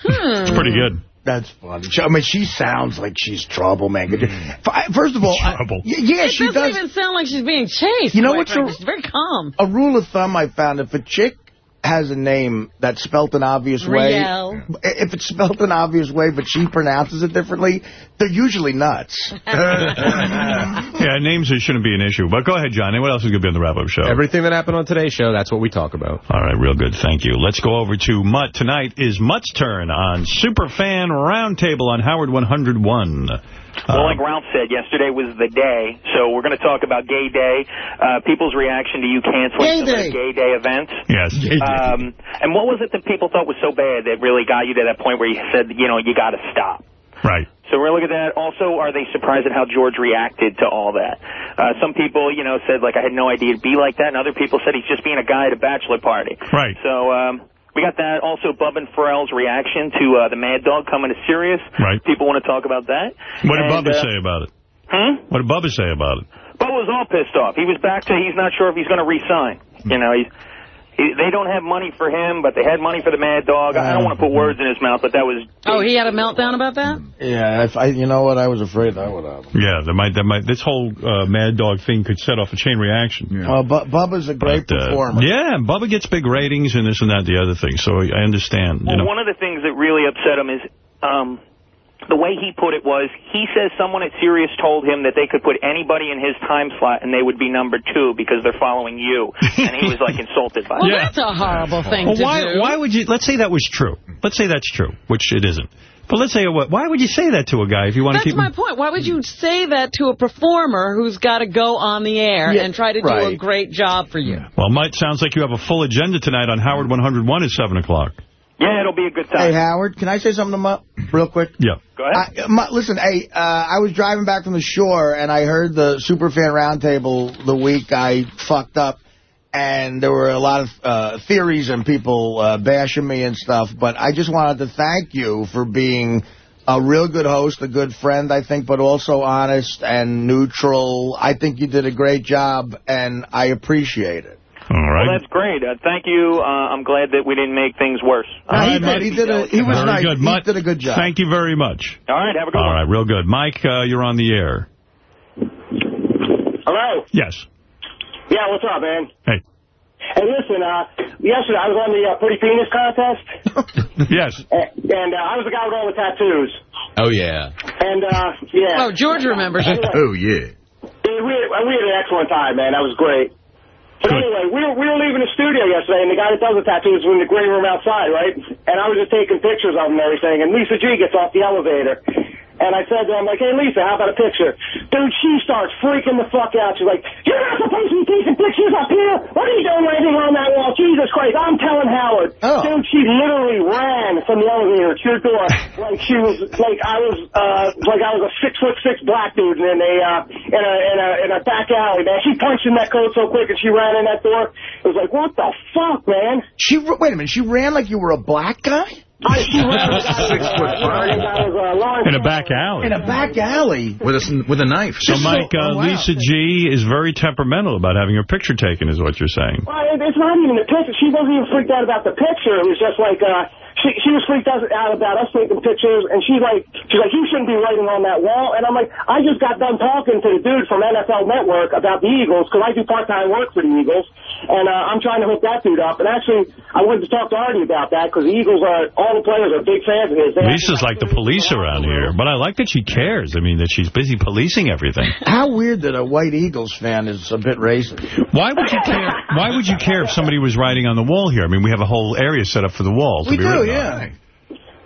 It's pretty hmm. good. That's funny. I mean, she sounds like she's trouble, man. Hmm. First of all, Trouble. y- yeah, it she doesn't does. even sound like she's being chased. You know quite what's a- She's very calm. A rule of thumb I found, if a chick has a name that's spelt an obvious way, if it's spelt an obvious way, but she pronounces it differently, they're usually nuts. yeah, names shouldn't be an issue. But go ahead, Johnny. What else is going to be on the wrap-up show? Everything that happened on today's show, that's what we talk about. All right, real good. Thank you. Let's go over to Mutt. Tonight is Mutt's turn on Superfan Roundtable on Howard 101. Well, like Ralph said, yesterday was the day, so we're going to talk about Gay Day, uh, people's reaction to you canceling Gay some of Day. the Gay Day events. Yes. Um, and what was it that people thought was so bad that really got you to that point where you said, you know, you got to stop? Right. So we're looking at that. Also, are they surprised at how George reacted to all that? Uh, some people, you know, said, like, I had no idea it'd be like that, and other people said he's just being a guy at a bachelor party. Right. So um, we got that. Also, Bub and Pharrell's reaction to uh, the Mad Dog coming to Sirius. Right. People want to talk about that. What did And, Bubba uh, say about it? Hmm? What did Bubba say about it? Bubba was all pissed off. He was back to he's not sure if he's going to resign. You know, he's, he, they don't have money for him, but they had money for the Mad Dog. I don't want to put words in his mouth, but that was Oh, he had a meltdown about that? Yeah, if I, you know what? I was afraid that would happen. Yeah, that might, that might, this whole uh, Mad Dog thing could set off a chain reaction. Yeah. Uh, Bu Bubba's a great But, uh, performer. yeah, and Bubba gets big ratings and this and that, the other thing. So I understand. Well, You know, one of the things that really upset him is um, the way he put it was he says someone at Sirius told him that they could put anybody in his time slot and they would be number two because they're following you. and he was like insulted by Well, it. that's a horrible thing well, to why, do. why would you, let's say that was true. Let's say that's true, which it isn't. But let's say, why would you say that to a guy if you want to keep... That's my him? point. Why would you say that to a performer who's got to go on the air Yeah, and try to do a great job for you? Well, Mike, sounds like you have a full agenda tonight on Howard 101 at 7 o'clock. Yeah, it'll be a good time. Hey, Howard, can I say something to Mutt real quick? Yeah. Go ahead. I, Mutt, listen, hey, uh, I was driving back from the shore, and I heard the Superfan Roundtable the week I fucked up, and there were a lot of uh, theories and people uh, bashing me and stuff, but I just wanted to thank you for being a real good host, a good friend, I think, but also honest and neutral. I think you did a great job, and I appreciate it. All right. Well, that's great. Uh, thank you. Uh, I'm glad that we didn't make things worse. No, he did. He did. A, he was Very nice. good. He Mutt, did a good job. Thank you very much. All right, have a good All one. right, real good. Mike, uh, you're on the air. Hello? Yes. Yeah, what's up, man? Hey. Hey, listen, uh, yesterday I was on the uh, Pretty Penis contest, yes. and, and uh, I was the guy with all the tattoos. Oh, yeah. And, uh, yeah. Oh, George remembers. Oh, yeah. We, had, we had an excellent time, man. That was great. But anyway, we were, we were leaving the studio yesterday, and the guy that does the tattoos was in the green room outside, right? And I was just taking pictures of him and everything, and Lisa G gets off the elevator. And I said to him, like, hey, Lisa, how about a picture? Dude, she starts freaking the fuck out. She's like, you're not supposed to be taking pictures up here. What are you doing writing on that wall? Jesus Christ, I'm telling Howard. Dude, she literally ran from the elevator to your door like she was, like I was, uh, like I was a six foot six black dude in a, uh, in a, in a, in a back alley, man. She punched in that code so quick and she ran in that door. It was like, what the fuck, man? She wait a minute. She ran like you were a black guy. I, she ran like I was, uh, like I was, Lawrence In a back alley. In a back alley. With a, with a knife. So, Mike, uh, oh, wow. Lisa G is very temperamental about having her picture taken, is what you're saying. Well, it's not even the picture. She wasn't even freaked out about the picture. It was just like uh, she she was freaked out out about us taking pictures, and she's like she's like you shouldn't be writing on that wall. And I'm like I just got done talking to the dude from NFL Network about the Eagles because I do part time work for the Eagles, and uh, I'm trying to hook that dude up. And actually, I wanted to talk to Artie about that because the Eagles are all the players are big fans of his. They Lisa's like the police around here, but I like that she cares. I mean, that she's busy policing everything. How weird that a white Eagles fan is a bit racist. Why would you care? Why would you care if somebody was writing on the wall here? I mean, we have a whole area set up for the wall to We be do, written yeah. on.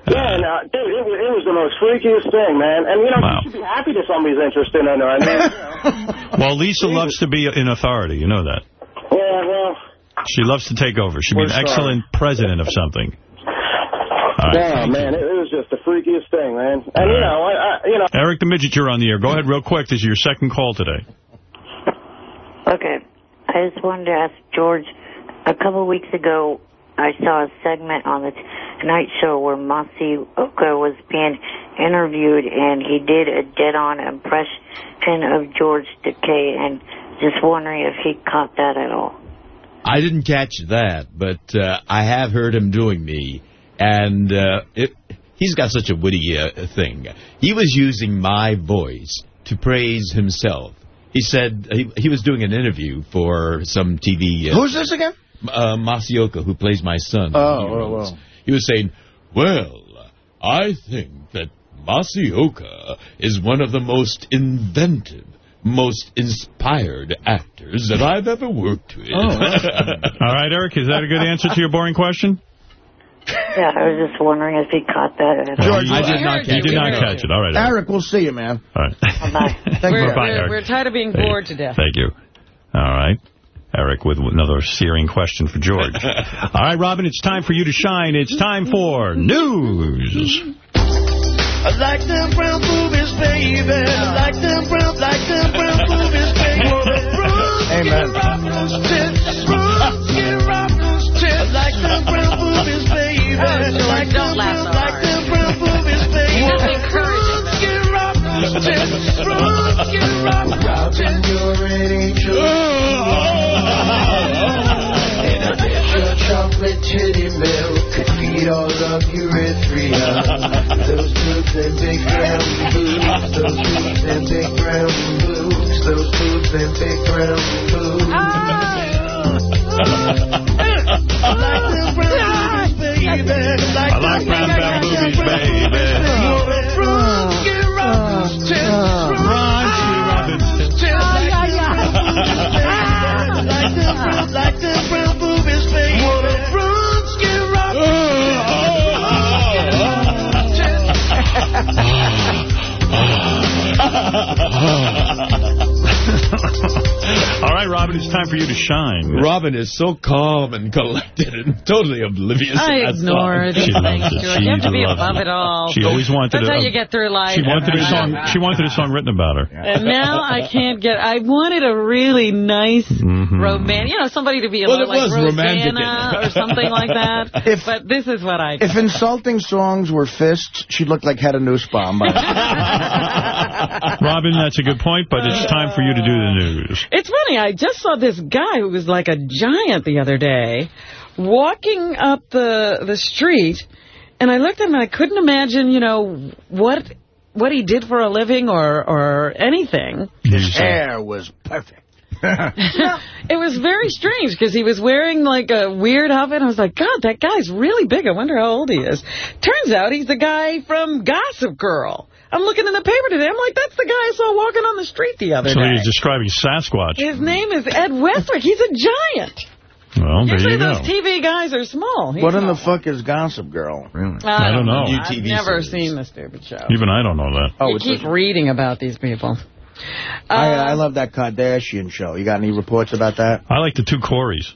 Yeah, and, uh, dude, it was, it was the most freakiest thing, man. And, you know, you should be happy that somebody's interested in her. I mean, you know. Well, Lisa loves to be in authority. You know that. Yeah, well, She loves to take over. She'd be an We're sorry. excellent president of something. All right, yeah, man, it, it was just the freakiest thing, man. And, you know, I, I, you know. Eric the Midget, you're on the air. Go ahead real quick. This is your second call today. Okay. I just wanted to ask George, a couple of weeks ago, I saw a segment on the Tonight Show where Masi Oka was being interviewed, and he did a dead-on impression of George Takei, and just wondering if he caught that at all. I didn't catch that, but uh, I have heard him doing me, and uh, it, he's got such a witty uh, thing. He was using my voice to praise himself. He said he, he was doing an interview for some TV. Uh, Who's this again? uh, Masi Oka, who plays my son. Oh, He oh, was- oh. He was saying, well, I think that Masi Oka is one of the most inventive, most inspired actors that I've ever worked with. Oh, All right, Eric, is that a good answer to your boring question? Yeah, I was just wondering if he caught that. George, I did not catch, you did not catch it. All right, Eric. Eric, we'll see you, man. All right. Thank We're, you. Bye, we're, we're tired of being Hey, bored to death. Thank you. All right. Eric with another searing question for George. All right, Robin, it's time for you to shine. It's time for news. I like them brown boobies, baby. I like them brown, like them brown boobies, baby. Amen. I like them brown boobies, baby. I like them brown, like them brown boobies, baby. Robin, you're an angel. And I bet your chocolate titty milk could feed all of Eritrea. Those boobs and big brown boobs, those boobs and big brown boobs, those boobs and big brown boobs. I like them brown boobies, baby. ハハハハ All right, Robin, it's time for you to shine. Robin is so calm and collected and totally oblivious. I that ignore song. these She things, it. George. She You have to be above it. it all. She always wanted That's a- how you get through life. She wanted a song. She wanted a song written about her. And now I can't get. I wanted a really nice Mhm. romantic, you know, somebody to be a Well, little like romantic Rosanna or something like that. If- but this is what I. If insulting songs were fists, she'd look like Hedda Nussbaum. By Robin, that's a good point, but it's time for you to do the news. It's funny. I just saw this guy who was like a giant the other day, walking up the the street, and I looked at him and I couldn't imagine, you know, what what he did for a living or or anything. His hair was perfect. It was very strange because he was wearing like a weird outfit. I was like, God, that guy's really big. I wonder how old he is. Turns out he's the guy from Gossip Girl. I'm looking in the paper today. I'm like, that's the guy I saw walking on the street the other So day. he's describing Sasquatch. His name is Ed Westwick. He's a giant. Well, there Usually you go. those TV guys are small. He's What in small. the fuck is Gossip Girl? Really? I don't know. I've never seen the stupid show. Even I don't know that. Oh, you it's keep a- reading about these people. I, Uh, I love that Kardashian show. You got any reports about that? I like the two Corys.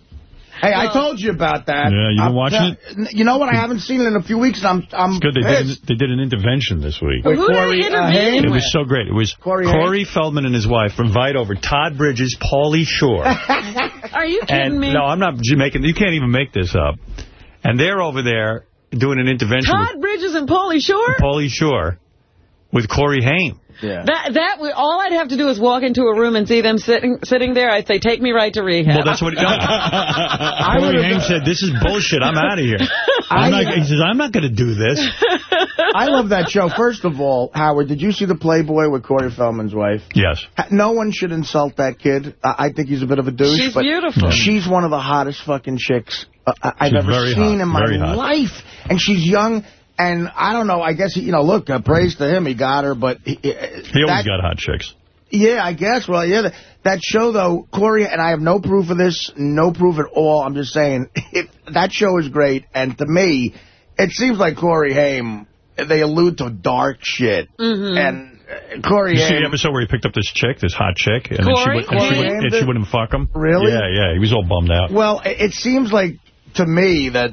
Hey, I uh, told you about that. Yeah, you been uh, watching it? Uh, you know what? I haven't seen it in a few weeks. I'm I'm It's good. They did, an, they did an intervention this week. With Who did Corey, they uh, intervene It was so great. It was Corey Corey, Feldman and his wife invite over Todd Bridges, Pauly Shore. Are you kidding and me? no, I'm not making. You can't even make this up. And they're over there doing an intervention Todd Bridges and Pauly Shore? with Pauly Shore with Corey Haim. Yeah. That that would- all I'd have to do is walk into a room and see them sitting sitting there. I'd say, "Take me right to rehab." Well, that's what. I Corey Haim said, "This is bullshit. I'm out of here." I'm not, he says, "I'm not going to do this." I love that show. First of all, Howard, did you see the Playboy with Corey Feldman's wife? Yes. No one should insult that kid. I, I think he's a bit of a douche. She's but beautiful. She's one of the hottest fucking chicks uh, I- I've She's ever seen hot, in my life. And she's young. And I don't know. I guess, you know, look, uh, praise to him. He got her. But he, He always got hot chicks. Yeah, I guess. Well, yeah, that, that show, though, Corey, and I have no proof of this, no proof at all. I'm just saying, it, that show is great. And to me, it seems like Corey Haim, they allude to dark shit. Mm-hmm. And uh, Corey You see the episode where he picked up this chick, this hot chick, and, then she, Corey? would, and, she, Corey would, Haim and she did- wouldn't fuck him? Really? Yeah, yeah. He was all bummed out. Well, it it seems like, to me, that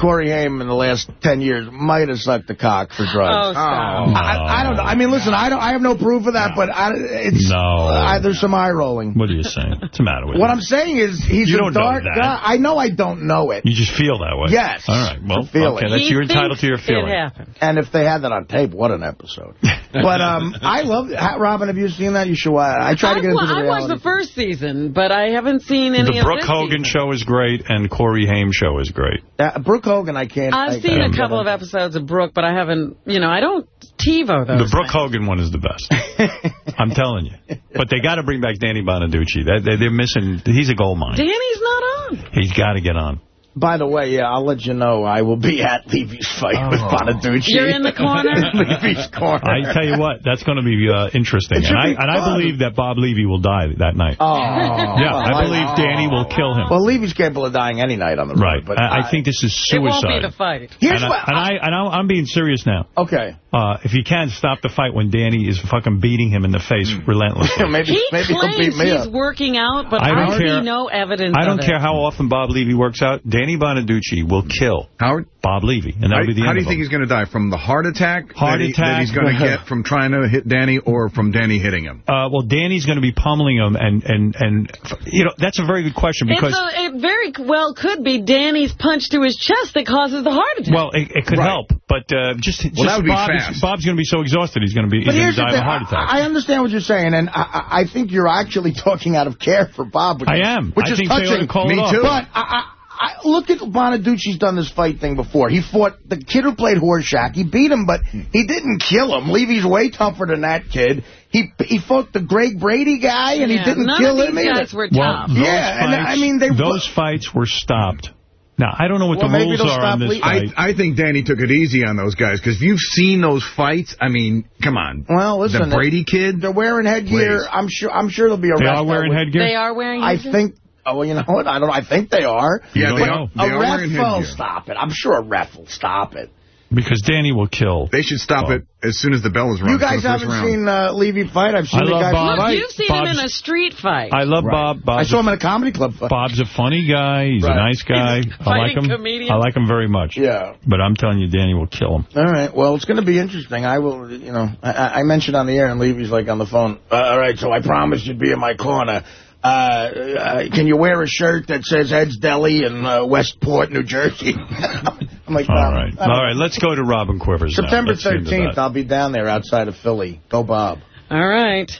Corey Haim in the last 10 years might have sucked the cock for drugs. Oh, stop. I, I don't know. I mean, listen, I don't. I have no proof of that, but I, it's No. I, there's some eye rolling. What are you saying? What's the matter with What you? I'm saying is he's You a dark guy. I know I don't know it. You just feel that way? Yes. All right. Well, I feel okay. it. That's He you're entitled to your thinks feeling. it happened. And if they had that on tape, what an episode. but um, I love Ha- Robin, have you seen that? You should watch I try to get I, into the I watched the first season, but I haven't seen any The of Brooke Hogan season. show is great, and Corey Haim show is great. Uh, Brooke Hogan, I can't. I I've seen can't a couple of episodes of Brooke, but I haven't, you know, I don't TiVo those. The Brooke Hogan one is the best. I'm telling you. But they got to bring back Danny Bonaduce. That they, They're missing. He's a gold mine. Danny's not on. on. He's got to get on. By the way, yeah, I'll let you know I will be at Levy's fight with Bonaduce. You're in the corner? Levy's corner. I tell you what, that's going to be uh, interesting. And should I be and I believe that Bob Levy will die that night. Oh. yeah, I believe Danny will kill him. Well, Levy's capable of dying any night on the road. Right. But I, I think this is suicide. It won't be suicide. the fight. Here's and, what I, and I and I, I'm being serious now. Okay. Uh, if you can stop the fight when Danny is fucking beating him in the face relentlessly. maybe He maybe he'll beat claims me he's up. working out, but I I, don't see care. no evidence I don't of care it. how often Bob Levy works out. Danny Bonaduce will kill Howard? Bob Levy, and that'll How, be the end how do you think him. he's going to die? From the heart attack, Heart that, he- attack. that he's going to get from trying to hit Danny, or from Danny hitting him? Uh, well, Danny's going to be pummeling him, and, and, and you know, that's a very good question because, a, it very well could be Danny's punch to his chest that causes the heart attack. well, it, it could help, but uh, just, just that would be Bob fast. Is, Bob's going to be so exhausted, he's going to be But he's here's going the to die thing. of a heart attack. I, I understand what you're saying, and I, I I think you're actually talking out of care for Bob. Which I am. Which I is think touching. to call it Me off. too. But I, I, I, look at Bonaduce's done this fight thing before. He fought the kid who played Horshack. He beat him, but he didn't kill him. Levy's way tougher than that kid. He he fought the Greg Brady guy, and Yeah, he didn't none kill of him these either. guys were well, tough. those Yeah, and fights, I mean, they- those fights were stopped. Now, I don't know what Well, the maybe rules they'll are stop on this fight. I, I think Danny took it easy on those guys, because if you've seen those fights, I mean, come on. Well, listen, The Brady kid? They're wearing headgear. Please. I'm sure. I'm sure there'll be a. They ref are that wearing headgear? They are wearing I headgear? think. Oh, well, you know what? I don't know. I think they are. Yeah, You they don't are, they a are ref will stop it. I'm sure a ref will stop it. Because Danny will kill. They should stop Bob. it as soon as the bell is rung. You guys haven't round. seen uh, Levy fight. I've seen I the love guys Bob. Look, you've seen him in a street fight. I love Right. Bob. I saw a, him in a comedy club fight. Bob's a funny guy. He's a nice guy. He's a I like him. comedian. I like him very much. Yeah. But I'm telling you, Danny will kill him. All right. Well, it's going to be interesting. I will, you know, I, I I mentioned on the air, and Levy's like on the phone. Uh, all right, so I promised you'd be in my corner. Uh, uh, can you wear a shirt that says Ed's Deli in uh, Westport, New Jersey? I'm like, no, All right. All right, let's go to Robin Quivers. September Let's get into 13th. I'll be down there outside of Philly. Go, Bob. All right.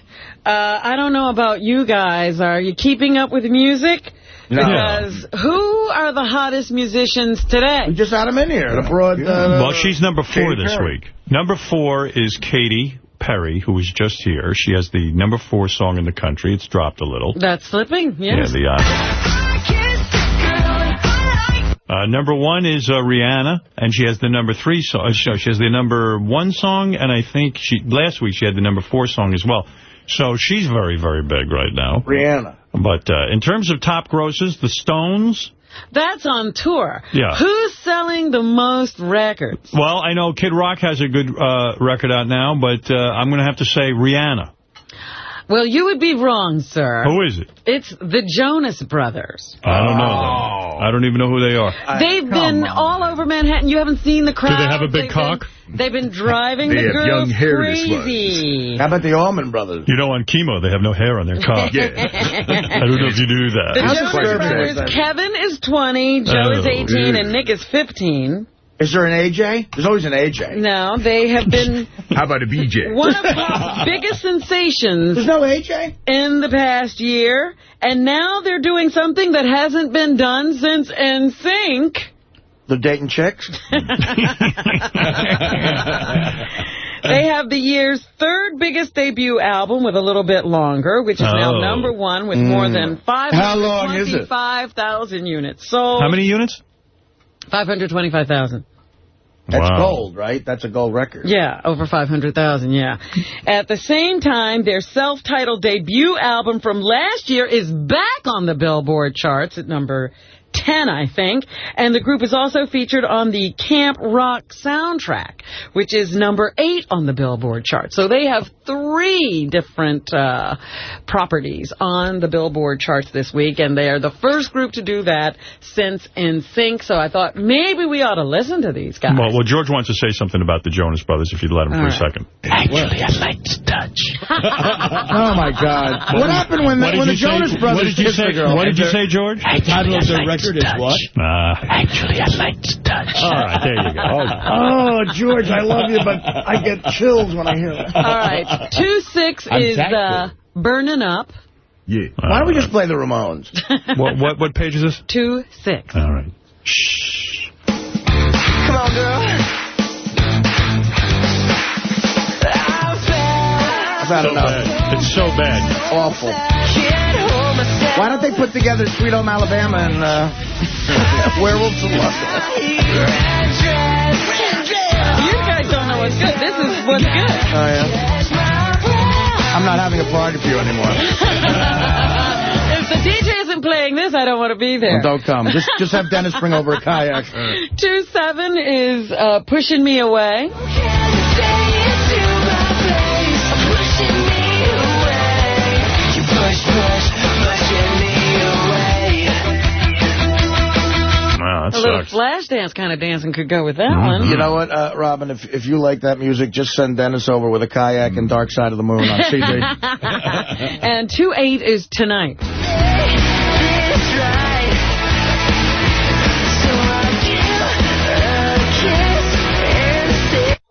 Uh, I don't know about you guys. Are you keeping up with music? No. Because who are the hottest musicians today? We just had him in here. The broad. Uh, Well, she's number four Katy this Perry. week. Number four is Katy Perry, who was just here. She has the number four song in the country. It's dropped a little. That's slipping, Yeah, yes. the uh, uh, number one is uh, Rihanna, and she has the number three song. uh, She has the number one song, and I think she last week she had the number four song as well. So she's very, very big right now. Rihanna. But uh, in terms of top grosses, the Stones. That's on tour. Yeah. Who's selling the most records? Well, I know Kid Rock has a good uh, record out now, but uh, I'm going to have to say Rihanna. Well, you would be wrong, sir. Who is it? It's the Jonas Brothers. I don't know them. Oh. I don't even know who they are. They've been all over Manhattan. You haven't seen the crowd. Do they have a big They've cock? Been, they've been driving They the have girls young, hairless crazy. How about the Allman Brothers? You know, on chemo, they have no hair on their cock. Yeah. I don't know if you knew that. The How's Jonas Brothers. Kevin is 20, Joe is Oh, 18, ew. and Nick is 15. Is there an AJ? There's always an AJ. No, they have been How about a BJ? one of the biggest sensations There's no AJ? in the past year, and now they're doing something that hasn't been done since NSYNC. They're dating chicks? They have the year's third biggest debut album with a little bit longer, which is now Oh. number one with more than mm. How long is it? 525,000 units sold. How many units? 525,000. That's Wow. gold, right? That's a gold record. Yeah, over 500,000, yeah. At the same time, their self-titled debut album from last year is back on the Billboard charts at number 10, I think. And the group is also featured on the Camp Rock soundtrack, which is number 8 on the Billboard chart. So they have three different uh, properties on the Billboard charts this week, and they are the first group to do that since NSYNC. So I thought maybe we ought to listen to these guys. Well, well, George wants to say something about the Jonas Brothers, if you'd let him for All a second. Actually, I like to touch. Oh, my God. What happened when, the, did when the you say- Jonas Brothers What did you say? the girl? What did you say, George? Actually, I like to touch. Ah. Actually, I like to touch. All right, there you go. Oh, George, I love you, but I get chills when I hear that. All right. 2-6 is uh. Burning Up. Yeah. Why don't we just play the Ramones? what, what, what page is this? 2-6. All right. Shh. Come on, girl. That's not So enough. bad. It's so bad. Awful. Can't hold myself Why don't they put together Sweet Home Alabama and uh, Werewolves of London? You guys don't know what's good. This is what's good. Oh, yeah. I'm not having a party for you anymore. if the DJ isn't playing this, I don't want to be there. Well, don't come. Just just have Dennis bring over a kayak. 2-7 is uh, pushing me away. Wow, that A little sucks. flash dance kind of dancing could go with that one. You know what, uh, Robin? If if you like that music, just send Dennis over with a kayak and Dark Side of the Moon on CD. and 2-8 is tonight.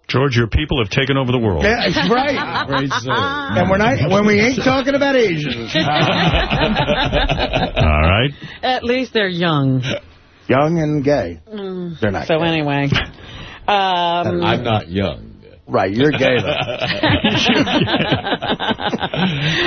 George, your people have taken over the world. Yeah, it's right. And we're not when we ain't talking about Asians. All right. At least they're young. Young and gay. Mm. They're not So gay. anyway. Um, I'm not young. Right, you're gay, though.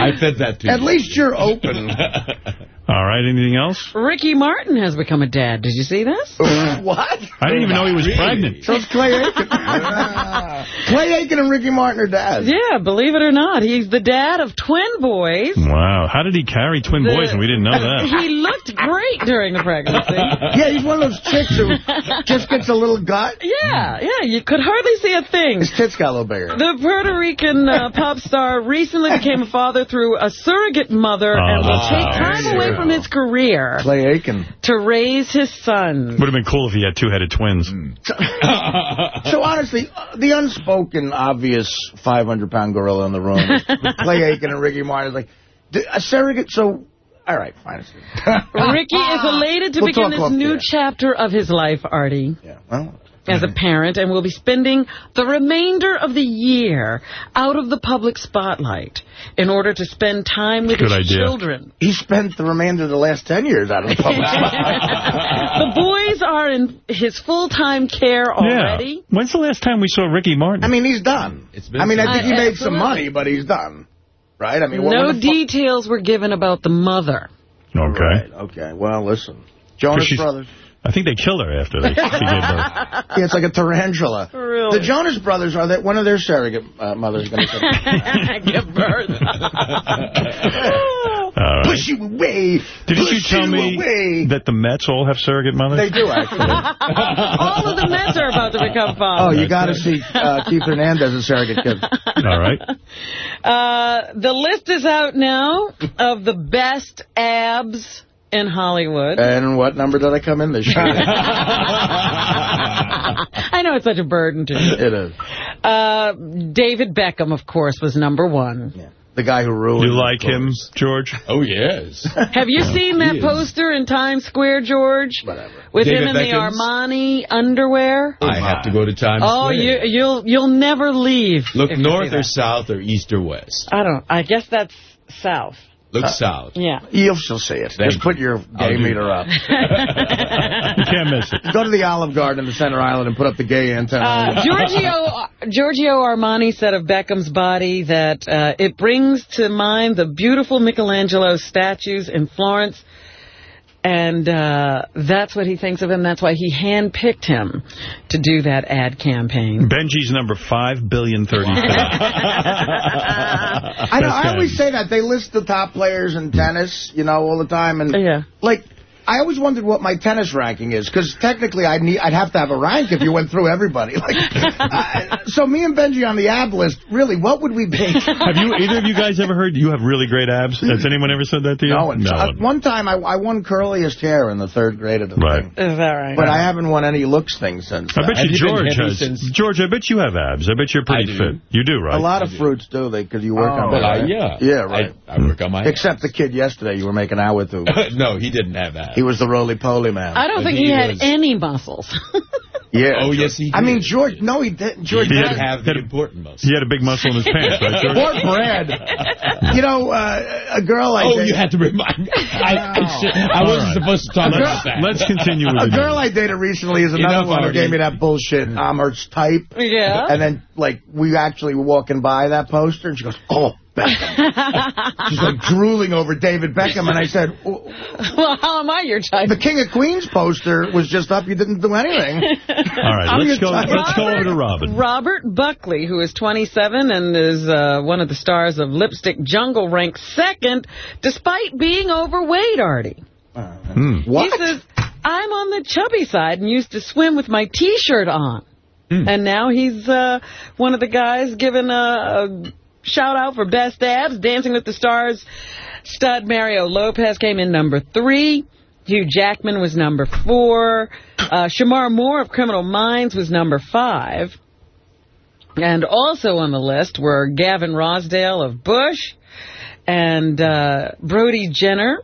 I said that to At you. least you're open. All right, anything else? Ricky Martin has become a dad. Did you see this? what? I didn't even know he was pregnant. So it's Clay Aiken. Clay Aiken and Ricky Martin are dads. Yeah, believe it or not, he's the dad of twin boys. Wow. How did he carry twin boys and we didn't know that? He looked great during the pregnancy. Yeah, he's one of those chicks who just gets a little gut. Yeah, yeah, you could hardly see a thing. His tits got a little bigger. The Puerto Rican uh, pop star recently became a father through a surrogate mother and will Oh, take time away from his career Clay Aiken. to raise his son. Would have been cool if he had two-headed twins. So honestly, uh, the unspoken, obvious 500-pound gorilla in the room, is Clay Aiken and Ricky Martin, is like, a surrogate, so... All right, fine. Ricky is elated to We'll begin this new there. chapter of his life, Artie. Yeah, well, as a parent and will be spending the remainder of the year out of the public spotlight in order to spend time with Good his idea. children. he spent the remainder of the last 10 years out of the public spotlight. the boys are in his full-time care already. Yeah. When's the last time we saw Ricky Martin? I mean, he's done. been I mean, I think he Uh, made some money, but he's done. Right? I mean, what, no what the fu- details were given about the mother. okay. Right, okay. Well, listen. Jonas she's- Brothers. I think they killed her after they, she gave birth. Yeah, it's like a tarantula. Really? The Jonas Brothers, are that one of their surrogate uh, mothers going to Give birth. All right. Push you away. Didn't you push tell me away. that the Mets all have surrogate mothers? They do, actually. All of the Mets are about to become fathers. oh, you got to see uh, Keith Hernandez as surrogate kid. All right. Uh, the list is out now of the best abs in Hollywood. And what number did I come in this year? I know it's such a burden to you. it is. Uh, David Beckham, of course, was number one. The guy who ruined You like him. George? Oh, yes. Have you seen that poster in Times Square, George? Whatever. With David him in the Armani underwear? I have to go to Times Oh, Square. you, you'll you'll never leave. Look north or south or east or west. I don't. I guess that's south. Look south. Yeah. You'll still see it. Thank Just put your I'll gay meter that. up. You can't miss it. Go to the Olive Garden in the center island and put up the gay antenna. Uh, Giorgio Giorgio Armani said of Beckham's body that uh, it brings to mind the beautiful Michelangelo statues in Florence. And uh, that's what he thinks of him. That's why he handpicked him to do that ad campaign. Benji's number five billion thirty-seven. I, know, I always say that. They list the top players in tennis, you know, all the time. And, Yeah. like, I always wondered what my tennis ranking is, because technically I'd, need, I'd have to have a rank if you went through everybody. Like, uh, So me and Benji on the ab list, really, what would we be? have you either of you guys ever heard you have really great abs? Has anyone ever said that to you? No, and uh, one. one time I, I won curliest hair in the third grade of the Right. thing. Is that right? But I haven't won any looks things since. I bet you you George has. since- George, I bet you have abs. I bet you're pretty fit. You do, right? A lot of fruits do they because you work on Well, them. I, right? yeah. Yeah, right. I, I work on my Except the kid yesterday you were making out with who. no, he didn't have that. He was the roly-poly man. I don't But think he he, had was- any muscles. Yeah. Oh, yes, he did. I mean. George, no, he didn't. George he He didn't have the had a- important muscle. He had a big muscle in his pants, right, George? Or Brad. You know, uh, a girl I Oh, dated, you had to remind me. I, I, should, I wasn't right. supposed to talk Let's, about that. let's continue with a girl. I dated recently is another Enough one who gave me that bullshit. I'm her type. yeah. And then, like, we actually were walking by that poster, and she goes, oh, Beckham. She's like drooling over David Beckham, and I said, well, how am I your type? The King of Queens poster was just up. You didn't do anything. All right, let's go, let's go over to Robin. Robert Buckley, who is 27 and is uh, one of the stars of Lipstick Jungle, ranks second despite being overweight, Artie. Hmm. He says, I'm on the chubby side and used to swim with my T-shirt on. Hmm. And now he's uh, one of the guys given a, a shout-out for best abs. Dancing with the Stars stud Mario Lopez came in number three. Hugh Jackman was number four. Uh, Shemar Moore of Criminal Minds was number five. And also on the list were Gavin Rossdale of Bush and uh, Brody Jenner,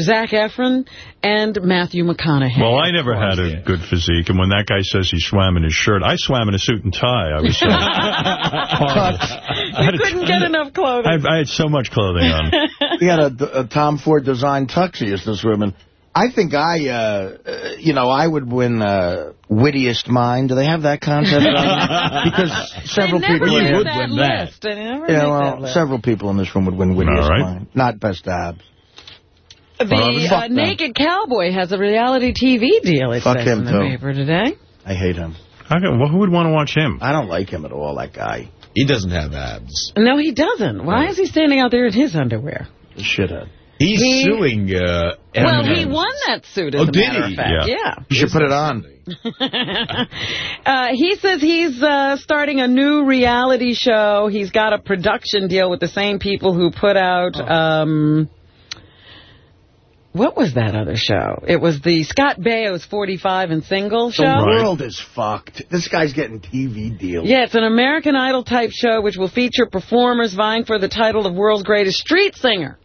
Zac Efron, and Matthew McConaughey. Well, I never had a good physique, and when that guy says he swam in his shirt, I swam in a suit and tie. I was so horrible. you couldn't get enough clothing. I, I had so much clothing on. We had a, a Tom Ford designed tux he used to swim in. I think I, uh, uh, you know, I would win uh, wittiest mind. Do they have that contest? because several They never people make in that here- list. They never Yeah, well, that several people in this room would win wittiest All right. mind. Not best abs. The Fuck uh. Naked Cowboy has a reality TV deal, it Fuck says him, in the too. paper today. I hate him. How come, well, who would want to watch him? I don't like him at all, that guy. He doesn't have abs. No, he doesn't. Why is he standing out there in his underwear? The shithead. He's He- suing uh, Well, he won that suit, as Oh, a did matter he? of fact. Yeah. Yeah. You should put it on. Uh, he says he's uh, starting a new reality show. He's got a production deal with the same people who put out... Um, what was that other show? It was the Scott Baio's 45 and Single show. The world is fucked. This guy's getting TV deals. Yeah, it's an American Idol type show which will feature performers vying for the title of world's greatest street singer.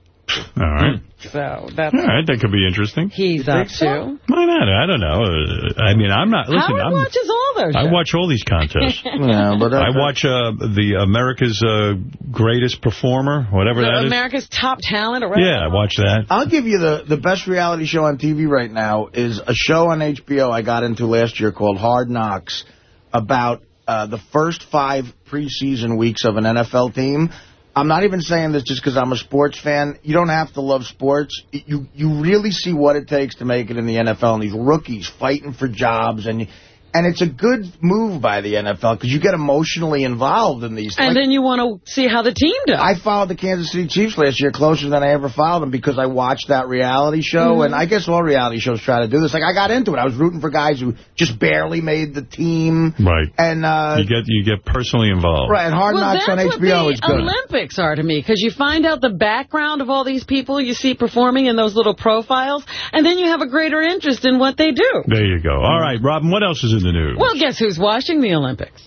All right. So that's All right, that could be interesting. he's up to. Why not? I don't know. Uh, I mean, I'm not... Listen, Howard I'm, watches all those I shows. watch all these contests. Yeah, but I watch uh, the America's uh, Greatest Performer, whatever The that is. America's Top Talent or whatever. Yeah, I watch that. I'll give you the, the best reality show on TV right now is a show on HBO I got into last year called Hard Knocks about uh, the first five preseason weeks of an NFL team. I'm not even saying this just because I'm a sports fan. You don't have to love sports. You you really see what it takes to make it in the NFL and these rookies fighting for jobs and and it's a good move by the NFL because you get emotionally involved in these. things. And like- then you want to see how the team does. I followed the Kansas City Chiefs last year closer than I ever followed them because I watched that reality show, Mhm. and I guess all reality shows try to do this. Like, I got into it. I was rooting for guys who just barely made the team. Right. And, uh... You get you get personally involved. Right, and Hard well, Knocks on that's HBO what is the good. Olympics are to me, because you find out the background of all these people you see performing in those little profiles, and then you have a greater interest in what they do. There you go. All right, Robin, what else is in the news? Well, guess who's watching the Olympics?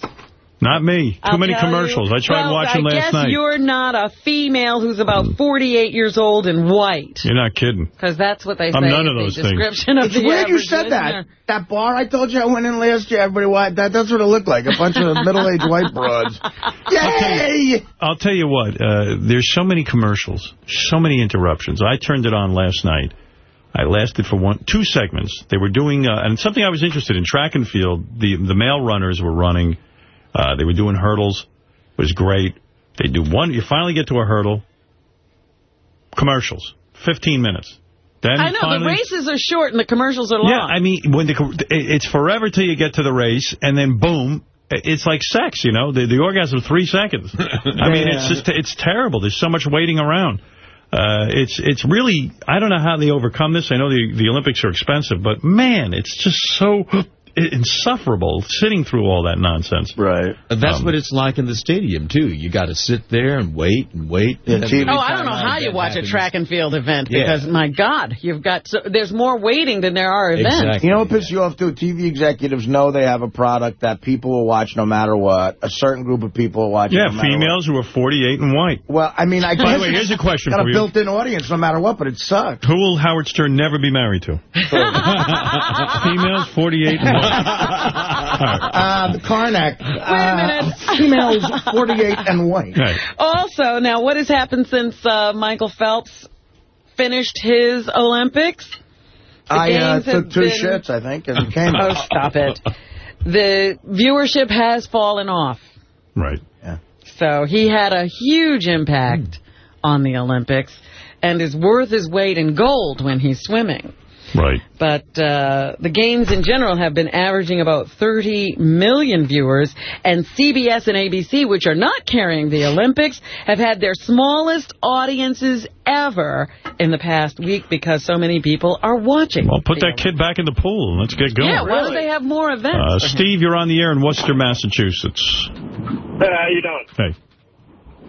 Not me. Too I'll many commercials. you. I tried well, watching I last guess night. you're not a female who's about 48 years old and white, You're not kidding. because that's what they say. I'm none of those things. description of It's the weird you average said that. listener. That bar I told you I went in last year, everybody, wa- that, that's what it looked like. A bunch of middle-aged white broads. Yay! I'll tell you what. Uh, there's so many commercials, so many interruptions. I turned it on last night. I lasted for one, two segments. They were doing, uh, and something I was interested in, track and field. The the male runners were running. Uh, they were doing hurdles. It was great. They do one. You finally get to a hurdle. Commercials. 15 minutes. Then I know, finally, the races are short and the commercials are long. yeah, I mean, when the it- it's forever till you get to the race, and then boom, it's like sex, you know. The, the orgasm three seconds. I mean, it's just it's terrible. There's so much waiting around. Uh, it's it's really I don't know how they overcome this. I know the the Olympics are expensive, but man, it's just so insufferable sitting through all that nonsense. Right. That's Um, what it's like in the stadium, too. You got to sit there and wait and wait. Yeah, And Oh, I don't know how you watch a track and field event Yeah. because, my God, you've got so, there's more waiting than there are events. Exactly. You know what pisses you off, too? TV executives know they have a product that people will watch no matter what. A certain group of people will watch Yeah, no matter females who are 48 and white. Well, I mean, I guess By the way, here's a question got a built-in audience no matter what, but it sucks. Who will Howard Stern never be married to? Females 48 and white. Uh, the Karnak. Wait a uh, minute. Females 48 and white. Also, now, what has happened since uh, Michael Phelps finished his Olympics? The I uh, took two been- shits, I think, and came. Oh, stop it. The viewership has fallen off. Right. Yeah. So he had a huge impact on the Olympics and is worth his weight in gold when he's swimming. Right. But uh, the games in general have been averaging about 30 million viewers, and CBS and ABC, which are not carrying the Olympics, have had their smallest audiences ever in the past week because so many people are watching. Well, put that kid back in the pool and let's get going. Yeah, why don't they have more events? Uh. Steve, you're on the air in Worcester, Massachusetts. Hey, how you doing? Hey.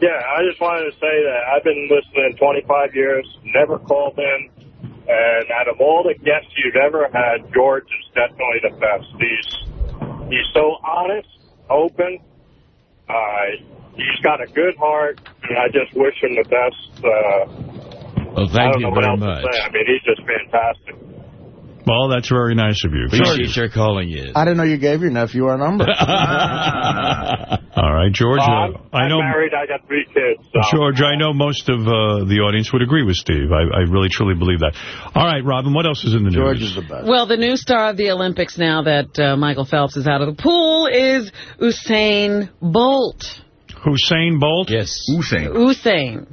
Yeah, I just wanted to say that I've been listening 25 years, never called in, and out of all the guests you've ever had, George is definitely the best. He's he's so honest, open. Uh, he's got a good heart, and I just wish him the best. Uh, Well, thank you very much. I mean, he's just fantastic. Well, that's very nice of you. Appreciate your calling in. I didn't know you gave your nephew our number. All right, George. Uh, uh, I'm, I I'm married. I got three kids. So. George, I know most of uh, the audience would agree with Steve. I, I really, truly believe that. All right, Robin, what else is in the George news? George is the best. Well, the new star of the Olympics now that uh, Michael Phelps is out of the pool is Usain Bolt. Hussein Bolt? Yes. Usain. Usain.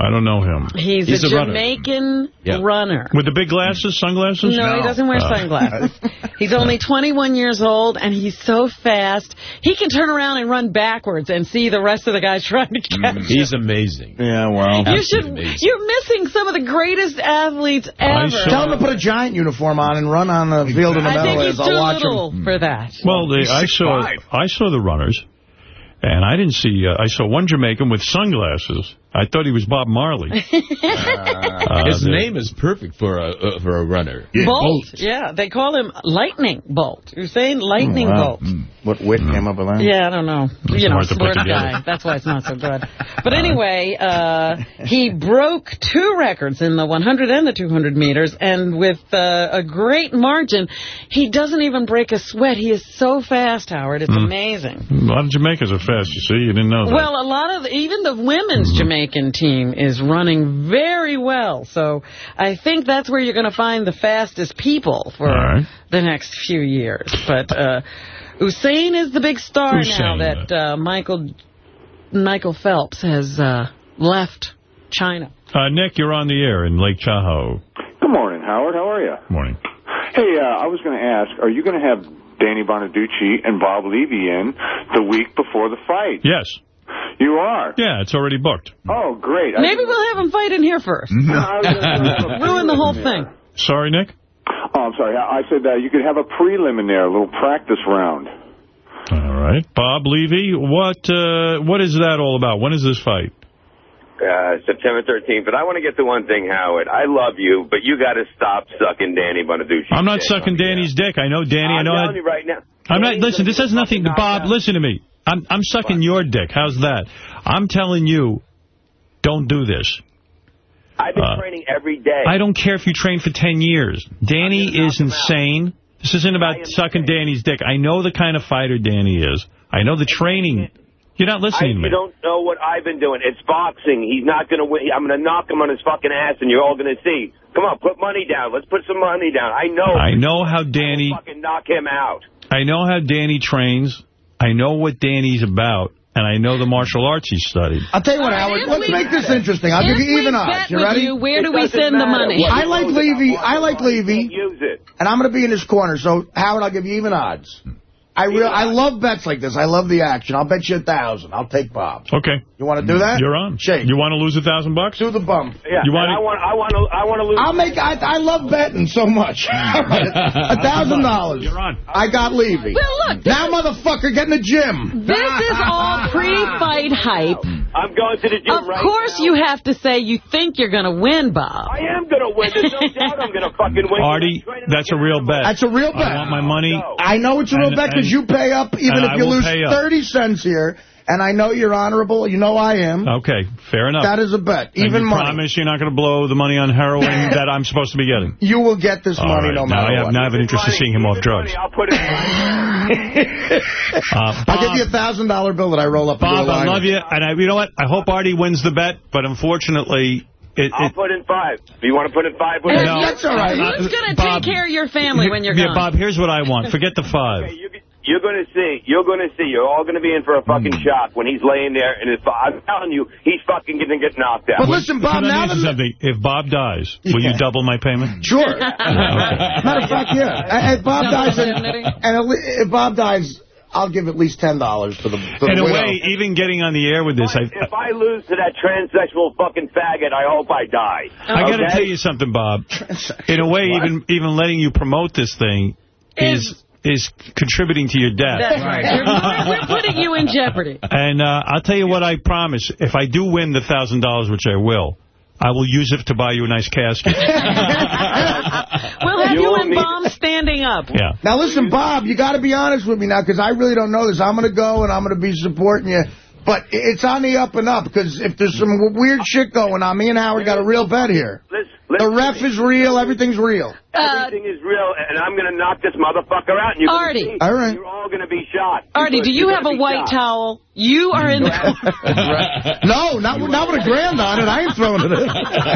I don't know him. He's, He's a, a runner. Jamaican Yeah. runner. With the big glasses, sunglasses? No, he doesn't wear Uh, sunglasses. He's only 21 years old, and he's so fast. He can turn around and run backwards and see the rest of the guys trying to catch him. He's amazing. Yeah, well. You should, amazing. you're missing some of the greatest athletes ever. Tell him to put a giant uniform on and run on the field in the middle. I think middle. he's I'll too watch little him. for that. Well, they, He's I saw 6'5". I saw the runners, and I didn't see. Uh, I saw one Jamaican with sunglasses. I thought he was Bob Marley. Uh, His the- name is perfect for a uh, for a runner. Bolt. Yeah, they call him Lightning Bolt. You're saying Lightning Wow. Bolt. What wit came up with that? Yeah, I don't know. It's you know, hard to put sports together. guy. That's why it's not so good. But anyway, uh, he broke two records in the 100 and the 200 meters, and with uh, a great margin, he doesn't even break a sweat. He is so fast, Howard. It's Hmm. amazing. A lot of Jamaicans are fast, you see. You didn't know that. Well, a lot of even the women's Mm-hmm. Jamaican team is running very well. So I think that's where you're going to find the fastest people for All right. the next few years. But uh, Usain is the big star now that uh, Michael Michael Phelps has uh, left China. Uh, Nick, you're on the air in Lake Tahoe. Good morning, Howard. How are you? Morning. Hey, uh, I was going to ask, are you going to have Danny Bonaduce and Bob Levy in the week before the fight? Yes. You are? Yeah, it's already booked. Oh, great. I- Maybe we'll have him fight in here first. I Ruin the whole thing. Sorry, Nick? Oh, I'm sorry. I I said uh, you could have a prelim in there, a little practice round. All right. Bob Levy, what uh, what is that all about? When is this fight? Uh, September 13th. But I want to get to one thing, Howard. I love you, but you got to stop sucking Danny Bonaduce. I'm not sucking Danny's dick. I know Danny. I I'm know. telling that- you right now. I'm not. Listen, this has nothing. Bob, listen to me. I'm I'm sucking your dick. How's that? I'm telling you, don't do this. I've been Uh, training every day. I don't care if you train for 10 years. Danny is insane. This isn't about sucking Danny's dick. I know the kind of fighter Danny is. I know the training. You're not I, listening to me. you don't know what I've been doing. It's boxing. He's not going to win. I'm going to knock him on his fucking ass, and you're all going to see. Come on, put money down. Let's put some money down. I know. I know how Danny. Fucking knock him out. I know how Danny trains. I know what Danny's about, and I know the martial arts he studied. I'll tell you what, Howard. Let's make this interesting. I'll give you even odds. You ready? you, where do we send the money? I like Levy. I like Levy. Use it. And I'm going to be in his corner. So, Howard, I'll give you even odds. I real I love bets like this. I love the action. I'll bet you a thousand. I'll take Bob's. Okay. You want to do that? You're on. Shake. You want to lose a thousand bucks? Do the bump. Yeah. You want and I it- want. I want to. I want to lose. I'll make. I, I love betting so much. a thousand dollars. You're on. I got Levy. Well, look, now, motherfucker, get in the gym. This is all pre-fight hype. I'm going to the gym Of right course now. you have to say you think you're going to win, Bob. I am going to win. There's no doubt I'm going to fucking win. Artie, that's a real bet. That's a real bet. I want my money. I know it's a real And- bet because and- you pay up even and if I you lose 30 cents here. And I know you're honorable. You know I am. Okay, fair enough. That is a bet. And Even you money. promise you're not going to blow the money on heroin that I'm supposed to be getting? You will get this All money right, no now matter I have, what. now I have an interest in seeing him off drugs. I'll put it. Uh, I'll give you a thousand dollar bill that I roll up. into Bob, a I line. love you, and I, you know what? I hope Artie wins the bet, but unfortunately, it, I'll it, put in five. Do you want to put in five? with And me? that's all right. Uh, Who's going to take care of your family when you're yeah, gone? Bob, here's what I want. Forget the five. Okay, you, You're going to see. You're going to see. You're all going to be in for a fucking Hmm. shock when he's laying there and his. I'm telling you, he's fucking going to get knocked out. But listen, Bob, Can now that... something? If Bob dies, will you double my payment? Sure. Matter of fact, yeah. If Bob dies, and, and if Bob dies, I'll give at least $10 for the, for In the a widow. way, even getting on the air with this, I, If I lose to that transsexual fucking faggot, I hope I die. I got to Okay? tell you something, Bob. In a way, even even letting you promote this thing is is contributing to your death. That's right. We're, we're putting you in jeopardy. And uh, I'll tell you what I promise. If I do win the $1,000, which I will, I will use it to buy you a nice casket. We'll have You you, and need- Bomb standing up. Yeah. Now, listen, Bob, you got to be honest with me now, because I really don't know this. I'm going to go, and I'm going to be supporting you. But it's on the up and up, because if there's some weird shit going on, me and Howard got a real bet here. The ref is real. Everything's real. Uh, Everything is real, and I'm going to knock this motherfucker out. And you're gonna Artie. All right. You're all going to be shot. Artie, You're do you have a white shot. towel? You are in the corner. No, not, with- not with a grand on it. I ain't throwing it in.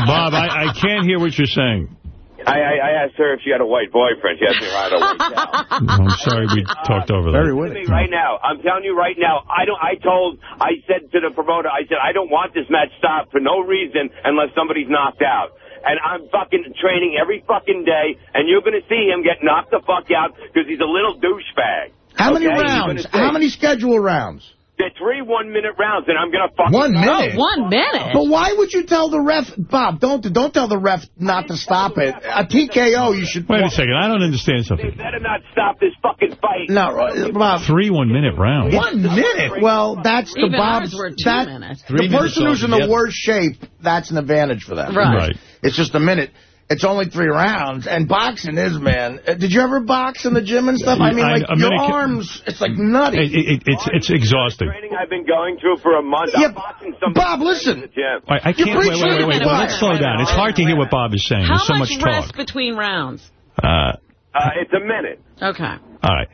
Bob, I, I can't hear what you're saying. I, I, I asked her if she had a white boyfriend. She asked me if I had a white towel. I'm sorry we uh, talked over that. Listen to me right now. I'm telling you right now. I don't. I told. I said to the promoter. I said I don't want this match stopped for no reason unless somebody's knocked out. And I'm fucking training every fucking day, and you're going to see him get knocked the fuck out because he's a little douchebag. How many Okay? You're rounds? How many schedule rounds? They're three one-minute rounds, and I'm going to fucking... One minute? one minute? But why would you tell the ref, Bob, don't don't tell the ref not to stop it. A TKO, you should... Wait a second. I don't understand They something. better not stop this fucking fight. No, uh, Bob. Three one-minute rounds. One minute? Well, that's the Even Bob's... ours were two that, minutes. The person who's in the altogether. worst shape, that's an advantage for them. Right. Right. It's just a minute. It's only three rounds, and boxing is, man. Uh, Did you ever box in the gym and stuff? I mean, I- like, a your arms, it's like nutty. It, it, it's it's exhausting. Training I've been going through for a month. Yeah, I'm boxing Bob, listen. in. I, I can't. Wait, wait, wait, wait, wait. Let's slow down. It's hard to hear what Bob is saying. How There's so much, much rest between rounds? Uh, Uh, it's a minute. Okay. all right.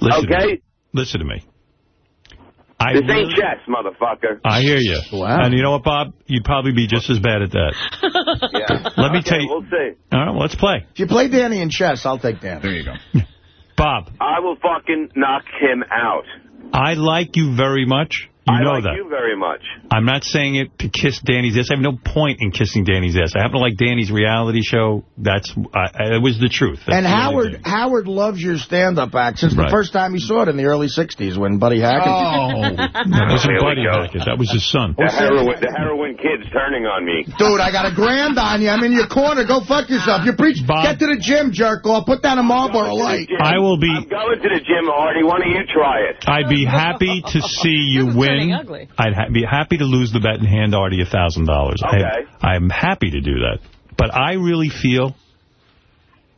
Listen To me. Okay? Listen to me. I This really- ain't chess, motherfucker. I hear you. Wow. And you know what, Bob? You'd probably be just as bad at that. Yeah. Let me Okay, tell you. We'll see. All right, let's play. If you play Danny in chess, I'll take Danny. There you go. Bob, I will fucking knock him out. I like you very much. You I know like that. you very much. I'm not saying it to kiss Danny's ass. I have no point in kissing Danny's ass. I happen to like Danny's reality show. That's I, it was the truth. That's And the Howard thing. Howard loves your stand-up act since Right. the first time he saw it in the early 60s when Buddy Hackett... Oh, that wasn't Buddy. Hackett. That was his son. The heroin, the heroin kid's turning on me. Dude, I got a grand on you. I'm in your corner. Go fuck yourself. You preach. Bob- Get to the gym, jerk off. Put down a Marlboro light. I will be. I'm going to the gym, Artie. Why don't you try it? I'd be happy to see you win. turning ugly. I'd ha be happy to lose the bet and hand Artie a thousand dollars. Okay. I'm happy to do that. But I really feel,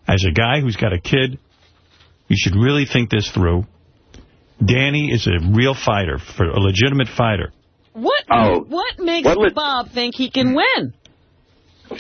as a guy who's got a kid, you should really think this through. Danny is a real fighter, for a legitimate fighter. What Oh. What makes What Bob think he can win?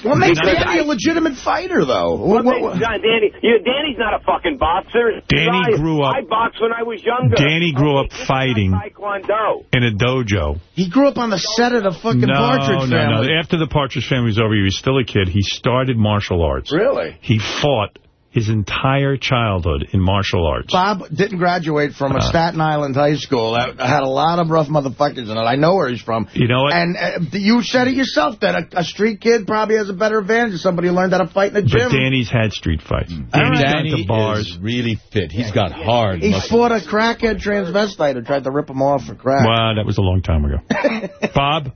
What makes Because Danny a I- legitimate fighter, though? What What- what- John Danny? You know, Danny's not a fucking boxer. Danny I, grew up- I boxed when I was younger. Danny grew up This fighting. Taekwondo. In a dojo. He grew up on the set of the fucking no, Partridge no, Family. no. After the Partridge Family was over, he was still a kid. He started martial arts. Really? He fought his entire childhood in martial arts. Bob didn't graduate from a Uh. Staten Island high school. That had a lot of rough motherfuckers in it. I know where he's from. You know what? And uh, you said it yourself that a, a street kid probably has a better advantage than somebody who learned how to fight in the gym. But Danny's had street fights. All Danny's right. gone to Danny bars. is really fit. He's got hard he muscles. fought a crackhead transvestite who tried to rip him off for crack. Well, that was a long time ago. Bob,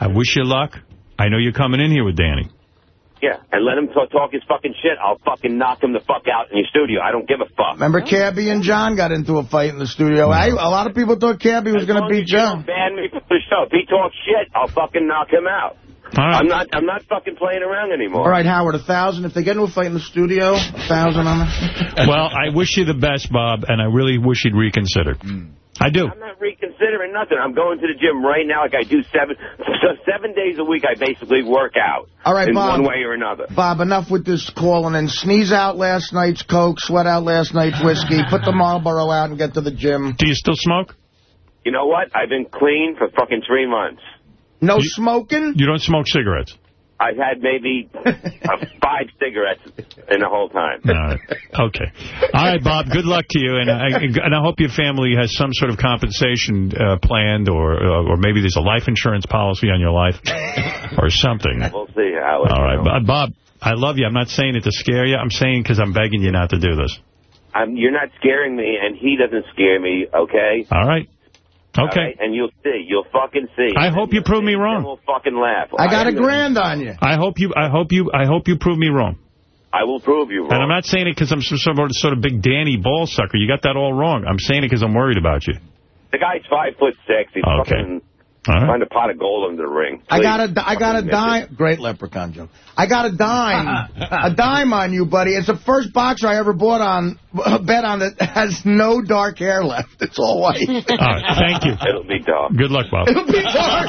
I wish you luck. I know you're coming in here with Danny. Yeah, and let him talk, talk his fucking shit. I'll fucking knock him the fuck out in your studio. I don't give a fuck. Remember Cabby and John got into a fight in the studio. I, a lot of people thought Cabby was going to beat John. Ban me from the show. If he talks shit, I'll fucking knock him out. All right. I'm not. I'm not fucking playing around anymore. All right, Howard, a thousand. If they get into a fight in the studio, a thousand on it. Well, I wish you the best, Bob, and I really wish you'd reconsider. Hmm. I do. I'm not reconsidering nothing. I'm going to the gym right now, like I do seven, so seven days a week. I basically work out. All right, in Bob. one way or another. Bob, enough with this calling and sneeze out last night's Coke, sweat out last night's whiskey, put the Marlboro out and get to the gym. Do you still smoke? You know what? I've been clean for fucking three months. No You- smoking? You don't smoke cigarettes? I've had maybe uh, five cigarettes in the whole time. All right. Okay. All right, Bob, good luck to you, and I, and I hope your family has some sort of compensation uh, planned, or uh, or maybe there's a life insurance policy on your life, or something. We'll see how it All right, goes. Bob, I love you. I'm not saying it to scare you. I'm saying because I'm begging you not to do this. I'm, you're not scaring me, and he doesn't scare me, okay? All right. All Okay. right? And you'll see. You'll fucking see. I hope you prove me wrong. we'll fucking laugh. I got a am- grand on you. I hope you. I hope you. I hope you prove me wrong. I will prove you wrong. And I'm not saying it because I'm some sort of, sort of big Danny ball sucker. You got that all wrong. I'm saying it because I'm worried about you. The guy's five foot six. He's Okay. fucking All right. find a pot of gold under the ring. I got a, I got a dime. Great leprechaun joke. I got a dime, a dime on you, buddy. It's the first boxer I ever bought on, bet on that has no dark hair left. It's all white. All right. Thank you. It'll be dark. Good luck, Bob. It'll be dark.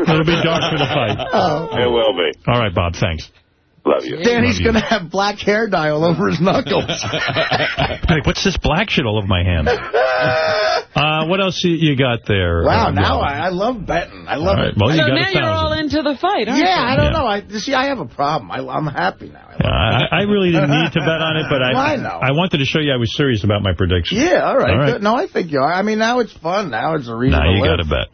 It'll be dark for the fight. Oh. It will be. All right, Bob. Thanks. Love you. Danny's going to have black hair dye all over his knuckles. Hey, what's this black shit all over my hand? Uh, what else you, you got there? wow, uh, now I, I love betting. I love All right, it. well, you so got a now you're thousand. all into the fight, aren't yeah, you? I don't Yeah. know. I see. I have a problem. I, I'm happy now. Yeah, I, I really didn't need to bet on it, but I, I. I wanted to show you I was serious about my prediction. Yeah, all right. All right. No, I think you are. I mean, now it's fun. Now it's a reason Now to you got to bet.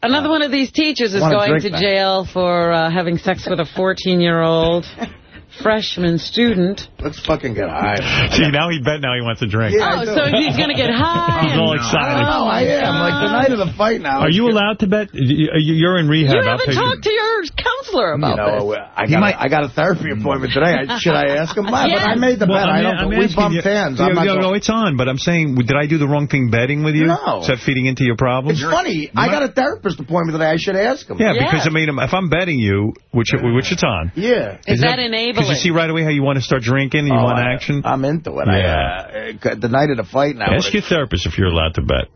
Another one of these teachers is going to jail for uh, having sex with a 14-year-old freshman student. Let's fucking get high. See, now he bet. Now he wants a drink. Yeah, Oh, so he's going to get high. He's all excited. Oh, I am. Like the night of the fight now. Are you good. allowed to bet? You- You're in rehab. You I'll haven't take you- talked to your counselor You about know, this. I got, a, I got a therapy appointment today. Should I ask him? But Yes. I made the Well, bet. I'm, I don't. I'm we asking bumped you- hands. Yeah, I'm not yeah, no, it's on, but I'm saying, did I do the wrong thing betting with you? No. Is that feeding into your problems? It's funny. I got a therapist appointment today. I should ask him. Yeah, Yeah. because I mean, if I'm betting you, which which it's on, Yeah. Is that enabling? Because you see right away how you want to start drinking and you Oh, want I- action. I'm into it. Yeah. I, uh, the night of the fight now. Ask your therapist if you're allowed to bet.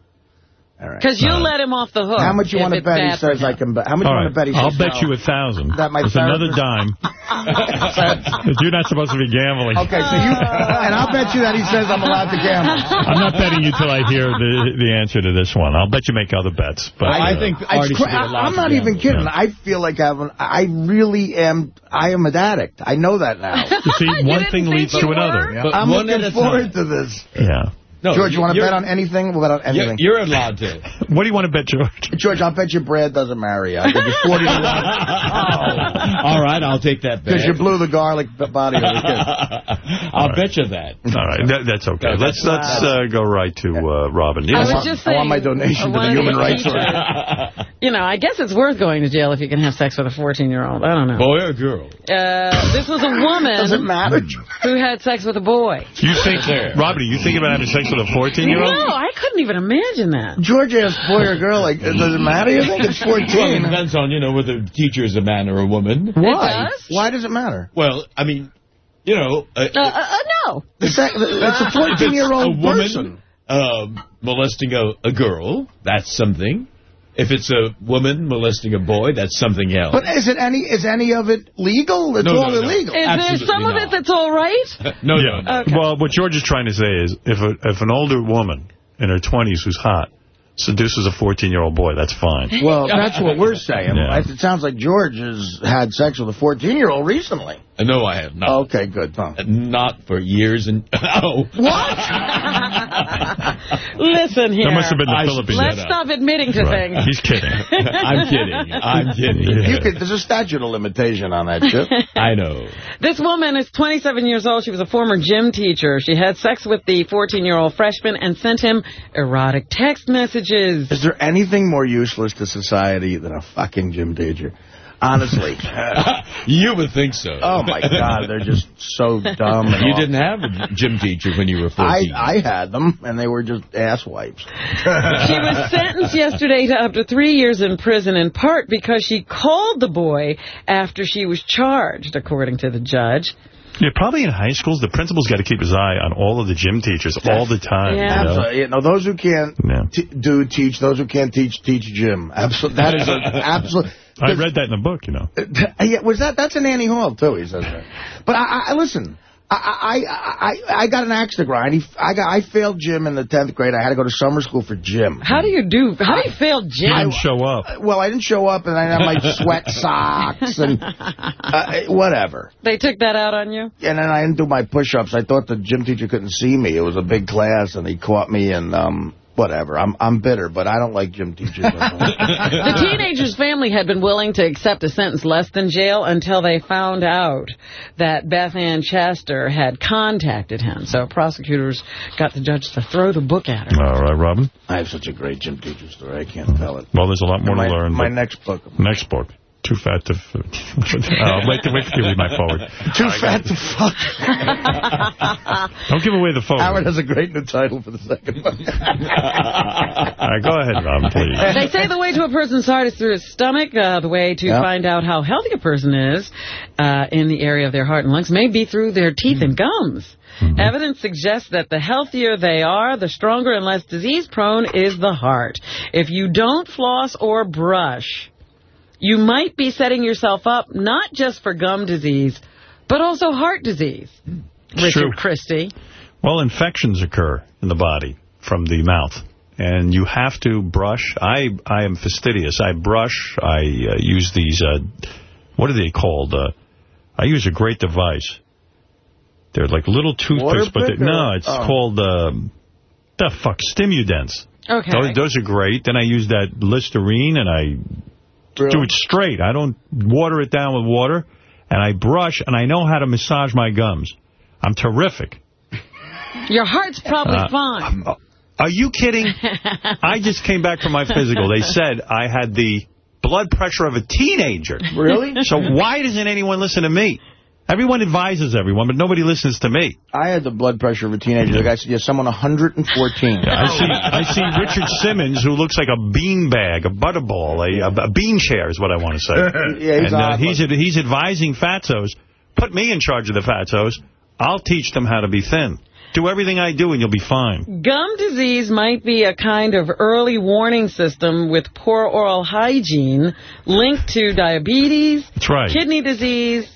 All right. Because you'll Uh, let him off the hook. How much you want to bet? He says I him. can bet. How much All you want to bet? He says? I'll bet no. you a thousand. That my It's another dime. you're not supposed to be gambling. Okay, so you and I'll bet you that he says I'm allowed to gamble. I'm not betting you till I hear the the answer to this one. I'll bet you make other bets. But I, uh, think it's cra- I, am not even kidding. I feel like I'm, I really am. I am an addict. I know that now. You see, one thing leads to another. But I'm looking forward time. to this. Yeah. No, George, you want to bet on anything? We'll bet on You're, anything. you're allowed to. What do you want to bet, George? George, I'll bet you Brad doesn't marry you. I'll give you 40 to 1. All right, I'll take that bet. Because you blew the garlic body of the kid. I'll bet you that. All right, that, that's okay. No, let's that's- let's uh, go right to uh, Robin. I was want- just I want my donation to the Human Rights teachers- You know, I guess it's worth going to jail if you can have sex with a 14-year-old. I don't know. Boy or girl? Uh, this was a woman Does it matter? who had sex with a boy. You think, Robin, you think about having sex with a 14-year-old? No, I couldn't even imagine that. George asked boy or girl, like, does it matter? You think it's 14? Well, it depends on, you know, whether the teacher is a man or a woman. Why? does? Why does it matter? Well, I mean, you know, uh, Uh, uh, uh, no. The sec- It's a 14-year-old a woman person. um, molesting a, a girl, that's something. If it's a woman molesting a boy, that's something else. But is it any? Is any of it legal? It's No, all no, no. illegal. Is Absolutely there some of it that's all right? no, yeah. no, no. Okay. Well, what George is trying to say is, if a, if an older woman in her 20s who's hot seduces a 14-year-old boy, that's fine. Well, that's what we're saying. Yeah. It sounds like George has had sex with a 14-year-old recently. No, I have not. Okay, good. Tom. Not for years and... Oh. What? Listen here. That must have been the I Philippines. Let's stop admitting to Right. things. He's kidding. I'm kidding. I'm kidding. You could, there's a statute of limitation on that shit. I know. This woman is 27 years old. She was a former gym teacher. She had sex with the 14-year-old freshman and sent him erotic text messages. Is there anything more useless to society than a fucking gym teacher? Honestly. You would think so. oh, my God. They're just so dumb. You awful. didn't have a gym teacher when you were 14. I, I had them, and they were just ass wipes. She was sentenced yesterday to up to three years in prison, in part because she called the boy after she was charged, according to the judge. Yeah, probably in high schools, the principal's got to keep his eye on all of the gym teachers all the time. Yeah. You know? Absolutely. You know, those who can't Yeah. t- do teach, those who can't teach, teach gym. Absolutely. That is an absolute. I read that in the book, you know. Yeah, was that? That's an Annie Hall too. He says that. But I, I listen. I, I, I, I got an axe to grind. He, I, got, I failed gym in the 10th grade. I had to go to summer school for gym. How do you do? How do you fail gym? You didn't show up. Well, I didn't show up, and I had my sweat socks and uh, whatever. They took that out on you? And then I didn't do my push-ups. I thought the gym teacher couldn't see me. It was a big class, and he caught me, and um, whatever. I'm I'm bitter, but I don't like gym teachers. The teenager's family had been willing to accept a sentence less than jail until they found out that Beth Ann Chester had contacted him. So prosecutors got the judge to throw the book at her. All right, Robin. I have such a great gym teacher story. I can't tell it. Well, there's a lot more my, to learn. My next book. Next book. Too fat to... F uh, wait, wait till you read my forward. Too All right, fat to fuck. Don't give away the forward. Howard has a great new title for the second one. All right, go ahead, Robin, please. They say the way to a person's heart is through his stomach. Uh, the way to Yeah. find out how healthy a person is uh, in the area of their heart and lungs may be through their teeth and gums. Evidence suggests that the healthier they are, the stronger and less disease-prone is the heart. If you don't floss or brush, you might be setting yourself up not just for gum disease, but also heart disease. Richard True. Christie. Well, infections occur in the body from the mouth. And you have to brush. I I am fastidious. I brush. I uh, use these, uh, what are they called? Uh, I use a great device. They're like little toothpicks, but they, no, it's oh. called, um, the fuck, Stimudents. Okay. Those, those are great. Then I use that Listerine, and I do it straight. I don't water it down with water. And I brush, and I know how to massage my gums. I'm terrific. Your heart's probably Uh, fine. Are you kidding? I just came back from my physical. They said I had the blood pressure of a teenager. Really? So why doesn't anyone listen to me? Everyone advises everyone, but nobody listens to me. I had the blood pressure of a teenager. The guy said, yes, someone 114. I see I see Richard Simmons, who looks like a beanbag, a butterball, a, a, a bean chair is what I want to say. Yeah, he's and uh, odd he's, he's advising fatzos, put me in charge of the fatzos. I'll teach them how to be thin. Do everything I do and you'll be fine. Gum disease might be a kind of early warning system with poor oral hygiene linked to diabetes, That's right. kidney disease,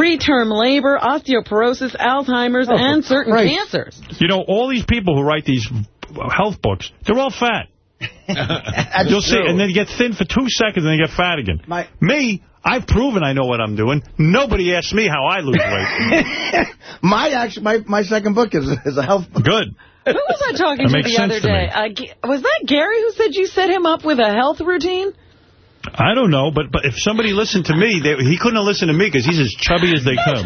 preterm labor, osteoporosis, Alzheimer's, Oh, and certain Christ. cancers. You know, all these people who write these health books, they're all fat. You'll see, and then you get thin for two seconds and then you get fat again. me, I've proven I know what I'm doing. Nobody asks me how I lose weight. my actually, my my second book is is a health book. Good. Who was I talking to the sense other to day? Uh, was that Gary who said you set him up with a health routine? I don't know, but but if somebody listened to me, they, he couldn't have listened to me because he's as chubby as they come.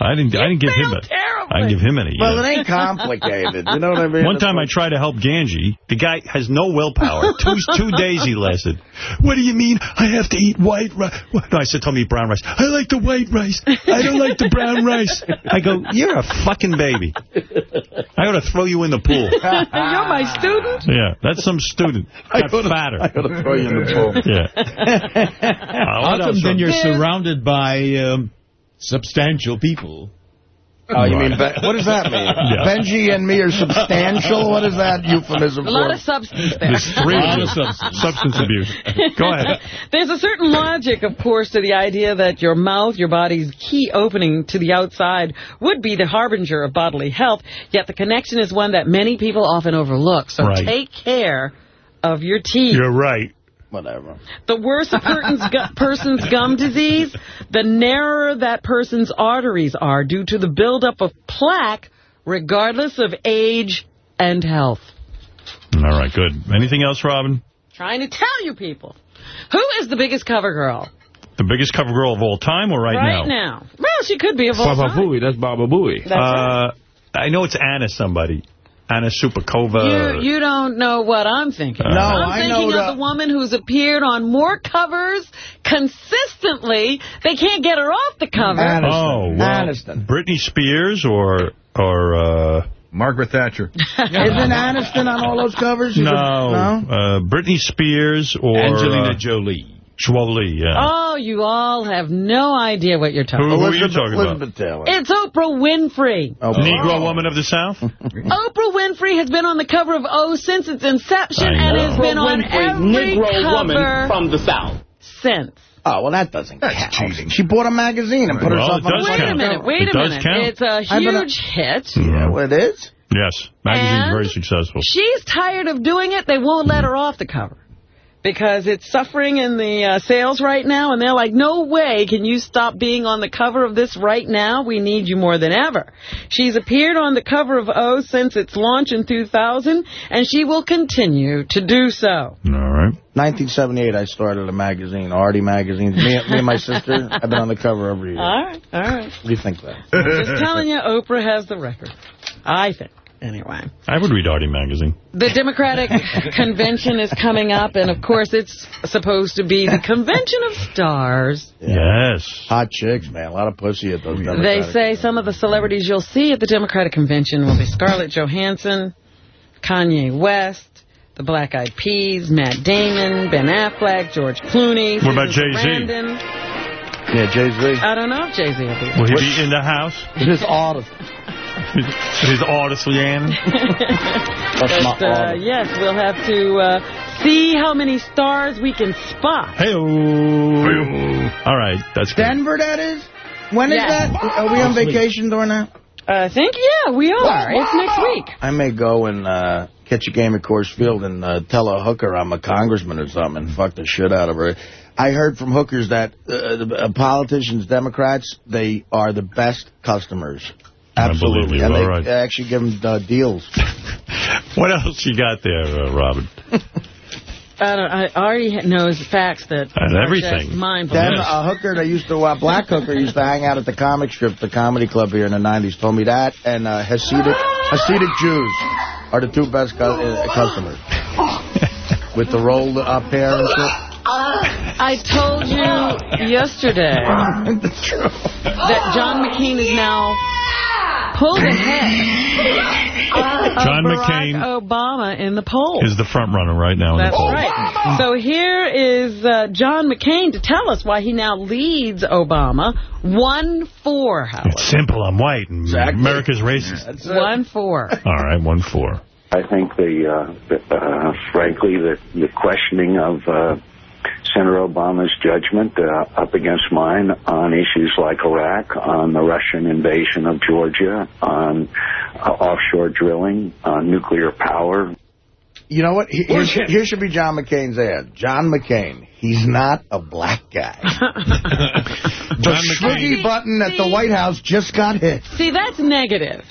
I didn't. I didn't give him a. I didn't give him any. Well, it ain't complicated. You know what I mean? One time I tried to help Ganji. The guy has no willpower. two two days he lasted. What do you mean I have to eat white rice? No, I said, tell me eat brown rice. I like the white rice. I don't like the brown rice. I go, you're a fucking baby. I ought to throw you in the pool. You're my student? Yeah, that's some student. I Got fatter. I ought to throw you in the pool. Yeah. How come then you're surrounded by um, substantial people? Oh, you mean, Be- what does that mean? Yeah. Benji and me are substantial? What is that euphemism for? A for? lot of substance there. There's three of you. Substance abuse. Go ahead. There's a certain logic, of course, to the idea that your mouth, your body's key opening to the outside, would be the harbinger of bodily health, yet the connection is one that many people often overlook. So Right. take care of your teeth. You're right. Whatever. The worse a person's, gu- person's gum disease, the narrower that person's arteries are due to the buildup of plaque, regardless of age and health. All right, good. Anything else, Robin? Trying to tell you people. Who is the biggest cover girl? The biggest cover girl of all time or right, Right now. Well, she could be of all Baba time. Booey. That's Baba Booey. That's uh, I know it's Anna somebody. Anna Supakova. You, you don't know what I'm thinking. No, I'm I thinking know of the- the woman who's appeared on more covers consistently. They can't get her off the cover. Oh, well, Britney Spears or or uh, Margaret Thatcher. Isn't Aniston on all those covers? No, no? Uh, Britney Spears or Angelina uh, Jolie. Jolie, yeah. Oh, you all have no idea what you're talking Who- about. who are you talking about? Elizabeth Taylor. It's Oprah Winfrey. Oh, Negro woman of the South? Oprah Winfrey has been on the cover of O since its inception and know. has been on Winfrey, every Negro cover woman from the South. since. Oh, well, that doesn't count. cheating. She bought a magazine and put Well, herself it on does the Wait front a minute, wait It a does minute. count. It's a I've been a- huge hit. Yeah, well, it is. Yes. Magazine's And very successful. She's tired of doing it. They won't let her off the cover. Because it's suffering in the uh, sales right now, and they're like, no way can you stop being on the cover of this right now. We need you more than ever. She's appeared on the cover of O since its launch in 2000, and she will continue to do so. All right. 1978, I started a magazine, Artie magazine. Me, me and my sister have been on the cover every year. All right, all right. What do you think, though? Just telling you, Oprah has the record. I think, anyway. I would read Artie magazine. The Democratic convention is coming up, and of course it's supposed to be the convention of stars. Yes. Hot chicks, man. A lot of pussy at those They Democratic. say some of the celebrities you'll see at the Democratic convention will be Scarlett Johansson, Kanye West, the Black Eyed Peas, Matt Damon, Ben Affleck, George Clooney. What about Jay-Z? Sarandon. Yeah, Jay-Z. I don't know if Jay-Z will be Will he be in the house? His artist. His artist, Leanne? But, uh, yes, we'll have to uh, see how many stars we can spot. Hey, All right, that's good. Denver, that is? When is Yes. that? Are we on vacation during that? I think, yeah, we are. It's next week. I may go and uh, catch a game at Coors Field and uh, tell a hooker I'm a congressman or something and fuck the shit out of her. I heard from hookers that uh, the, uh, politicians, Democrats, they are the best customers. I believe Absolutely. you. And All they right. actually give them uh, deals. What else you got there, uh, Robin? I don't. I already knows the facts that And everything. just mind Then a hooker that used to, uh, black hooker used to hang out at the comic strip, the comedy club here in the 90s, told me that. And uh, Hasidic, Hasidic Jews are the two best cu uh, customers. With the rolled up hair and shit. I told you yesterday that John McCain is now pulled ahead of John McCain Obama in the poll. is the front runner right now in That's the polls. right. So here is uh, John McCain to tell us why he now leads Obama 1-4, Howard. It's simple. I'm white, and America's racist. 1-4. All right, one four. I think the, uh, the uh, frankly, the, the questioning of uh, Senator Obama's judgment uh, up against mine on issues like Iraq, on the Russian invasion of Georgia, on uh, offshore drilling, on nuclear power. You know what? Here, here- here should be John McCain's ad. John McCain. He's not a black guy. the swiggy button at the White House just got hit. See, that's negative.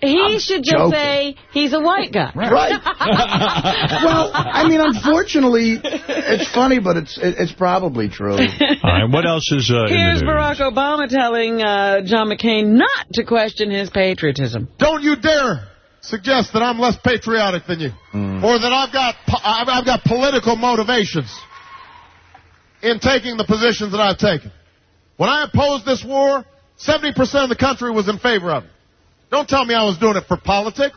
he should just joking. say he's a white guy. Right. well, I mean, unfortunately, it's funny, but it's it, it's probably true. All right, what else is uh, Here's? Barack Obama telling uh, John McCain not to question his patriotism. Don't you dare suggest that I'm less patriotic than you, hmm. or that I've got po- I've, I've got political motivations in taking the positions that I've taken. When I opposed this war, 70% of the country was in favor of it. Don't tell me I was doing it for politics.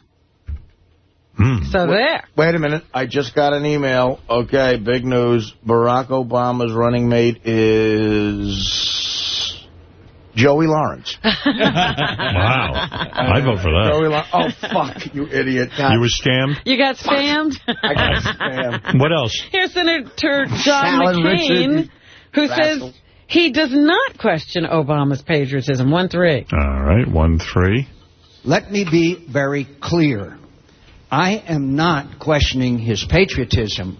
Hmm. So there. Wait a minute. I just got an email. Okay, big news. Barack Obama's running mate is Joey Lawrence. wow. I'd vote for that. Joey Law- oh, fuck, you idiot. God. You were scammed? You got spammed? I got spammed. What else? Here's Senator John Alan McCain, Richard, who rascal. says he does not question Obama's patriotism. 1-3. All right, one three. Let me be very clear. I am not questioning his patriotism.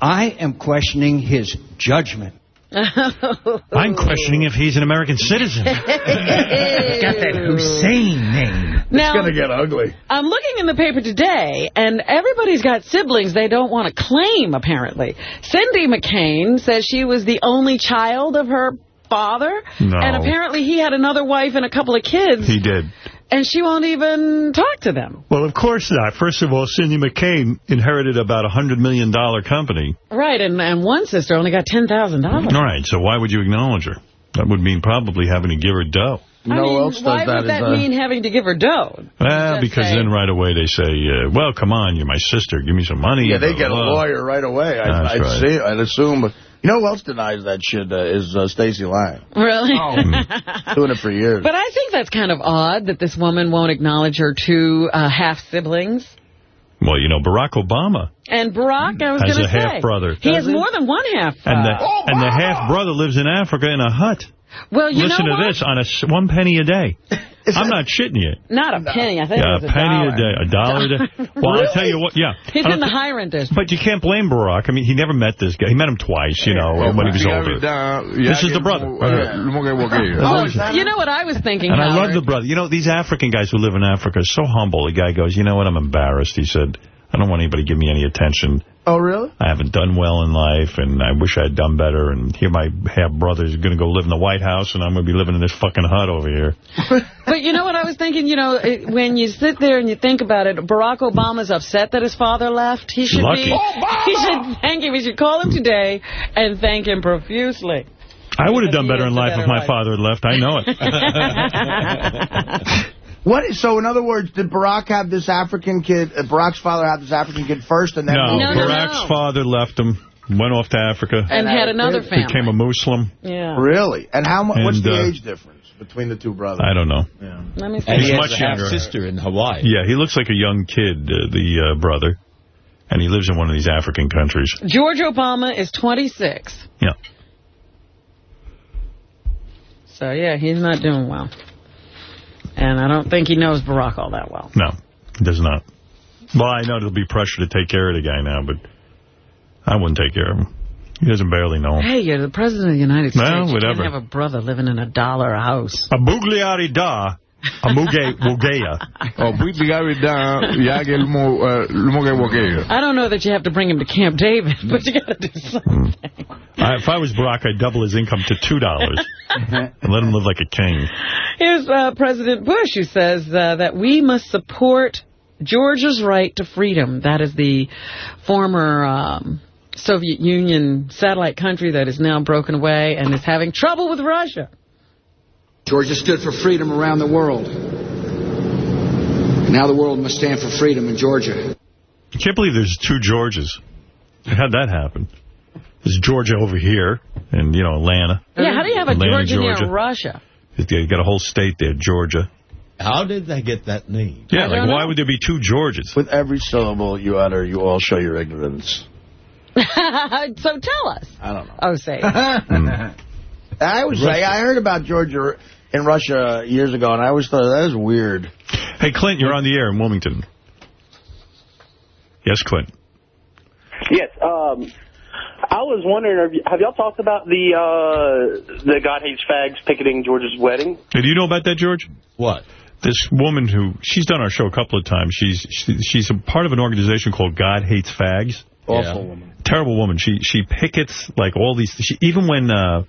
I am questioning his judgment. I'm questioning if he's an American citizen. Got that Hussein name. Now- it's going to get ugly. I'm looking in the paper today, and everybody's got siblings they don't want to claim, apparently. Cindy McCain says she was the only child of her father, No. and apparently he had another wife and a couple of kids, He did. And she won't even talk to them. Well, of course not. First of all, Cindy McCain inherited about a $100 million company. Right, and, and one sister only got $10,000. All right, so why would you acknowledge her? That would mean probably having to give her dough. You I know mean, else does why that? would is, that uh, mean having to give her dough? Well, because say- then right away they say, uh, well, come on, you're my sister. Give me some money. Yeah, they blah, get a blah, blah. lawyer right away. I, That's I'd right. see. I'd assume. You know who else denies that shit uh, is uh, Stacey Lang. Really? Doing it for years. But I think that's kind of odd that this woman won't acknowledge her two uh, half-siblings. Well, you know, Barack Obama And Barack, I was going to say. half-brother. He has more than one half. and the uh, and the half-brother lives in Africa in a hut. well, you Listen know to what? this, on a s- one penny a day. I'm not shitting you. Not a penny. I think Yeah, it a was a penny dollar. a day, a dollar a day. Well, I'll tell you what, yeah. He's in the high rent district. But you can't blame Barack. I mean, he never met this guy. He met him twice, you know, when he was older. This is the brother. Well, you know what I was thinking, And I love the brother. You know, these African guys who live in Africa are so humble. The guy goes, you know what, I'm embarrassed. He said, I don't want anybody to give me any attention. Oh, really? I haven't done well in life, and I wish I had done better. And here my half-brother is going to go live in the White House, and I'm going to be living in this fucking hut over here. But you know what I was thinking? You know, it, when you sit there and you think about it, Barack Obama's upset that his father left. He should Lucky. be. He should thank him. We should call him today and thank him profusely. I would have done better in life better if my life. father had left. I know it. What? So, in other words, did Barack have this African kid, uh, Barack's father have this African kid first and then... No, moved over? Barack's father left him, went off to Africa. And had another family. Became a Muslim. Yeah. Really? And how? mu- What's the uh, age difference between the two brothers? I don't know. Let me see. And He's he has much a younger. half-sister in Hawaii. Yeah, he looks like a young kid, uh, the uh, brother. And he lives in one of these African countries. George Obama is 26. Yeah. So, yeah, he's not doing well. And I don't think he knows Barack all that well. No, he does not. Well, I know there'll be pressure to take care of the guy now, but I wouldn't take care of him. He doesn't barely know him. Hey, you're the president of the United Well, States. You whatever. can't have a brother living in a dollar house. A bugliari da, a muge wugea. Oh, bugliari da, yage lumo lumoge wogega. I don't know that you have to bring him to Camp David, but you got to do something. I, if I was Barack, I'd double his income to $2 and let him live like a king. Here's uh, President Bush who says uh, that we must support Georgia's right to freedom. That is the former um, Soviet Union satellite country that is now broken away and is having trouble with Russia. Georgia stood for freedom around the world. Now the world must stand for freedom in Georgia. I can't believe there's two Georges. How'd that happen? There's Georgia over here, and, you know, Atlanta. Yeah, how do you have a Atlanta, Georgia near Georgia. Russia? You got a whole state there, Georgia. How did they get that name? Yeah, like, why would there be two Georges? With every syllable you utter, you all show your ignorance. so tell us. I don't know. Oh, say. it. I was say I heard about Georgia in Russia years ago, and I always thought that was weird. Hey, Clint, you're on the air in Wilmington. Yes, Clint. Yes. Um, I was wondering, have y'all talked about the uh, the God Hates Fags picketing George's wedding? Hey, do you know about that, George? What? This woman who, she's done our show a couple of times. She's she, she's a part of an organization called God Hates Fags. Awful woman. Terrible woman. She she pickets like all these, she, even when uh,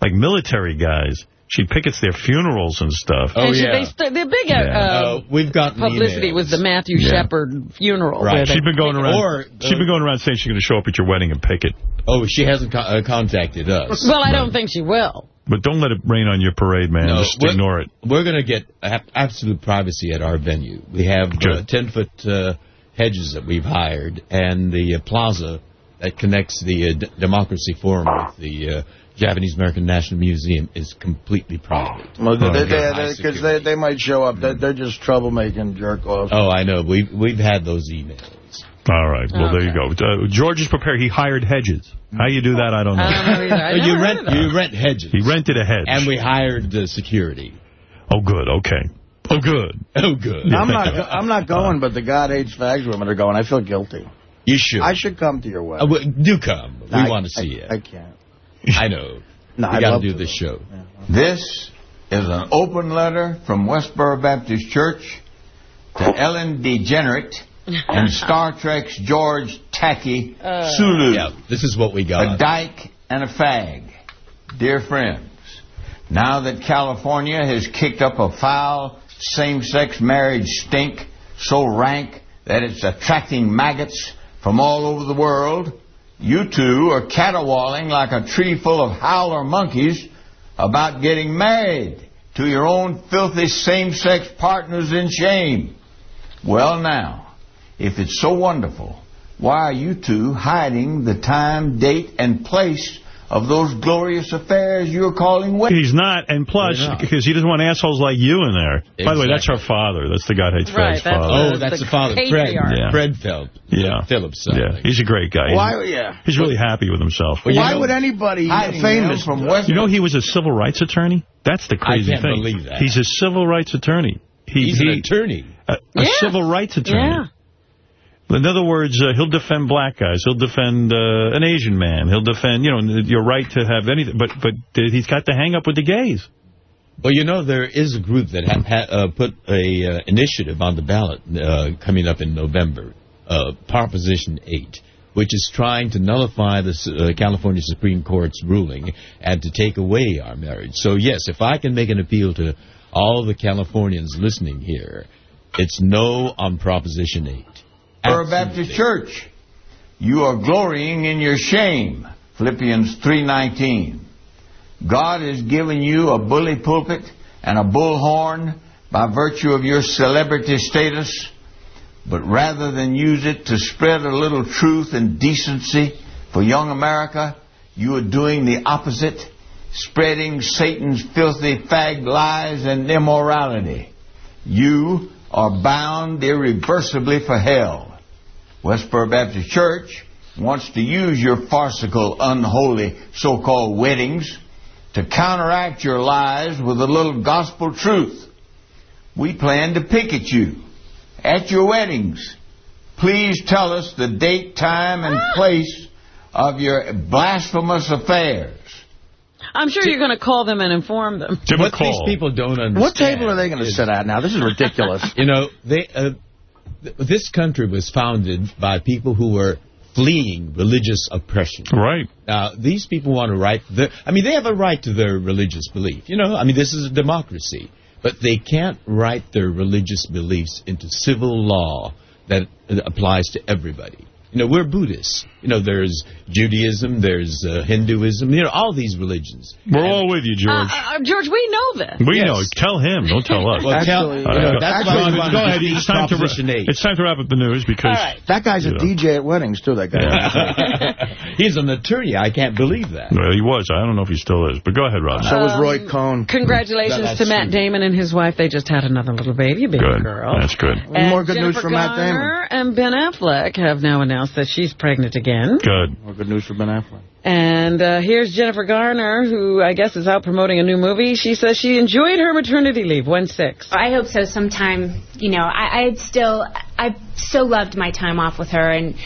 like military guys, she pickets their funerals and stuff. and she, they st- the big uh, uh, we've gotten publicity emails. was the Matthew Yeah. Shepard funeral. Right. She's been going around. Or, she's been going around saying she's going to show up at your wedding and picket. Oh, she hasn't co uh, contacted us. Well, I don't think she will. But don't let it rain on your parade, man. No, Just we're- ignore it. We're going to get absolute privacy at our venue. We have 10-foot uh, hedges that we've hired, and the uh, plaza that connects the uh, D- Democracy Forum with the uh, Japanese American National Museum is completely private. Well, Oh, they, yeah. they, because they, they might show up. They're, they're just troublemaking jerk offs. Oh, I know. We've, we've had those emails. All right. Well, there you go. Uh, George is prepared. He hired hedges. How you do that, I don't know. I don't know. I you rent you rent hedges. He rented a hedge. And we hired uh, security. Oh, good. Okay. Oh, good. Oh, good. I'm not. I'm not going, but the God hates fags women are going. I feel guilty. You should. I should come to your Uh, wedding. well, do come. We I- want to see I- you. I can't. I know. No, we I'd got love to do to. this show. This is an open letter from Westboro Baptist Church to Ellen DeGenerate and Star Trek's George Tacky uh. Sulu. Yeah, this is what we got. A got. dyke and a fag. Dear friends, now that California has kicked up a foul same-sex marriage stink so rank that it's attracting maggots from all over the world, you two are caterwauling like a tree full of howler monkeys about getting married to your own filthy same-sex partners in shame. Well now, if it's so wonderful, why are you two hiding the time, date, and place of those glorious affairs you're calling weddings. He's not, and plus, because he doesn't want assholes like you in there. By the way, that's her father. That's the God Hates Right, Fags that's father. Oh, that's the, father, Fred. Yeah. Fred Phelps. Yeah. Phelps. son. Yeah, he's a great guy. Why- He's, yeah. he's really happy with himself. Why would anybody famous... From West? You know he was a civil rights attorney? That's the crazy can't thing. believe that. He's a civil rights attorney. He, He's he, an attorney. A, a Yeah. civil rights attorney. In other words, uh, he'll defend black guys. He'll defend uh, an Asian man. He'll defend, you know, your right to have anything. But but he's got to hang up with the gays. Well, you know, there is a group that ha ha uh, put a uh, initiative on the ballot uh, coming up in November, uh, Proposition 8, which is trying to nullify the uh, California Supreme Court's ruling and to take away our marriage. So, yes, if I can make an appeal to all the Californians listening here, it's no on Proposition 8. For a Baptist church, you are glorying in your shame. Philippians 3.19. God has given you a bully pulpit and a bullhorn by virtue of your celebrity status, but rather than use it to spread a little truth and decency for young America, you are doing the opposite, spreading Satan's filthy fag lies and immorality. You are bound irreversibly for hell. Westboro Baptist Church wants to use your farcical, unholy so-called weddings to counteract your lies with a little gospel truth. We plan to picket you at your weddings. Please tell us the date, time, and place of your blasphemous affairs. I'm sure you're going to call them and inform them. what these people don't understand. What table are they going to sit at now? This is ridiculous. You know, they uh, th this country was founded by people who were fleeing religious oppression. Right. Now, these people want to right their, I mean, they have a right to their religious belief. You know, I mean, this is a democracy. But they can't write their religious beliefs into civil law that uh, applies to everybody. You know, we're Buddhists. You know, there's Judaism, there's uh, Hinduism, you know, all these religions. We're all with you, George. Uh, uh, George, we know this. we yes. know. Tell him. Don't tell us. Well, tell- All you know, that's why I go ahead. It's time, to 8. it's time to wrap up the news because... That guy's a know. DJ at weddings, too, that guy. He's an attorney. I can't believe that. Well, he was. I don't know if he still is. But go ahead, Rob. So was Roy Cohn. Congratulations That's to Matt Damon and his wife. They just had another little baby, a baby Good. girl. That's good. And More good news from for Matt Damon. Garner and Ben Affleck have now announced that she's pregnant again. Good. More good news for Ben Affleck. And uh, here's Jennifer Garner, who I guess is out promoting a new movie. She says she enjoyed her maternity leave. When six. I hope so sometime, you know, I, I'd still, I've so loved my time off with her, and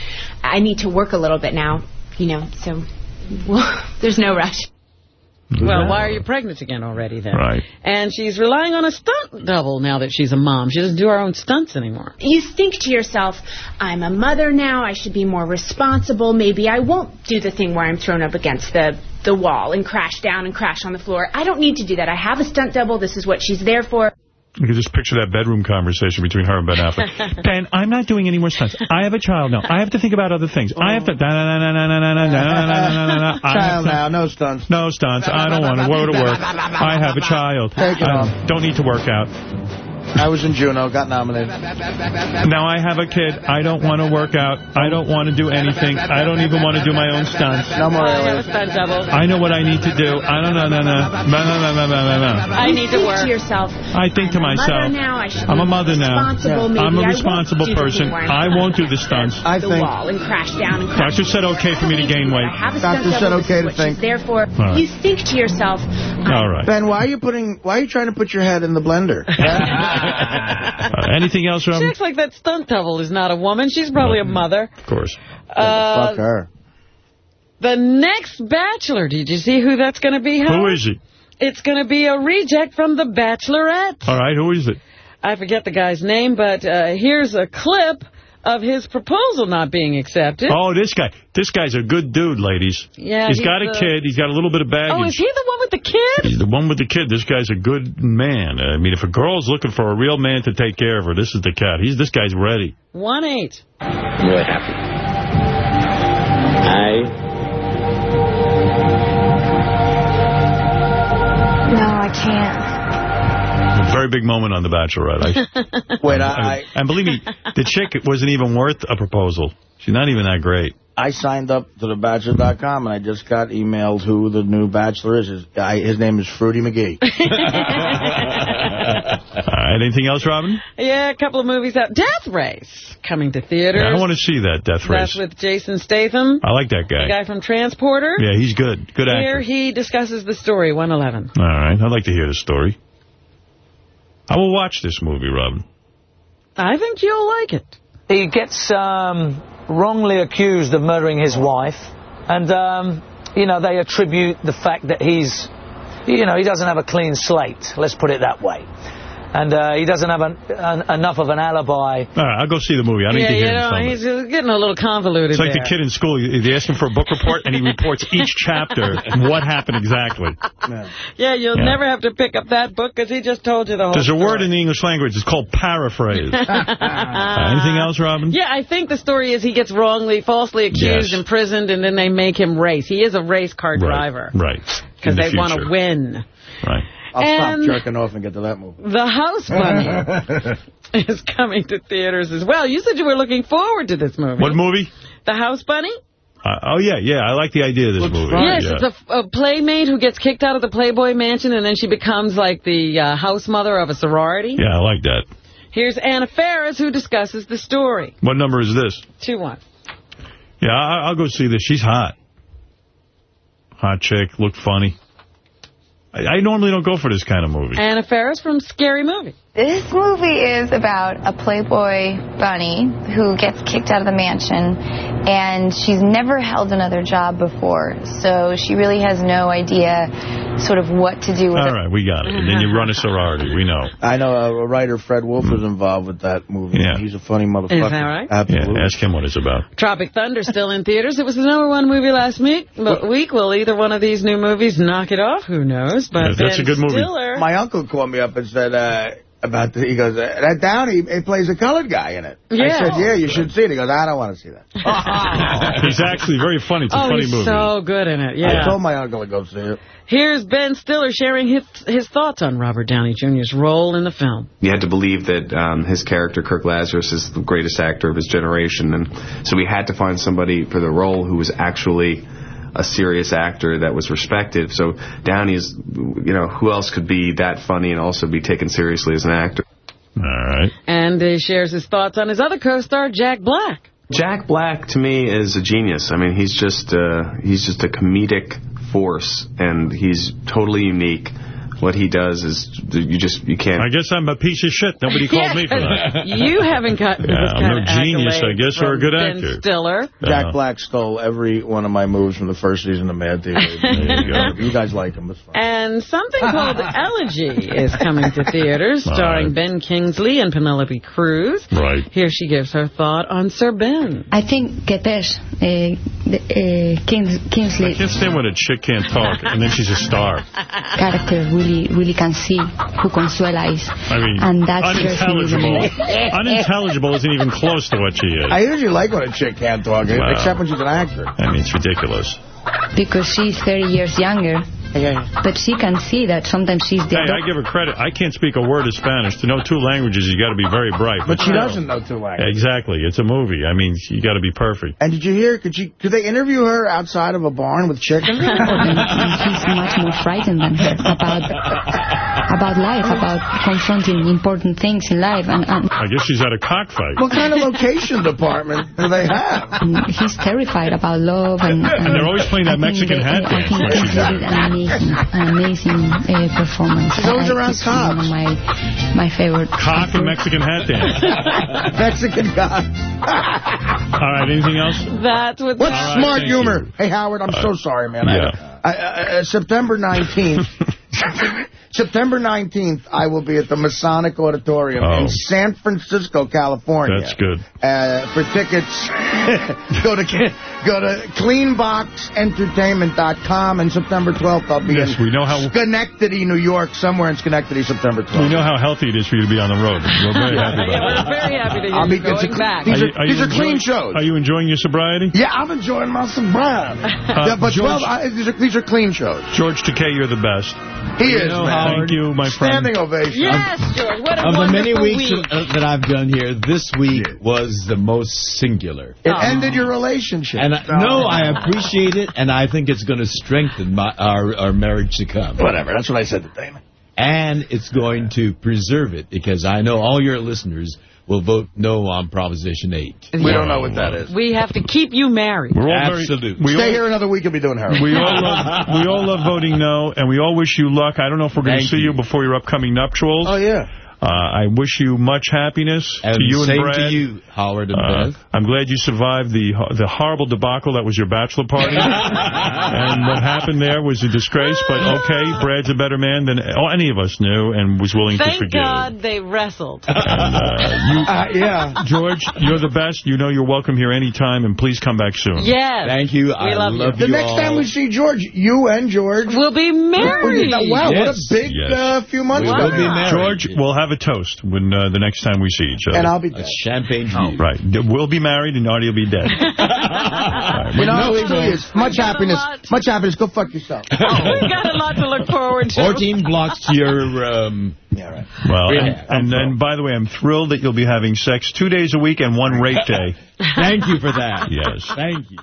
I need to work a little bit now, you know, so well, there's no rush. Well, why are you pregnant again already then? Right. And she's relying on a stunt double now that she's a mom. She doesn't do her own stunts anymore. You think to yourself, I'm a mother now, I should be more responsible, maybe I won't do the thing where I'm thrown up against the, the wall and crash down and crash on the floor. I don't need to do that. I have a stunt double, this is what she's there for. You can just picture that bedroom conversation between her and Ben Affleck. ben, I'm not doing any more stunts. I have a child now. I have to think about other things. Oh. I have to... Child now, no stunts. No stunts. I don't want to go to work. I have a child. Take it off. Don't need to work out. I was in Juno, got nominated. Now I have a kid. I don't want to work out. I don't want to do anything. I don't even want to do my own stunts. No more aliens. I know what I need to do. I don't know. No, no, no, no, no, no, no, no. I need to work. to yourself. I think to myself. Now, I am a mother now. I'm a responsible person. I won't do the stunts. I think. Doctor said okay for me to gain weight. Doctor said okay to think. Therefore, you think to yourself. All right. Ben, why are you putting? Why are you trying to put your head in the blender? Uh, anything else, She Robin? acts like that stunt double is not a woman. She's probably a mother. Of course. Uh, Fuck her. the next Bachelor, did you see who that's going to be? Who Howard? is he? It's going to be a reject from The Bachelorette. All right. Who is it? I forget the guy's name, but uh, here's a clip of his proposal not being accepted. Oh, this guy. This guy's a good dude, ladies. Yeah, he's he's got a the- kid. He's got a little bit of baggage. Oh, is he the one with the kid? He's the one with the kid. This guy's a good man. I mean, if a girl's looking for a real man to take care of her, this is the cat. He's this guy's ready. One eight. I'm really happy. I No, I can't. A very big moment on The Bachelorette. I, Wait, and, I, and believe me, the chick wasn't even worth a proposal. She's not even that great. I signed up to the thebachelor.com, and I just got emailed who the new bachelor is. His, I, his name is Fruity McGee. All right, anything else, Robin? Yeah, a couple of movies out. Death Race coming to theaters. Yeah, I want to see that Death Race. That's with Jason Statham. I like that guy. The guy. guy from Transporter. Yeah, he's good. Good actor. Here he discusses the story, 111. All right, I'd like to hear the story. I will watch this movie, Robin. I think you'll like it. He gets um, wrongly accused of murdering his wife, and um, you know they attribute the fact that he's, you know, he doesn't have a clean slate. Let's put it that way, and uh, he doesn't have an, an, enough of an alibi. All right, I'll go see the movie. I need yeah, to hear you him know, film he's getting a little convoluted It's like there. the kid in school. They ask him for a book report, and he reports each chapter what happened exactly. Yeah, you'll Yeah. never have to pick up that book because he just told you the whole There's a word in the English language. It's called paraphrase. Uh, anything else, Robin? Yeah, I think the story is he gets wrongly, falsely accused, Yes. imprisoned, and then they make him race. He is a race car Right, driver Right. because In the they want to win. Right. I'll And- stop jerking off and get to that movie. The House Bunny is coming to theaters as well. You said you were looking forward to this movie. What movie? The House Bunny? Uh, oh, yeah, yeah. I like the idea of this movie. Yes, yeah. it's a, a playmate who gets kicked out of the Playboy Mansion, and then she becomes like the uh, house mother of a sorority. yeah, I like that. Here's Anna Faris, who discusses the story. What number is this? 2-1. Yeah, I, I'll go see this. She's hot. Hot chick, looked funny. I, normally don't go for this kind of movie. Anna Faris from Scary Movie. This movie is about a Playboy bunny who gets kicked out of the mansion, and she's never held another job before, so she really has no idea sort of what to do with All it. right, we got it. And then you run a sorority. We know. I know uh, a writer, Fred Wolf, was involved with that movie. Yeah. He's a funny motherfucker. Is that right? Absolutely. Yeah, ask him what it's about. Tropic Thunder still in theaters. It was the number one movie last week. But week will either one of these new movies knock it off? Who knows? But Yeah, that's Ben a good movie. Stiller, My uncle called me up and said uh, about the, he goes, uh, that Downey he plays a colored guy in it. I Yeah. said, yeah, you should see it. He goes, I don't want to see that. He's actually very funny. It's a oh, funny he's movie. so good in it. Yeah. I told my uncle to go see it. Here's Ben Stiller sharing his his thoughts on Robert Downey Jr.'s role in the film. You had to believe that um, his character, Kirk Lazarus, is the greatest actor of his generation, and so we had to find somebody for the role who was actually a serious actor that was respected. So Downey is, you know, who else could be that funny and also be taken seriously as an actor? All right. And he shares his thoughts on his other co-star, Jack Black. Jack Black to me is a genius. I mean, he's just uh, he's just a comedic force, and he's totally unique. What he does is you just you can't. I guess I'm a piece of shit. Nobody called me for that. You haven't gotten Yeah, this I'm kind no of genius, I guess, or a from good Ben actor. Stiller. Jack Black stole every one of my moves from the first season of Mad TV. you go. You guys like him. It's fine. And something called Elegy is coming to theaters, starring Ben Kingsley and Penelope Cruz. Right. Here she gives her thought on Sir Ben. I think Ketesh, uh, the, uh, Kings, I can't stand when a chick can't talk, and then she's a star. character really really can see who Consuela is. I mean, and that's unintelligible. unintelligible isn't even close to what she is. I usually like when a chick can't talk, Wow. except when she's an actor. I mean, it's ridiculous. because she's 30 years younger. But she can see that sometimes she's the Hey, I give her credit. I can't speak a word of Spanish. To know two languages, you got to be very bright. But she still. doesn't know two languages. Exactly. It's a movie. I mean, you got to be perfect. And did you hear, could she, could they interview her outside of a barn with chickens? and he's much more frightened than her about about life, about confronting important things in life. And, and, I guess she's at a cockfight. what kind of location department do they have? and he's terrified about love. And, And they're always playing that Mexican hat I think when she's he at did an amazing, an amazing uh, performance. She's always I- around he's one of my my favorite. Cock and Mexican hat dance. Mexican guy. All right, anything else? That's what. What's All right, smart thank humor? you. Hey, Howard, I'm so sorry, man. Yeah. I, I, uh, September 19th. September 19th, I will be at the Masonic Auditorium Oh. in San Francisco, California. That's good. Uh, for tickets, go to go to cleanboxentertainment.com. And September 12th, I'll be Yes, in we know how- Schenectady, New York, somewhere in Schenectady, September 12th. We know how healthy it is for you to be on the road. We're very happy Yeah, about we're very happy to hear I'll be- going a- back. these Are are- you- are these you are clean enjoying- shows. Are you enjoying your sobriety? Yeah, I'm enjoying my sobriety. yeah, but George- 12, I, these, are, these are clean shows. George Takei, you're the best. He You is, know man. Thank you, my friend. Standing ovation. Yes, George. What a Of the many weeks week. uh, that I've done here, this week was the most singular. It ended your relationship. And I, no, I appreciate it, and I think it's going to strengthen my, our, our marriage to come. Whatever. That's what I said to Damon. And it's going to preserve it, because I know all your listeners will vote no on Proposition 8. We don't know what that is. We have to keep you married. We're all very- Absolutely. we Stay all- here another week and be doing heroin. We all love we all love voting no, and we all wish you luck. I don't know if we're going to see you. you. before your upcoming nuptials. Oh, yeah. Uh, I wish you much happiness And to you and same Brad. to you, Howard and Uh, Beth. I'm glad you survived the the horrible debacle that was your bachelor party. and what happened there was a disgrace, but okay, Brad's a better man than oh, any of us knew and was willing to forgive. Thank forgive. God they wrestled. And, uh, you, Uh, yeah. George, you're the best. You know you're welcome here anytime, and please come back soon. Yes. Thank you. I love love, The you next all. time we see George, you and George We'll be married. Wow, what a big yes. uh, few months. We will be married. George, we'll have a toast when uh, the next time we see each other. And I'll be A champagne to you. Right. We'll be married and Artie will be dead. You know, No, it really. Much happiness. Much happiness. Go fuck yourself. We've got a lot to look forward to. 14 blocks to your... Um, yeah, right. Well, and, and then, by the way, I'm thrilled that you'll be having sex two days a week and one rape day. thank you for that. Yes. Thank you.